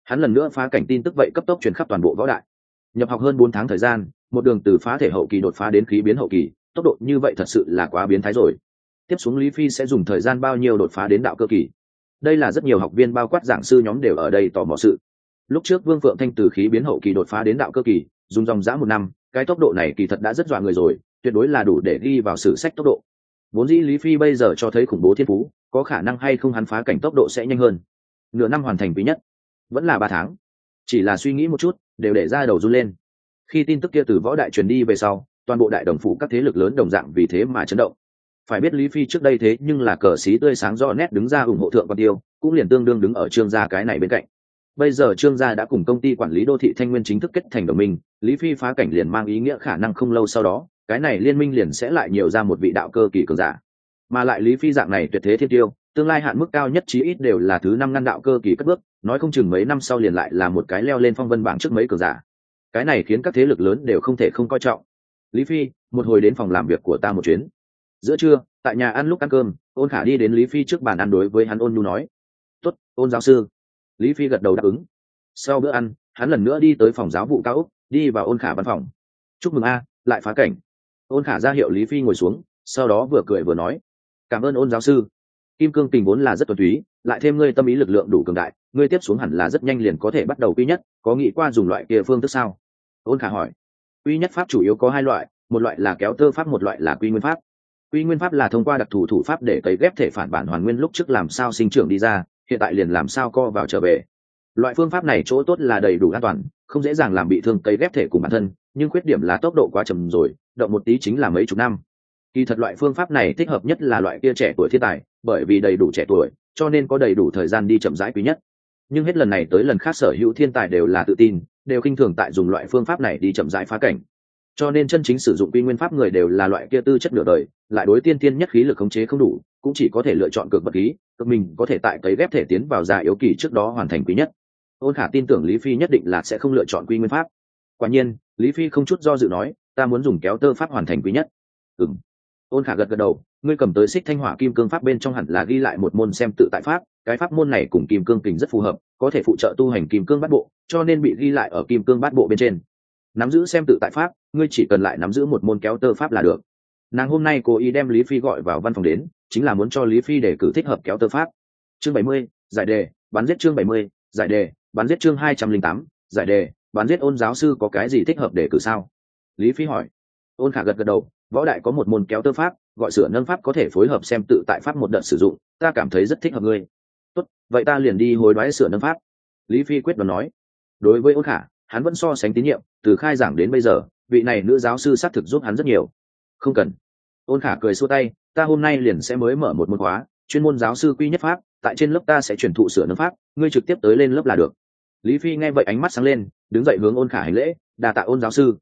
hắn lần nữa phá cảnh tin tức vậy cấp tốc truyền khắp toàn bộ võ đại. Nhập học hơn bốn tháng thời gian, một đường từ phá thể hậu kỳ đột phá đến khí biến hậu kỳ, tốc độ như vậy thật sự là quá biến thái rồi. Tiếp xuống lý phi sẽ dùng thời gian bao nhiêu đột phá đến đạo cơ kỳ? Đây là rất nhiều học viên bao quát giảng sư nhóm đều ở đây tò mò sự. Lúc trước vương phượng thanh từ khí biến hậu kỳ đột phá đến đạo cơ kỳ, dùng dòng dã một năm, cái tốc độ này kỳ thật đã rất dọa người rồi, tuyệt đối là đủ để ghi vào sử sách tốc độ. Vốn dĩ lý phi bây giờ cho thấy khủng bố thiên phú, có khả năng hay không hắn phá cảnh tốc độ sẽ nhanh hơn. Nửa năm hoàn thành quý nhất vẫn là ba tháng. Chỉ là suy nghĩ một chút, đều để ra đầu run lên. Khi tin tức kia từ võ đại truyền đi về sau, toàn bộ đại đồng phủ các thế lực lớn đồng dạng vì thế mà chấn động. Phải biết lý phi trước đây thế nhưng là cờ xí tươi sáng rõ nét đứng ra ủng hộ thượng quan tiêu, cũng liền tương đương đứng ở trương gia cái này bên cạnh. Bây giờ trương gia đã cùng công ty quản lý đô thị thanh nguyên chính thức kết thành đồng minh, lý phi phá cảnh liền mang ý nghĩa khả năng không lâu sau đó, cái này liên minh liền sẽ lại nhiều ra một vị đạo cơ kỳ cường giả. Mà lại lý phi dạng này tuyệt thế thiên tiêu, tương lai hạn mức cao nhất chí ít đều là thứ năm ngăn đạo cơ kỳ cất bước nói không chừng mấy năm sau liền lại là một cái leo lên phong vân bảng trước mấy cường giả. Cái này khiến các thế lực lớn đều không thể không coi trọng. Lý phi, một hồi đến phòng làm việc của ta một chuyến. Giữa trưa, tại nhà ăn lúc ăn cơm, ôn khả đi đến lý phi trước bàn ăn đối với hắn ôn nhu nói. Tuất ôn giáo sư. Lý phi gật đầu đáp ứng. Sau bữa ăn, hắn lần nữa đi tới phòng giáo vụ cao úc đi vào ôn khả văn phòng. Chúc mừng a, lại phá cảnh. Ôn khả ra hiệu lý phi ngồi xuống, sau đó vừa cười vừa nói. Cảm ơn ôn giáo sư. Kim cương tình vốn là rất tuần túy, lại thêm ngươi tâm ý lực lượng đủ cường đại ngươi tiếp xuống hẳn là rất nhanh liền có thể bắt đầu quy nhất, có nghĩ qua dùng loại kia phương thức sao? Ôn khả hỏi. Quy nhất pháp chủ yếu có hai loại, một loại là kéo tơ pháp, một loại là quy nguyên pháp. Quy nguyên pháp là thông qua đặc thù thủ pháp để cấy ghép thể phản bản hoàn nguyên lúc trước làm sao sinh trưởng đi ra, hiện tại liền làm sao co vào trở về. Loại phương pháp này chỗ tốt là đầy đủ an toàn, không dễ dàng làm bị thương cấy ghép thể cùng bản thân, nhưng khuyết điểm là tốc độ quá chậm rồi, động một tí chính là mấy chục năm. Kỳ thật loại phương pháp này thích hợp nhất là loại kia trẻ tuổi thiên tài, bởi vì đầy đủ trẻ tuổi, cho nên có đầy đủ thời gian đi chậm rãi quý nhất nhưng hết lần này tới lần khác sở hữu thiên tài đều là tự tin, đều khinh thường tại dùng loại phương pháp này đi chậm rãi phá cảnh. Cho nên chân chính sử dụng quy nguyên pháp người đều là loại kia tư chất nửa đời, lại đối tiên tiên nhất khí lực khống chế không đủ, cũng chỉ có thể lựa chọn cực vật khí cực mình có thể tại cấy ghép thể tiến vào già yếu kỳ trước đó hoàn thành quý nhất. Ôn khả tin tưởng lý phi nhất định là sẽ không lựa chọn quy nguyên pháp. Quả nhiên, lý phi không chút do dự nói, ta muốn dùng kéo tơ pháp hoàn thành quý nhất. Ừ m ôn khả gật gật đầu, ngươi cầm tới xích thanh hỏa kim cương pháp bên trong hẳn là ghi lại một môn xem tự tại pháp, cái pháp môn này cùng kim cương kình rất phù hợp, có thể phụ trợ tu hành kim cương bát bộ, cho nên bị ghi lại ở kim cương bát bộ bên trên. Nắm giữ xem tự tại pháp, ngươi chỉ cần lại nắm giữ một môn kéo tơ pháp là được. Nàng hôm nay cố ý đem lý phi gọi vào văn phòng đến, chính là muốn cho lý phi để cử thích hợp kéo tơ pháp. Chương bảy mươi, giải đề bán giết chương bảy mươi, giải đề bán giết chương hai trăm linh tám, giải đề bán giết ôn giáo sư có cái gì thích hợp để cử sao? Lý phi hỏi ôn khả gật gật đầu, võ đại có một môn kéo tơ pháp, gọi sửa nâng pháp có thể phối hợp xem tự tại pháp một đợt sử dụng, ta cảm thấy rất thích hợp ngươi. Tốt, vậy ta liền đi hối đoái sửa nâng pháp. Lý phi quyết đoán nói. Đối với ôn khả, hắn vẫn so sánh tín nhiệm, từ khai giảng đến bây giờ, vị này nữ giáo sư xác thực giúp hắn rất nhiều. Không cần. Ôn khả cười xua tay, ta hôm nay liền sẽ mới mở một môn khóa, chuyên môn giáo sư quy nhất pháp, tại trên lớp ta sẽ truyền thụ sửa nâng pháp, ngươi trực tiếp tới lên lớp là được. Lý phi nghe vậy ánh mắt sáng lên, đứng dậy hướng ôn khả hành lễ đà tạ ôn giáo sư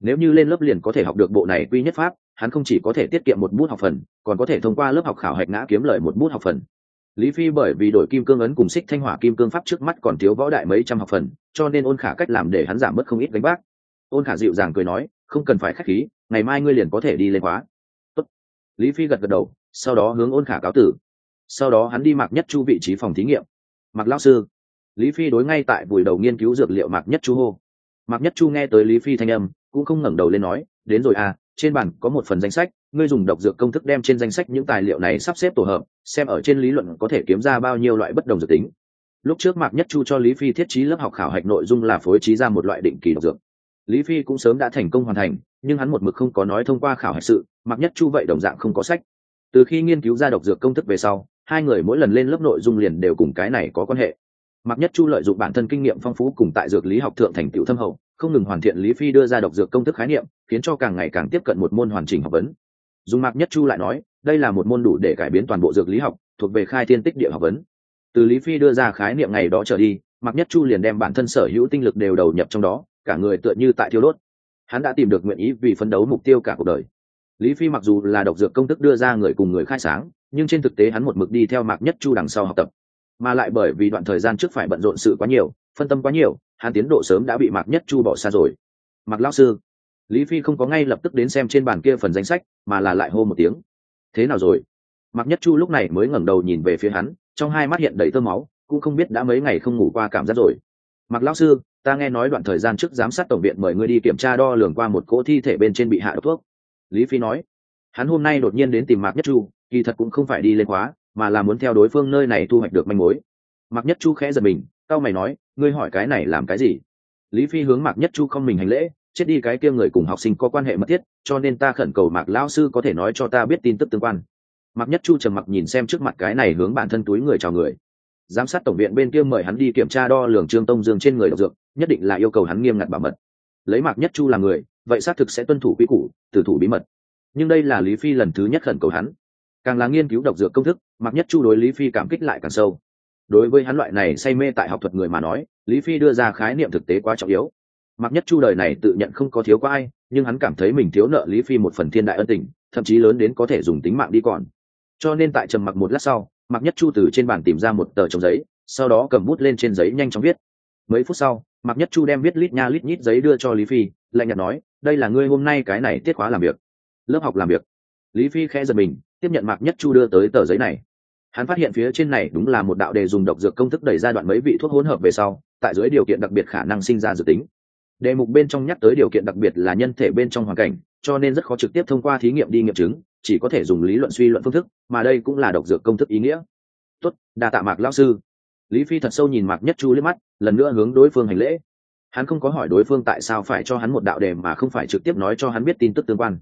nếu như lên lớp liền có thể học được bộ này quy nhất pháp, hắn không chỉ có thể tiết kiệm một bút học phần, còn có thể thông qua lớp học khảo hạch ngã kiếm lời một bút học phần. Lý phi bởi vì đổi kim cương ấn cùng xích thanh hỏa kim cương pháp trước mắt còn thiếu võ đại mấy trăm học phần, cho nên ôn khả cách làm để hắn giảm bớt không ít gánh bác ôn khả dịu dàng cười nói, không cần phải k h á c h khí, ngày mai ngươi liền có thể đi lên khóa. Tốt. lý phi gật gật đầu, sau đó hướng ôn khả cáo tử. Sau đó hắn đi mặc nhất chu vị trí phòng thí nghiệm. Mặc lao sư. Lý phi đối ngay tại buổi đầu nghiên cứu dược liệu mạc nhất chu hô. Mạc nhất chu nghe tới lý phi thanh âm cũng không ngẩng đầu lên nói, đến rồi à trên bàn có một phần danh sách, ngươi dùng độc dược công thức đem trên danh sách những tài liệu này sắp xếp tổ hợp, xem ở trên lý luận có thể kiếm ra bao nhiêu loại bất đồng dược tính. Lúc trước mạc nhất chu cho lý phi thiết trí lớp học khảo hạch nội dung là phối trí ra một loại định kỳ độc dược. Lý phi cũng sớm đã thành công hoàn thành, nhưng hắn một mực không có nói thông qua khảo hạch sự, mạc nhất chu vậy đồng dạng không có sách. Từ khi nghiên cứu ra độc dược công thức về sau, hai người mỗi lần lên lớp nội dung liền đều cùng cái này có quan hệ. Mạc nhất chu lợi dụng bản thân kinh nghiệm phong phú cùng tại dược lý học thượng thành tựu thâm hậu không ngừng hoàn thiện lý phi đưa ra độc dược công thức khái niệm, khiến cho càng ngày càng tiếp cận một môn hoàn chỉnh học vấn. Dùng mạc nhất chu lại nói, đây là một môn đủ để cải biến toàn bộ dược lý học, thuộc về khai thiên tích địa học vấn. Từ lý phi đưa ra khái niệm ngày đó trở đi, mạc nhất chu liền đem bản thân sở hữu tinh lực đều đầu nhập trong đó, cả người tựa như tại thiêu đốt. Hắn đã tìm được nguyện ý vì phấn đấu mục tiêu cả cuộc đời. Lý phi mặc dù là độc dược công thức đưa ra người cùng người khai sáng, nhưng trên thực tế hắn một mực đi theo mạc nhất chu đằng sau học tập. Mà lại bởi vì đoạn thời gian trước phải bận rộn sự quá nhiều, phân tâm quá nhiều hắn tiến độ sớm đã bị mạc nhất chu bỏ xa rồi. Mạc lão sư, lý phi không có ngay lập tức đến xem trên bàn kia phần danh sách, mà là lại hô một tiếng. Thế nào rồi? Mạc nhất chu lúc này mới ngẩng đầu nhìn về phía hắn, trong hai mắt hiện đầy tơ máu, cũng không biết đã mấy ngày không ngủ qua cảm giác rồi. Mạc lão sư, ta nghe nói đoạn thời gian trước giám sát tổng viện mời ngươi đi kiểm tra đo lường qua một cỗ thi thể bên trên bị hạ độc thuốc. Lý phi nói, hắn hôm nay đột nhiên đến tìm mạc nhất chu, kỳ thật cũng không phải đi lên khóa, mà là muốn theo đối phương nơi này thu hoạch được manh mối. Mạc nhất chu khẽ giật mình cao mày nói ngươi hỏi cái này làm cái gì? Lý phi hướng mạc nhất chu không mình hành lễ, chết đi cái kia người cùng học sinh có quan hệ mật thiết, cho nên ta khẩn cầu mạc lao sư có thể nói cho ta biết tin tức tương quan. Mạc nhất chu trầm mặc nhìn xem trước mặt cái này hướng bản thân túi người chào người. Giám sát tổng viện bên kia mời hắn đi kiểm tra đo lường trương tông dương trên người độc dược, nhất định là yêu cầu hắn nghiêm ngặt bảo mật. Lấy mạc nhất chu là người, vậy xác thực sẽ tuân thủ quy củ từ thủ bí mật. Nhưng đây là lý phi lần thứ nhất khẩn cầu hắn. Càng là nghiên cứu độc dược công thức, mạc nhất chu đối lý phi cảm kích lại càng sâu đối với hắn loại này say mê tại học thuật người mà nói, lý phi đưa ra khái niệm thực tế quá trọng yếu. Mặc nhất chu đời này tự nhận không có thiếu có ai, nhưng hắn cảm thấy mình thiếu nợ lý phi một phần thiên đại ân tình, thậm chí lớn đến có thể dùng tính mạng đi còn. Cho nên tại trầm mặc một lát sau, mặc nhất chu từ trên bàn tìm ra một tờ trồng giấy, sau đó cầm bút lên trên giấy nhanh chóng viết. Mấy phút sau, mặc nhất chu đem viết lít nha lít nhít giấy đưa cho lý phi, lạnh nhạt nói, đây là ngươi hôm nay cái này tiết khóa làm việc. Lớp học làm việc. Lý phi khẽ giật mình, tiếp nhận Mặc nhất chu đưa tới tờ giấy này hắn phát hiện phía trên này đúng là một đạo đề dùng độc dược công thức đẩy ra đoạn mấy vị thuốc hỗn hợp về sau, tại dưới điều kiện đặc biệt khả năng sinh ra dự tính. Đề mục bên trong nhắc tới điều kiện đặc biệt là nhân thể bên trong hoàn cảnh, cho nên rất khó trực tiếp thông qua thí nghiệm đi nghiệm chứng, chỉ có thể dùng lý luận suy luận phương thức, mà đây cũng là độc dược công thức ý nghĩa. Tốt, đa tạ mạc lão sư. Lý phi thật sâu nhìn mạc nhất chu liếc mắt, lần nữa hướng đối phương hành lễ. Hắn không có hỏi đối phương tại sao phải cho hắn một đạo đề mà không phải trực tiếp nói cho hắn biết tin tức tương quan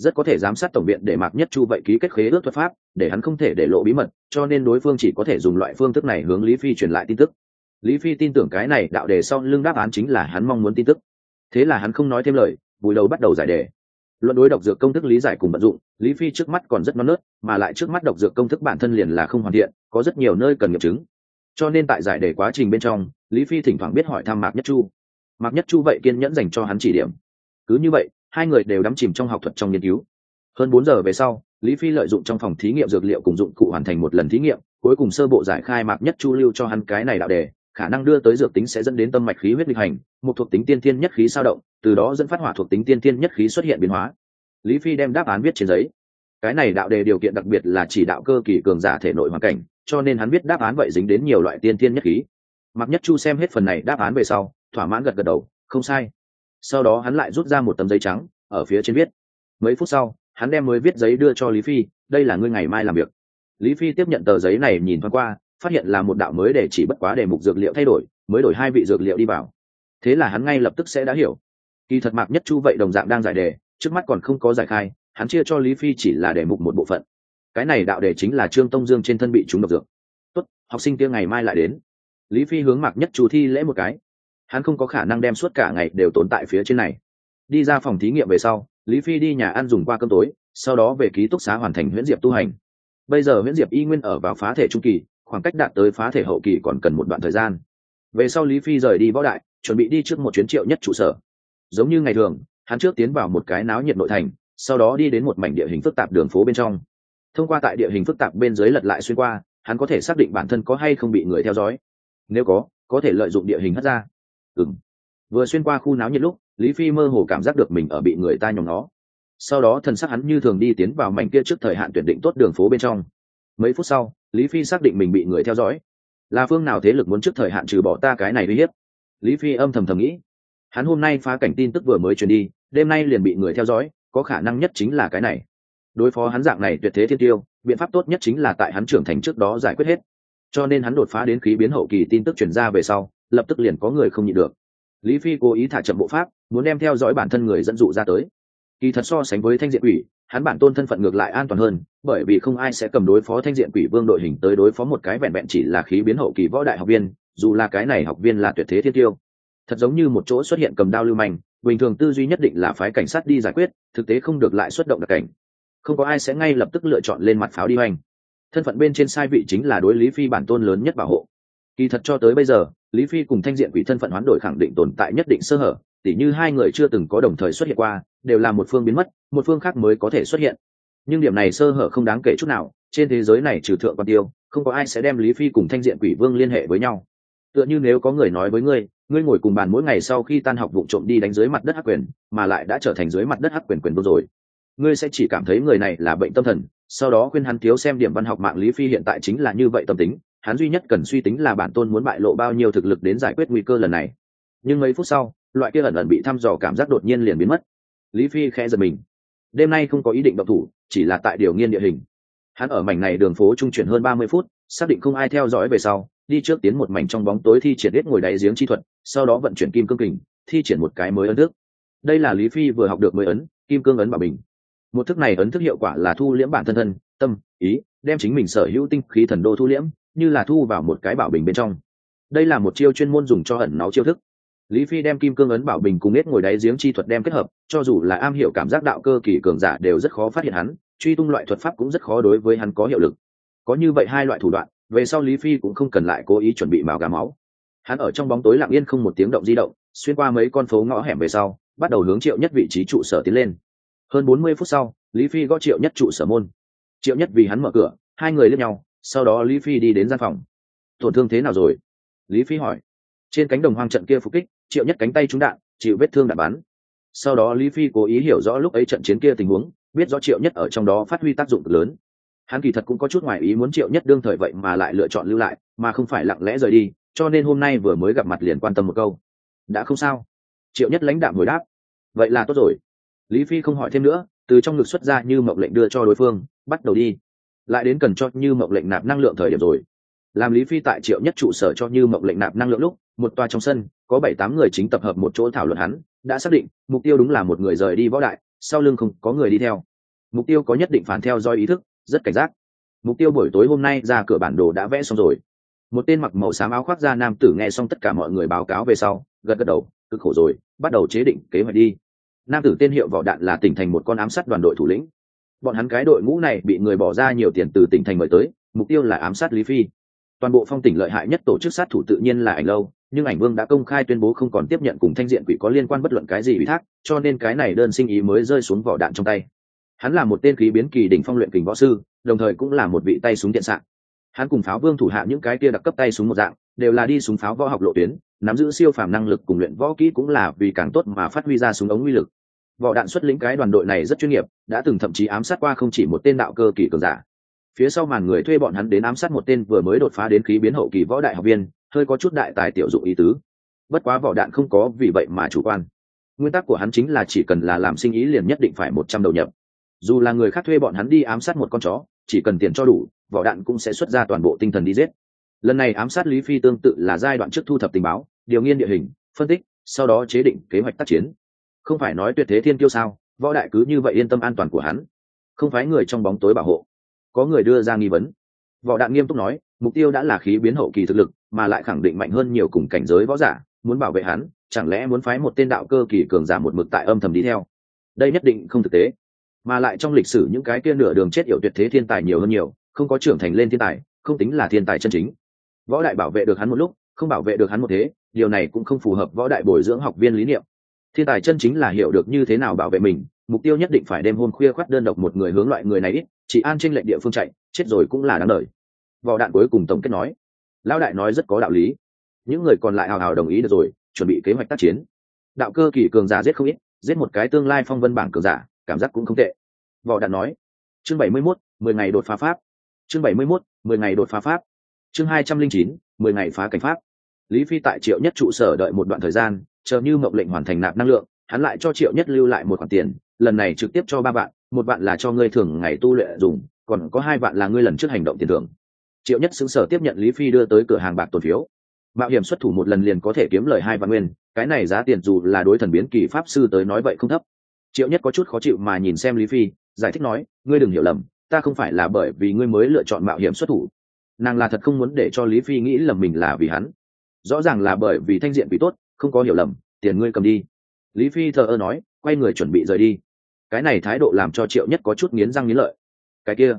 rất có thể giám sát tổng viện để mạc nhất chu vậy ký kết khế ước thuật pháp, để hắn không thể để lộ bí mật, cho nên đối phương chỉ có thể dùng loại phương thức này hướng lý phi truyền lại tin tức. Lý phi tin tưởng cái này đạo đề sau lưng đáp án chính là hắn mong muốn tin tức. Thế là hắn không nói thêm lời, bùi đầu bắt đầu giải đề. Luận đối độc dược công thức lý giải cùng vận dụng, lý phi trước mắt còn rất non nớt, mà lại trước mắt độc dược công thức bản thân liền là không hoàn thiện, có rất nhiều nơi cần nghiệm chứng. Cho nên tại giải đề quá trình bên trong, lý phi thỉnh thoảng biết hỏi thăm mạc nhất chu. Mạc nhất chu vậy kiên nhẫn dành cho hắn chỉ điểm. Cứ như vậy hai người đều đắm chìm trong học thuật trong nghiên cứu. Hơn bốn giờ về sau, lý phi lợi dụng trong phòng thí nghiệm dược liệu cùng dụng cụ hoàn thành một lần thí nghiệm, cuối cùng sơ bộ giải khai mạc nhất chu lưu cho hắn cái này đạo đề, khả năng đưa tới dược tính sẽ dẫn đến tâm mạch khí huyết lịch hành, một thuộc tính tiên thiên nhất khí sao động, từ đó dẫn phát hỏa thuộc tính tiên thiên nhất khí xuất hiện biến hóa. Lý phi đem đáp án viết trên giấy. Cái này đạo đề điều kiện đặc biệt là chỉ đạo cơ kỳ cường giả thể nội hoàn cảnh, cho nên hắn biết đáp án vậy dính đến nhiều loại tiên thiên nhất khí. Mạc nhất chu xem hết phần này đáp án về sau, thỏa mãn gật gật đầu, không sai sau đó hắn lại rút ra một tấm giấy trắng, ở phía trên viết. Mấy phút sau, hắn đem mới viết giấy đưa cho lý phi, đây là ngươi ngày mai làm việc. Lý phi tiếp nhận tờ giấy này nhìn thoáng qua, phát hiện là một đạo mới để chỉ bất quá để mục dược liệu thay đổi, mới đổi hai vị dược liệu đi vào. Thế là hắn ngay lập tức sẽ đã hiểu. Kỳ thật mạc nhất chu vậy đồng dạng đang giải đề, trước mắt còn không có giải khai, hắn chia cho lý phi chỉ là đề mục một bộ phận. Cái này đạo đề chính là trương tông dương trên thân bị chúng độc dược. Tốt, học sinh kia ngày mai lại đến. Lý phi hướng mạc nhất chu thi lễ một cái hắn không có khả năng đem suốt cả ngày đều tồn tại phía trên này. Đi ra phòng thí nghiệm về sau, lý phi đi nhà ăn dùng qua cơm tối, sau đó về ký túc xá hoàn thành huyễn diệp tu hành. Bây giờ huyễn diệp y nguyên ở vào phá thể trung kỳ, khoảng cách đạt tới phá thể hậu kỳ còn cần một đoạn thời gian. Về sau lý phi rời đi võ đại, chuẩn bị đi trước một chuyến triệu nhất trụ sở. Giống như ngày thường, hắn trước tiến vào một cái náo nhiệt nội thành, sau đó đi đến một mảnh địa hình phức tạp đường phố bên trong. Thông qua tại địa hình phức tạp bên dưới lật lại xuyên qua, hắn có thể xác định bản thân có hay không bị người theo dõi. Nếu có có thể lợi dụng địa hình hất ra ừng vừa xuyên qua khu náo nhiệt lúc, lý phi mơ hồ cảm giác được mình ở bị người ta nhóm nó sau đó thần sắc hắn như thường đi tiến vào mảnh kia trước thời hạn tuyển định tốt đường phố bên trong. Mấy phút sau, lý phi xác định mình bị người theo dõi. Là phương nào thế lực muốn trước thời hạn trừ bỏ ta cái này uy hiếp? Lý phi âm thầm thầm nghĩ. Hắn hôm nay phá cảnh tin tức vừa mới truyền đi, đêm nay liền bị người theo dõi, có khả năng nhất chính là cái này. Đối phó hắn dạng này tuyệt thế thiên tiêu, biện pháp tốt nhất chính là tại hắn trưởng thành trước đó giải quyết hết. Cho nên hắn đột phá đến khí biến hậu kỳ tin tức chuyển ra về sau lập tức liền có người không nhịn được. Lý phi cố ý thả chậm bộ pháp, muốn đem theo dõi bản thân người dẫn dụ ra tới. Kỳ thật so sánh với thanh diện quỷ, hắn bản tôn thân phận ngược lại an toàn hơn, bởi vì không ai sẽ cầm đối phó thanh diện quỷ vương đội hình tới đối phó một cái vẹn vẹn chỉ là khí biến hậu kỳ võ đại học viên, dù là cái này học viên là tuyệt thế thiên tiêu. Thật giống như một chỗ xuất hiện cầm đao lưu manh, bình thường tư duy nhất định là phái cảnh sát đi giải quyết, thực tế không được lại xuất động đặc cảnh. Không có ai sẽ ngay lập tức lựa chọn lên mặt pháo đi hoành. Thân phận bên trên sai vị chính là đối lý phi bản tôn lớn nhất bảo hộ. Kỳ thật cho tới bây giờ lý phi cùng thanh diện quỷ thân phận hoán đổi khẳng định tồn tại nhất định sơ hở, tỉ như hai người chưa từng có đồng thời xuất hiện qua, đều là một phương biến mất, một phương khác mới có thể xuất hiện. Nhưng điểm này sơ hở không đáng kể chút nào, trên thế giới này trừ thượng quan tiêu, không có ai sẽ đem lý phi cùng thanh diện quỷ vương liên hệ với nhau. Tựa như nếu có người nói với ngươi ngươi ngồi cùng bàn mỗi ngày sau khi tan học vụ trộm đi đánh dưới mặt đất hắc quyền, mà lại đã trở thành dưới mặt đất hắc quyền quyền vô rồi. Ngươi sẽ chỉ cảm thấy người này là bệnh tâm thần, sau đó khuyên hắn thiếu xem điểm văn học mạng lý phi hiện tại chính là như vậy tâm tính hắn duy nhất cần suy tính là bản tôn muốn bại lộ bao nhiêu thực lực đến giải quyết nguy cơ lần này. Nhưng mấy phút sau, loại kia ẩn ẩn bị thăm dò cảm giác đột nhiên liền biến mất. Lý phi khẽ giật mình. Đêm nay không có ý định động thủ, chỉ là tại điều nghiên địa hình. Hắn ở mảnh này đường phố trung chuyển hơn ba mươi phút, xác định không ai theo dõi về sau, đi trước tiến một mảnh trong bóng tối thi triển hết ngồi đáy giếng chi thuật, sau đó vận chuyển kim cương kình, thi triển một cái mới ấn thức. Đây là lý phi vừa học được mới ấn, kim cương ấn bảo bình. Một thức này ấn thức hiệu quả là thu liễm bản thân thân, tâm, ý, đem chính mình sở hữu tinh khí thần đô thu liễm như là thu vào một cái bảo bình bên trong. Đây là một chiêu chuyên môn dùng cho ẩn náu chiêu thức. Lý phi đem kim cương ấn bảo bình cùng nết ngồi đáy giếng chi thuật đem kết hợp, cho dù là am hiểu cảm giác đạo cơ kỳ cường giả đều rất khó phát hiện hắn, truy tung loại thuật pháp cũng rất khó đối với hắn có hiệu lực. Có như vậy hai loại thủ đoạn, về sau lý phi cũng không cần lại cố ý chuẩn bị màu gà máu. Hắn ở trong bóng tối lặng yên không một tiếng động di động, xuyên qua mấy con phố ngõ hẻm về sau, bắt đầu hướng triệu nhất vị trí trụ sở tiến lên. Hơn bốn mươi phút sau, lý phi gõ triệu nhất trụ sở môn. Triệu nhất vì hắn mở cửa, hai người lên nhau sau đó lý phi đi đến gian phòng. Tổn thương thế nào rồi? Lý phi hỏi. Trên cánh đồng hoang trận kia phục kích, triệu nhất cánh tay trúng đạn, chịu vết thương đạn bắn. Sau đó lý phi cố ý hiểu rõ lúc ấy trận chiến kia tình huống, biết rõ triệu nhất ở trong đó phát huy tác dụng cực lớn. Hắn kỳ thật cũng có chút ngoài ý muốn triệu nhất đương thời vậy mà lại lựa chọn lưu lại, mà không phải lặng lẽ rời đi, cho nên hôm nay vừa mới gặp mặt liền quan tâm một câu. Đã không sao. Triệu nhất lãnh đạm hồi đáp. Vậy là tốt rồi. Lý phi không hỏi thêm nữa, từ trong ngực xuất ra như mộng lệnh đưa cho đối phương, bắt đầu đi lại đến cần cho như mộng lệnh nạp năng lượng thời điểm rồi. Làm lý phi tại triệu nhất trụ sở cho như mộng lệnh nạp năng lượng lúc, một toa trong sân, có bảy tám người chính tập hợp một chỗ thảo luận hắn, đã xác định, mục tiêu đúng là một người rời đi võ đại, sau lưng không có người đi theo. Mục tiêu có nhất định phản theo do ý thức, rất cảnh giác. Mục tiêu buổi tối hôm nay ra cửa bản đồ đã vẽ xong rồi. Một tên mặc màu xám áo khoác da nam tử nghe xong tất cả mọi người báo cáo về sau, gật gật đầu, cực khổ rồi, bắt đầu chế định kế hoạch đi. Nam tử tên hiệu vỏ đạn là tỉnh thành một con ám sát đoàn đội thủ lĩnh bọn hắn cái đội ngũ này bị người bỏ ra nhiều tiền từ tỉnh thành mời tới, mục tiêu là ám sát lý phi. Toàn bộ phong tỉnh lợi hại nhất tổ chức sát thủ tự nhiên là ảnh lâu, nhưng ảnh vương đã công khai tuyên bố không còn tiếp nhận cùng thanh diện quỷ có liên quan bất luận cái gì ủy thác, cho nên cái này đơn sinh ý mới rơi xuống vỏ đạn trong tay. Hắn là một tên khí biến kỳ đỉnh phong luyện kình võ sư, đồng thời cũng là một vị tay súng điện sạn. Hắn cùng pháo vương thủ hạ những cái kia đặc cấp tay súng một dạng, đều là đi súng pháo võ học lộ tuyến, nắm giữ siêu phàm năng lực cùng luyện võ kỹ cũng là vì càng tốt mà phát huy ra súng ống uy lực. Võ đạn xuất lĩnh cái đoàn đội này rất chuyên nghiệp, đã từng thậm chí ám sát qua không chỉ một tên đạo cơ kỳ cường giả. Phía sau màn người thuê bọn hắn đến ám sát một tên vừa mới đột phá đến khí biến hậu kỳ võ đại học viên, hơi có chút đại tài tiểu dụng ý tứ. Bất quá vỏ đạn không có vì vậy mà chủ quan. Nguyên tắc của hắn chính là chỉ cần là làm sinh ý liền nhất định phải một trăm đầu nhập. Dù là người khác thuê bọn hắn đi ám sát một con chó, chỉ cần tiền cho đủ vỏ đạn cũng sẽ xuất ra toàn bộ tinh thần đi giết. Lần này ám sát lý phi tương tự là giai đoạn trước thu thập tình báo, điều nghiên địa hình, phân tích, sau đó chế định kế hoạch tác chiến không phải nói tuyệt thế thiên tiêu sao, võ đại cứ như vậy yên tâm an toàn của hắn. Không phải người trong bóng tối bảo hộ. Có người đưa ra nghi vấn. Võ đạn nghiêm túc nói, mục tiêu đã là khí biến hậu kỳ thực lực, mà lại khẳng định mạnh hơn nhiều cùng cảnh giới võ giả, muốn bảo vệ hắn, chẳng lẽ muốn phái một tên đạo cơ kỳ cường giả một mực tại âm thầm đi theo? Đây nhất định không thực tế. Mà lại trong lịch sử những cái kia nửa đường chết yểu tuyệt thế thiên tài nhiều hơn nhiều, không có trưởng thành lên thiên tài, không tính là thiên tài chân chính. Võ đại bảo vệ được hắn một lúc, không bảo vệ được hắn một thế, điều này cũng không phù hợp võ đại bồi dưỡng học viên lý niệm thiên tài chân chính là hiểu được như thế nào bảo vệ mình mục tiêu nhất định phải đêm hôm khuya khoắt đơn độc một người hướng loại người này ít chỉ an tranh lệnh địa phương chạy chết rồi cũng là đáng đời. Vỏ đạn cuối cùng tổng kết nói lão đại nói rất có đạo lý. Những người còn lại hào hào đồng ý được rồi chuẩn bị kế hoạch tác chiến. Đạo cơ kỳ cường giả giết không ít giết một cái tương lai phong vân bảng cường giả cảm giác cũng không tệ. Vỏ đạn nói chương bảy mươi 71, mười ngày đột phá pháp. Chương bảy mươi 71, mười ngày đột phá pháp. Chương hai trăm linh chín mười ngày phá cảnh pháp. Lý phi tại triệu nhất trụ sở đợi một đoạn thời gian chờ như mộng lệnh hoàn thành nạp năng lượng, hắn lại cho triệu nhất lưu lại một khoản tiền, lần này trực tiếp cho ba vạn, một vạn là cho ngươi thường ngày tu luyện dùng, còn có hai vạn là ngươi lần trước hành động tiền thưởng. Triệu nhất xứng sở tiếp nhận lý phi đưa tới cửa hàng bạc tồn phiếu. Mạo hiểm xuất thủ một lần liền có thể kiếm lời hai vạn nguyên, cái này giá tiền dù là đối thần biến kỳ pháp sư tới nói vậy không thấp. Triệu nhất có chút khó chịu mà nhìn xem lý phi, giải thích nói, ngươi đừng hiểu lầm, ta không phải là bởi vì ngươi mới lựa chọn mạo hiểm xuất thủ. Nàng là thật không muốn để cho lý phi nghĩ lầm mình là vì hắn. Rõ ràng là bởi vì thanh diện vì tốt không có hiểu lầm, tiền ngươi cầm đi. Lý phi thờ ơ nói, quay người chuẩn bị rời đi. Cái này thái độ làm cho triệu nhất có chút nghiến răng nghiến lợi. Cái kia,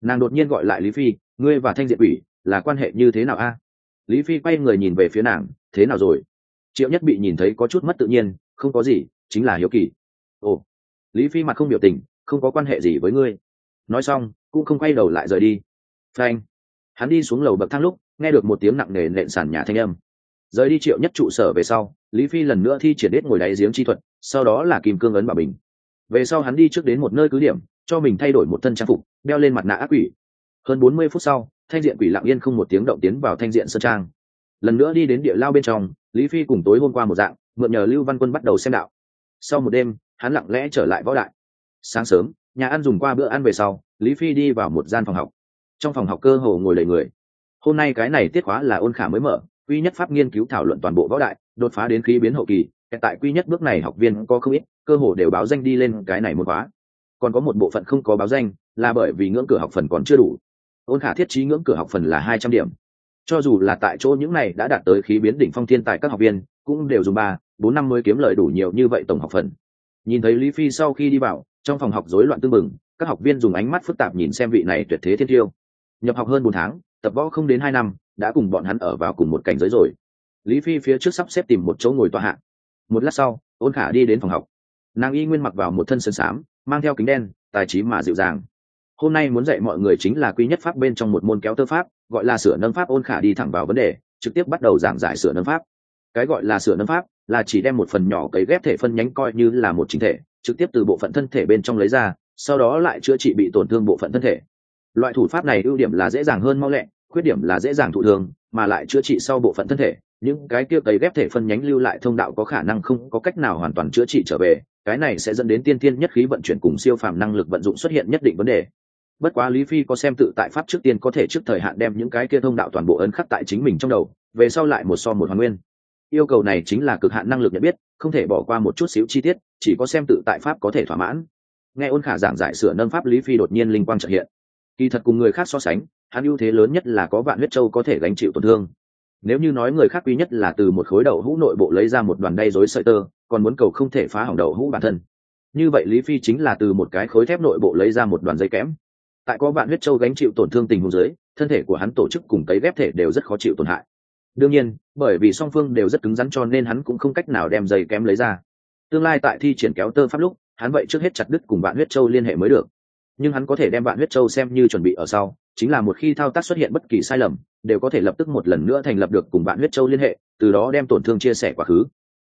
nàng đột nhiên gọi lại lý phi, ngươi và thanh diện ủy là quan hệ như thế nào a? Lý phi quay người nhìn về phía nàng, thế nào rồi? Triệu nhất bị nhìn thấy có chút mất tự nhiên, không có gì, chính là hiếu kỳ. Ồ, lý phi mặt không biểu tình, không có quan hệ gì với ngươi. Nói xong, cũng không quay đầu lại rời đi. Frank hắn đi xuống lầu bậc thang lúc, nghe được một tiếng nặng nề nện sàn nhà thanh âm rời đi triệu nhất trụ sở về sau, lý phi lần nữa thi triển đết ngồi đáy giếng chi thuật, sau đó là kim cương ấn bảo bình. Về sau hắn đi trước đến một nơi cứ điểm, cho mình thay đổi một thân trang phục, đeo lên mặt nạ ác quỷ. Hơn bốn mươi phút sau, thanh diện quỷ lặng yên không một tiếng động tiến vào thanh diện sơn trang. Lần nữa đi đến địa lao bên trong, lý phi cùng tối hôm qua một dạng, mượn nhờ lưu văn quân bắt đầu xem đạo. Sau một đêm, hắn lặng lẽ trở lại võ đại. Sáng sớm, nhà ăn dùng qua bữa ăn về sau, lý phi đi vào một gian phòng học. Trong phòng học cơ hồ ngồi đầy người. Hôm nay cái này tiết khóa là ôn khả mới mở quy nhất pháp nghiên cứu thảo luận toàn bộ võ đại, đột phá đến khí biến hậu kỳ tại quy nhất bước này học viên có không ít, cơ hồ đều báo danh đi lên cái này một khóa. Còn có một bộ phận không có báo danh, là bởi vì ngưỡng cửa học phần còn chưa đủ. Ôn khả thiết trí ngưỡng cửa học phần là hai trăm điểm. Cho dù là tại chỗ những này đã đạt tới khí biến đỉnh phong thiên tại các học viên, cũng đều dùng ba, bốn năm mới kiếm lời đủ nhiều như vậy tổng học phần. Nhìn thấy lý phi sau khi đi vào, trong phòng học rối loạn tương mừng các học viên dùng ánh mắt phức tạp nhìn xem vị này tuyệt thế thiên tiêu. Nhập học hơn bốn tháng, tập võ không đến hai năm đã cùng bọn hắn ở vào cùng một cảnh giới rồi. Lý phi phía trước sắp xếp tìm một chỗ ngồi tọa hạng một lát sau, ôn khả đi đến phòng học. Nàng y nguyên mặc vào một thân sơn xám mang theo kính đen, tài trí mà dịu dàng. Hôm nay muốn dạy mọi người chính là quý nhất pháp bên trong một môn kéo tơ pháp, gọi là sửa nâng pháp. Ôn khả đi thẳng vào vấn đề, trực tiếp bắt đầu giảng giải sửa nâng pháp. Cái gọi là sửa nâng pháp là chỉ đem một phần nhỏ cấy ghép thể phân nhánh coi như là một chính thể, trực tiếp từ bộ phận thân thể bên trong lấy ra, sau đó lại chữa trị bị tổn thương bộ phận thân thể. Loại thủ pháp này ưu điểm là dễ dàng hơn mau lẹ khuyết điểm là dễ dàng thụ thương, mà lại chữa trị sau bộ phận thân thể, những cái kia cấy ghép thể phân nhánh lưu lại thông đạo có khả năng không có cách nào hoàn toàn chữa trị trở về, cái này sẽ dẫn đến tiên tiên nhất khí vận chuyển cùng siêu phàm năng lực vận dụng xuất hiện nhất định vấn đề. Bất quá lý phi có xem tự tại pháp trước tiên có thể trước thời hạn đem những cái kia thông đạo toàn bộ ấn khắc tại chính mình trong đầu, về sau lại một so một hoàn nguyên. Yêu cầu này chính là cực hạn năng lực nhận biết, không thể bỏ qua một chút xíu chi tiết, chỉ có xem tự tại pháp có thể thỏa mãn. Nghe ôn khả giảng giải sửa nâng pháp lý phi đột nhiên linh quang trợ hiện. Kỳ thật cùng người khác so sánh hắn ưu thế lớn nhất là có vạn huyết châu có thể gánh chịu tổn thương. Nếu như nói người khác quý nhất là từ một khối đậu hũ nội bộ lấy ra một đoàn đay rối sợi tơ, còn muốn cầu không thể phá hỏng đậu hũ bản thân. Như vậy lý phi chính là từ một cái khối thép nội bộ lấy ra một đoàn dây kẽm. Tại có vạn huyết châu gánh chịu tổn thương tình huống dưới, thân thể của hắn tổ chức cùng cấy ghép thể đều rất khó chịu tổn hại. Đương nhiên, bởi vì song phương đều rất cứng rắn cho nên hắn cũng không cách nào đem dây kém lấy ra. Tương lai tại thi triển kéo tơ pháp lúc, hắn vậy trước hết chặt đứt cùng bạn huyết châu liên hệ mới được. Nhưng hắn có thể đem bạn huyết châu xem như chuẩn bị ở sau chính là một khi thao tác xuất hiện bất kỳ sai lầm, đều có thể lập tức một lần nữa thành lập được cùng bạn huyết châu liên hệ, từ đó đem tổn thương chia sẻ quá khứ.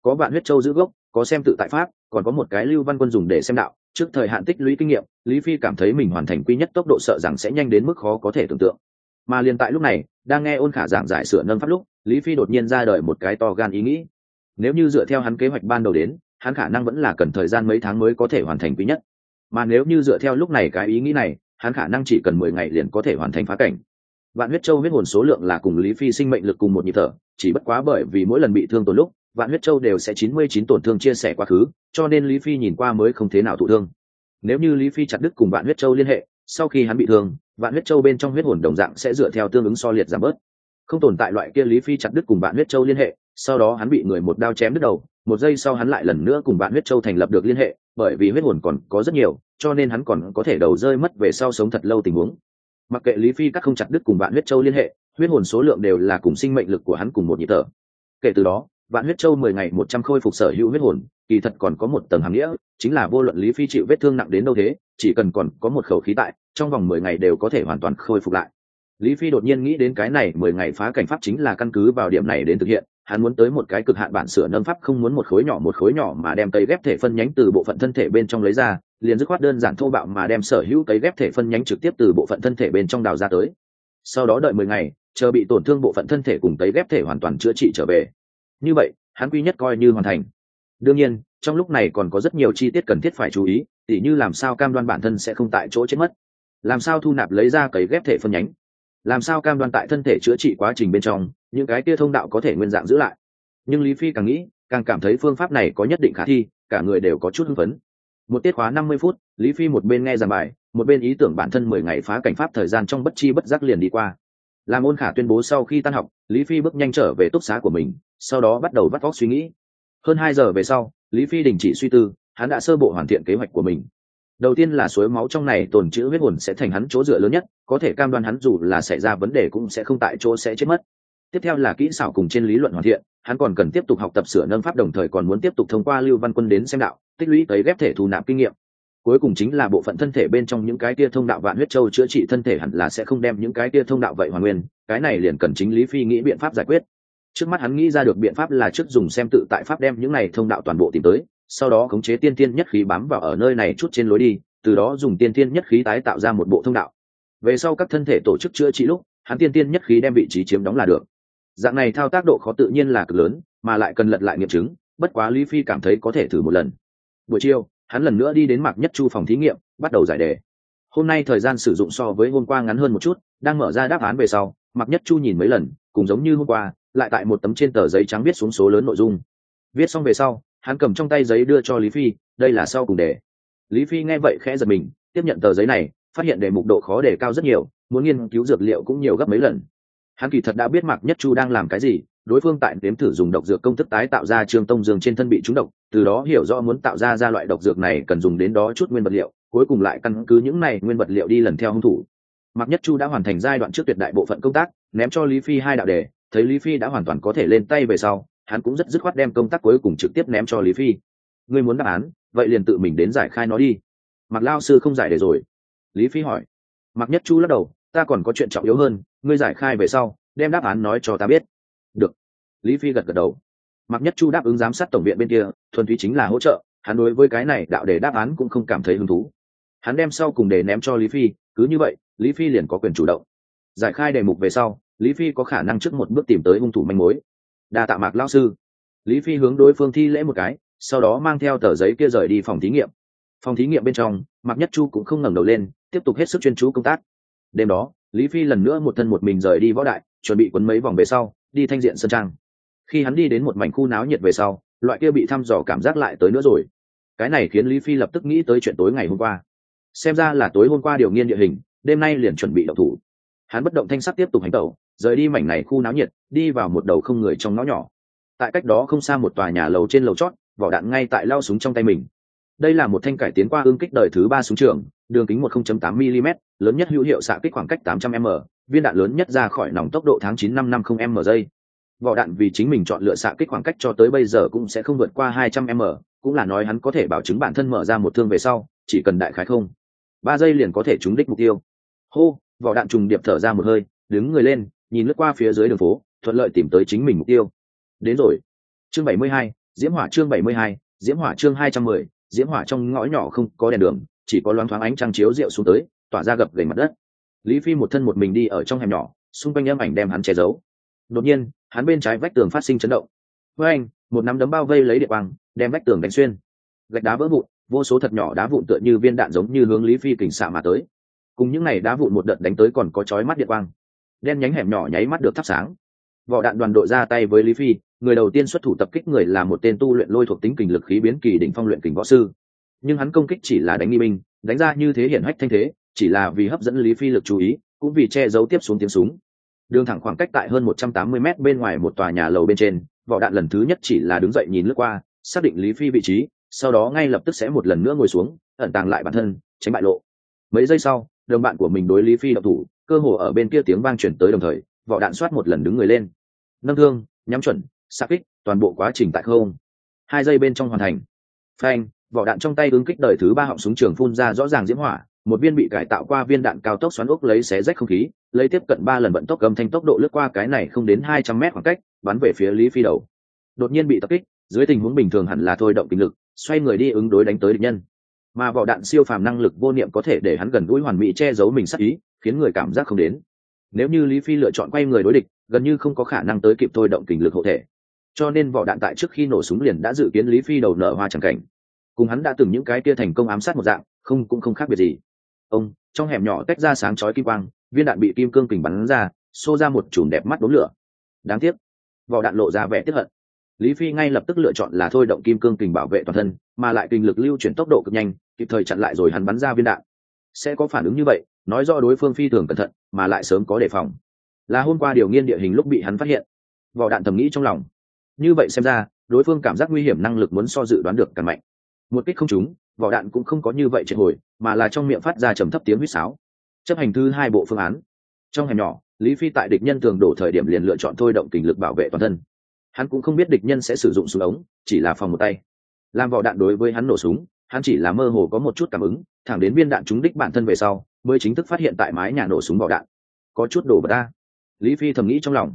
Có bạn huyết châu giữ gốc, có xem tự tại pháp, còn có một cái lưu văn quân dùng để xem đạo, trước thời hạn tích lũy kinh nghiệm, lý phi cảm thấy mình hoàn thành quy nhất tốc độ sợ rằng sẽ nhanh đến mức khó có thể tưởng tượng. Mà liền tại lúc này, đang nghe ôn khả giảng giải sửa nâng pháp lúc, lý phi đột nhiên ra đời một cái to gan ý nghĩ. Nếu như dựa theo hắn kế hoạch ban đầu đến, hắn khả năng vẫn là cần thời gian mấy tháng mới có thể hoàn thành quý nhất. Mà nếu như dựa theo lúc này cái ý nghĩ này hắn khả năng chỉ cần mười ngày liền có thể hoàn thành phá cảnh. Vạn huyết châu huyết hồn số lượng là cùng lý phi sinh mệnh lực cùng một nhịp thở, chỉ bất quá bởi vì mỗi lần bị thương tổn lúc, vạn huyết châu đều sẽ chín mươi chín tổn thương chia sẻ quá khứ, cho nên lý phi nhìn qua mới không thế nào thụ thương. Nếu như lý phi chặt đứt cùng vạn huyết châu liên hệ, sau khi hắn bị thương, vạn huyết châu bên trong huyết hồn đồng dạng sẽ dựa theo tương ứng so liệt giảm bớt. Không tồn tại loại kia lý phi chặt đứt cùng Vạn huyết châu liên hệ, sau đó hắn bị người một đao chém đứt đầu một giây sau hắn lại lần nữa cùng bạn huyết châu thành lập được liên hệ, bởi vì huyết hồn còn có rất nhiều, cho nên hắn còn có thể đầu rơi mất về sau sống thật lâu tình huống. Mặc kệ lý phi các không chặt đứt cùng bạn huyết châu liên hệ, huyết hồn số lượng đều là cùng sinh mệnh lực của hắn cùng một nhịp thở. Kể từ đó, bạn huyết châu mười ngày một trăm khôi phục sở hữu huyết hồn, kỳ thật còn có một tầng hàm nghĩa, chính là vô luận lý phi chịu vết thương nặng đến đâu thế, chỉ cần còn có một khẩu khí tại, trong vòng mười ngày đều có thể hoàn toàn khôi phục lại. Lý phi đột nhiên nghĩ đến cái này mười ngày phá cảnh pháp chính là căn cứ vào điểm này đến thực hiện hắn muốn tới một cái cực hạn bản sửa nâng pháp, không muốn một khối nhỏ một khối nhỏ mà đem cây ghép thể phân nhánh từ bộ phận thân thể bên trong lấy ra, liền dứt khoát đơn giản thô bạo mà đem sở hữu cây ghép thể phân nhánh trực tiếp từ bộ phận thân thể bên trong đào ra tới. Sau đó đợi mười ngày, chờ bị tổn thương bộ phận thân thể cùng cấy ghép thể hoàn toàn chữa trị trở về. Như vậy, hắn quy nhất coi như hoàn thành. Đương nhiên, trong lúc này còn có rất nhiều chi tiết cần thiết phải chú ý, tỉ như làm sao cam đoan bản thân sẽ không tại chỗ chết mất. Làm sao thu nạp lấy ra cấy ghép thể phân nhánh? Làm sao cam đoan tại thân thể chữa trị quá trình bên trong những cái kia thông đạo có thể nguyên dạng giữ lại. Nhưng lý phi càng nghĩ, càng cảm thấy phương pháp này có nhất định khả thi, cả người đều có chút hưng phấn. Một tiết khóa năm mươi phút, lý phi một bên nghe giảng bài, một bên ý tưởng bản thân mười ngày phá cảnh pháp thời gian trong bất chi bất giác liền đi qua. Làm ôn khả tuyên bố sau khi tan học, lý phi bước nhanh trở về túc xá của mình, sau đó bắt đầu vắt vóc suy nghĩ. Hơn hai giờ về sau, lý phi đình chỉ suy tư, hắn đã sơ bộ hoàn thiện kế hoạch của mình. Đầu tiên là suối máu trong này tồn chữ huyết hồn sẽ thành hắn chỗ dựa lớn nhất, có thể cam đoan hắn dù là xảy ra vấn đề cũng sẽ không tại chỗ sẽ chết mất tiếp theo là kỹ xảo cùng trên lý luận hoàn thiện, hắn còn cần tiếp tục học tập sửa nâng pháp đồng thời còn muốn tiếp tục thông qua lưu văn quân đến xem đạo, tích lũy tới ghép thể thu nạp kinh nghiệm. Cuối cùng chính là bộ phận thân thể bên trong những cái tia thông đạo vạn huyết châu chữa trị thân thể hẳn là sẽ không đem những cái tia thông đạo vậy hoàn nguyên, cái này liền cần chính lý phi nghĩ biện pháp giải quyết. Trước mắt hắn nghĩ ra được biện pháp là trước dùng xem tự tại pháp đem những này thông đạo toàn bộ tìm tới, sau đó khống chế tiên tiên nhất khí bám vào ở nơi này chút trên lối đi, từ đó dùng tiên tiên nhất khí tái tạo ra một bộ thông đạo. Về sau các thân thể tổ chức chữa trị lúc, hắn tiên tiên nhất khí đem vị trí chiếm đóng là được dạng này thao tác độ khó tự nhiên là cực lớn, mà lại cần lật lại nghiệm chứng, bất quá lý phi cảm thấy có thể thử một lần. Buổi chiều, hắn lần nữa đi đến mạc nhất chu phòng thí nghiệm, bắt đầu giải đề. Hôm nay thời gian sử dụng so với hôm qua ngắn hơn một chút, đang mở ra đáp án về sau, mạc nhất chu nhìn mấy lần, cùng giống như hôm qua, lại tại một tấm trên tờ giấy trắng viết xuống số lớn nội dung. Viết xong về sau, hắn cầm trong tay giấy đưa cho lý phi, đây là sau cùng đề. Lý phi nghe vậy khẽ giật mình, tiếp nhận tờ giấy này, phát hiện đề mục độ khó đề cao rất nhiều, muốn nghiên cứu dược liệu cũng nhiều gấp mấy lần hắn kỳ thật đã biết mạc nhất chu đang làm cái gì, đối phương tại nếm thử dùng độc dược công thức tái tạo ra trương tông dương trên thân bị trúng độc, từ đó hiểu rõ muốn tạo ra ra loại độc dược này cần dùng đến đó chút nguyên vật liệu, cuối cùng lại căn cứ những này nguyên vật liệu đi lần theo hung thủ. Mạc nhất chu đã hoàn thành giai đoạn trước tuyệt đại bộ phận công tác, ném cho lý phi hai đạo đề, thấy lý phi đã hoàn toàn có thể lên tay về sau, hắn cũng rất dứt khoát đem công tác cuối cùng trực tiếp ném cho lý phi. Ngươi muốn đáp án, vậy liền tự mình đến giải khai nó đi. Mạc lao sư không giải để rồi. Lý phi hỏi. Mặc nhất chu lắc đầu ta còn có chuyện trọng yếu hơn, ngươi giải khai về sau, đem đáp án nói cho ta biết. Được. Lý phi gật gật đầu. Mặc nhất chu đáp ứng giám sát tổng viện bên kia, thuần túy chính là hỗ trợ, hắn đối với cái này đạo để đáp án cũng không cảm thấy hứng thú. Hắn đem sau cùng để ném cho lý phi, cứ như vậy, lý phi liền có quyền chủ động. Giải khai đề mục về sau, lý phi có khả năng trước một bước tìm tới hung thủ manh mối. Đa tạ mạc lao sư. Lý phi hướng đối phương thi lễ một cái, sau đó mang theo tờ giấy kia rời đi phòng thí nghiệm. Phòng thí nghiệm bên trong, mạc nhất chu cũng không ngẩng đầu lên, tiếp tục hết sức chuyên chú công tác đêm đó, lý phi lần nữa một thân một mình rời đi võ đại, chuẩn bị quấn mấy vòng về sau, đi thanh diện sân trang. Khi hắn đi đến một mảnh khu náo nhiệt về sau, loại kia bị thăm dò cảm giác lại tới nữa rồi. Cái này khiến lý phi lập tức nghĩ tới chuyện tối ngày hôm qua. Xem ra là tối hôm qua điều nghiên địa hình, đêm nay liền chuẩn bị đậu thủ. Hắn bất động thanh sắc tiếp tục hành tẩu, rời đi mảnh này khu náo nhiệt, đi vào một đầu không người trong ngõ nhỏ. Tại cách đó không xa một tòa nhà lầu trên lầu chót, vỏ đạn ngay tại lao súng trong tay mình. Đây là một thanh cải tiến qua ương kích đời thứ ba súng trường, đường kính 1.8 mm lớn nhất hữu hiệu xạ kích khoảng cách 800 m viên đạn lớn nhất ra khỏi nòng tốc độ tháng 9550 m giây. Vỏ đạn vì chính mình chọn lựa xạ kích khoảng cách cho tới bây giờ cũng sẽ không vượt qua 200 m cũng là nói hắn có thể bảo chứng bản thân mở ra một thương về sau chỉ cần đại khái không. Ba giây liền có thể trúng đích mục tiêu. Hô vỏ đạn trùng điệp thở ra một hơi đứng người lên nhìn lướt qua phía dưới đường phố thuận lợi tìm tới chính mình mục tiêu. Đến rồi. Chương 72, diễm hỏa chương 72, diễm hỏa chương 210, diễm hỏa trong ngõ nhỏ không có đèn đường chỉ có loáng thoáng ánh trăng chiếu rượu xuống tới tỏa ra gập gầy mặt đất. Lý phi một thân một mình đi ở trong hẻm nhỏ, xung quanh âm ảnh đem hắn che giấu. Đột nhiên, hắn bên trái vách tường phát sinh chấn động. Với anh, một nắm đấm bao vây lấy địa bằng đem vách tường đánh xuyên. Gạch đá vỡ vụn, vô số thật nhỏ đá vụn tựa như viên đạn giống như hướng lý phi kình xạ mà tới. Cùng những ngày đá vụn một đợt đánh tới còn có chói mắt điện quang. Đen nhánh hẻm nhỏ nháy mắt được thắp sáng. Vỏ đạn đoàn đội ra tay với lý phi, người đầu tiên xuất thủ tập kích người là một tên tu luyện lôi thuộc tính kình lực khí biến kỳ đỉnh phong luyện kình võ sư. Nhưng hắn công kích chỉ là đánh nghi binh, đánh ra như thế hiển hách thanh thế chỉ là vì hấp dẫn lý phi lực chú ý, cũng vì che giấu tiếp xuống tiếng súng. Đường thẳng khoảng cách tại hơn một trăm tám mươi m bên ngoài một tòa nhà lầu bên trên, vỏ đạn lần thứ nhất chỉ là đứng dậy nhìn lướt qua, xác định lý phi vị trí, sau đó ngay lập tức sẽ một lần nữa ngồi xuống, ẩn tàng lại bản thân, tránh bại lộ. Mấy giây sau, đồng bạn của mình đối lý phi đậu thủ, cơ hồ ở bên kia tiếng vang chuyển tới đồng thời, vỏ đạn soát một lần đứng người lên. Nâng thương, nhắm chuẩn xa kích, toàn bộ quá trình tại không. Hai giây bên trong hoàn thành. Phanh, vỏ đạn trong tay ứng kích đời thứ ba họng súng trường phun ra rõ ràng diễm hỏa một viên bị cải tạo qua viên đạn cao tốc xoắn ốc lấy xé rách không khí, lấy tiếp cận ba lần vận tốc cầm thanh tốc độ lướt qua cái này không đến hai trăm mét khoảng cách, bắn về phía lý phi đầu. Đột nhiên bị tập kích, dưới tình huống bình thường hẳn là thôi động kinh lực, xoay người đi ứng đối đánh tới địch nhân. Mà vỏ đạn siêu phàm năng lực vô niệm có thể để hắn gần gũi hoàn mỹ che giấu mình sắc ý, khiến người cảm giác không đến. Nếu như lý phi lựa chọn quay người đối địch, gần như không có khả năng tới kịp thôi động kình lực hộ thể. Cho nên vỏ đạn tại trước khi nổ súng liền đã dự kiến lý phi đầu nở hoa chẳng cảnh. Cùng hắn đã từng những cái kia thành công ám sát một dạng, không cũng không khác biệt gì ông, trong hẻm nhỏ tách ra sáng chói kim quang, viên đạn bị kim cương kình bắn ra, xô ra một chùm đẹp mắt đốm lửa. Đáng tiếc, vỏ đạn lộ ra vẻ tiếp hận. Lý phi ngay lập tức lựa chọn là thôi động kim cương kình bảo vệ toàn thân, mà lại kình lực lưu chuyển tốc độ cực nhanh, kịp thời chặn lại rồi hắn bắn ra viên đạn. Sẽ có phản ứng như vậy, nói do đối phương phi thường cẩn thận, mà lại sớm có đề phòng. Là hôm qua điều nghiên địa hình lúc bị hắn phát hiện. Vỏ đạn thầm nghĩ trong lòng. Như vậy xem ra, đối phương cảm giác nguy hiểm năng lực muốn so dự đoán được càng mạnh. Một kích không trúng vỏ đạn cũng không có như vậy triệt hồi, mà là trong miệng phát ra trầm thấp tiếng huýt sáo. Chấp hành thứ hai bộ phương án. Trong hẻm nhỏ, lý phi tại địch nhân thường đổ thời điểm liền lựa chọn thôi động kình lực bảo vệ toàn thân. Hắn cũng không biết địch nhân sẽ sử dụng súng ống, chỉ là phòng một tay. Làm vỏ đạn đối với hắn nổ súng, hắn chỉ là mơ hồ có một chút cảm ứng, thẳng đến viên đạn trúng đích bản thân về sau, mới chính thức phát hiện tại mái nhà nổ súng vỏ đạn. Có chút đổ bật ta lý phi thầm nghĩ trong lòng.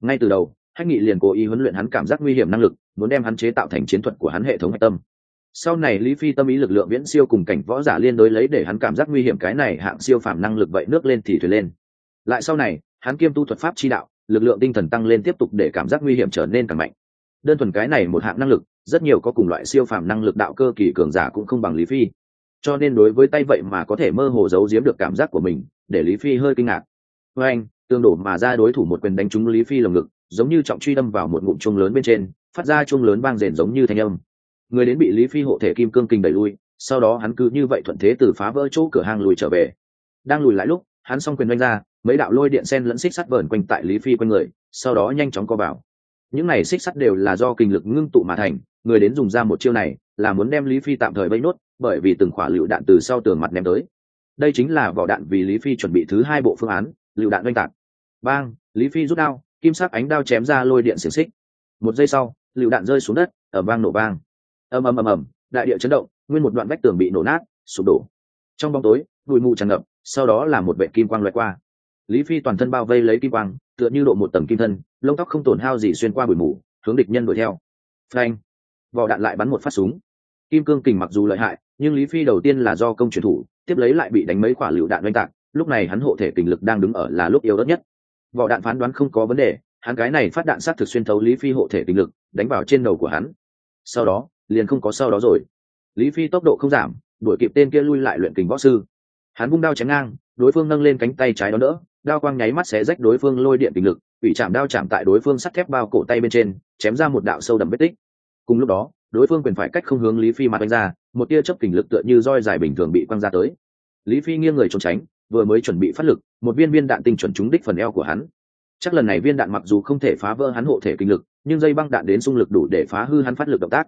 Ngay từ đầu, hách nghị liền cố ý huấn luyện hắn cảm giác nguy hiểm năng lực, muốn đem hắn chế tạo thành chiến thuật của hắn hệ thống hạch tâm sau này lý phi tâm ý lực lượng viễn siêu cùng cảnh võ giả liên đối lấy để hắn cảm giác nguy hiểm cái này hạng siêu phàm năng lực vậy nước lên thì thuyền lên. Lại sau này, hắn kiêm tu thuật pháp chi đạo, lực lượng tinh thần tăng lên tiếp tục để cảm giác nguy hiểm trở nên càng mạnh. Đơn thuần cái này một hạng năng lực, rất nhiều có cùng loại siêu phàm năng lực đạo cơ kỳ cường giả cũng không bằng lý phi. Cho nên đối với tay vậy mà có thể mơ hồ giấu giếm được cảm giác của mình, để lý phi hơi kinh ngạc. Với anh, tương đổ mà ra đối thủ một quyền đánh trúng lý phi lồng ngực, giống như trọng truy đâm vào một ngụm chuông lớn bên trên, phát ra chuông lớn vang rền giống như thanh âm người đến bị lý phi hộ thể kim cương kình đẩy lui, sau đó hắn cứ như vậy thuận thế từ phá vỡ chỗ cửa hàng lùi trở về. Đang lùi lại lúc, hắn s o n g quyền đánh ra, mấy đạo lôi điện sen lẫn xích sắt vờn quanh tại lý phi quanh người, sau đó nhanh chóng co vào. Những này xích sắt đều là do kinh lực ngưng tụ mà thành, người đến dùng ra một chiêu này là muốn đem lý phi tạm thời bẫy nốt, bởi vì từng khỏa lựu đạn từ sau tường mặt ném tới. Đây chính là vỏ đạn vì lý phi chuẩn bị thứ hai bộ phương án, lựu đạn oanh tạc. Bang, lý phi rút đao, kim sắc ánh đao chém ra lôi điện xiềng xích. Một giây sau, lựu đạn rơi xuống đất, ở vang nổ vang ầm ầm ầm ầm, đại địa chấn động, nguyên một đoạn vách tường bị nổ nát, sụp đổ. Trong bóng tối, bụi mù tràn ngập, sau đó là một vệ kim quang loại qua. Lý phi toàn thân bao vây lấy kim quang, tựa như độ một tầng kim thân, lông tóc không tổn hao gì xuyên qua bụi mù, hướng địch nhân đuổi theo. Phanh! Vỏ đạn lại bắn một phát súng. Kim cương kình mặc dù lợi hại, nhưng lý phi đầu tiên là do công truyền thủ, tiếp lấy lại bị đánh mấy quả lựu đạn oanh tạc, lúc này hắn hộ thể kình lực đang đứng ở là lúc yếu đất nhất. Vỏ đạn phán đoán không có vấn đề, hắn cái này phát đạn sát thực xuyên thấu lý phi hộ thể kình lực, đánh vào trên đầu của hắn. Sau đó liền không có sau đó rồi. Lý phi tốc độ không giảm, đuổi kịp tên kia lui lại luyện kình võ sư. Hắn bung đao chém ngang, đối phương nâng lên cánh tay trái đó đỡ, đao quang nháy mắt xé rách đối phương lôi điện tình lực bị chạm đao chạm tại đối phương sắt thép bao cổ tay bên trên, chém ra một đạo sâu đậm vết tích. Cùng lúc đó, đối phương quyền phải cách không hướng lý phi mặt đánh ra, một tia chấp kình lực tựa như roi dài bình thường bị quăng ra tới. Lý phi nghiêng người trốn tránh, vừa mới chuẩn bị phát lực, một viên viên đạn tinh chuẩn trúng đích phần eo của hắn. Chắc lần này viên đạn mặc dù không thể phá vỡ hắn hộ thể kinh lực, nhưng dây băng đạn đến xung lực đủ để phá hư hắn phát lực động tác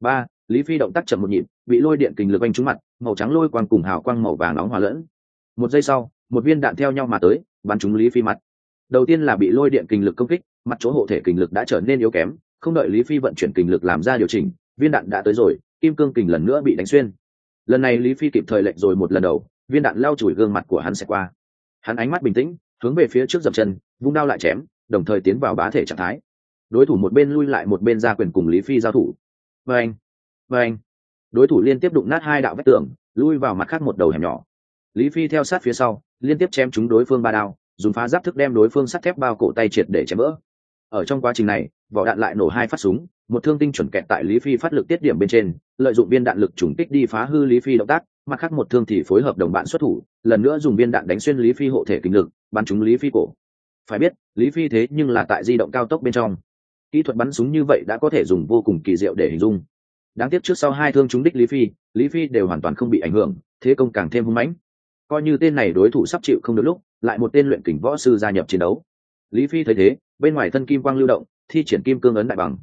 ba, lý phi động tác chậm một nhịp, bị lôi điện kình lực anh trúng mặt, màu trắng lôi quang cùng hào quang màu vàng nóng hòa lẫn. Một giây sau, một viên đạn theo nhau mà tới, bắn trúng lý phi mặt. Đầu tiên là bị lôi điện kình lực công kích, mặt chỗ hộ thể kình lực đã trở nên yếu kém, không đợi lý phi vận chuyển kình lực làm ra điều chỉnh, viên đạn đã tới rồi, kim cương kình lần nữa bị đánh xuyên. Lần này lý phi kịp thời lệnh rồi một lần đầu, viên đạn lao chùi gương mặt của hắn sẽ qua. Hắn ánh mắt bình tĩnh, hướng về phía trước dập chân, vung đao lại chém, đồng thời tiến vào bá thể trạng thái. Đối thủ một bên lui lại một bên ra quyền cùng lý phi giao thủ và anh. Anh. Đối thủ liên tiếp đụng nát hai đạo vách tường, lui vào mặt khác một đầu hẻm nhỏ. Lý phi theo sát phía sau, liên tiếp chém chúng đối phương ba đao, dùng phá giáp thức đem đối phương sắt thép bao cổ tay triệt để chém vỡ. Ở trong quá trình này, vỏ đạn lại nổ hai phát súng, một thương tinh chuẩn kẹt tại lý phi phát lực tiết điểm bên trên, lợi dụng viên đạn lực trùng kích đi phá hư lý phi động tác, mặt khác một thương thì phối hợp đồng bạn xuất thủ, lần nữa dùng viên đạn đánh xuyên lý phi hộ thể kinh lực, bắn trúng lý phi cổ. Phải biết, lý phi thế nhưng là tại di động cao tốc bên trong kỹ thuật bắn súng như vậy đã có thể dùng vô cùng kỳ diệu để hình dung. Đáng tiếc trước sau hai thương trúng đích lý phi lý phi đều hoàn toàn không bị ảnh hưởng, thế công càng thêm hưng mãnh. Coi như tên này đối thủ sắp chịu không được lúc, lại một tên luyện kình võ sư gia nhập chiến đấu. Lý phi thấy thế, bên ngoài thân kim quang lưu động, thi triển kim cương ấn đại bằng.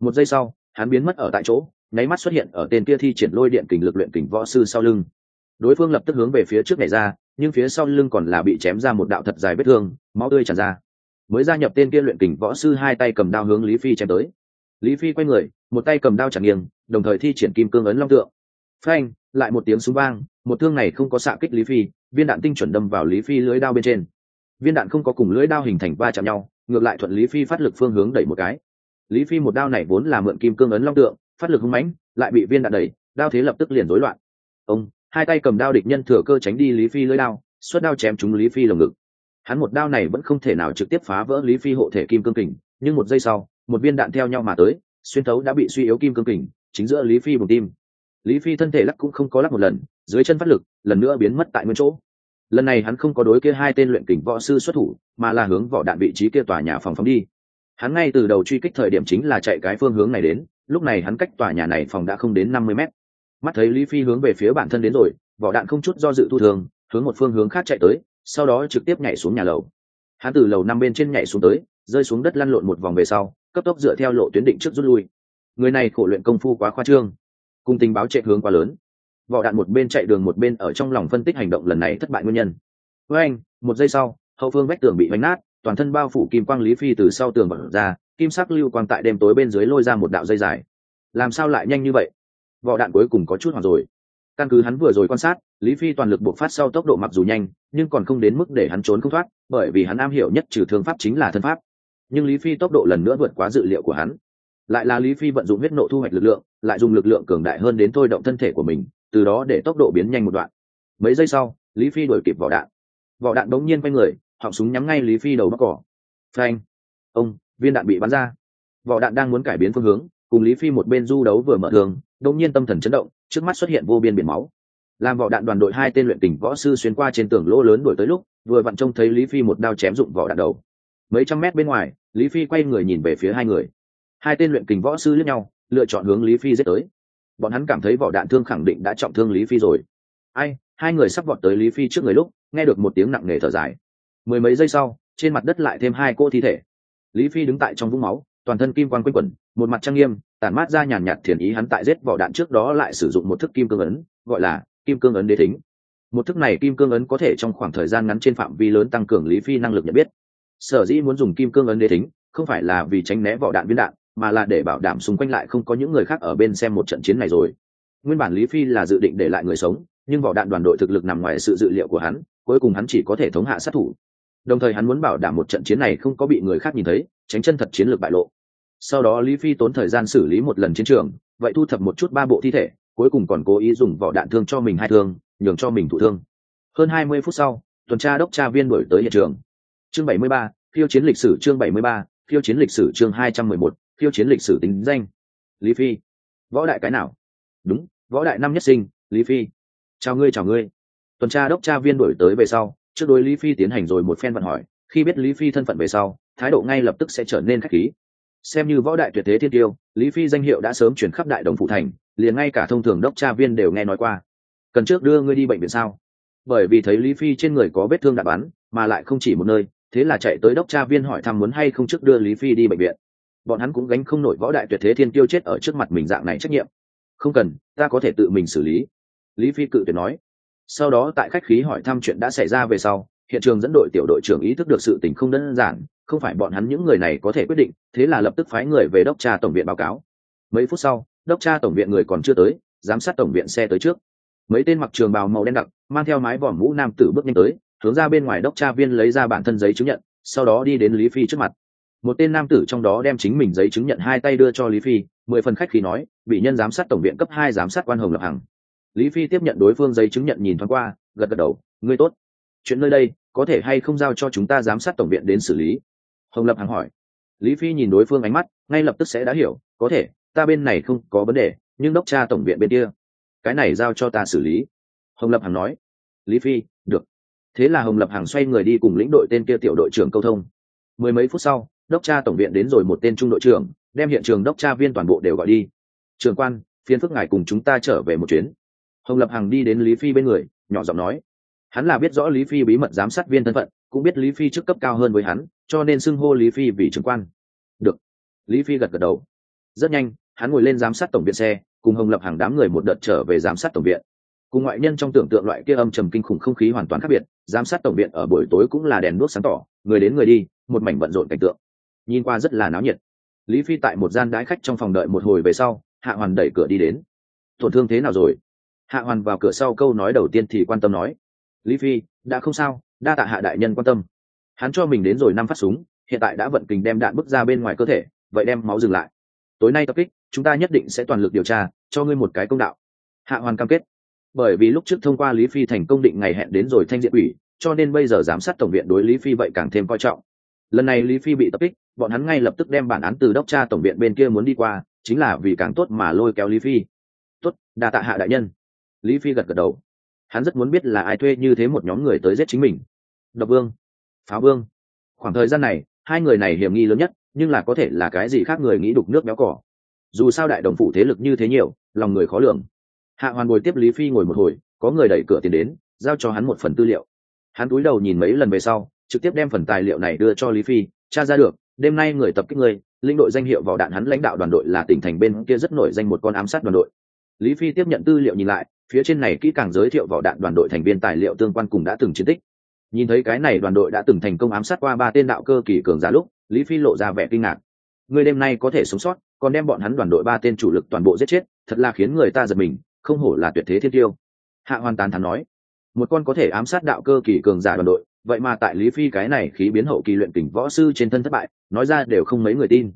Một giây sau, hắn biến mất ở tại chỗ, nháy mắt xuất hiện ở tên kia thi triển lôi điện kình lực luyện kình võ sư sau lưng. Đối phương lập tức hướng về phía trước này ra, nhưng phía sau lưng còn là bị chém ra một đạo thật dài vết thương, máu tươi tràn ra mới gia nhập tên kia luyện kình võ sư hai tay cầm đao hướng lý phi chém tới. Lý phi quay người, một tay cầm đao chẳng nghiêng, đồng thời thi triển kim cương ấn long tượng. Phanh, lại một tiếng súng vang, một thương này không có xạ kích lý phi, viên đạn tinh chuẩn đâm vào lý phi lưới đao bên trên. Viên đạn không có cùng lưới đao hình thành va chạm nhau, ngược lại thuận lý phi phát lực phương hướng đẩy một cái. Lý phi một đao này vốn là mượn kim cương ấn long tượng, phát lực hung mãnh, lại bị viên đạn đẩy, đao thế lập tức liền rối loạn. Ông, hai tay cầm đao địch nhân thừa cơ tránh đi lý phi lưới đao xuất đao chém trúng lý phi lồng ngực hắn một đao này vẫn không thể nào trực tiếp phá vỡ lý phi hộ thể kim cương kình, nhưng một giây sau, một viên đạn theo nhau mà tới, xuyên thấu đã bị suy yếu kim cương kình, chính giữa lý phi bùng tim. Lý phi thân thể lắc cũng không có lắc một lần, dưới chân phát lực, lần nữa biến mất tại nguyên chỗ. Lần này hắn không có đối kia hai tên luyện kình võ sư xuất thủ, mà là hướng vỏ đạn vị trí kia tòa nhà phòng phóng đi. Hắn ngay từ đầu truy kích thời điểm chính là chạy cái phương hướng này đến, lúc này hắn cách tòa nhà này phòng đã không đến năm mươi mét. Mắt thấy lý phi hướng về phía bản thân đến rồi, vỏ đạn không chút do dự thu thường, hướng một phương hướng khác chạy tới sau đó trực tiếp nhảy xuống nhà lầu. Hắn từ lầu năm bên trên nhảy xuống tới, rơi xuống đất lăn lộn một vòng về sau, cấp tốc dựa theo lộ tuyến định trước rút lui. Người này khổ luyện công phu quá khoa trương cùng tình báo chạy hướng quá lớn. Vỏ đạn một bên chạy đường một bên ở trong lòng phân tích hành động lần này thất bại nguyên nhân. Với anh, một giây sau, hậu phương vách tường bị bánh nát, toàn thân bao phủ kim quang lý phi từ sau tường bật ra, kim sắc lưu quang tại đêm tối bên dưới lôi ra một đạo dây dài. Làm sao lại nhanh như vậy? Vỏ đạn cuối cùng có chút hoặc rồi căn cứ hắn vừa rồi quan sát, lý phi toàn lực buộc phát sau tốc độ mặc dù nhanh, nhưng còn không đến mức để hắn trốn không thoát, bởi vì hắn am hiểu nhất trừ thương pháp chính là thân pháp. Nhưng lý phi tốc độ lần nữa vượt quá dự liệu của hắn. Lại là lý phi vận dụng huyết nộ thu hoạch lực lượng, lại dùng lực lượng cường đại hơn đến thôi động thân thể của mình, từ đó để tốc độ biến nhanh một đoạn. Mấy giây sau, lý phi đuổi kịp vỏ đạn. Vỏ đạn bỗng nhiên quay người, họng súng nhắm ngay lý phi đầu mắc cỏ. Phanh! Ông, viên đạn bị bắn ra. Vỏ đạn đang muốn cải biến phương hướng, cùng lý phi một bên du đấu vừa mở thường đông nhiên tâm thần chấn động, trước mắt xuất hiện vô biên biển máu. Làm vỏ đạn đoàn đội hai tên luyện tình võ sư xuyên qua trên tường lỗ lớn đuổi tới lúc, vừa vặn trông thấy lý phi một đao chém dụng vỏ đạn đầu. Mấy trăm mét bên ngoài, lý phi quay người nhìn về phía hai người. Hai tên luyện kình võ sư lẫn nhau, lựa chọn hướng lý phi giết tới. Bọn hắn cảm thấy vỏ đạn thương khẳng định đã trọng thương lý phi rồi. Ai, hai người sắp vọt tới lý phi trước người lúc, nghe được một tiếng nặng nề thở dài. Mười mấy giây sau, trên mặt đất lại thêm hai cô thi thể. Lý phi đứng tại trong vũng máu toàn thân kim quan quanh quẩn, một mặt trang nghiêm, tản mát ra nhàn nhạt thiền ý hắn tại giết vỏ đạn trước đó lại sử dụng một thức kim cương ấn, gọi là kim cương ấn đế thính. Một thức này kim cương ấn có thể trong khoảng thời gian ngắn trên phạm vi lớn tăng cường lý phi năng lực nhận biết. Sở dĩ muốn dùng kim cương ấn đế thính, không phải là vì tránh né vỏ đạn viên đạn, mà là để bảo đảm xung quanh lại không có những người khác ở bên xem một trận chiến này rồi. Nguyên bản lý phi là dự định để lại người sống, nhưng vỏ đạn đoàn đội thực lực nằm ngoài sự dự liệu của hắn, cuối cùng hắn chỉ có thể thống hạ sát thủ. Đồng thời hắn muốn bảo đảm một trận chiến này không có bị người khác nhìn thấy, tránh chân thật chiến lược bại lộ sau đó lý phi tốn thời gian xử lý một lần chiến trường, vậy thu thập một chút ba bộ thi thể, cuối cùng còn cố ý dùng vỏ đạn thương cho mình hai thương, nhường cho mình thụ thương. Hơn hai mươi phút sau, tuần tra đốc tra viên đổi tới hiện trường. Chương bảy mươi ba phiêu chiến lịch sử chương bảy mươi ba phiêu chiến lịch sử chương hai trăm mười một phiêu chiến lịch sử tính danh. Lý phi. Võ đại cái nào? Đúng, võ đại năm nhất sinh, lý phi. Chào ngươi chào ngươi. Tuần tra đốc tra viên đổi tới về sau, trước đối lý phi tiến hành rồi một phen vận hỏi. Khi biết lý phi thân phận về sau, thái độ ngay lập tức sẽ trở nên khách khí xem như võ đại tuyệt thế thiên tiêu, lý phi danh hiệu đã sớm chuyển khắp đại đồng phụ thành, liền ngay cả thông thường đốc tra viên đều nghe nói qua. Cần trước đưa ngươi đi bệnh viện sao? Bởi vì thấy lý phi trên người có vết thương đạn bắn, mà lại không chỉ một nơi, thế là chạy tới đốc tra viên hỏi thăm muốn hay không trước đưa lý phi đi bệnh viện. Bọn hắn cũng gánh không nổi võ đại tuyệt thế thiên tiêu chết ở trước mặt mình dạng này trách nhiệm. Không cần, ta có thể tự mình xử lý. Lý phi cự tuyệt nói. Sau đó tại khách khí hỏi thăm chuyện đã xảy ra về sau hiện trường dẫn đội tiểu đội trưởng ý thức được sự tình không đơn giản, không phải bọn hắn những người này có thể quyết định, thế là lập tức phái người về đốc tra tổng viện báo cáo. Mấy phút sau, đốc tra tổng viện người còn chưa tới, giám sát tổng viện xe tới trước. Mấy tên mặc trường bào màu đen đặc, mang theo mái vòm mũ nam tử bước nhanh tới, hướng ra bên ngoài đốc tra viên lấy ra bản thân giấy chứng nhận, sau đó đi đến lý phi trước mặt. Một tên nam tử trong đó đem chính mình giấy chứng nhận hai tay đưa cho lý phi, mười phần khách khi nói, bị nhân giám sát tổng viện cấp hai giám sát quan hồng lập hằng. Lý phi tiếp nhận đối phương giấy chứng nhận nhìn thoáng qua, gật gật đầu, ngươi tốt chuyện nơi đây, có thể hay không giao cho chúng ta giám sát tổng viện đến xử lý? Hồng lập hằng hỏi. Lý phi nhìn đối phương ánh mắt, ngay lập tức sẽ đã hiểu, có thể, ta bên này không có vấn đề, nhưng đốc tra tổng viện bên kia. Cái này giao cho ta xử lý. Hồng lập hằng nói. Lý phi, được. Thế là hồng lập hằng xoay người đi cùng lĩnh đội tên kia tiểu đội trưởng câu thông. Mười mấy phút sau, đốc tra tổng viện đến rồi một tên trung đội trưởng, đem hiện trường đốc tra viên toàn bộ đều gọi đi. Trường quan phiến phức ngài cùng chúng ta trở về một chuyến. Hồng lập hằng đi đến lý phi bên người, nhỏ giọng nói hắn là biết rõ lý phi bí mật giám sát viên thân phận, cũng biết lý phi chức cấp cao hơn với hắn, cho nên xưng hô lý phi vì trưởng quan. Được. Lý phi gật gật đầu. Rất nhanh, hắn ngồi lên giám sát tổng viện xe, cùng hồng lập hàng đám người một đợt trở về giám sát tổng viện. Cùng ngoại nhân trong tưởng tượng loại kia âm trầm kinh khủng không khí hoàn toàn khác biệt, giám sát tổng viện ở buổi tối cũng là đèn đuốc sáng tỏ, người đến người đi, một mảnh bận rộn cảnh tượng. Nhìn qua rất là náo nhiệt. Lý phi tại một gian đái khách trong phòng đợi một hồi về sau, hạ hoàn đẩy cửa đi đến. Tổn thương thế nào rồi? Hạ hoàn vào cửa sau câu nói đầu tiên thì quan tâm nói lý phi, đã không sao, đa tạ hạ đại nhân quan tâm. Hắn cho mình đến rồi năm phát súng, hiện tại đã vận kình đem đạn bước ra bên ngoài cơ thể, vậy đem máu dừng lại. Tối nay tập kích, chúng ta nhất định sẽ toàn lực điều tra, cho ngươi một cái công đạo. Hạ hoàn cam kết. Bởi vì lúc trước thông qua lý phi thành công định ngày hẹn đến rồi thanh diện ủy, cho nên bây giờ giám sát tổng viện đối lý phi vậy càng thêm coi trọng. Lần này lý phi bị tập kích, bọn hắn ngay lập tức đem bản án từ đốc tra tổng viện bên kia muốn đi qua, chính là vì càng tốt mà lôi kéo lý phi. Tốt, đa tạ hạ đại nhân. Lý phi gật gật đầu hắn rất muốn biết là ai thuê như thế một nhóm người tới giết chính mình. Độc vương, pháo vương. Khoảng thời gian này, hai người này hiểm nghi lớn nhất, nhưng là có thể là cái gì khác người nghĩ đục nước béo cỏ. Dù sao đại đồng phủ thế lực như thế nhiều, lòng người khó lường. Hạ hoàn bồi tiếp lý phi ngồi một hồi, có người đẩy cửa tiền đến, giao cho hắn một phần tư liệu. Hắn cúi đầu nhìn mấy lần về sau, trực tiếp đem phần tài liệu này đưa cho lý phi tra ra được, đêm nay người tập kích người linh đội danh hiệu vào đạn hắn lãnh đạo đoàn đội là tỉnh thành bên kia rất nổi danh một con ám sát đoàn đội. Lý phi tiếp nhận tư liệu nhìn lại phía trên này kỹ càng giới thiệu vỏ đạn đoàn đội thành viên tài liệu tương quan cùng đã từng chiến tích. Nhìn thấy cái này đoàn đội đã từng thành công ám sát qua ba tên đạo cơ kỳ cường giả lúc, lý phi lộ ra vẻ kinh ngạc. Người đêm nay có thể sống sót, còn đem bọn hắn đoàn đội ba tên chủ lực toàn bộ giết chết, thật là khiến người ta giật mình, không hổ là tuyệt thế thiên tiêu. Hạ hoàn tán thắn nói, một con có thể ám sát đạo cơ kỳ cường giả đoàn đội, vậy mà tại lý phi cái này khí biến hậu kỳ luyện kình võ sư trên thân thất bại, nói ra đều không mấy người tin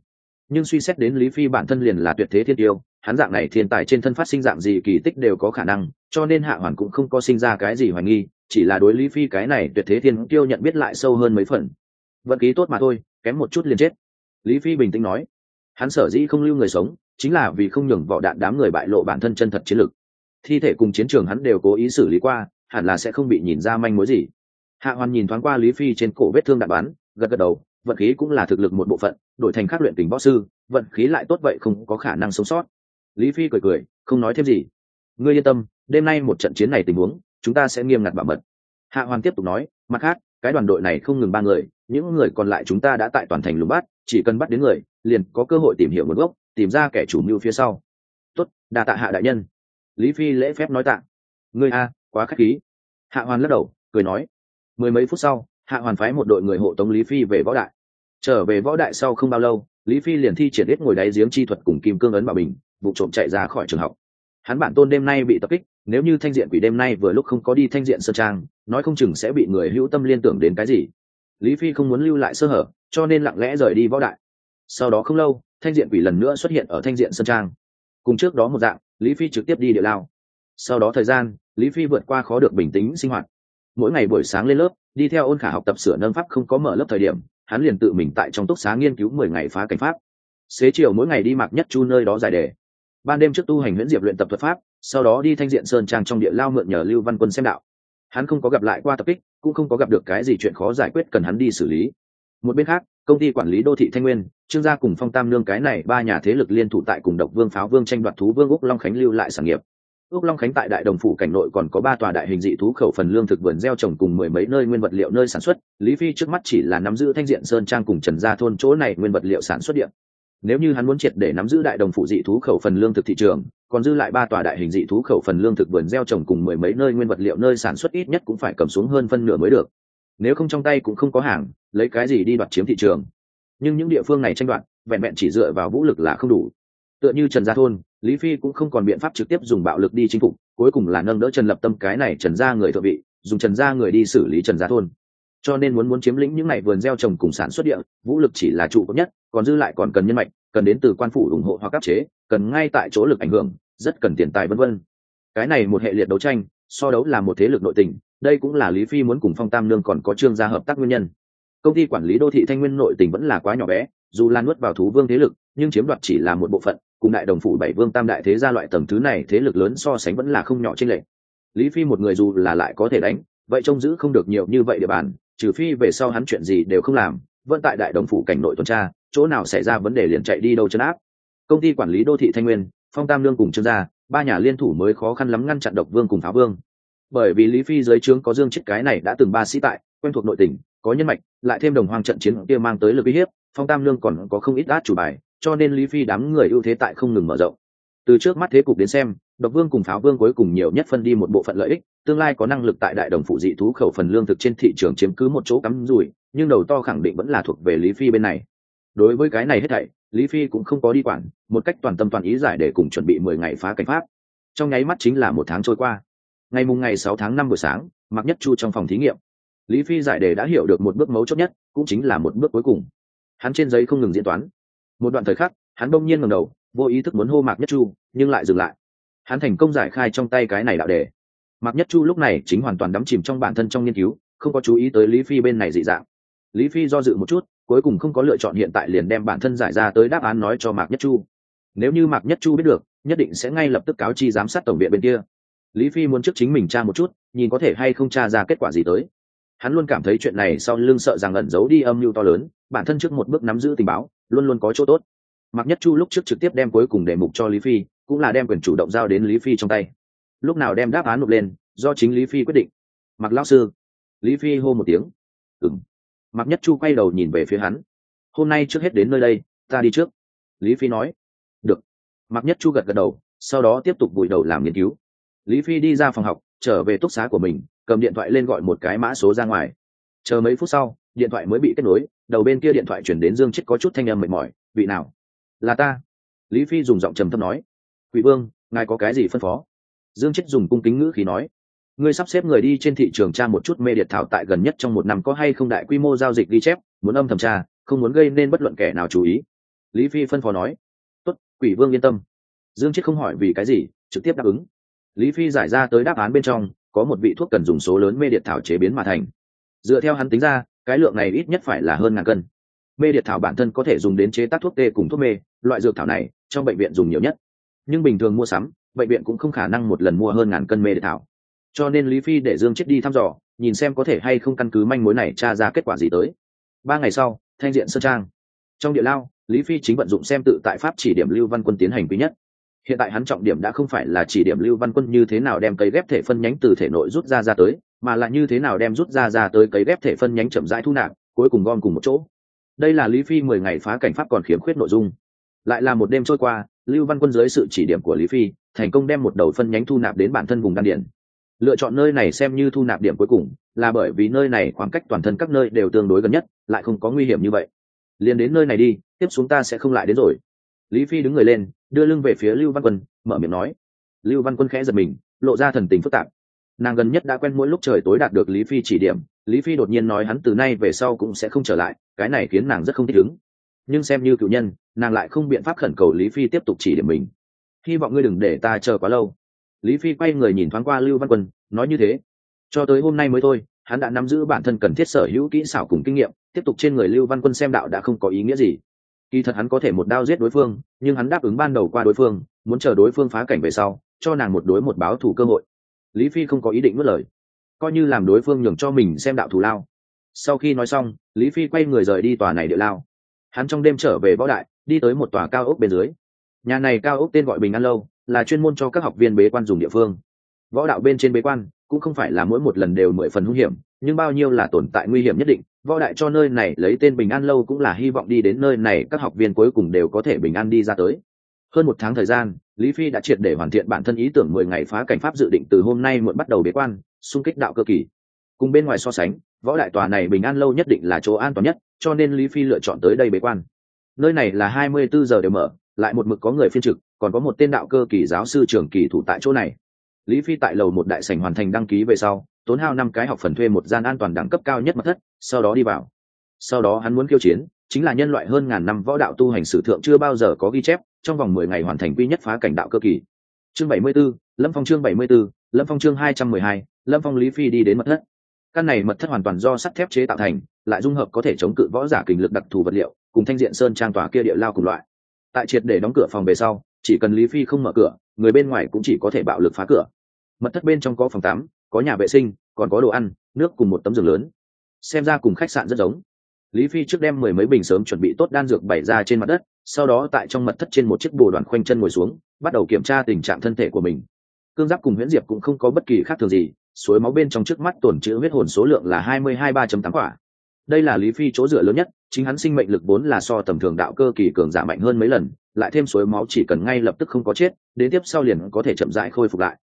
nhưng suy xét đến lý phi bản thân liền là tuyệt thế thiên tiêu, hắn dạng này thiên tài trên thân phát sinh dạng gì kỳ tích đều có khả năng, cho nên hạ hoàn cũng không có sinh ra cái gì hoài nghi, chỉ là đối lý phi cái này tuyệt thế thiên tiêu nhận biết lại sâu hơn mấy phần. Vận khí tốt mà thôi, kém một chút liền chết. Lý phi bình tĩnh nói, hắn sở dĩ không lưu người sống, chính là vì không nhường vỏ đạn đám người bại lộ bản thân chân thật chiến lực. Thi thể cùng chiến trường hắn đều cố ý xử lý qua, hẳn là sẽ không bị nhìn ra manh mối gì. Hạ hoàn nhìn thoáng qua lý phi trên cổ vết thương đạn bắn, gật gật đầu vận khí cũng là thực lực một bộ phận, đổi thành khắc luyện tình võ sư, vận khí lại tốt vậy không có khả năng sống sót. Lý phi cười cười, không nói thêm gì. Ngươi yên tâm, đêm nay một trận chiến này tình huống, chúng ta sẽ nghiêm ngặt bảo mật. Hạ hoàn tiếp tục nói, mặt khác, cái đoàn đội này không ngừng ba người, những người còn lại chúng ta đã tại toàn thành lùng bắt, chỉ cần bắt đến người, liền có cơ hội tìm hiểu nguồn gốc, tìm ra kẻ chủ mưu phía sau. Tốt, đa tạ hạ đại nhân. Lý phi lễ phép nói tạ. Ngươi a, quá k h á c h khí. Hạ hoàn lắc đầu, cười nói. Mười mấy phút sau hạ hoàn phái một đội người hộ tống lý phi về võ đại. Trở về võ đại sau không bao lâu, lý phi liền thi triển hết ngồi đáy giếng chi thuật cùng kim cương ấn bảo bình, vụ trộm chạy ra khỏi trường học. Hắn bản tôn đêm nay bị tập kích, nếu như thanh diện quỷ đêm nay vừa lúc không có đi thanh diện sơn trang, nói không chừng sẽ bị người hữu tâm liên tưởng đến cái gì. Lý phi không muốn lưu lại sơ hở, cho nên lặng lẽ rời đi võ đại. Sau đó không lâu, thanh diện quỷ lần nữa xuất hiện ở thanh diện sơn trang. Cùng trước đó một dạng, lý phi trực tiếp đi địa lao. Sau đó thời gian, lý phi vượt qua khó được bình tĩnh sinh hoạt. Mỗi ngày buổi sáng lên lớp đi theo ôn khả học tập sửa nâng pháp không có mở lớp thời điểm, hắn liền tự mình tại trong túc xá nghiên cứu mười ngày phá cảnh pháp. Xế chiều mỗi ngày đi mặc nhất chu nơi đó giải đề. Ban đêm trước tu hành huyễn diệp luyện tập thuật pháp, sau đó đi thanh diện sơn trang trong địa lao mượn nhờ lưu văn quân xem đạo. Hắn không có gặp lại qua tập kích, cũng không có gặp được cái gì chuyện khó giải quyết cần hắn đi xử lý. Một bên khác, công ty quản lý đô thị thanh nguyên, trương gia cùng phong tam nương cái này ba nhà thế lực liên thủ tại cùng độc vương pháo vương tranh đoạt thú vương úc long khánh lưu lại sản nghiệp ước long khánh tại đại đồng phủ cảnh nội còn có ba tòa đại hình dị thú khẩu phần lương thực vườn gieo trồng cùng mười mấy nơi nguyên vật liệu nơi sản xuất. Lý phi trước mắt chỉ là nắm giữ thanh diện sơn trang cùng trần gia thôn chỗ này nguyên vật liệu sản xuất điện nếu như hắn muốn triệt để nắm giữ đại đồng phủ dị thú khẩu phần lương thực thị trường, còn dư lại ba tòa đại hình dị thú khẩu phần lương thực vườn gieo trồng cùng mười mấy nơi nguyên vật liệu nơi sản xuất ít nhất cũng phải cầm xuống hơn phân nửa mới được. Nếu không trong tay cũng không có hàng, lấy cái gì đi đoạt chiếm thị trường? Nhưng những địa phương này tranh đoạt, vẹn vẹn chỉ dựa vào vũ lực là không đủ. Tựa như trần gia thôn lý phi cũng không còn biện pháp trực tiếp dùng bạo lực đi chinh phục, cuối cùng là nâng đỡ trần lập tâm cái này trần gia người thợ vị, dùng trần gia người đi xử lý trần gia thôn. Cho nên muốn muốn chiếm lĩnh những n à y vườn gieo trồng cùng sản xuất địa, vũ lực chỉ là trụ cấp nhất, còn dư lại còn cần nhân mạch, cần đến từ quan phủ ủng hộ hoặc áp chế, cần ngay tại chỗ lực ảnh hưởng, rất cần tiền tài vân vân. Cái này một hệ liệt đấu tranh, so đấu là một thế lực nội tình, đây cũng là lý phi muốn cùng phong tam nương còn có trương gia hợp tác nguyên nhân. Công ty quản lý đô thị thanh nguyên nội tình vẫn là quá nhỏ bé, dù lan nuốt vào thú vương thế lực, nhưng chiếm đoạt chỉ là một bộ phận cùng đại đồng phủ bảy vương tam đại thế gia loại tầng thứ này thế lực lớn so sánh vẫn là không nhỏ trên lệ lý phi một người dù là lại có thể đánh, vậy trông giữ không được nhiều như vậy địa bàn, trừ phi về sau hắn chuyện gì đều không làm, vẫn tại đại đồng phủ cảnh nội tuần tra, chỗ nào xảy ra vấn đề liền chạy đi đâu chấn áp. Công ty quản lý đô thị thanh nguyên, phong tam lương cùng trương gia, ba nhà liên thủ mới khó khăn lắm ngăn chặn độc vương cùng pháo vương. Bởi vì lý phi dưới trướng có dương chiếc cái này đã từng ba sĩ tại, quen thuộc nội tình, có nhân mạch, lại thêm đồng hoàng trận chiến kia mang tới lực uy hiếp, phong tam lương còn có không ít át chủ bài cho nên lý phi đám người ưu thế tại không ngừng mở rộng. Từ trước mắt thế cục đến xem, độc vương cùng pháo vương cuối cùng nhiều nhất phân đi một bộ phận lợi ích, tương lai có năng lực tại đại đồng phụ dị thú khẩu phần lương thực trên thị trường chiếm cứ một chỗ cắm rủi, nhưng đầu to khẳng định vẫn là thuộc về lý phi bên này. Đối với cái này hết thảy, lý phi cũng không có đi quản, một cách toàn tâm toàn ý giải để cùng chuẩn bị mười ngày phá cảnh pháp. Trong nháy mắt chính là một tháng trôi qua. Ngày mùng ngày sáu tháng năm buổi sáng mặc nhất chu trong phòng thí nghiệm. Lý phi giải đề đã hiểu được một bước mấu chốt nhất, cũng chính là một bước cuối cùng. Hắn trên giấy không ngừng diễn toán một đoạn thời khắc, hắn đông nhiên ngầm đầu, vô ý thức muốn hô mạc nhất chu, nhưng lại dừng lại. Hắn thành công giải khai trong tay cái này đạo đề. Mạc nhất chu lúc này chính hoàn toàn đắm chìm trong bản thân trong nghiên cứu, không có chú ý tới lý phi bên này dị dạng. Lý phi do dự một chút, cuối cùng không có lựa chọn hiện tại liền đem bản thân giải ra tới đáp án nói cho mạc nhất chu. Nếu như mạc nhất chu biết được, nhất định sẽ ngay lập tức cáo chi giám sát tổng viện bên kia. Lý phi muốn trước chính mình tra một chút, nhìn có thể hay không tra ra kết quả gì tới. Hắn luôn cảm thấy chuyện này sau lưng sợ rằng ẩn giấu đi âm mưu to lớn, bản thân trước một bước nắm giữ tình báo luôn luôn có chỗ tốt. Mạc nhất chu lúc trước trực tiếp đem cuối cùng đề mục cho lý phi, cũng là đem quyền chủ động giao đến lý phi trong tay. Lúc nào đem đáp án nộp lên, do chính lý phi quyết định. Mặc lão sư. Lý phi hô một tiếng. Ừng mạc nhất chu quay đầu nhìn về phía hắn. Hôm nay trước hết đến nơi đây, ta đi trước. Lý phi nói. Được. Mạc nhất chu gật gật đầu, sau đó tiếp tục vùi đầu làm nghiên cứu. Lý phi đi ra phòng học, trở về túc xá của mình, cầm điện thoại lên gọi một cái mã số ra ngoài chờ mấy phút sau, điện thoại mới bị kết nối, đầu bên kia điện thoại chuyển đến dương chết có chút thanh âm mệt mỏi, vị nào? Là ta. Lý phi dùng giọng trầm thấp nói, quỷ vương, ngài có cái gì phân phó? Dương chết dùng cung kính ngữ khí nói, ngươi sắp xếp người đi trên thị trường tra một chút mê điện thảo tại gần nhất trong một năm có hay không đại quy mô giao dịch ghi chép, muốn âm thầm tra, không muốn gây nên bất luận kẻ nào chú ý. Lý phi phân phó nói, tốt, quỷ vương yên tâm. Dương chết không hỏi vì cái gì, trực tiếp đáp ứng. Lý phi giải ra tới đáp án bên trong, có một vị thuốc cần dùng số lớn mê điện thảo chế biến mà thành dựa theo hắn tính ra, cái lượng này ít nhất phải là hơn ngàn cân. Mê điệt thảo bản thân có thể dùng đến chế tác thuốc tê cùng thuốc mê, loại dược thảo này, trong bệnh viện dùng nhiều nhất. Nhưng bình thường mua sắm, bệnh viện cũng không khả năng một lần mua hơn ngàn cân mê điệt thảo. Cho nên lý phi để dương chết đi thăm dò, nhìn xem có thể hay không căn cứ manh mối này tra ra kết quả gì tới. Ba ngày sau, thanh diện sơn trang. Trong địa lao, lý phi chính vận dụng xem tự tại pháp chỉ điểm lưu văn quân tiến hành quý nhất hiện tại hắn trọng điểm đã không phải là chỉ điểm lưu văn quân như thế nào đem cấy ghép thể phân nhánh từ thể nội rút ra ra tới, mà là như thế nào đem rút ra ra tới cấy ghép thể phân nhánh chậm rãi thu nạp, cuối cùng gom cùng một chỗ. Đây là lý phi mười ngày phá cảnh pháp còn khiếm khuyết nội dung. Lại là một đêm trôi qua, lưu văn quân dưới sự chỉ điểm của lý phi, thành công đem một đầu phân nhánh thu nạp đến bản thân vùng đan điện. lựa chọn nơi này xem như thu nạp điểm cuối cùng, là bởi vì nơi này khoảng cách toàn thân các nơi đều tương đối gần nhất, lại không có nguy hiểm như vậy. Liền đến nơi này đi, tiếp xuống ta sẽ không lại đến rồi lý phi đứng người lên, đưa lưng về phía lưu văn quân, mở miệng nói. Lưu văn quân khẽ giật mình, lộ ra thần tình phức tạp. Nàng gần nhất đã quen mỗi lúc trời tối đạt được lý phi chỉ điểm, lý phi đột nhiên nói hắn từ nay về sau cũng sẽ không trở lại, cái này khiến nàng rất không thích ứng. Nhưng xem như cựu nhân, nàng lại không biện pháp khẩn cầu lý phi tiếp tục chỉ điểm mình. Hy vọng ngươi đừng để ta chờ quá lâu. Lý phi quay người nhìn thoáng qua lưu văn quân, nói như thế. Cho tới hôm nay mới thôi, hắn đã nắm giữ bản thân cần thiết sở hữu kỹ xảo cùng kinh nghiệm, tiếp tục trên người lưu văn quân xem đạo đã không có ý nghĩa gì kỳ thật hắn có thể một đao giết đối phương, nhưng hắn đáp ứng ban đầu qua đối phương, muốn chờ đối phương phá cảnh về sau, cho nàng một đối một báo thù cơ hội. Lý phi không có ý định mất lời. Coi như làm đối phương nhường cho mình xem đạo thủ lao. Sau khi nói xong, lý phi quay người rời đi tòa này địa lao. Hắn trong đêm trở về võ đại, đi tới một tòa cao ốc bên dưới. Nhà này cao ốc tên gọi bình an lâu, là chuyên môn cho các học viên bế quan dùng địa phương. Võ đạo bên trên bế quan, cũng không phải là mỗi một lần đều mười phần hung hiểm, nhưng bao nhiêu là tồn tại nguy hiểm nhất định võ đại cho nơi này lấy tên bình an lâu cũng là hy vọng đi đến nơi này, các học viên cuối cùng đều có thể bình an đi ra tới. Hơn một tháng thời gian, lý phi đã triệt để hoàn thiện bản thân ý tưởng mười ngày phá cảnh pháp dự định từ hôm nay muộn bắt đầu bế quan, xung kích đạo cơ kỳ. Cùng bên ngoài so sánh, võ đại tòa này bình an lâu nhất định là chỗ an toàn nhất, cho nên lý phi lựa chọn tới đây bế quan. Nơi này là hai mươi bốn giờ đều mở, lại một mực có người phiên trực, còn có một tên đạo cơ kỳ giáo sư trường kỳ thủ tại chỗ này. Lý phi tại lầu một đại sảnh hoàn thành đăng ký về sau tốn hao năm cái học phần thuê một gian an toàn đẳng cấp cao nhất mật thất sau đó đi vào. Sau đó hắn muốn kiêu chiến chính là nhân loại hơn ngàn năm võ đạo tu hành sử thượng chưa bao giờ có ghi chép trong vòng mười ngày hoàn thành quy nhất phá cảnh đạo cơ kỳ. Chương bảy mươi 74, lâm phong chương bảy mươi 74, lâm phong chương hai trăm mười hai lâm phong lý phi đi đến mật thất. Căn này mật thất hoàn toàn do sắt thép chế tạo thành lại dung hợp có thể chống cự võ giả kình lực đặc thù vật liệu cùng thanh diện sơn trang tòa kia địa lao cùng loại. Tại triệt để đóng cửa phòng về sau chỉ cần lý phi không mở cửa người bên ngoài cũng chỉ có thể bạo lực phá cửa. Mật thất bên trong có phòng tắm có nhà vệ sinh, còn có đồ ăn, nước cùng một tấm giường lớn. Xem ra cùng khách sạn rất giống. Lý phi trước đem mười mấy bình sớm chuẩn bị tốt đan dược bày ra trên mặt đất, sau đó tại trong mật thất trên một chiếc bồ đoàn khoanh chân ngồi xuống, bắt đầu kiểm tra tình trạng thân thể của mình. Cương giáp cùng huyễn diệp cũng không có bất kỳ khác thường gì, suối máu bên trong trước mắt tổn chữ huyết hồn số lượng là hai mươi hai ba tám quả. Đây là lý phi chỗ dựa lớn nhất, chính hắn sinh mệnh lực vốn là so tầm thường đạo cơ kỳ cường giả mạnh hơn mấy lần, lại thêm suối máu chỉ cần ngay lập tức không có chết, đến tiếp sau liền có thể chậm rãi khôi phục lại.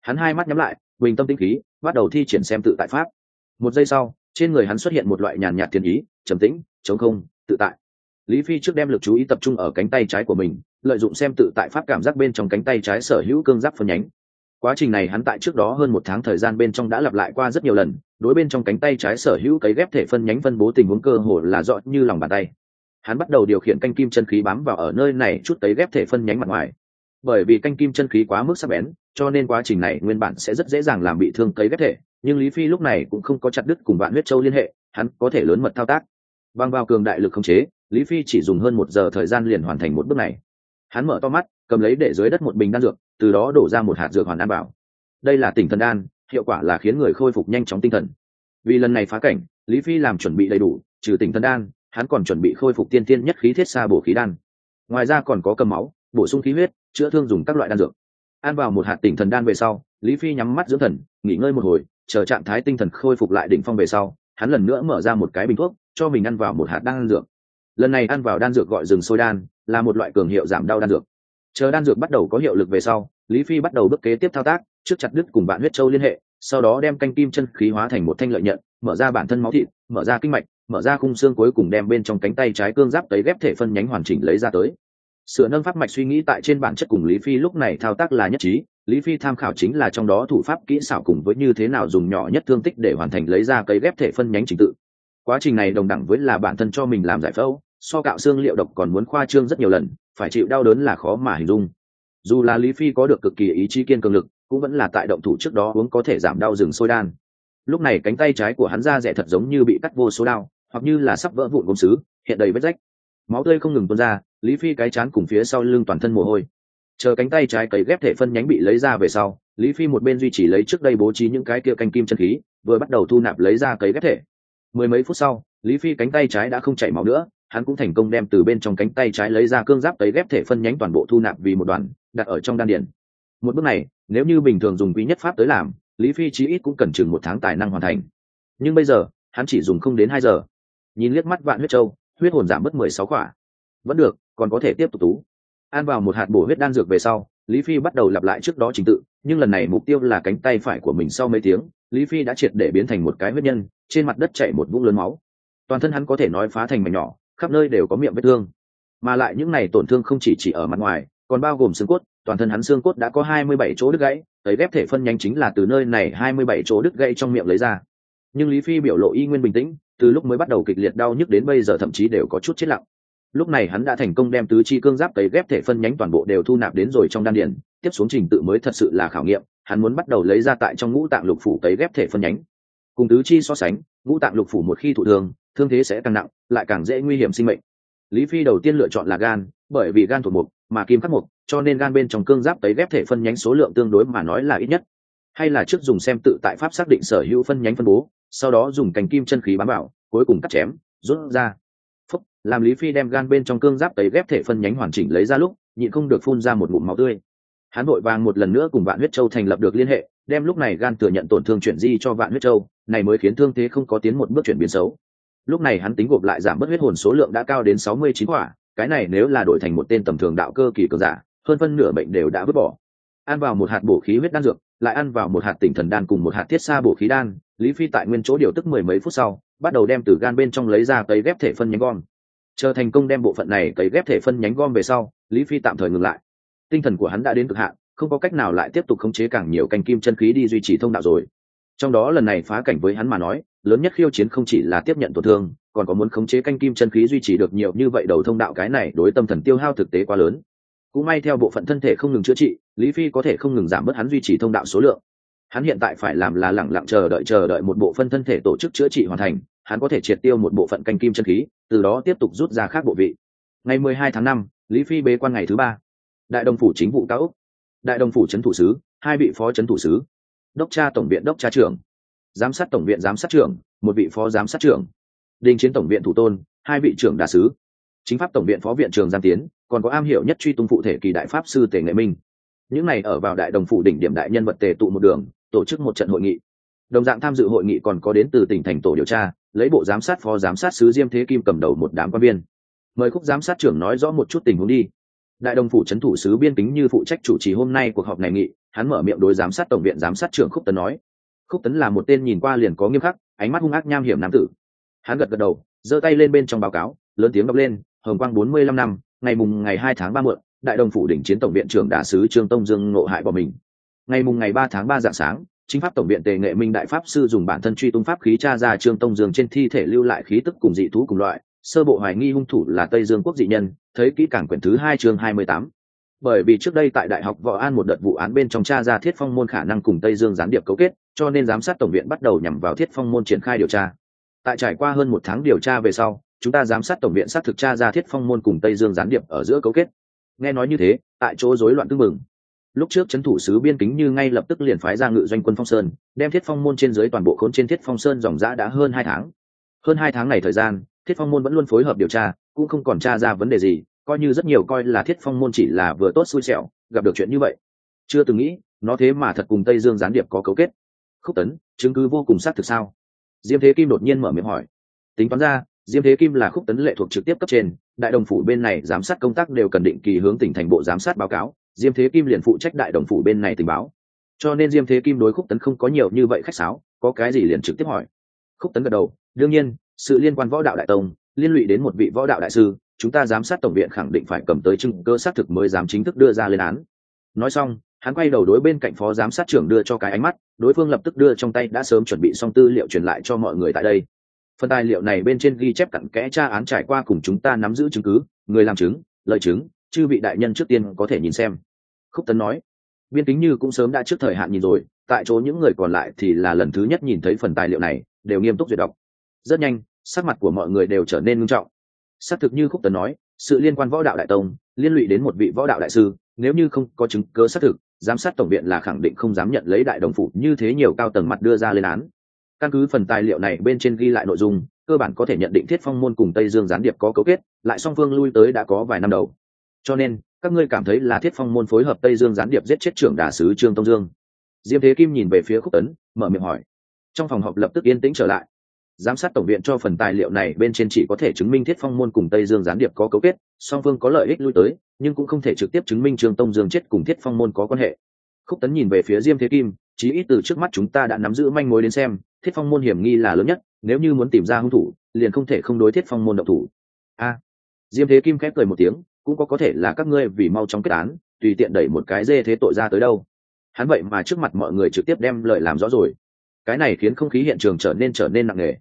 Hắn hai mắt nhắm lại bình tâm tĩnh khí, bắt đầu thi triển xem tự tại pháp. Một giây sau, trên người hắn xuất hiện một loại nhàn nhạt thiên ý, trầm tĩnh, chống không, tự tại. Lý phi trước đem lực chú ý tập trung ở cánh tay trái của mình, lợi dụng xem tự tại pháp cảm giác bên trong cánh tay trái sở hữu cương giáp phân nhánh. Quá trình này hắn tại trước đó hơn một tháng thời gian bên trong đã lặp lại qua rất nhiều lần, đối bên trong cánh tay trái sở hữu cấy ghép thể phân nhánh phân bố tình huống cơ hồ là rõ như lòng bàn tay. Hắn bắt đầu điều khiển canh kim chân khí bám vào ở nơi này chút cấy ghép thể phân nhánh mặt ngoài bởi vì canh kim chân khí quá mức sắc bén, cho nên quá trình này nguyên bản sẽ rất dễ dàng làm bị thương cấy ghép thể, nhưng lý phi lúc này cũng không có chặt đứt cùng bạn huyết châu liên hệ, hắn có thể lớn mật thao tác. Bằng vào cường đại lực khống chế, lý phi chỉ dùng hơn một giờ thời gian liền hoàn thành một bước này. Hắn mở to mắt, cầm lấy để dưới đất một bình đan dược, từ đó đổ ra một hạt dược hoàn an bảo. Đây là tỉnh thần đan, hiệu quả là khiến người khôi phục nhanh chóng tinh thần. Vì lần này phá cảnh, lý phi làm chuẩn bị đầy đủ, trừ tỉnh thần đan, hắn còn chuẩn bị khôi phục tiên tiên nhất khí thiết xa bổ khí đan. Ngoài ra còn có cầm máu, bổ sung khí huyết chữa thương dùng các loại đan dược. Ăn vào một hạt tỉnh thần đan về sau, lý phi nhắm mắt dưỡng thần, nghỉ ngơi một hồi, chờ trạng thái tinh thần khôi phục lại đỉnh phong về sau, hắn lần nữa mở ra một cái bình thuốc, cho mình ăn vào một hạt đan dược. Lần này ăn vào đan dược gọi rừng sôi đan, là một loại cường hiệu giảm đau đan dược. Chờ đan dược bắt đầu có hiệu lực về sau, lý phi bắt đầu bước kế tiếp thao tác, trước chặt đứt cùng bạn huyết châu liên hệ, sau đó đem canh kim chân khí hóa thành một thanh lợi nhận, mở ra bản thân máu thịt, mở ra kinh mạch, mở ra khung xương cuối cùng đem bên trong cánh tay trái cương giáp tấy ghép thể phân nhánh hoàn chỉnh lấy ra tới sửa nâng pháp mạch suy nghĩ tại trên bản chất cùng lý phi lúc này thao tác là nhất trí. Lý phi tham khảo chính là trong đó thủ pháp kỹ xảo cùng với như thế nào dùng nhỏ nhất thương tích để hoàn thành lấy ra cây ghép thể phân nhánh trình tự. Quá trình này đồng đẳng với là bản thân cho mình làm giải phẫu, so cạo xương liệu độc còn muốn khoa trương rất nhiều lần, phải chịu đau đớn là khó mà hình dung. Dù là lý phi có được cực kỳ ý chí kiên cường lực, cũng vẫn là tại động thủ trước đó uống có thể giảm đau rừng sôi đan. Lúc này cánh tay trái của hắn ra rẻ thật giống như bị cắt vô số đau, hoặc như là sắp vỡ vụn gốm xứ, hiện đầy vết rách máu tươi không ngừng tuôn ra, lý phi cái chán cùng phía sau lưng toàn thân mồ hôi. Chờ cánh tay trái cấy ghép thể phân nhánh bị lấy ra về sau, lý phi một bên duy trì lấy trước đây bố trí những cái kia canh kim chân khí, vừa bắt đầu thu nạp lấy ra cấy ghép thể. Mười mấy phút sau, lý phi cánh tay trái đã không chảy máu nữa, hắn cũng thành công đem từ bên trong cánh tay trái lấy ra cương giáp cấy ghép thể phân nhánh toàn bộ thu nạp vì một đoàn, đặt ở trong đan điển một bước này, nếu như bình thường dùng quý nhất pháp tới làm, lý phi chí ít cũng cần chừng một tháng tài năng hoàn thành. Nhưng bây giờ, hắn chỉ dùng không đến hai giờ. Nhìn liếc mắt vạn huyết châu huyết hồn giảm mất mười sáu quả vẫn được, còn có thể tiếp tục tú. Ăn vào một hạt bổ huyết đan dược về sau, lý phi bắt đầu lặp lại trước đó trình tự, nhưng lần này mục tiêu là cánh tay phải của mình sau mấy tiếng, lý phi đã triệt để biến thành một cái huyết nhân, trên mặt đất chảy một vũng lớn máu. Toàn thân hắn có thể nói phá thành mảnh nhỏ, khắp nơi đều có miệng vết thương. Mà lại những này tổn thương không chỉ chỉ ở mặt ngoài, còn bao gồm xương cốt, toàn thân hắn xương cốt đã có hai mươi bảy chỗ đứt gãy ấy ghép thể phân nhánh chính là từ nơi này hai mươi bảy chỗ đứt gãy trong miệng lấy ra. Nhưng lý phi biểu lộ y nguyên bình tĩnh từ lúc mới bắt đầu kịch liệt đau nhức đến bây giờ thậm chí đều có chút chết lặng. Lúc này hắn đã thành công đem tứ chi cương giáp cấy ghép thể phân nhánh toàn bộ đều thu nạp đến rồi trong đan điền, tiếp xuống trình tự mới thật sự là khảo nghiệm, hắn muốn bắt đầu lấy ra tại trong ngũ tạng lục phủ cấy ghép thể phân nhánh. Cùng tứ chi so sánh, ngũ tạng lục phủ một khi thụ thương thương thế sẽ càng nặng, lại càng dễ nguy hiểm sinh mệnh. Lý phi đầu tiên lựa chọn là gan, bởi vì gan thuộc mục, mà kim khắc mục, cho nên gan bên trong cương giáp cấy ghép thể phân nhánh số lượng tương đối mà nói là ít nhất. Hay là trước dùng xem tự tại pháp xác định sở hữu phân nhánh phân bố sau đó dùng cành kim chân khí bám vào, cuối cùng cắt chém, rút ra. Phúc, làm lý phi đem gan bên trong cương giáp tấy ghép thể phân nhánh hoàn chỉnh lấy ra lúc, nhịn không được phun ra một ngụm máu tươi. Hắn vội vàng một lần nữa cùng vạn huyết châu thành lập được liên hệ, đem lúc này gan thừa nhận tổn thương chuyển di cho vạn huyết châu, này mới khiến thương thế không có tiến một bước chuyển biến xấu. Lúc này hắn tính gộp lại giảm bớt huyết hồn số lượng đã cao đến sáu mươi chín quả, cái này nếu là đổi thành một tên tầm thường đạo cơ kỳ cường giả, hơn phân nửa bệnh đều đã vứt bỏ. Ăn vào một hạt bổ khí huyết đan dược, lại ăn vào một hạt tỉnh thần đan cùng một hạt thiết xa bổ khí đan lý phi tại nguyên chỗ điều tức mười mấy phút sau, bắt đầu đem từ gan bên trong lấy ra cấy ghép thể phân nhánh gom. Chờ thành công đem bộ phận này cấy ghép thể phân nhánh gom về sau, lý phi tạm thời ngừng lại. Tinh thần của hắn đã đến cực hạn, không có cách nào lại tiếp tục khống chế càng nhiều canh kim chân khí đi duy trì thông đạo rồi. Trong đó lần này phá cảnh với hắn mà nói, lớn nhất khiêu chiến không chỉ là tiếp nhận tổn thương, còn có muốn khống chế canh kim chân khí duy trì được nhiều như vậy đầu thông đạo cái này đối tâm thần tiêu hao thực tế quá lớn. Cũng may theo bộ phận thân thể không ngừng chữa trị, lý phi có thể không ngừng giảm bớt hắn duy trì thông đạo số lượng hắn hiện tại phải làm là lẳng lặng chờ đợi chờ đợi một bộ phân thân thể tổ chức chữa trị hoàn thành, hắn có thể triệt tiêu một bộ phận canh kim chân khí, từ đó tiếp tục rút ra khác bộ vị. Ngày mười hai tháng năm, lý phi bế quan ngày thứ ba. Đại đồng phủ chính vụ cao úc. Đại đồng phủ trấn thủ sứ, hai vị phó trấn thủ sứ. Đốc tra tổng viện đốc tra trưởng. Giám sát tổng viện giám sát trưởng, một vị phó giám sát trưởng. Đình chiến tổng viện thủ tôn, hai vị trưởng đà sứ. Chính pháp tổng viện phó viện trường giang tiến, còn có am hiểu nhất truy tung phụ thể kỳ đại pháp sư tề nghệ minh. Những này ở vào đại đồng phủ đỉnh điểm đại nhân vật tề tụ một đường tổ chức một trận hội nghị. Đồng dạng tham dự hội nghị còn có đến từ tỉnh thành tổ điều tra, lấy bộ giám sát phó giám sát sứ diêm thế kim cầm đầu một đám quan viên. Mời khúc giám sát trưởng nói rõ một chút tình huống đi. Đại đồng phủ trấn thủ sứ biên kính như phụ trách chủ trì hôm nay cuộc họp này nghị, hắn mở miệng đối giám sát tổng viện giám sát trưởng khúc tấn nói. Khúc tấn là một tên nhìn qua liền có nghiêm khắc, ánh mắt hung ác nham hiểm nam tử. Hắn gật gật đầu, giơ tay lên bên trong báo cáo, lớn tiếng đọc lên, hồng quang bốn mươi lăm năm, ngày mùng ngày hai tháng ba mượn đại đồng phủ đỉnh chiến tổng viện trưởng đà sứ trương tông dương ngộ hại bỏ mình ngày mùng ngày ba tháng ba dạng sáng, chính pháp tổng viện tề nghệ minh đại pháp sư dùng bản thân truy tung pháp khí tra ra trương tông dương trên thi thể lưu lại khí tức cùng dị thú cùng loại, sơ bộ hoài nghi hung thủ là tây dương quốc dị nhân, thấy kỹ cảng quyển thứ hai chương hai mươi tám. Bởi vì trước đây tại đại học võ an một đợt vụ án bên trong tra ra thiết phong môn khả năng cùng tây dương gián điệp cấu kết, cho nên giám sát tổng viện bắt đầu nhằm vào thiết phong môn triển khai điều tra. Tại trải qua hơn một tháng điều tra về sau, chúng ta giám sát tổng viện xác thực tra ra thiết phong môn cùng tây dương gián điệp ở giữa cấu kết. Nghe nói như thế, tại chỗ rối loạn tưng mừng lúc trước trấn thủ sứ biên kính như ngay lập tức liền phái ra ngự doanh quân phong sơn, đem thiết phong môn trên dưới toàn bộ khốn trên thiết phong sơn dòng giã đã hơn hai tháng. Hơn hai tháng này thời gian, thiết phong môn vẫn luôn phối hợp điều tra, cũng không còn tra ra vấn đề gì, coi như rất nhiều coi là thiết phong môn chỉ là vừa tốt xui xẻo, gặp được chuyện như vậy. Chưa từng nghĩ, nó thế mà thật cùng tây dương gián điệp có cấu kết. Khúc tấn, chứng cứ vô cùng xác thực sao? Diêm thế kim đột nhiên mở miệng hỏi. Tính toán ra, diêm thế kim là khúc tấn lệ thuộc trực tiếp cấp trên, đại đồng phủ bên này giám sát công tác đều cần định kỳ hướng tỉnh thành bộ giám sát báo cáo diêm thế kim liền phụ trách đại đồng phủ bên này tình báo. Cho nên diêm thế kim đối khúc tấn không có nhiều như vậy khách sáo, có cái gì liền trực tiếp hỏi. Khúc tấn gật đầu, đương nhiên, sự liên quan võ đạo đại tông, liên lụy đến một vị võ đạo đại sư, chúng ta giám sát tổng viện khẳng định phải cầm tới chứng cơ xác thực mới dám chính thức đưa ra lên án. Nói xong, hắn quay đầu đối bên cạnh phó giám sát trưởng đưa cho cái ánh mắt, đối phương lập tức đưa trong tay đã sớm chuẩn bị xong tư liệu truyền lại cho mọi người tại đây. Phần tài liệu này bên trên ghi chép cặn kẽ tra án trải qua cùng chúng ta nắm giữ chứng cứ, người làm chứng, lợi chứng chư vị đại nhân trước tiên có thể nhìn xem. Khúc tấn nói biên kính như cũng sớm đã trước thời hạn nhìn rồi, tại chỗ những người còn lại thì là lần thứ nhất nhìn thấy phần tài liệu này, đều nghiêm túc duyệt đọc. Rất nhanh, sắc mặt của mọi người đều trở nên nghiêm trọng. Xác thực như khúc tấn nói, sự liên quan võ đạo đại tông, liên lụy đến một vị võ đạo đại sư, nếu như không có chứng cứ xác thực, giám sát tổng viện là khẳng định không dám nhận lấy đại đồng phủ như thế nhiều cao tầng mặt đưa ra lên án. Căn cứ phần tài liệu này bên trên ghi lại nội dung, cơ bản có thể nhận định thiết phong môn cùng tây dương gián điệp có cấu kết, lại song phương lui tới đã có vài năm đầu cho nên, các ngươi cảm thấy là thiết phong môn phối hợp tây dương gián điệp giết chết trưởng đà sứ trương tông dương. Diêm thế kim nhìn về phía khúc tấn, mở miệng hỏi. Trong phòng họp lập tức yên tĩnh trở lại. Giám sát tổng viện cho phần tài liệu này bên trên chỉ có thể chứng minh thiết phong môn cùng tây dương gián điệp có cấu kết, song phương có lợi ích lui tới, nhưng cũng không thể trực tiếp chứng minh trương tông dương chết cùng thiết phong môn có quan hệ. Khúc tấn nhìn về phía diêm thế kim, chí ít từ trước mắt chúng ta đã nắm giữ manh mối đến xem, thiết phong môn hiểm nghi là lớn nhất, nếu như muốn tìm ra hung thủ, liền không thể không đối thiết phong môn động thủ. A. Diêm thế kim khép cười một tiếng cũng có có thể là các ngươi vì mau chóng kết án, tùy tiện đẩy một cái dê thế tội ra tới đâu. Hắn vậy mà trước mặt mọi người trực tiếp đem lời làm rõ rồi. Cái này khiến không khí hiện trường trở nên trở nên nặng nề.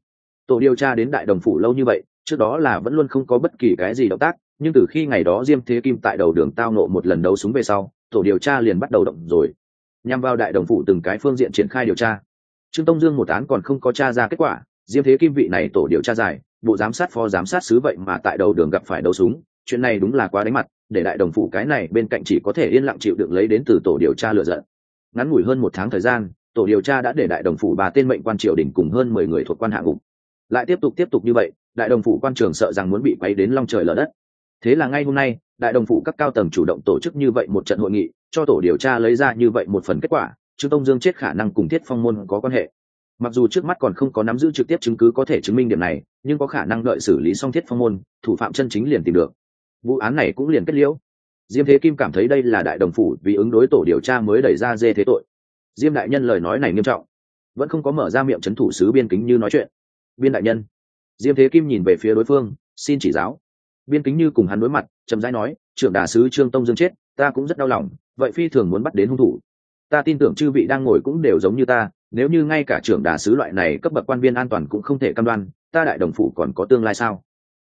Tổ điều tra đến đại đồng phủ lâu như vậy, trước đó là vẫn luôn không có bất kỳ cái gì động tác, nhưng từ khi ngày đó diêm thế kim tại đầu đường tao nộ một lần đấu súng về sau, tổ điều tra liền bắt đầu động rồi. Nhằm vào đại đồng phủ từng cái phương diện triển khai điều tra. Trương tông dương một án còn không có t r a ra kết quả, diêm thế kim vị này tổ điều tra dài, bộ giám sát phó giám sát sứ vậy mà tại đầu đường gặp phải đấu súng chuyện này đúng là quá đánh mặt, để đại đồng phủ cái này bên cạnh chỉ có thể yên lặng chịu được lấy đến từ tổ điều tra lựa giận. Ngắn ngủi hơn một tháng thời gian, tổ điều tra đã để đại đồng phủ bà tên mệnh quan triều đình cùng hơn mười người thuộc quan hạng ngục. Lại tiếp tục tiếp tục như vậy, đại đồng phủ quan trường sợ rằng muốn bị quấy đến long trời lở đất. Thế là ngay hôm nay, đại đồng phụ các cao tầng chủ động tổ chức như vậy một trận hội nghị, cho tổ điều tra lấy ra như vậy một phần kết quả, trương tông dương chết khả năng cùng thiết phong môn có quan hệ. Mặc dù trước mắt còn không có nắm giữ trực tiếp chứng cứ có thể chứng minh điểm này, nhưng có khả năng đợi xử lý xong thiết phong môn, thủ phạm chân chính liền tìm được vụ án này cũng liền kết liễu. Diêm thế kim cảm thấy đây là đại đồng phủ vì ứng đối tổ điều tra mới đẩy ra dê thế tội. Diêm đại nhân lời nói này nghiêm trọng, vẫn không có mở ra miệng c h ấ n thủ sứ biên kính như nói chuyện. Biên đại nhân, diêm thế kim nhìn về phía đối phương, xin chỉ giáo. Biên kính như cùng hắn đối mặt, chậm rãi nói, trưởng đà sứ trương tông dương chết, ta cũng rất đau lòng, vậy phi thường muốn bắt đến hung thủ. Ta tin tưởng chư vị đang ngồi cũng đều giống như ta, nếu như ngay cả trưởng đà sứ loại này cấp bậc quan viên an toàn cũng không thể cam đoan, ta đại đồng phủ còn có tương lai sao?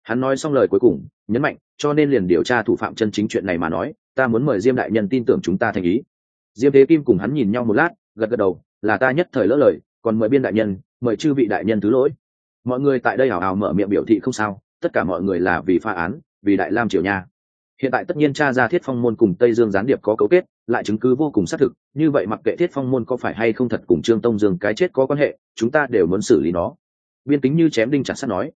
Hắn nói xong lời cuối cùng, nhấn mạnh, cho nên liền điều tra thủ phạm chân chính chuyện này mà nói, ta muốn mời diêm đại nhân tin tưởng chúng ta thành ý. Diêm thế kim cùng hắn nhìn nhau một lát, gật gật đầu, là ta nhất thời lỡ lời, còn mời biên đại nhân, mời chư vị đại nhân thứ lỗi. Mọi người tại đây hào hào mở miệng biểu thị không sao, tất cả mọi người là vì pha án, vì đại lam triều nha. Hiện tại tất nhiên cha ra thiết phong môn cùng tây dương gián điệp có cấu kết, lại chứng cứ vô cùng xác thực, như vậy mặc kệ thiết phong môn có phải hay không thật cùng trương tông dương cái chết có quan hệ, chúng ta đều muốn xử lý nó. Biên tính như chém đinh chặt sắt nói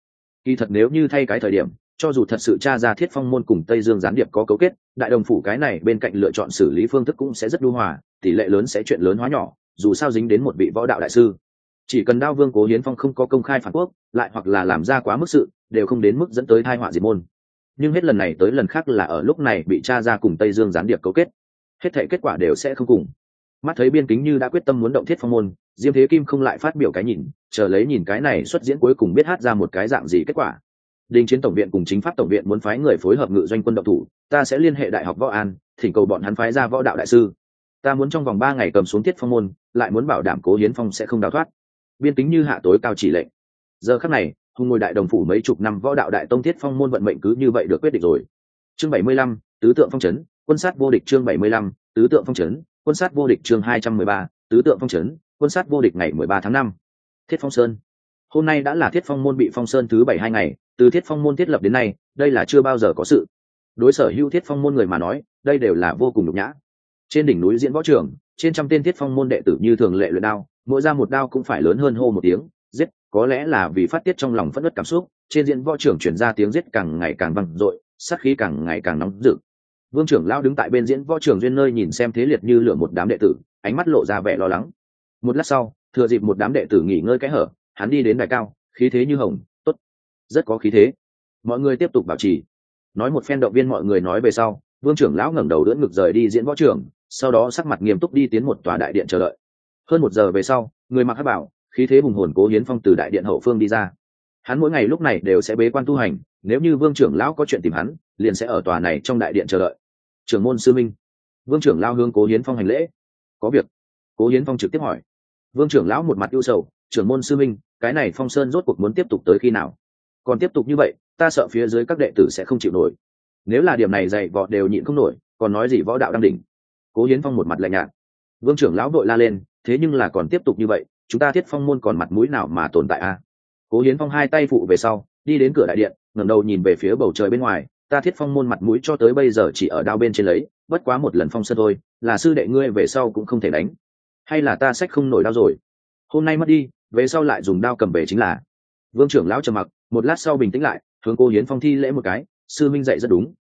kỳ thật nếu như thay cái thời điểm, cho dù thật sự cha ra thiết phong môn cùng tây dương gián điệp có cấu kết, đại đồng phủ cái này bên cạnh lựa chọn xử lý phương thức cũng sẽ rất đu hòa, tỷ lệ lớn sẽ chuyện lớn hóa nhỏ, dù sao dính đến một vị võ đạo đại sư. Chỉ cần đao vương cố hiến phong không có công khai phản quốc, lại hoặc là làm ra quá mức sự, đều không đến mức dẫn tới thai họa diệt môn. Nhưng hết lần này tới lần khác là ở lúc này bị cha ra cùng tây dương gián điệp cấu kết. Hết thể kết quả đều sẽ không cùng. Mắt thấy biên kính như đã quyết tâm muốn động thiết phong môn diêm thế kim không lại phát biểu cái nhìn, chờ lấy nhìn cái này xuất diễn cuối cùng biết hát ra một cái dạng gì kết quả. Đình chiến tổng viện cùng chính pháp tổng viện muốn phái người phối hợp ngự doanh quân độc thủ, ta sẽ liên hệ đại học võ an, thỉnh cầu bọn hắn phái ra võ đạo đại sư. Ta muốn trong vòng ba ngày cầm xuống tiết phong môn, lại muốn bảo đảm cố hiến phong sẽ không đào thoát. Biên tính như hạ tối cao chỉ lệnh. Giờ khắc này hùng ngồi đại đồng phủ mấy chục năm võ đạo đại tông tiết phong môn vận mệnh cứ như vậy được quyết định rồi. Chương bảy mươi lăm, tứ tượng phong trấn quân sát vô địch chương bảy mươi lăm, tứ tượng phong trấn quân sát vô địch chương hai trăm mười ba, tứ tượng phong trấn quân sát vô địch ngày mười ba tháng năm. Thiết phong sơn. Hôm nay đã là thiết phong môn bị phong sơn thứ bảy hai ngày, từ thiết phong môn thiết lập đến nay, đây là chưa bao giờ có sự. Đối sở hữu thiết phong môn người mà nói, đây đều là vô cùng nhục nhã. Trên đỉnh núi diễn võ trường, trên trăm tên thiết phong môn đệ tử như thường lệ luyện đao, mỗi ra một đao cũng phải lớn hơn hô một tiếng, giết, có lẽ là vì phát tiết trong lòng phất đất cảm xúc, trên diễn võ trường chuyển ra tiếng giết càng ngày càng vang dội, sát khí càng ngày càng nóng rực. Vương trưởng lao đứng tại bên diễn võ trường duyên nơi nhìn xem thế liệt như lửa một đám đệ tử, ánh mắt lộ ra vẻ lo lắng một lát sau, thừa dịp một đám đệ tử nghỉ ngơi cái hở, hắn đi đến đài cao, khí thế như hồng, tốt. Rất có khí thế. Mọi người tiếp tục bảo trì. Nói một phen động viên mọi người nói về sau, vương trưởng lão ngẩng đầu đỡ ngực rời đi diễn võ trường, sau đó sắc mặt nghiêm túc đi tiến một tòa đại điện chờ đợi. Hơn một giờ về sau, người mặc hát bảo, khí thế hùng hồn cố hiến phong từ đại điện hậu phương đi ra. Hắn mỗi ngày lúc này đều sẽ bế quan tu hành, nếu như vương trưởng lão có chuyện tìm hắn, liền sẽ ở tòa này trong đại điện chờ đợi. Trưởng môn sư minh. Vương trưởng lao hướng cố hiến phong hành lễ. Có việc. Cố hiến phong trực tiếp hỏi vương trưởng lão một mặt ưu sầu, trưởng môn sư minh, cái này phong sơn rốt cuộc muốn tiếp tục tới khi nào? Còn tiếp tục như vậy, ta sợ phía dưới các đệ tử sẽ không chịu nổi. Nếu là điểm này dày vọ đều nhịn không nổi, còn nói gì võ đạo đang đỉnh? Cố hiến phong một mặt lạnh nhạt. Vương trưởng lão đội la lên, thế nhưng là còn tiếp tục như vậy, chúng ta thiết phong môn còn mặt mũi nào mà tồn tại a? À? cố hiến phong hai tay phụ về sau, đi đến cửa đại điện, ngẩng đầu nhìn về phía bầu trời bên ngoài, ta thiết phong môn mặt mũi cho tới bây giờ chỉ ở đao bên trên lấy, bất quá một lần phong sơn thôi, là sư đệ ngươi về sau cũng không thể đánh hay là ta sách không nổi đau rồi? Hôm nay mất đi, về sau lại dùng đao cầm về chính là. Vương trưởng lão trầm mặc, một lát sau bình tĩnh lại, hướng cô hiến phong thi lễ một cái, sư minh dạy rất đúng.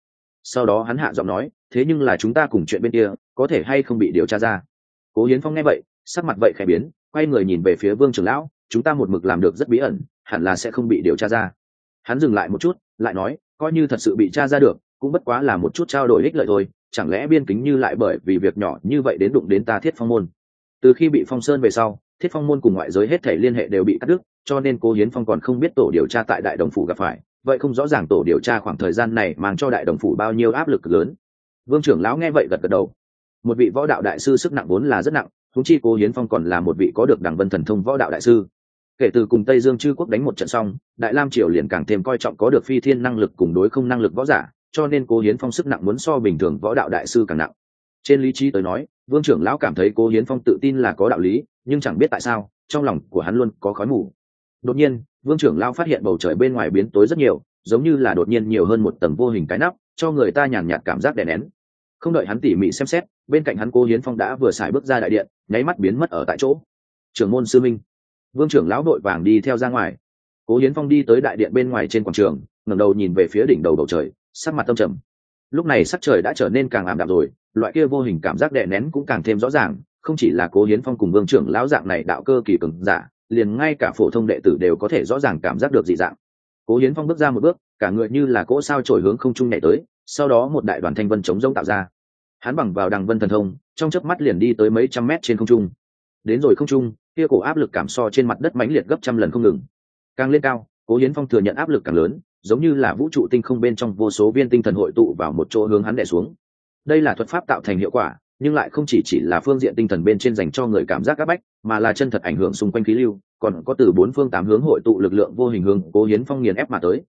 Sau đó hắn hạ giọng nói, thế nhưng là chúng ta cùng chuyện bên kia, có thể hay không bị điều tra ra? Cố hiến phong nghe vậy, sắc mặt vậy khẽ biến, quay người nhìn về phía vương trưởng lão, chúng ta một mực làm được rất bí ẩn, hẳn là sẽ không bị điều tra ra. Hắn dừng lại một chút, lại nói, coi như thật sự bị tra ra được, cũng bất quá là một chút trao đổi ích lợi thôi, chẳng lẽ biên kính như lại bởi vì việc nhỏ như vậy đến đụng đến ta thiết phong môn? Từ khi bị phong sơn về sau, thiết phong môn cùng ngoại giới hết thể liên hệ đều bị cắt đứt, cho nên cô hiến phong còn không biết tổ điều tra tại đại đồng phủ gặp phải. Vậy không rõ ràng tổ điều tra khoảng thời gian này mang cho đại đồng phủ bao nhiêu áp lực lớn. Vương trưởng lão nghe vậy gật gật đầu. Một vị võ đạo đại sư sức nặng vốn là rất nặng thúng chi cô hiến phong còn là một vị có được đảng vân thần thông võ đạo đại sư. Kể từ cùng tây dương chư quốc đánh một trận xong, đại lam triều liền càng thêm coi trọng có được phi thiên năng lực cùng đối không năng lực võ giả, cho nên cô hiến phong sức nặng muốn so bình thường võ đạo đại sư càng nặng trên lý trí tới nói, vương trưởng lão cảm thấy cô hiến phong tự tin là có đạo lý, nhưng chẳng biết tại sao, trong lòng của hắn luôn có khói mù. Đột nhiên, vương trưởng lão phát hiện bầu trời bên ngoài biến tối rất nhiều, giống như là đột nhiên nhiều hơn một tầng vô hình cái nắp, cho người ta nhàn nhạt cảm giác đè nén. Không đợi hắn tỉ mỉ xem xét, bên cạnh hắn cô hiến phong đã vừa xài bước ra đại điện, nháy mắt biến mất ở tại chỗ. Trưởng môn sư minh. Vương trưởng lão đội vàng đi theo ra ngoài. Cố hiến phong đi tới đại điện bên ngoài trên quảng trường, ngẩng đầu nhìn về phía đỉnh đầu bầu trời, sắc mặt tâm trầm. Lúc này sắc trời đã trở nên càng ảm đạm rồi loại kia vô hình cảm giác đè nén cũng càng thêm rõ ràng, không chỉ là cố hiến phong cùng vương trưởng lão dạng này đạo cơ kỳ cường giả, liền ngay cả phổ thông đệ tử đều có thể rõ ràng cảm giác được dị dạng. Cố hiến phong bước ra một bước, cả người như là cỗ sao trổi hướng không trung nhảy tới, sau đó một đại đoàn thanh vân chống rông tạo ra. Hắn bằng vào đằng vân thần thông, trong chớp mắt liền đi tới mấy trăm mét trên không trung. Đến rồi không trung, kia cổ áp lực cảm so trên mặt đất mãnh liệt gấp trăm lần không ngừng. Càng lên cao, cố hiến phong thừa nhận áp lực càng lớn, giống như là vũ trụ tinh không bên trong vô số viên tinh thần hội tụ vào một chỗ hướng hắn đè xuống đây là thuật pháp tạo thành hiệu quả, nhưng lại không chỉ chỉ là phương diện tinh thần bên trên dành cho người cảm giác áp bách, mà là chân thật ảnh hưởng xung quanh khí lưu, còn có từ bốn phương tám hướng hội tụ lực lượng vô hình hướng cố hiến phong nghiền ép mà tới.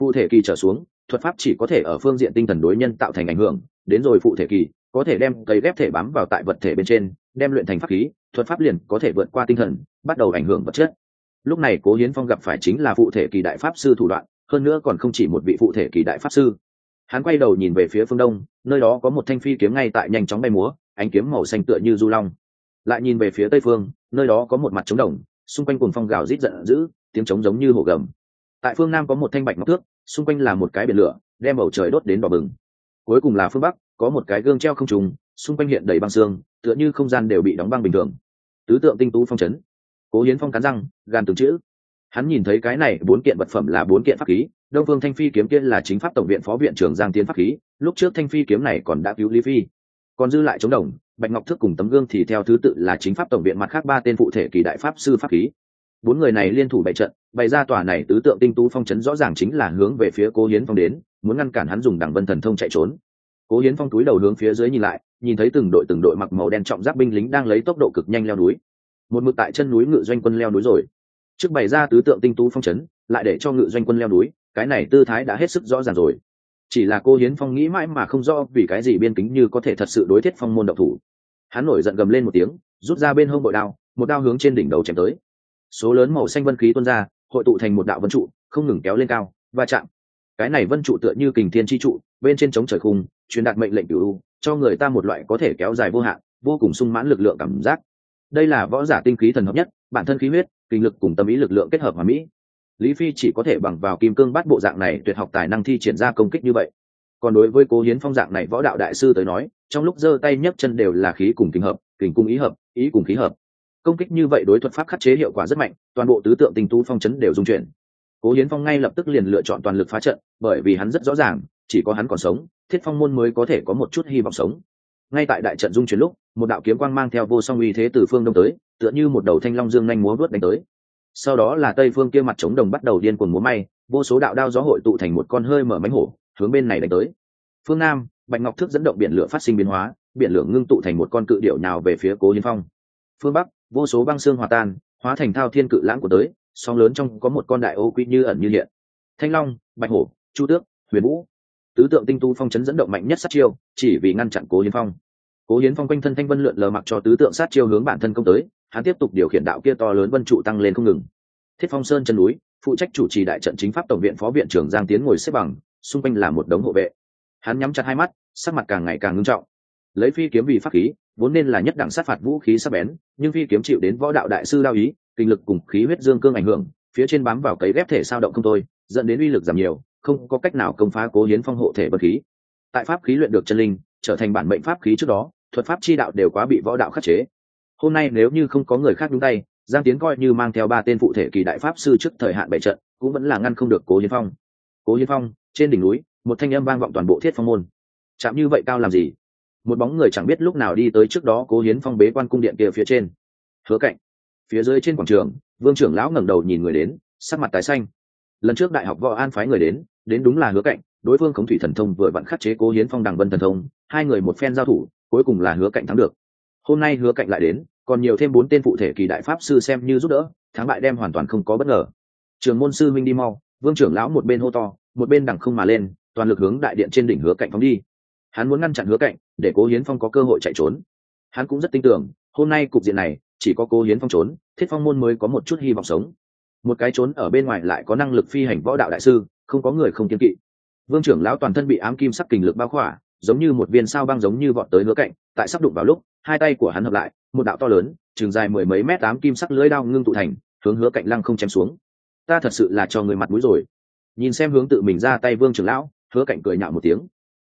Phụ thể kỳ trở xuống, thuật pháp chỉ có thể ở phương diện tinh thần đối nhân tạo thành ảnh hưởng, đến rồi phụ thể kỳ, có thể đem cây ghép thể bám vào tại vật thể bên trên, đem luyện thành pháp khí, thuật pháp liền có thể vượt qua tinh thần, bắt đầu ảnh hưởng vật chất. Lúc này cố hiến phong gặp phải chính là phụ thể kỳ đại pháp sư thủ đoạn, hơn nữa còn không chỉ một vị phụ thể kỳ đại pháp sư hắn quay đầu nhìn về phía phương đông, nơi đó có một thanh phi kiếm ngay tại nhanh chóng bay múa, ánh kiếm màu xanh tựa như du long. Lại nhìn về phía tây phương, nơi đó có một mặt trống đồng, xung quanh cuồng phong gào rít giận dữ, tiếng trống giống như hổ gầm. Tại phương nam có một thanh bạch ngọc thước, xung quanh là một cái biển lửa, đem bầu trời đốt đến đỏ bừng. Cuối cùng là phương bắc, có một cái gương treo không trùng, xung quanh hiện đầy băng xương, tựa như không gian đều bị đóng băng bình thường. Tứ tượng tinh tú phong chấn. Cố hiến phong cắn răng gan từng chữ. Hắn nhìn thấy cái này bốn kiện vật phẩm là bốn kiện pháp khí đông phương thanh phi kiếm kia là chính pháp tổng viện phó viện trưởng giang tiến pháp khí, lúc trước thanh phi kiếm này còn đã cứu lý phi. Còn dư lại chống đồng, bạch ngọc thức cùng tấm gương thì theo thứ tự là chính pháp tổng viện mặt khác ba tên phụ thể kỳ đại pháp sư pháp khí. Bốn người này liên thủ bày trận, bày ra tòa này tứ tượng tinh tú phong chấn rõ ràng chính là hướng về phía cố hiến phong đến, muốn ngăn cản hắn dùng đảng vân thần thông chạy trốn. Cố hiến phong túi đầu hướng phía dưới nhìn lại, nhìn thấy từng đội từng đội mặc màu đen trọng giáp binh lính đang lấy tốc độ cực nhanh leo núi. Một mực tại chân núi ngự doanh quân leo núi rồi. Trước bày ra tứ tượng tinh tú phong chấn, lại để cho ngự doanh quân leo núi cái này tư thái đã hết sức rõ ràng rồi. Chỉ là cô hiến phong nghĩ mãi mà không rõ vì cái gì biên kính như có thể thật sự đối thiết phong môn độc thủ. Hắn nổi giận gầm lên một tiếng, rút ra bên hông bội đao, một đao hướng trên đỉnh đầu chém tới. Số lớn màu xanh vân khí tuôn ra, hội tụ thành một đạo vân trụ, không ngừng kéo lên cao và chạm. Cái này vân trụ tựa như kình thiên chi trụ, bên trên chống trời khung, truyền đạt mệnh lệnh cửu cho người ta một loại có thể kéo dài vô hạn, vô cùng sung mãn lực lượng cảm giác. Đây là võ giả tinh khí thần hợp nhất, bản thân khí huyết, kinh lực cùng tâm ý lực lượng kết hợp hòa mỹ lý phi chỉ có thể bằng vào kim cương bắt bộ dạng này tuyệt học tài năng thi triển ra công kích như vậy. Còn đối với cố hiến phong dạng này võ đạo đại sư tới nói, trong lúc giơ tay nhấc chân đều là khí cùng kinh hợp kình cung ý hợp, ý cùng khí hợp. Công kích như vậy đối thuật pháp khắc chế hiệu quả rất mạnh, toàn bộ tứ tượng tinh tu phong chấn đều dung chuyển. Cố hiến phong ngay lập tức liền lựa chọn toàn lực phá trận, bởi vì hắn rất rõ ràng, chỉ có hắn còn sống, thiết phong môn mới có thể có một chút hy vọng sống. Ngay tại đại trận dung chuyển lúc, một đạo kiếm quang mang theo vô song uy thế từ phương đông tới, tựa như một đầu thanh long dương nhanh múa vớt đánh tới sau đó là tây phương kia mặt trống đồng bắt đầu điên cuồng múa may, vô số đạo đao gió hội tụ thành một con hơi mở mánh hổ, hướng bên này đánh tới. Phương nam, bạch ngọc thước dẫn động biển lửa phát sinh biến hóa, biển lửa ngưng tụ thành một con cự điệu nào về phía cố hiến phong. Phương bắc, vô số băng xương hòa tan, hóa thành thao thiên cự lãng của tới sóng lớn trong có một con đại ô quy như ẩn như hiện. Thanh long, bạch hổ, chu tước, huyền vũ. Tứ tượng tinh tu phong chấn dẫn động mạnh nhất sát chiêu, chỉ vì ngăn chặn cố hiến phong. Cố hiến phong quanh thân thanh vân lượn lờ mặc cho tứ tượng sát chiêu hướng bản thân công tới hắn tiếp tục điều khiển đạo kia to lớn vân trụ tăng lên không ngừng. Thiết phong sơn chân núi, phụ trách chủ trì đại trận chính pháp tổng viện phó viện trưởng giang tiến ngồi xếp bằng, xung quanh là một đống hộ vệ. Hắn nhắm chặt hai mắt, sắc mặt càng ngày càng ngưng trọng. Lấy phi kiếm vì pháp khí, vốn nên là nhất đẳng sát phạt vũ khí sắc bén, nhưng phi kiếm chịu đến võ đạo đại sư đao ý, kinh lực cùng khí huyết dương cương ảnh hưởng, phía trên bám vào cấy ghép thể sao động không thôi, dẫn đến uy lực giảm nhiều, không có cách nào công phá cố hiến phong hộ thể vật khí. Tại pháp khí luyện được chân linh, trở thành bản mệnh pháp khí trước đó, thuật pháp chi đạo đều quá bị võ đạo khắc chế hôm nay nếu như không có người khác nhúng tay, giang tiến coi như mang theo ba tên phụ thể kỳ đại pháp sư trước thời hạn bảy trận, cũng vẫn là ngăn không được cố hiến phong. Cố hiến phong, trên đỉnh núi, một thanh âm vang vọng toàn bộ thiết phong môn. Chạm như vậy cao làm gì? Một bóng người chẳng biết lúc nào đi tới trước đó cố hiến phong bế quan cung điện kia phía trên. Hứa cạnh. Phía dưới trên quảng trường, vương trưởng lão ngẩng đầu nhìn người đến, sắc mặt tái xanh. Lần trước đại học võ an phái người đến đến đúng là hứa cạnh, đối phương khống thủy thần thông vừa vặn khắc chế cố hiến phong đằng vân thần thông, hai người một phen giao thủ, cuối cùng là hứa cạnh thắng được hôm nay hứa cạnh lại đến, còn nhiều thêm bốn tên phụ thể kỳ đại pháp sư xem như giúp đỡ, thắng bại đem hoàn toàn không có bất ngờ. Trường môn sư minh đi mau, vương trưởng lão một bên hô to, một bên đằng không mà lên, toàn lực hướng đại điện trên đỉnh hứa cạnh phóng đi. Hắn muốn ngăn chặn hứa cạnh, để cố hiến phong có cơ hội chạy trốn. Hắn cũng rất tin tưởng, hôm nay cục diện này, chỉ có cố hiến phong trốn, thiết phong môn mới có một chút hy vọng sống. Một cái trốn ở bên ngoài lại có năng lực phi hành võ đạo đại sư, không có người không kiên kỵ. Vương trưởng lão toàn thân bị ám kim sắc kình lực bao khỏa, giống như một viên sao băng giống như vọt tới hứa cạnh, tại sắp đụng vào lúc hai tay của hắn hợp lại, một đạo to lớn, trường dài mười mấy mét ám kim sắc lưới đao ngưng tụ thành, hướng hứa cạnh lăng không chém xuống. Ta thật sự là cho người mặt mũi rồi. Nhìn xem hướng tự mình ra tay vương trưởng lão, hứa cạnh cười nhạo một tiếng.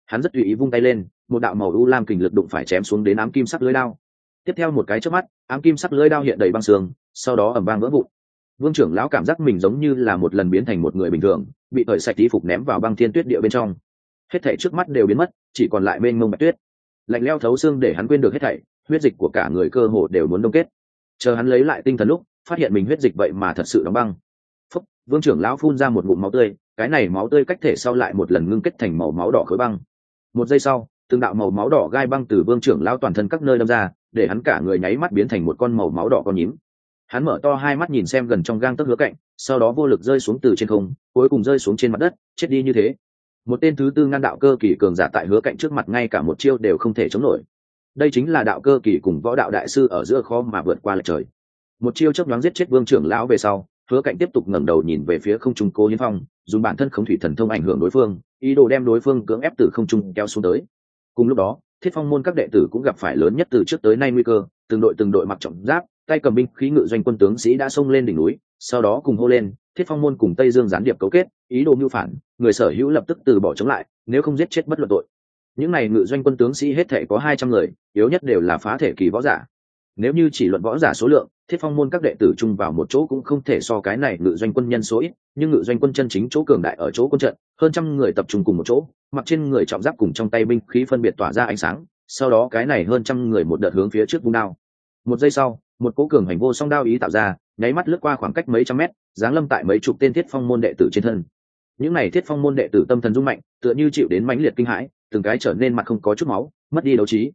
Hắn rất tùy ý vung tay lên, một đạo màu u lam kình lực đụng phải chém xuống đến ám kim sắc lưới đao. Tiếp theo một cái trước mắt, ám kim sắc lưới đao hiện đầy băng xương sau đó ẩm vang vỡ vụn. Vương trưởng lão cảm giác mình giống như là một lần biến thành một người bình thường, bị thời sạch tí phục ném vào băng thiên tuyết địa bên trong. Hết thảy trước mắt đều biến mất, chỉ còn lại mênh mông bạch tuyết lạnh leo thấu xương để hắn quên được hết thảy, huyết dịch của cả người cơ hồ đều muốn đông kết. Chờ hắn lấy lại tinh thần lúc, phát hiện mình huyết dịch vậy mà thật sự đóng băng. Phúc, vương trưởng lão phun ra một ngụm máu tươi, cái này máu tươi cách thể sau lại một lần ngưng kết thành màu máu đỏ khối băng. Một giây sau, từng đạo màu máu đỏ gai băng từ vương trưởng lão toàn thân các nơi đâm ra, để hắn cả người nháy mắt biến thành một con màu máu đỏ con nhím. Hắn mở to hai mắt nhìn xem gần trong gang tấc hứa cạnh, sau đó vô lực rơi xuống từ trên không, cuối cùng rơi xuống trên mặt đất, chết đi như thế một tên thứ tư ngăn đạo cơ kỳ cường giả tại hứa cạnh trước mặt ngay cả một chiêu đều không thể chống nổi. Đây chính là đạo cơ kỳ cùng võ đạo đại sư ở giữa kho mà vượt qua lệch trời. Một chiêu chớp nhoáng giết chết vương trưởng lão về sau, hứa cạnh tiếp tục ngẩng đầu nhìn về phía không trung cố hiến phong, dùng bản thân không thủy thần thông ảnh hưởng đối phương, ý đồ đem đối phương cưỡng ép từ không trung kéo xuống tới. Cùng lúc đó, thiết phong môn các đệ tử cũng gặp phải lớn nhất từ trước tới nay nguy cơ, từng đội từng đội mặc trọng giáp, tay cầm binh khí ngự doanh quân tướng sĩ đã xông lên đỉnh núi, sau đó cùng hô lên thiết phong môn cùng tây dương gián điệp cấu kết, ý đồ mưu phản, người sở hữu lập tức từ bỏ chống lại, nếu không giết chết bất luận tội. Những n à y ngự doanh quân tướng sĩ hết thể có hai trăm người, yếu nhất đều là phá thể kỳ võ giả. Nếu như chỉ luận võ giả số lượng, thiết phong môn các đệ tử chung vào một chỗ cũng không thể so cái này ngự doanh quân nhân số ít, nhưng ngự doanh quân chân chính chỗ cường đại ở chỗ quân trận, hơn trăm người tập trung cùng một chỗ, mặc trên người trọng giáp cùng trong tay binh khí phân biệt tỏa ra ánh sáng, sau đó cái này hơn trăm người một đợt hướng phía trước vung đao. Một giây sau một cố cường hành vô song đao ý tạo ra, nháy mắt lướt qua khoảng cách mấy trăm mét, giáng lâm tại mấy chục tên thiết phong môn đệ tử trên thân. Những n à y thiết phong môn đệ tử tâm thần rung mạnh, tựa như chịu đến mãnh liệt kinh hãi, từng cái trở nên mặt không có chút máu, mất đi đấu trí.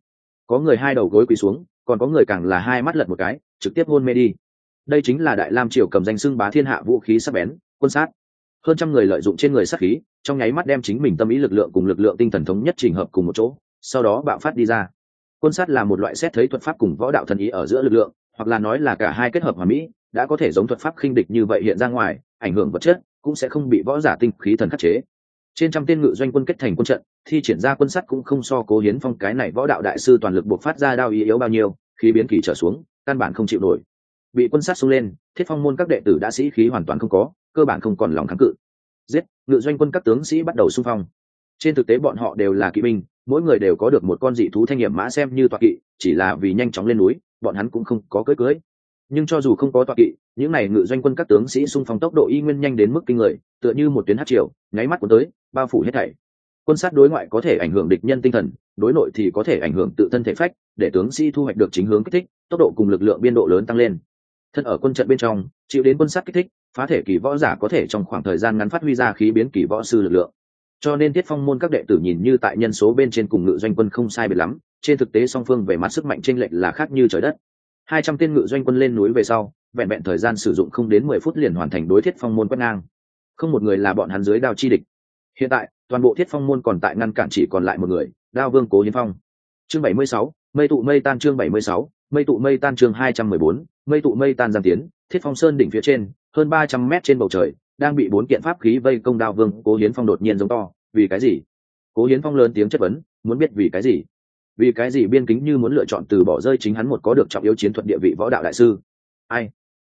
Có người hai đầu gối quỳ xuống, còn có người càng là hai mắt lật một cái, trực tiếp hôn mê đi. Đây chính là đại lam triều cầm danh xưng bá thiên hạ vũ khí sắc bén, quân sát. Hơn trăm người lợi dụng trên người sát khí, trong nháy mắt đem chính mình tâm ý lực lượng cùng lực lượng tinh thần thống nhất trình hợp cùng một chỗ, sau đó bạo phát đi ra. Quân sát là một loại xét thấy thuật pháp cùng võ đạo thần ý ở giữa lực lượng hoặc là nói là cả hai kết hợp hòa mỹ đã có thể giống thuật pháp khinh địch như vậy hiện ra ngoài, ảnh hưởng vật chất cũng sẽ không bị võ giả tinh khí thần khắc chế. Trên trăm tên ngự doanh quân kết thành quân trận, thi triển ra quân sắt cũng không so cố hiến phong cái này võ đạo đại sư toàn lực buộc phát ra đao ý yếu bao nhiêu khi biến kỳ trở xuống, căn bản không chịu nổi. Bị quân sát xông lên, thiết phong môn các đệ tử đã sĩ khí hoàn toàn không có, cơ bản không còn lòng kháng cự. Giết, ngự doanh quân các tướng sĩ bắt đầu xung phong. Trên thực tế bọn họ đều là kỵ binh mỗi người đều có được một con dị thú thanh nghiệm mã xem như tọa kỵ, chỉ là vì nhanh chóng lên núi, bọn hắn cũng không có cưới cưới nhưng cho dù không có tọa kỵ, những n à y ngự doanh quân các tướng sĩ xung phong tốc độ y nguyên nhanh đến mức kinh người, tựa như một tuyến hát triều, nháy mắt của tới, bao phủ hết thảy. Quân sát đối ngoại có thể ảnh hưởng địch nhân tinh thần, đối nội thì có thể ảnh hưởng tự thân thể phách, để tướng sĩ thu hoạch được chính hướng kích thích, tốc độ cùng lực lượng biên độ lớn tăng lên. Thân ở quân trận bên trong, chịu đến quân sát kích thích, phá thể kỳ võ giả có thể trong khoảng thời gian ngắn phát huy ra khí biến kỳ võ sư lực lượng cho nên tiết phong môn các đệ tử nhìn như tại nhân số bên trên cùng ngự doanh quân không sai biệt lắm, trên thực tế song phương về mặt sức mạnh t r ê n lệch là khác như trời đất. Hai trăm tên ngự doanh quân lên núi về sau, vẹn vẹn thời gian sử dụng không đến mười phút liền hoàn thành đối thiết phong môn quét ngang. Không một người là bọn hắn dưới đao chi địch. Hiện tại, toàn bộ thiết phong môn còn tại ngăn cản chỉ còn lại một người, đao vương cố hiến phong. Chương bảy mươi sáu, mây tụ mây tan chương bảy mươi sáu, mây tụ mây tan chương hai trăm mười bốn, mây tụ mây tan giang tiến thiết phong sơn đỉnh phía trên, hơn ba trăm mét trên bầu trời đang bị bốn kiện pháp khí vây công đao vương, cố hiến phong đột nhiên giống to. Vì cái gì? Cố hiến phong lớn tiếng chất vấn, muốn biết vì cái gì? Vì cái gì biên kính như muốn lựa chọn từ bỏ rơi chính hắn một có được trọng yếu chiến thuật địa vị võ đạo đại sư? Ai?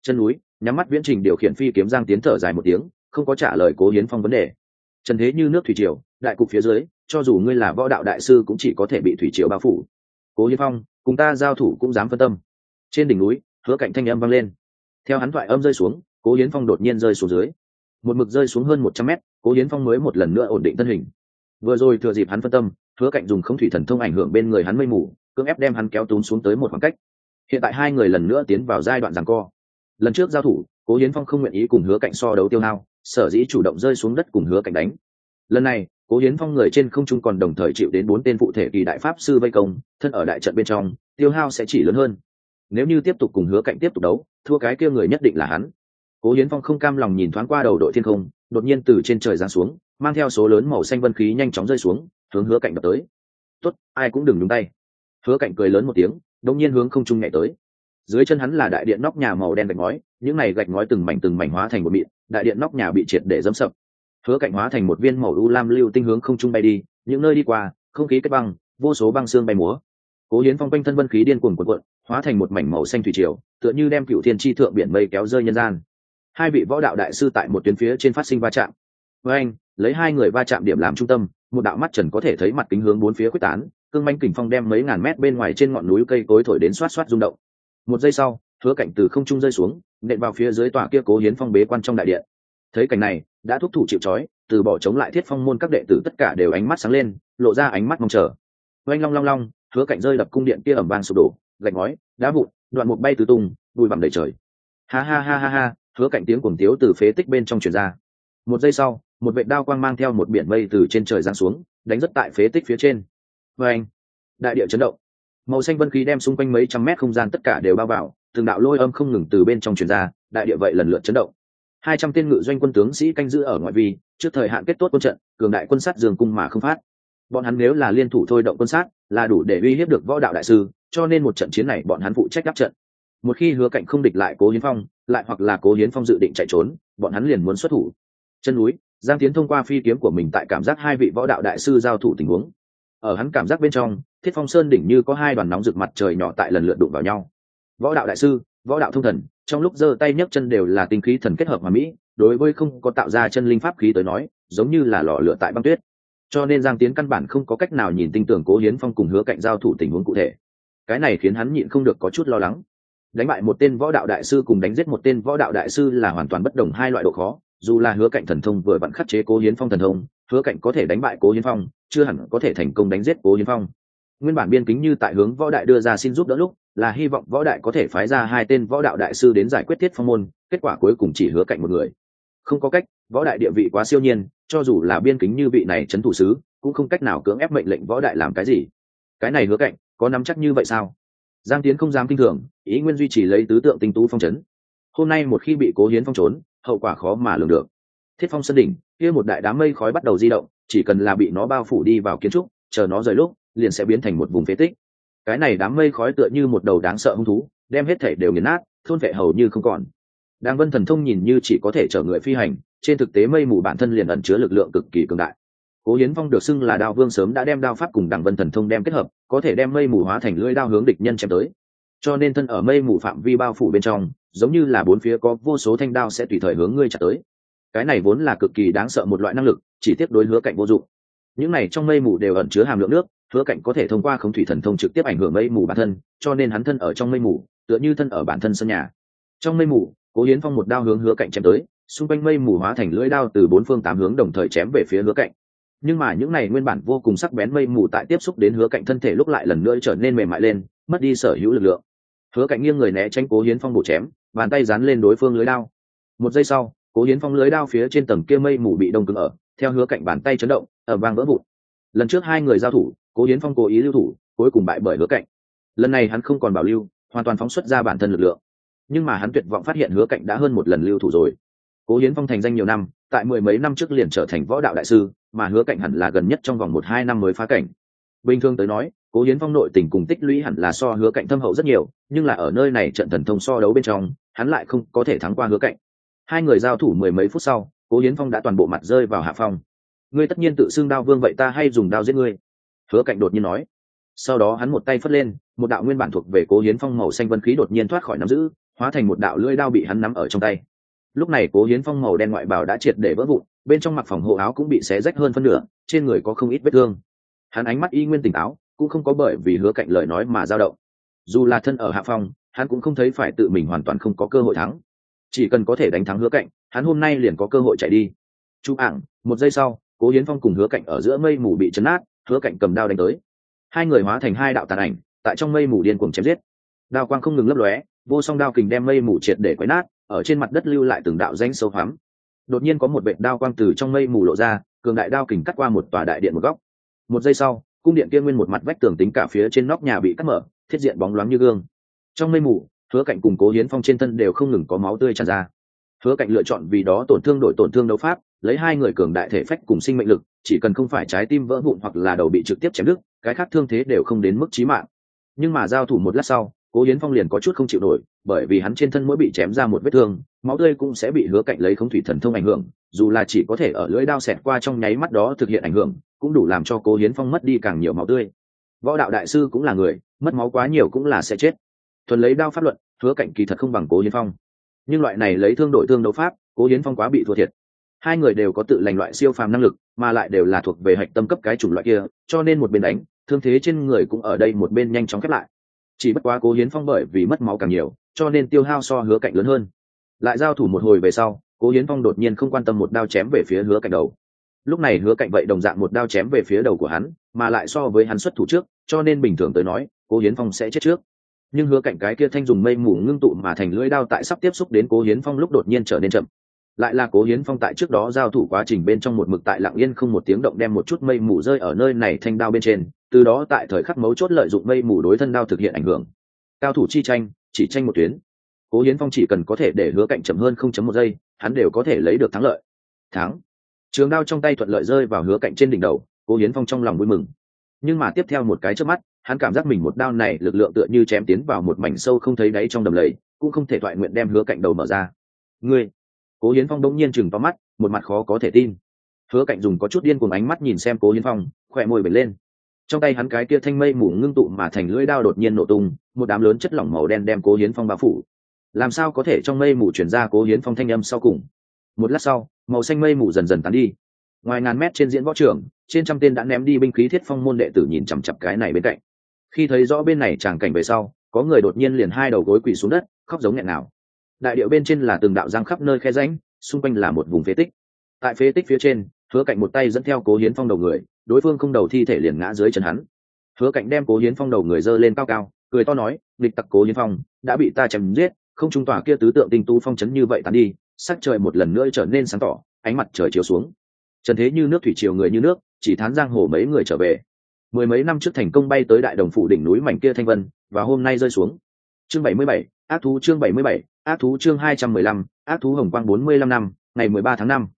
Chân núi, nhắm mắt viễn trình điều khiển phi kiếm giang tiến thở dài một tiếng, không có trả lời cố hiến phong vấn đề. Trần thế như nước thủy triều, đại cục phía dưới, cho dù ngươi là võ đạo đại sư cũng chỉ có thể bị thủy triều bao phủ. Cố hiến phong, cùng ta giao thủ cũng dám phân tâm. Trên đỉnh núi, hứa cạnh thanh âm vang lên. Theo hắn thoại âm rơi xuống, cố hiến phong đột nhiên rơi xuống dưới một mực rơi xuống hơn một trăm mét, cố hiến phong mới một lần nữa ổn định thân hình. Vừa rồi thừa dịp hắn phân tâm, hứa cạnh dùng không thủy thần thông ảnh hưởng bên người hắn mây mù, cưỡng ép đem hắn kéo tún xuống tới một khoảng cách. Hiện tại hai người lần nữa tiến vào giai đoạn giằng co. Lần trước giao thủ, cố hiến phong không nguyện ý cùng hứa cạnh so đấu tiêu hao, sở dĩ chủ động rơi xuống đất cùng hứa cạnh đánh. Lần này, cố hiến phong người trên không trung còn đồng thời chịu đến bốn tên phụ thể kỳ đại pháp sư vây công, thân ở đại trận bên trong, tiêu hao sẽ chỉ lớn hơn. Nếu như tiếp tục cùng hứa cạnh tiếp tục đấu, thua cái kia người nhất định là hắn cố hiến phong không cam lòng nhìn thoáng qua đầu đội thiên không, đột nhiên từ trên trời giáng xuống, mang theo số lớn màu xanh vân khí nhanh chóng rơi xuống, hướng hứa cạnh đập tới. Tốt, ai cũng đừng nhúng tay. Hứa cạnh cười lớn một tiếng đông nhiên hướng không trung nhảy tới. Dưới chân hắn là đại điện nóc nhà màu đen gạch ngói, những này gạch ngói từng mảnh từng mảnh hóa thành một mịn, đại điện nóc nhà bị triệt để dẫm sập. Hứa cạnh hóa thành một viên màu u lam lưu tinh hướng không trung bay đi, những nơi đi qua, không khí kết băng, vô số băng xương bay múa. Cố hiến phong quanh thân vân khí điên cuồng quần quận hóa thành một mảnh màu xanh thủy triều, tựa như đem cựu thiên tri thượng biển mây kéo rơi nhân gian hai vị võ đạo đại sư tại một tuyến phía trên phát sinh va chạm. Với anh, lấy hai người va chạm điểm làm trung tâm, một đạo mắt trần có thể thấy mặt kính hướng bốn phía quyết tán, cương manh kình phong đem mấy ngàn mét bên ngoài trên ngọn núi cây cối thổi đến xoát xoát rung động. Một giây sau, hứa cạnh từ không trung rơi xuống, nện vào phía dưới tòa kia cố hiến phong bế quan trong đại điện. Thấy cảnh này, đã thúc thủ chịu trói, từ bỏ chống lại thiết phong môn các đệ tử tất cả đều ánh mắt sáng lên, lộ ra ánh mắt mong chờ. Oanh long long long, hứa cạnh rơi đập cung điện kia ẩm vang sụp đổ, gạch ngói, đá vụn, đoạn một bay tứ tung, bụi bặm đầy trời. Ha ha ha ha ha hứa cạnh tiếng cuồng tiếu từ phế tích bên trong truyền ra. Một giây sau, một vệ đao quang mang theo một biển mây từ trên trời giáng xuống, đánh rất tại phế tích phía trên. Và anh, đại địa chấn động. Màu xanh vân khí đem xung quanh mấy trăm mét không gian tất cả đều bao vào từng đạo lôi âm không ngừng từ bên trong truyền ra, đại địa vậy lần lượt chấn động. Hai trăm tên ngự doanh quân tướng sĩ canh giữ ở ngoại vi, trước thời hạn kết tốt quân trận, cường đại quân sát dường cung mà không phát. Bọn hắn nếu là liên thủ thôi động quân sát, là đủ để uy hiếp được võ đạo đại sư, cho nên một trận chiến này bọn hắn phụ trách đáp trận một khi hứa cạnh không địch lại cố hiến phong, lại hoặc là cố hiến phong dự định chạy trốn, bọn hắn liền muốn xuất thủ. Chân núi, giang tiến thông qua phi kiếm của mình tại cảm giác hai vị võ đạo đại sư giao thủ tình huống. Ở hắn cảm giác bên trong, thiết phong sơn đỉnh như có hai đoàn nóng rực mặt trời nhỏ tại lần lượt đụng vào nhau. Võ đạo đại sư, võ đạo thông thần, trong lúc giơ tay nhấc chân đều là tinh khí thần kết hợp hòa mỹ, đối với không có tạo ra chân linh pháp khí tới nói, giống như là lò lửa tại băng tuyết. Cho nên giang tiến căn bản không có cách nào nhìn tinh tưởng cố hiến phong cùng hứa cạnh giao thủ tình huống cụ thể. Cái này khiến hắn nhịn không được có chút lo lắng đánh bại một tên võ đạo đại sư cùng đánh giết một tên võ đạo đại sư là hoàn toàn bất đồng hai loại độ khó, dù là hứa cạnh thần thông vừa vặn khắc chế cố hiến phong thần thông, hứa cạnh có thể đánh bại cố hiến phong, chưa hẳn có thể thành công đánh giết cố hiến phong. Nguyên bản biên kính như tại hướng võ đại đưa ra xin giúp đỡ lúc, là hy vọng võ đại có thể phái ra hai tên võ đạo đại sư đến giải quyết thiết phong môn, kết quả cuối cùng chỉ hứa cạnh một người. Không có cách, võ đại địa vị quá siêu nhiên, cho dù là biên kính như vị này trấn thủ sứ, cũng không cách nào cưỡng ép mệnh lệnh võ đại làm cái gì. Cái này hứa cạnh, có nắm chắc như vậy sao? Giang tiến không dám kinh thường, ý nguyên duy trì lấy tứ tượng tinh tú phong trấn hôm nay một khi bị cố hiến phong trốn, hậu quả khó mà lường được. Thiết phong sân đỉnh, kia một đại đám mây khói bắt đầu di động, chỉ cần là bị nó bao phủ đi vào kiến trúc, chờ nó rời lúc, liền sẽ biến thành một vùng phế tích. Cái này đám mây khói tựa như một đầu đáng sợ hung thú, đem hết thể đều nghiền nát, thôn vệ hầu như không còn. Đang vân thần thông nhìn như chỉ có thể chở người phi hành, trên thực tế mây mù bản thân liền ẩn chứa lực lượng cực kỳ cường đại cố hiến phong được xưng là đao vương sớm đã đem đao pháp cùng đằng vân thần thông đem kết hợp, có thể đem mây mù hóa thành lưỡi đao hướng địch nhân chém tới. Cho nên thân ở mây mù phạm vi bao phủ bên trong, giống như là bốn phía có vô số thanh đao sẽ tùy thời hướng ngươi trả tới. Cái này vốn là cực kỳ đáng sợ một loại năng lực, chỉ tiếp đối hứa cạnh vô dụng. Những này trong mây mù đều ẩn chứa hàm lượng nước, hứa cạnh có thể thông qua không thủy thần thông trực tiếp ảnh hưởng mây mù bản thân, cho nên hắn thân ở trong mây mù, tựa như thân ở bản thân sân nhà. Trong mây mù, cố hiến phong một đao hướng hứa cạnh chém tới, xung quanh mây mù hóa thành lưỡi đao từ bốn phương tám hướng đồng thời chém về phía hứa cạnh nhưng mà những này nguyên bản vô cùng sắc bén mây mù tại tiếp xúc đến hứa cạnh thân thể lúc lại lần nữa trở nên mềm mại lên, mất đi sở hữu lực lượng. Hứa cạnh nghiêng người né tránh cố hiến phong bổ chém, bàn tay dán lên đối phương lưới đao. Một giây sau, cố hiến phong lưới đao phía trên tầng kia mây mù bị đông cứng ở, theo hứa cạnh bàn tay chấn động ở vang vỡ vụn. Lần trước hai người giao thủ, cố hiến phong cố ý lưu thủ, cuối cùng bại bởi hứa cạnh. Lần này hắn không còn bảo lưu, hoàn toàn phóng xuất ra bản thân lực lượng. Nhưng mà hắn tuyệt vọng phát hiện hứa cạnh đã hơn một lần lưu thủ rồi. Cố hiến phong thành danh nhiều năm tại mười mấy năm trước liền trở thành võ đạo đại sư, mà hứa cạnh hẳn là gần nhất trong vòng một hai năm mới phá cảnh. Bình thường tới nói, cố hiến phong nội tình cùng tích lũy hẳn là so hứa cạnh thâm hậu rất nhiều, nhưng là ở nơi này trận thần thông so đấu bên trong, hắn lại không có thể thắng qua hứa cạnh hai người giao thủ mười mấy phút sau, cố hiến phong đã toàn bộ mặt rơi vào hạ phong. Ngươi tất nhiên tự xưng đao vương vậy ta hay dùng đao giết ngươi. Hứa cạnh đột nhiên nói. Sau đó hắn một tay phất lên, một đạo nguyên bản thuộc về cố hiến phong màu xanh vân khí đột nhiên thoát khỏi nắm giữ, hóa thành một đạo lưỡi đao bị hắn nắm ở trong tay lúc này cố hiến phong màu đen ngoại bào đã triệt để vỡ vụn, bên trong mặc phòng hộ áo cũng bị xé rách hơn phân nửa, trên người có không ít vết thương. Hắn ánh mắt y nguyên tỉnh táo, cũng không có bởi vì hứa cạnh lời nói mà dao động. Dù là thân ở hạ phong, hắn cũng không thấy phải tự mình hoàn toàn không có cơ hội thắng. Chỉ cần có thể đánh thắng hứa cạnh, hắn hôm nay liền có cơ hội chạy đi. Chụp ảng, một giây sau, cố hiến phong cùng hứa cạnh ở giữa mây mù bị chấn át hứa cạnh cầm đao đánh tới. Hai người hóa thành hai đạo tàn ảnh, tại trong mây mù điên cuồng chém giết. Đao quang không ngừng lấp lóe, vô song đao kình đem mây mù triệt để quấy nát ở trên mặt đất lưu lại từng đạo danh sâu hoắm. Đột nhiên có một vệ đao quang từ trong mây mù lộ ra, cường đại đao kình cắt qua một tòa đại điện một góc. Một giây sau, cung điện kia nguyên một mặt vách tường tính cả phía trên nóc nhà bị cắt mở, thiết diện bóng loáng như gương. Trong mây mù, hứa cạnh cùng cố hiến phong trên thân đều không ngừng có máu tươi tràn ra. Hứa cạnh lựa chọn vì đó tổn thương đổi tổn thương đấu pháp, lấy hai người cường đại thể phách cùng sinh mệnh lực, chỉ cần không phải trái tim vỡ vụn hoặc là đầu bị trực tiếp chém đứt, cái khác thương thế đều không đến mức chí mạng. Nhưng mà giao thủ một lát sau cố hiến phong liền có chút không chịu nổi, bởi vì hắn trên thân mỗi bị chém ra một vết thương, máu tươi cũng sẽ bị hứa cạnh lấy không thủy thần thông ảnh hưởng, dù là chỉ có thể ở lưỡi đao xẹt qua trong nháy mắt đó thực hiện ảnh hưởng, cũng đủ làm cho cố hiến phong mất đi càng nhiều máu tươi. Võ đạo đại sư cũng là người, mất máu quá nhiều cũng là sẽ chết. Thuần lấy đao pháp luận, hứa cạnh kỳ thật không bằng cố hiến phong. Nhưng loại này lấy thương đổi thương đấu pháp, cố hiến phong quá bị thua thiệt. Hai người đều có tự lành loại siêu phàm năng lực, mà lại đều là thuộc về hạch tâm cấp cái chủng loại kia, cho nên một bên đánh, thương thế trên người cũng ở đây một bên nhanh chóng khép lại chỉ bất quá cố hiến phong bởi vì mất máu càng nhiều, cho nên tiêu hao so hứa cạnh lớn hơn. Lại giao thủ một hồi về sau, cố hiến phong đột nhiên không quan tâm một đao chém về phía hứa cạnh đầu. Lúc này hứa cạnh vậy đồng dạng một đao chém về phía đầu của hắn, mà lại so với hắn xuất thủ trước, cho nên bình thường tới nói, cố hiến phong sẽ chết trước. Nhưng hứa cạnh cái kia thanh dùng mây mù ngưng tụ mà thành lưỡi đao tại sắp tiếp xúc đến cố hiến phong lúc đột nhiên trở nên chậm lại là cố hiến phong tại trước đó giao thủ quá trình bên trong một mực tại lặng yên không một tiếng động đem một chút mây mù rơi ở nơi này thanh đao bên trên, từ đó tại thời khắc mấu chốt lợi dụng mây mù đối thân đao thực hiện ảnh hưởng. Cao thủ chi tranh, chỉ tranh một tuyến. Cố hiến phong chỉ cần có thể để hứa cạnh chậm hơn không chấm một giây, hắn đều có thể lấy được thắng lợi. Thắng. Trường đao trong tay thuận lợi rơi vào hứa cạnh trên đỉnh đầu, cố hiến phong trong lòng vui mừng. Nhưng mà tiếp theo một cái trước mắt, hắn cảm giác mình một đao này lực lượng tựa như chém tiến vào một mảnh sâu không thấy đáy trong đầm lầy, cũng không thể thoại nguyện đem hứa cạnh đầu mở ra. Ngươi cố hiến phong đông nhiên chừng to mắt, một mặt khó có thể tin. Hứa cạnh dùng có chút điên cùng ánh mắt nhìn xem cố hiến phong, khỏe môi bật lên. Trong tay hắn cái kia thanh mây mù ngưng tụ mà thành lưỡi đao đột nhiên nổ tung, một đám lớn chất lỏng màu đen đem cố hiến phong bao phủ. Làm sao có thể trong mây mù chuyển ra cố hiến phong thanh âm sau cùng? Một lát sau, màu xanh mây mù dần dần tán đi. Ngoài ngàn mét trên diễn võ trường, trên trăm tên đã ném đi binh khí thiết phong môn đệ tử nhìn chằm chặp cái này bên cạnh. Khi thấy rõ bên này tràng cảnh về sau, có người đột nhiên liền hai đầu gối quỳ xuống đất, khóc giống nghẹn nào đại điệu bên trên là từng đạo giang khắp nơi khe ránh xung quanh là một vùng phế tích. Tại phế tích phía trên, hứa cạnh một tay dẫn theo cố hiến phong đầu người, đối phương không đầu thi thể liền ngã dưới chân hắn. Hứa cạnh đem cố hiến phong đầu người dơ lên cao cao, cười to nói địch tặc cố hiến phong, đã bị ta chém giết, không trung tỏa kia tứ tượng tinh tu phong chấn như vậy tàn đi, sắc trời một lần nữa trở nên sáng tỏ, ánh mặt trời chiếu xuống. Trần thế như nước thủy triều người như nước, chỉ thán giang hồ mấy người trở về. Mười mấy năm trước thành công bay tới đại đồng phủ đỉnh núi mảnh kia thanh vân, và hôm nay rơi xuống. Chương bảy mươi bảy, ác thú chương bảy mươi bảy ác thú chương hai trăm mười lăm, ác thú hồng quang bốn mươi lăm năm, ngày mười ba tháng năm.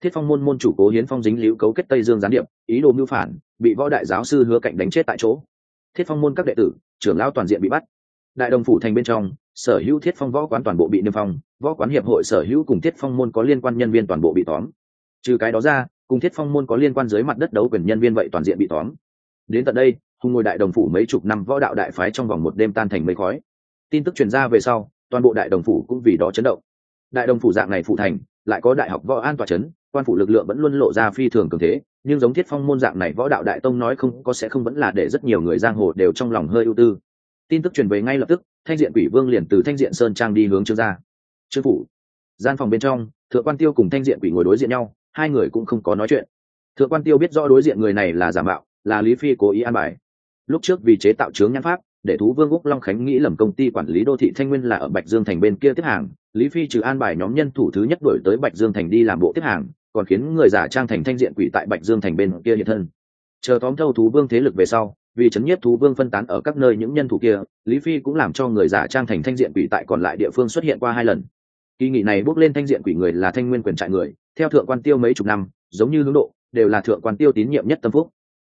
Thiết phong môn môn chủ cố hiến phong dính liễu cấu kết tây dương gián điệp, ý đồ mưu phản, bị võ đại giáo sư hứa cạnh đánh chết tại chỗ. Thiết phong môn các đệ tử, trưởng lão toàn diện bị bắt. Đại đồng phủ thành bên trong, sở hữu thiết phong võ quán toàn bộ bị niêm phong, võ quán hiệp hội sở hữu cùng thiết phong môn có liên quan nhân viên toàn bộ bị tóm. Trừ cái đó ra, cùng thiết phong môn có liên quan dưới mặt đất đấu quyền nhân viên vậy toàn diện bị tóm. Đến tận đây hùng ngồi đại đồng phủ mấy chục năm võ đạo đại phái trong vòng một đêm tan thành mây khói. Tin tức truyền ra về sau toàn bộ đại đồng phủ cũng vì đó chấn động. Đại đồng phủ dạng này phụ thành, lại có đại học võ an tòa chấn, quan phủ lực lượng vẫn luôn lộ ra phi thường cường thế, nhưng giống thiết phong môn dạng này võ đạo đại tông nói không, có sẽ không vẫn là để rất nhiều người giang hồ đều trong lòng hơi ưu tư. Tin tức truyền về ngay lập tức, thanh diện quỷ vương liền từ thanh diện sơn trang đi hướng trương gia. Trương phủ, gian phòng bên trong, thượng quan tiêu cùng thanh diện quỷ ngồi đối diện nhau, hai người cũng không có nói chuyện. Thượng quan tiêu biết rõ đối diện người này là giả mạo, là lý phi cố ý an bài. Lúc trước vì chế tạo chướng nhãn pháp để thú vương úc long khánh nghĩ lầm công ty quản lý đô thị thanh nguyên là ở bạch dương thành bên kia tiếp hàng lý phi trừ an bài nhóm nhân thủ thứ nhất đổi tới bạch dương thành đi làm bộ tiếp hàng còn khiến người giả trang thành thanh diện quỷ tại bạch dương thành bên kia hiện thân chờ tóm thâu thú vương thế lực về sau vì chấn nhiếp thú vương phân tán ở các nơi những nhân thủ kia lý phi cũng làm cho người giả trang thành thanh diện quỷ tại còn lại địa phương xuất hiện qua hai lần kỳ nghị này bước lên thanh diện quỷ người là thanh nguyên quyền trại người theo thượng quan tiêu mấy chục năm giống như hướng độ đều là thượng quan tiêu tín nhiệm nhất tâm phúc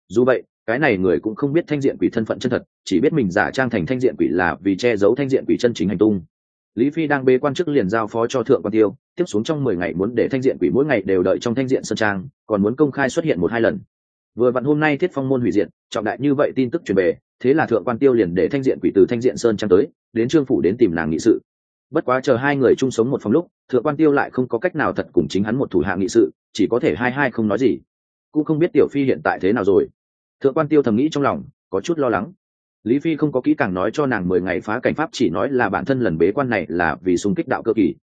dù vậy cái này người cũng không biết thanh diện quỷ thân phận chân thật, chỉ biết mình giả trang thành thanh diện quỷ là vì che giấu thanh diện quỷ chân chính hành tung. Lý phi đang bê quan chức liền giao phó cho thượng quan tiêu, tiếp xuống trong mười ngày muốn để thanh diện quỷ mỗi ngày đều đợi trong thanh diện sơn trang, còn muốn công khai xuất hiện một hai lần. Vừa vặn hôm nay thiết phong môn hủy diện trọng đại như vậy tin tức truyền về, thế là thượng quan tiêu liền để thanh diện quỷ từ thanh diện sơn trang tới, đến trương phủ đến tìm nàng nghị sự. Bất quá chờ hai người chung sống một phòng lúc, thượng quan tiêu lại không có cách nào thật cùng chính hắn một thủ hạ nghị sự, chỉ có thể hai hai không nói gì. Cũng không biết tiểu phi hiện tại thế nào rồi thượng quan tiêu thầm nghĩ trong lòng, có chút lo lắng. Lý phi không có kỹ càng nói cho nàng mười ngày phá cảnh pháp chỉ nói là bản thân lần bế quan này là vì xung kích đạo cơ kỳ.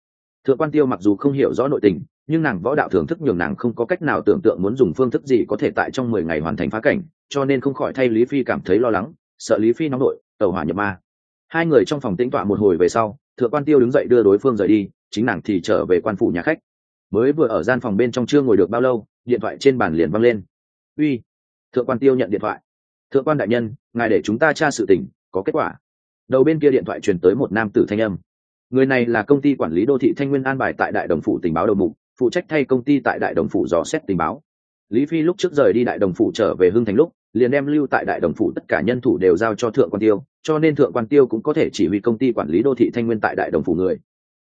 Thượng quan tiêu mặc dù không hiểu rõ nội tình, nhưng nàng võ đạo thưởng thức nhường nàng không có cách nào tưởng tượng muốn dùng phương thức gì có thể tại trong mười ngày hoàn thành phá cảnh, cho nên không khỏi thay lý phi cảm thấy lo lắng, sợ lý phi nóng nội tàu hỏa nhập ma. Hai người trong phòng tĩnh tọa một hồi về sau, thượng quan tiêu đứng dậy đưa đối phương rời đi, chính nàng thì trở về quan phủ nhà khách. Mới vừa ở gian phòng bên trong chưa ngồi được bao lâu, điện thoại trên bàn liền văng lên. Uy thượng quan tiêu nhận điện thoại. Thượng quan đại nhân, ngài để chúng ta tra sự tình, có kết quả. Đầu bên kia điện thoại truyền tới một nam tử thanh âm. Người này là công ty quản lý đô thị thanh nguyên an bài tại đại đồng phủ tình báo đầu mục, phụ trách thay công ty tại đại đồng phủ dò xét tình báo. Lý phi lúc trước rời đi đại đồng phủ trở về hưng thành lúc, liền đem lưu tại đại đồng phủ tất cả nhân thủ đều giao cho thượng quan tiêu, cho nên thượng quan tiêu cũng có thể chỉ huy công ty quản lý đô thị thanh nguyên tại đại đồng phủ người.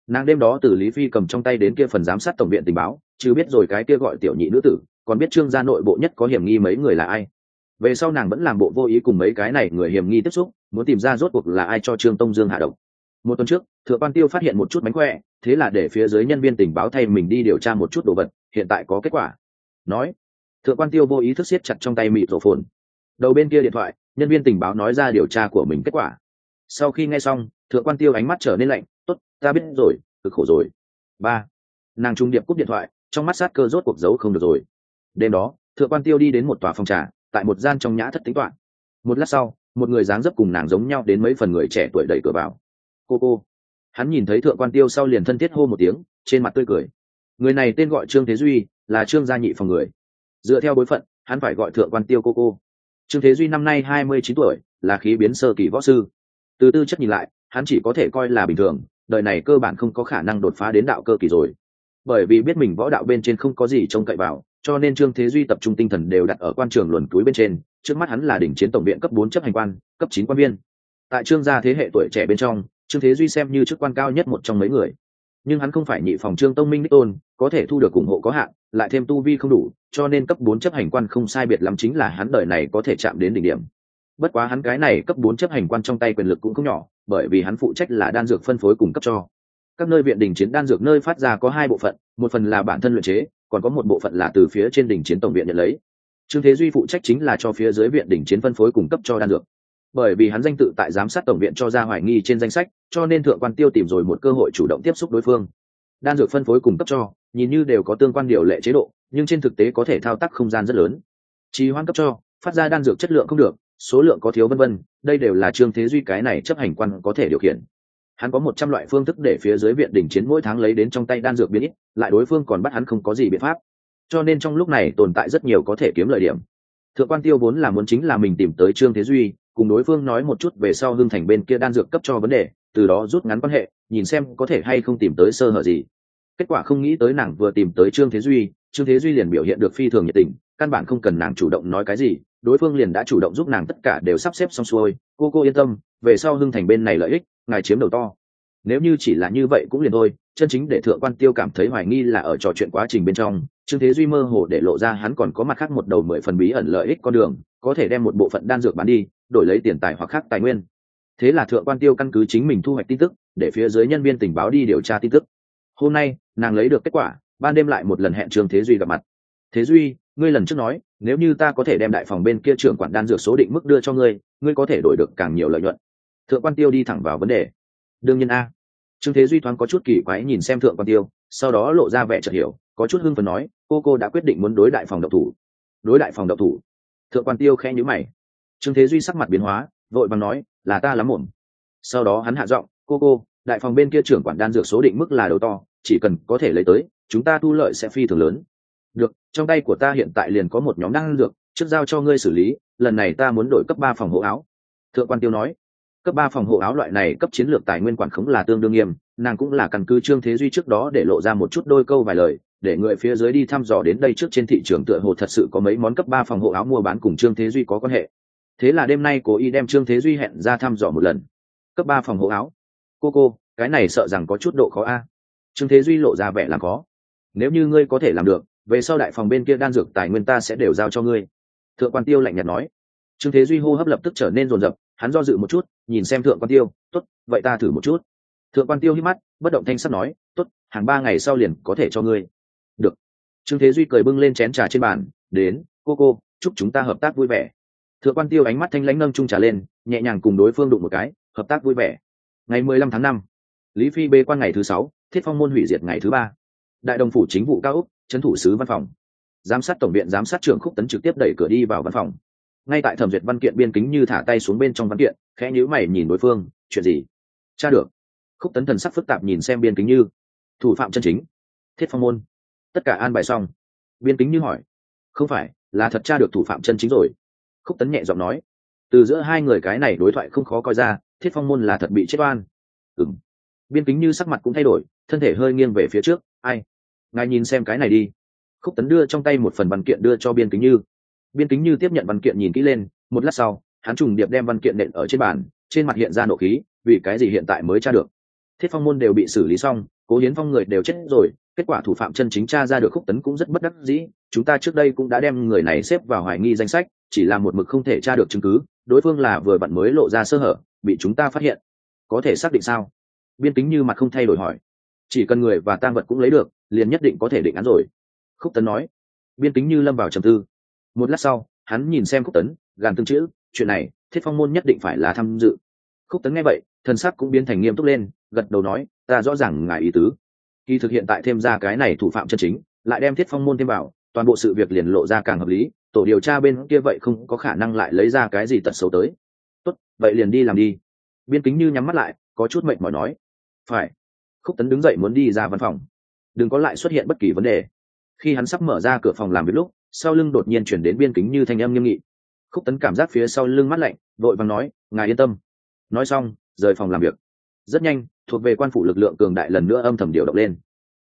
Nàng đêm đó từ lý phi cầm trong tay đến kia phần giám sát tổng viện tình báo, chứ biết rồi cái kia gọi tiểu nhị nữ tử còn biết trương gia nội bộ nhất có hiểm nghi mấy người là ai. Về sau nàng vẫn làm bộ vô ý cùng mấy cái này người hiểm nghi tiếp xúc, muốn tìm ra rốt cuộc là ai cho trương tông dương hạ độc. Một tuần trước, thượng quan tiêu phát hiện một chút mánh khỏe thế là để phía dưới nhân viên tình báo thay mình đi điều tra một chút đồ vật, hiện tại có kết quả. Nói, thượng quan tiêu vô ý thức siết chặt trong tay mịt rổ phồn. Đầu bên kia điện thoại, nhân viên tình báo nói ra điều tra của mình kết quả. Sau khi nghe xong, thượng quan tiêu ánh mắt trở nên lạnh, tốt, ta biết rồi, cực khổ rồi. Ba, nàng trung điệp cúp điện thoại, trong mắt sát cơ rốt cuộc giấu không được rồi đêm đó, thượng quan tiêu đi đến một tòa phòng trà, tại một gian trong nhã thất tính toán. Một lát sau, một người dáng dấp cùng nàng giống nhau đến mấy phần người trẻ tuổi đẩy cửa vào. Cô cô. Hắn nhìn thấy thượng quan tiêu sau liền thân thiết hô một tiếng, trên mặt tươi cười. Người này tên gọi trương thế duy, là trương gia nhị phòng người. Dựa theo bối phận, hắn phải gọi thượng quan tiêu cô cô. Trương thế duy năm nay hai mươi chín tuổi, là khí biến sơ kỳ võ sư. Từ tư chất nhìn lại, hắn chỉ có thể coi là bình thường, đời này cơ bản không có khả năng đột phá đến đạo cơ kỳ rồi bởi vì biết mình võ đạo bên trên không có gì trông cậy vào, cho nên trương thế duy tập trung tinh thần đều đặt ở quan trường luồn túi bên trên, trước mắt hắn là đỉnh chiến tổng viện cấp bốn chấp hành quan, cấp chín quan viên. Tại trương gia thế hệ tuổi trẻ bên trong, trương thế duy xem như chức quan cao nhất một trong mấy người. Nhưng hắn không phải nhị phòng trương tông minh đích tôn, có thể thu được ủng hộ có hạn, lại thêm tu vi không đủ, cho nên cấp bốn chấp hành quan không sai biệt lắm chính là hắn đời này có thể chạm đến đỉnh điểm. Bất quá hắn cái này cấp bốn chấp hành quan trong tay quyền lực cũng không nhỏ, bởi vì hắn phụ trách là đan dược phân phối cung cấp cho các nơi viện đình chiến đan dược nơi phát ra có hai bộ phận, một phần là bản thân luyện chế, còn có một bộ phận là từ phía trên đỉnh chiến tổng viện nhận lấy. Trương thế duy phụ trách chính là cho phía dưới viện đỉnh chiến phân phối cung cấp cho đan dược. Bởi vì hắn danh tự tại giám sát tổng viện cho ra hoài nghi trên danh sách, cho nên thượng quan tiêu tìm rồi một cơ hội chủ động tiếp xúc đối phương. Đan dược phân phối cung cấp cho, nhìn như đều có tương quan điều lệ chế độ, nhưng trên thực tế có thể thao tác không gian rất lớn. Trì hoãn cấp cho, phát ra đan dược chất lượng không được, số lượng có thiếu vân vân, đây đều là trương thế duy cái này chấp hành quan có thể điều khiển hắn có một trăm loại phương thức để phía dưới viện đỉnh chiến mỗi tháng lấy đến trong tay đan dược biến ít, lại đối phương còn bắt hắn không có gì biện pháp. Cho nên trong lúc này tồn tại rất nhiều có thể kiếm lợi điểm. Thượng quan tiêu vốn là muốn chính là mình tìm tới trương thế duy, cùng đối phương nói một chút về sau hưng thành bên kia đan dược cấp cho vấn đề, từ đó rút ngắn quan hệ, nhìn xem có thể hay không tìm tới sơ hở gì. Kết quả không nghĩ tới nàng vừa tìm tới trương thế duy, trương thế duy liền biểu hiện được phi thường nhiệt tình, căn bản không cần nàng chủ động nói cái gì, đối phương liền đã chủ động giúp nàng tất cả đều sắp xếp xong xuôi. Cô cô yên tâm, về sau hưng thành bên này lợi ích ngài chiếm đầu to. Nếu như chỉ là như vậy cũng liền thôi, chân chính để thượng quan tiêu cảm thấy hoài nghi là ở trò chuyện quá trình bên trong, trương thế duy mơ hồ để lộ ra hắn còn có mặt khác một đầu mười phần bí ẩn lợi ích con đường, có thể đem một bộ phận đan dược bán đi, đổi lấy tiền tài hoặc khác tài nguyên. Thế là thượng quan tiêu căn cứ chính mình thu hoạch tin tức, để phía dưới nhân viên tình báo đi điều tra tin tức. Hôm nay, nàng lấy được kết quả, ban đêm lại một lần hẹn trương thế duy gặp mặt. Thế duy, ngươi lần trước nói, nếu như ta có thể đem đại phòng bên kia trưởng quản đan dược số định mức đưa cho ngươi ngươi có thể đổi được càng nhiều lợi nhuận thượng quan tiêu đi thẳng vào vấn đề. Đương nhiên a, trương thế duy thoáng có chút kỳ quái nhìn xem thượng quan tiêu, sau đó lộ ra vẻ chợt hiểu, có chút hưng phần nói, cô cô đã quyết định muốn đối đại phòng độc thủ. Đối đại phòng độc thủ? Thượng quan tiêu khẽ nhíu mày. Trương thế duy sắc mặt biến hóa, vội bằng nói, là ta lắm muộn. Sau đó hắn hạ giọng, cô cô, đại phòng bên kia trưởng quản đan dược số định mức là đầu to, chỉ cần có thể lấy tới, chúng ta thu lợi sẽ phi thường lớn. Được, trong tay của ta hiện tại liền có một nhóm đan dược, trước giao cho ngươi xử lý, lần này ta muốn đổi cấp ba phòng hộ áo. Thượng quan tiêu nói cấp ba phòng hộ áo loại này cấp chiến lược tài nguyên quản khống là tương đương nghiêm, nàng cũng là căn cứ trương thế duy trước đó để lộ ra một chút đôi câu vài lời, để người phía dưới đi thăm dò đến đây trước trên thị trường tựa hồ thật sự có mấy món cấp ba phòng hộ áo mua bán cùng trương thế duy có quan hệ. Thế là đêm nay cố ý đem trương thế duy hẹn ra thăm dò một lần. Cấp ba phòng hộ áo. Cô cô, cái này sợ rằng có chút độ khó a. Trương thế duy lộ ra vẻ làm khó. Nếu như ngươi có thể làm được, về sau đại phòng bên kia đan dược tài nguyên ta sẽ đều giao cho ngươi. Thượng quan tiêu lạnh nhạt nói. Trương thế duy hô hấp lập tức trở nên rồn rập hắn do dự một chút, nhìn xem thượng quan tiêu t ố t vậy ta thử một chút. Thượng quan tiêu hít mắt, bất động thanh sắt nói t ố t hàng ba ngày sau liền có thể cho ngươi. Được. Trương thế duy cười bưng lên chén trà trên bàn, đến, cô cô, chúc chúng ta hợp tác vui vẻ. Thượng quan tiêu ánh mắt thanh lãnh nâng trung trà lên, nhẹ nhàng cùng đối phương đụng một cái, hợp tác vui vẻ. Ngày mười lăm tháng năm, lý phi bê quan ngày thứ sáu, thiết phong môn hủy diệt ngày thứ ba. Đại đồng phủ chính vụ cao úc, trấn thủ sứ văn phòng. Giám sát tổng viện giám sát trưởng khúc tấn trực tiếp đẩy cửa đi vào văn phòng ngay tại thẩm duyệt văn kiện biên kính như thả tay xuống bên trong văn kiện, khẽ nhíu mày nhìn đối phương, chuyện gì? Cha được. Khúc tấn thần sắc phức tạp nhìn xem biên kính như, thủ phạm chân chính. Thiết phong môn. Tất cả an bài xong. Biên kính như hỏi, không phải, là thật cha được thủ phạm chân chính rồi. Khúc tấn nhẹ giọng nói, từ giữa hai người cái này đối thoại không khó coi ra, thiết phong môn là thật bị chết oan. Ừng biên kính như sắc mặt cũng thay đổi, thân thể hơi nghiêng về phía trước, ai? Ngài nhìn xem cái này đi. Khúc tấn đưa trong tay một phần văn kiện đưa cho biên kính như biên kính như tiếp nhận văn kiện nhìn kỹ lên, một lát sau, hắn trùng điệp đem văn kiện nện ở trên bàn, trên mặt hiện ra nộ khí, vì cái gì hiện tại mới tra được? Thiết phong môn đều bị xử lý xong, cố hiến phong người đều chết rồi, kết quả thủ phạm chân chính tra ra được khúc tấn cũng rất bất đắc dĩ, chúng ta trước đây cũng đã đem người này xếp vào hoài nghi danh sách, chỉ là một mực không thể tra được chứng cứ, đối phương là vừa vặn mới lộ ra sơ hở, bị chúng ta phát hiện. Có thể xác định sao? Biên kính như mặt không thay đổi hỏi. Chỉ cần người và tang vật cũng lấy được, liền nhất định có thể định án rồi. Khúc tấn nói. Biên kính như lâm vào trầm tư một lát sau, hắn nhìn xem khúc tấn, gàn tương chữ, chuyện này, thiết phong môn nhất định phải là tham dự. Khúc tấn nghe vậy thân sắc cũng biến thành nghiêm túc lên, gật đầu nói, ta rõ ràng ngài ý tứ. Khi thực hiện tại thêm ra cái này thủ phạm chân chính, lại đem thiết phong môn thêm vào, toàn bộ sự việc liền lộ ra càng hợp lý, tổ điều tra bên kia vậy không có khả năng lại lấy ra cái gì tật xấu tới. Tốt, vậy liền đi làm đi. Biên kính như nhắm mắt lại, có chút mệnh mỏi nói, phải. Khúc tấn đứng dậy muốn đi ra văn phòng. Đừng có lại xuất hiện bất kỳ vấn đề. Khi hắn sắp mở ra cửa phòng làm việc lúc sau lưng đột nhiên chuyển đến biên kính như thanh âm nghiêm nghị. Khúc tấn cảm giác phía sau lưng mắt lạnh, vội vàng nói, ngài yên tâm. Nói xong, rời phòng làm việc. Rất nhanh, thuộc về quan phủ lực lượng cường đại lần nữa âm thầm điều động lên.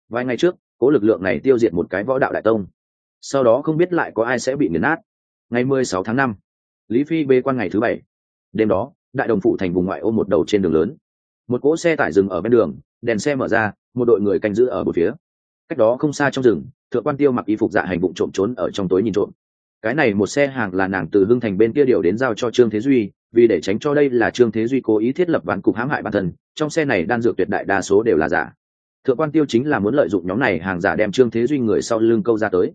Vài ngày trước, cố lực lượng này tiêu diệt một cái võ đạo đại tông. Sau đó không biết lại có ai sẽ bị nghiền nát. Ngày mười sáu tháng năm, lý phi bê quan ngày thứ bảy. Đêm đó, đại đồng phụ thành vùng ngoại ô một đầu trên đường lớn. Một cỗ xe tải dừng ở bên đường, đèn xe mở ra, một đội người canh giữ ở một phía. Cách đó không xa trong rừng thượng quan tiêu mặc y phục dạ hành bụng trộm trốn ở trong tối nhìn trộm. Cái này một xe hàng là nàng từ hưng thành bên kia điều đến giao cho trương thế duy, vì để tránh cho đây là trương thế duy cố ý thiết lập ván cục hãm hại bản thân, trong xe này đan dược tuyệt đại đa số đều là giả. Thượng quan tiêu chính là muốn lợi dụng nhóm này hàng giả đem trương thế duy người sau lưng câu ra tới.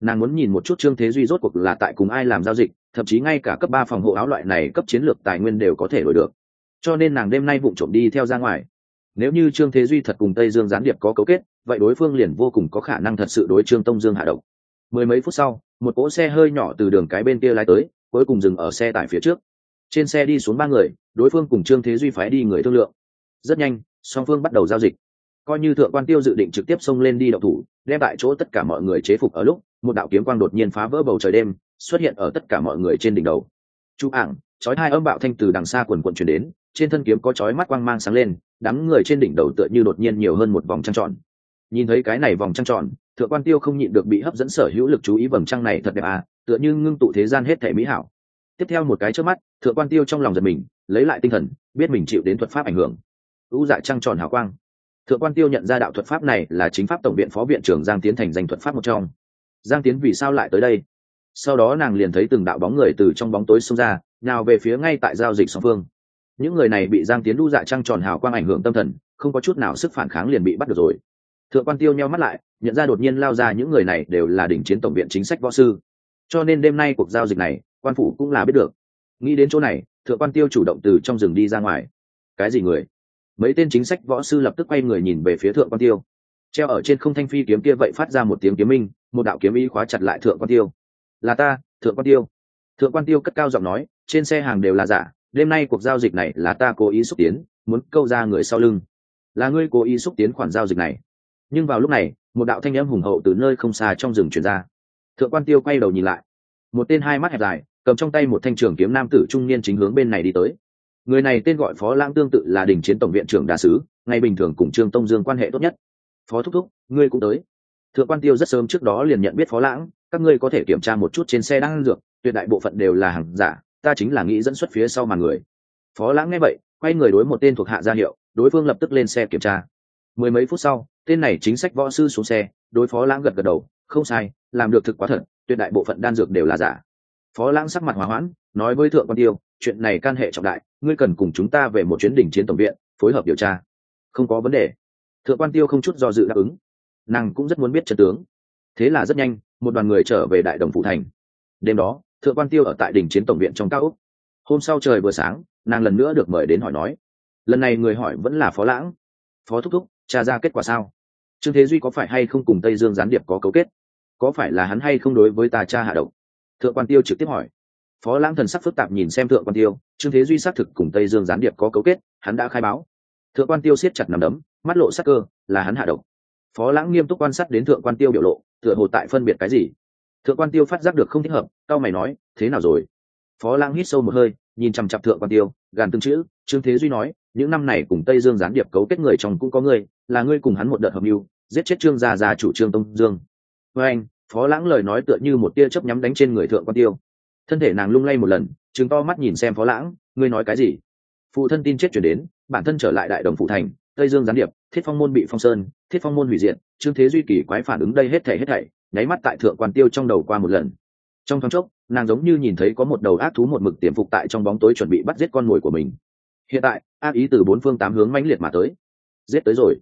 Nàng muốn nhìn một chút trương thế duy rốt cuộc là tại cùng ai làm giao dịch, thậm chí ngay cả cấp ba phòng hộ áo loại này cấp chiến lược tài nguyên đều có thể đổi được. Cho nên nàng đêm nay vụng trộm đi theo ra ngoài. Nếu như trương thế duy thật cùng tây dương gián điệp có cấu kết vậy đối phương liền vô cùng có khả năng thật sự đối trương tông dương hạ độc. Mười mấy phút sau, một cỗ xe hơi nhỏ từ đường cái bên kia lái tới, cuối cùng dừng ở xe tải phía trước. Trên xe đi xuống ba người, đối phương cùng trương thế duy phái đi người thương lượng. Rất nhanh, song phương bắt đầu giao dịch. Coi như thượng quan tiêu dự định trực tiếp xông lên đi đậu thủ, đem tại chỗ tất cả mọi người chế phục ở lúc, một đạo kiếm quang đột nhiên phá vỡ bầu trời đêm, xuất hiện ở tất cả mọi người trên đỉnh đầu. Chú ảng, chói hai âm bạo thanh từ đằng xa quần quần chuyển đến, trên thân kiếm có chói mắt quang mang sáng lên, đám người trên đỉnh đầu tựa như đột nhiên nhiều hơn một vòng trăng tròn nhìn thấy cái này vòng trăng tròn, thượng quan tiêu không nhịn được bị hấp dẫn sở hữu lực chú ý vầng trăng này thật đẹp à tựa như ngưng tụ thế gian hết thể mỹ hảo. Tiếp theo một cái trước mắt, thượng quan tiêu trong lòng giật mình, lấy lại tinh thần, biết mình chịu đến thuật pháp ảnh hưởng. Ưu dạ trăng tròn hào quang. Thượng quan tiêu nhận ra đạo thuật pháp này là chính pháp tổng viện phó viện trưởng giang tiến thành danh thuật pháp một trong. Giang tiến vì sao lại tới đây? Sau đó nàng liền thấy từng đạo bóng người từ trong bóng tối xông ra, nào về phía ngay tại giao dịch song phương. Những người này bị giang tiến đu dạ trăng tròn hào quang ảnh hưởng tâm thần, không có chút nào sức phản kháng liền bị bắt được rồi thượng quan tiêu nheo mắt lại, nhận ra đột nhiên lao ra những người này đều là đỉnh chiến tổng viện chính sách võ sư. Cho nên đêm nay cuộc giao dịch này, quan phủ cũng là biết được. Nghĩ đến chỗ này, thượng quan tiêu chủ động từ trong rừng đi ra ngoài. Cái gì người? Mấy tên chính sách võ sư lập tức quay người nhìn về phía thượng quan tiêu. Treo ở trên không thanh phi kiếm kia vậy phát ra một tiếng kiếm minh, một đạo kiếm ý khóa chặt lại thượng quan tiêu. Là ta, thượng quan tiêu. Thượng quan tiêu cất cao giọng nói, trên xe hàng đều là giả, đêm nay cuộc giao dịch này là ta cố ý xúc tiến, muốn câu ra người sau lưng. Là ngươi cố ý xúc tiến khoản giao dịch này? Nhưng vào lúc này, một đạo thanh âm hùng hậu từ nơi không xa trong rừng truyền ra. Thượng quan tiêu quay đầu nhìn lại. Một tên hai mắt hẹp dài, cầm trong tay một thanh trường kiếm nam tử trung niên chính hướng bên này đi tới. Người này tên gọi phó lãng tương tự là đình chiến tổng viện trưởng đà sứ, ngày bình thường cùng trương tông dương quan hệ tốt nhất. Phó thúc thúc, ngươi cũng tới. Thượng quan tiêu rất sớm trước đó liền nhận biết phó lãng, các ngươi có thể kiểm tra một chút trên xe đang dược, tuyệt đại bộ phận đều là hàng giả, ta chính là nghĩ dẫn xuất phía sau mà người. Phó lãng nghe vậy, quay người đối một tên thuộc hạ ra hiệu, đối phương lập tức lên xe kiểm tra. Mười mấy phút sau tên này chính sách võ sư xuống xe, đối phó lãng gật gật đầu, không sai, làm được thực quá thật, tuyệt đại bộ phận đan dược đều là giả. Phó lãng sắc mặt hòa hoãn, nói với thượng quan tiêu, chuyện này can hệ trọng đại, ngươi cần cùng chúng ta về một chuyến đỉnh chiến tổng viện, phối hợp điều tra. Không có vấn đề. Thượng quan tiêu không chút do dự đáp ứng. Nàng cũng rất muốn biết trận tướng. Thế là rất nhanh, một đoàn người trở về đại đồng phụ thành. Đêm đó, thượng quan tiêu ở tại đỉnh chiến tổng viện trong cao úc hôm sau trời vừa sáng, nàng lần nữa được mời đến hỏi nói. Lần này người hỏi vẫn là phó lãng. Phó thúc thúc, tra ra kết quả sao? Trương thế duy có phải hay không cùng tây dương gián điệp có cấu kết? Có phải là hắn hay không đối với ta cha hạ độc? Thượng quan tiêu trực tiếp hỏi. Phó lãng thần sắc phức tạp nhìn xem thượng quan tiêu, trương thế duy xác thực cùng tây dương gián điệp có cấu kết, hắn đã khai báo. Thượng quan tiêu siết chặt nằm đấm, mắt lộ sắc cơ, là hắn hạ độc. Phó lãng nghiêm túc quan sát đến thượng quan tiêu biểu lộ, tựa hồ tại phân biệt cái gì? Thượng quan tiêu phát giác được không thích hợp cao mày nói, thế nào rồi? Phó lãng hít sâu một hơi, nhìn chằm chặp thượng quan tiêu, gàn tương chữ, trương thế duy nói, những năm này cùng tây dương gián điệp cấu kết người trong cũng có người là ngươi cùng hắn một đợt hợp mưu giết chết trương gia gia chủ trương tông dương. Với anh phó lãng lời nói tựa như một tia chớp nhắm đánh trên người thượng quan tiêu. Thân thể nàng lung lay một lần chứng to mắt nhìn xem phó lãng ngươi nói cái gì? Phụ thân tin chết chuyển đến bản thân trở lại đại đồng phụ thành tây dương gián điệp thiết phong môn bị phong sơn thiết phong môn hủy diện, trương thế duy kỳ quái phản ứng đây hết thể hết thảy nháy mắt tại thượng quan tiêu trong đầu qua một lần. Trong thoáng chốc nàng giống như nhìn thấy có một đầu ác thú một mực tiềm phục tại trong bóng tối chuẩn bị bắt giết con mồi của mình. Hiện tại ác ý từ bốn phương tám hướng mãnh liệt mà tới. Giết tới rồi.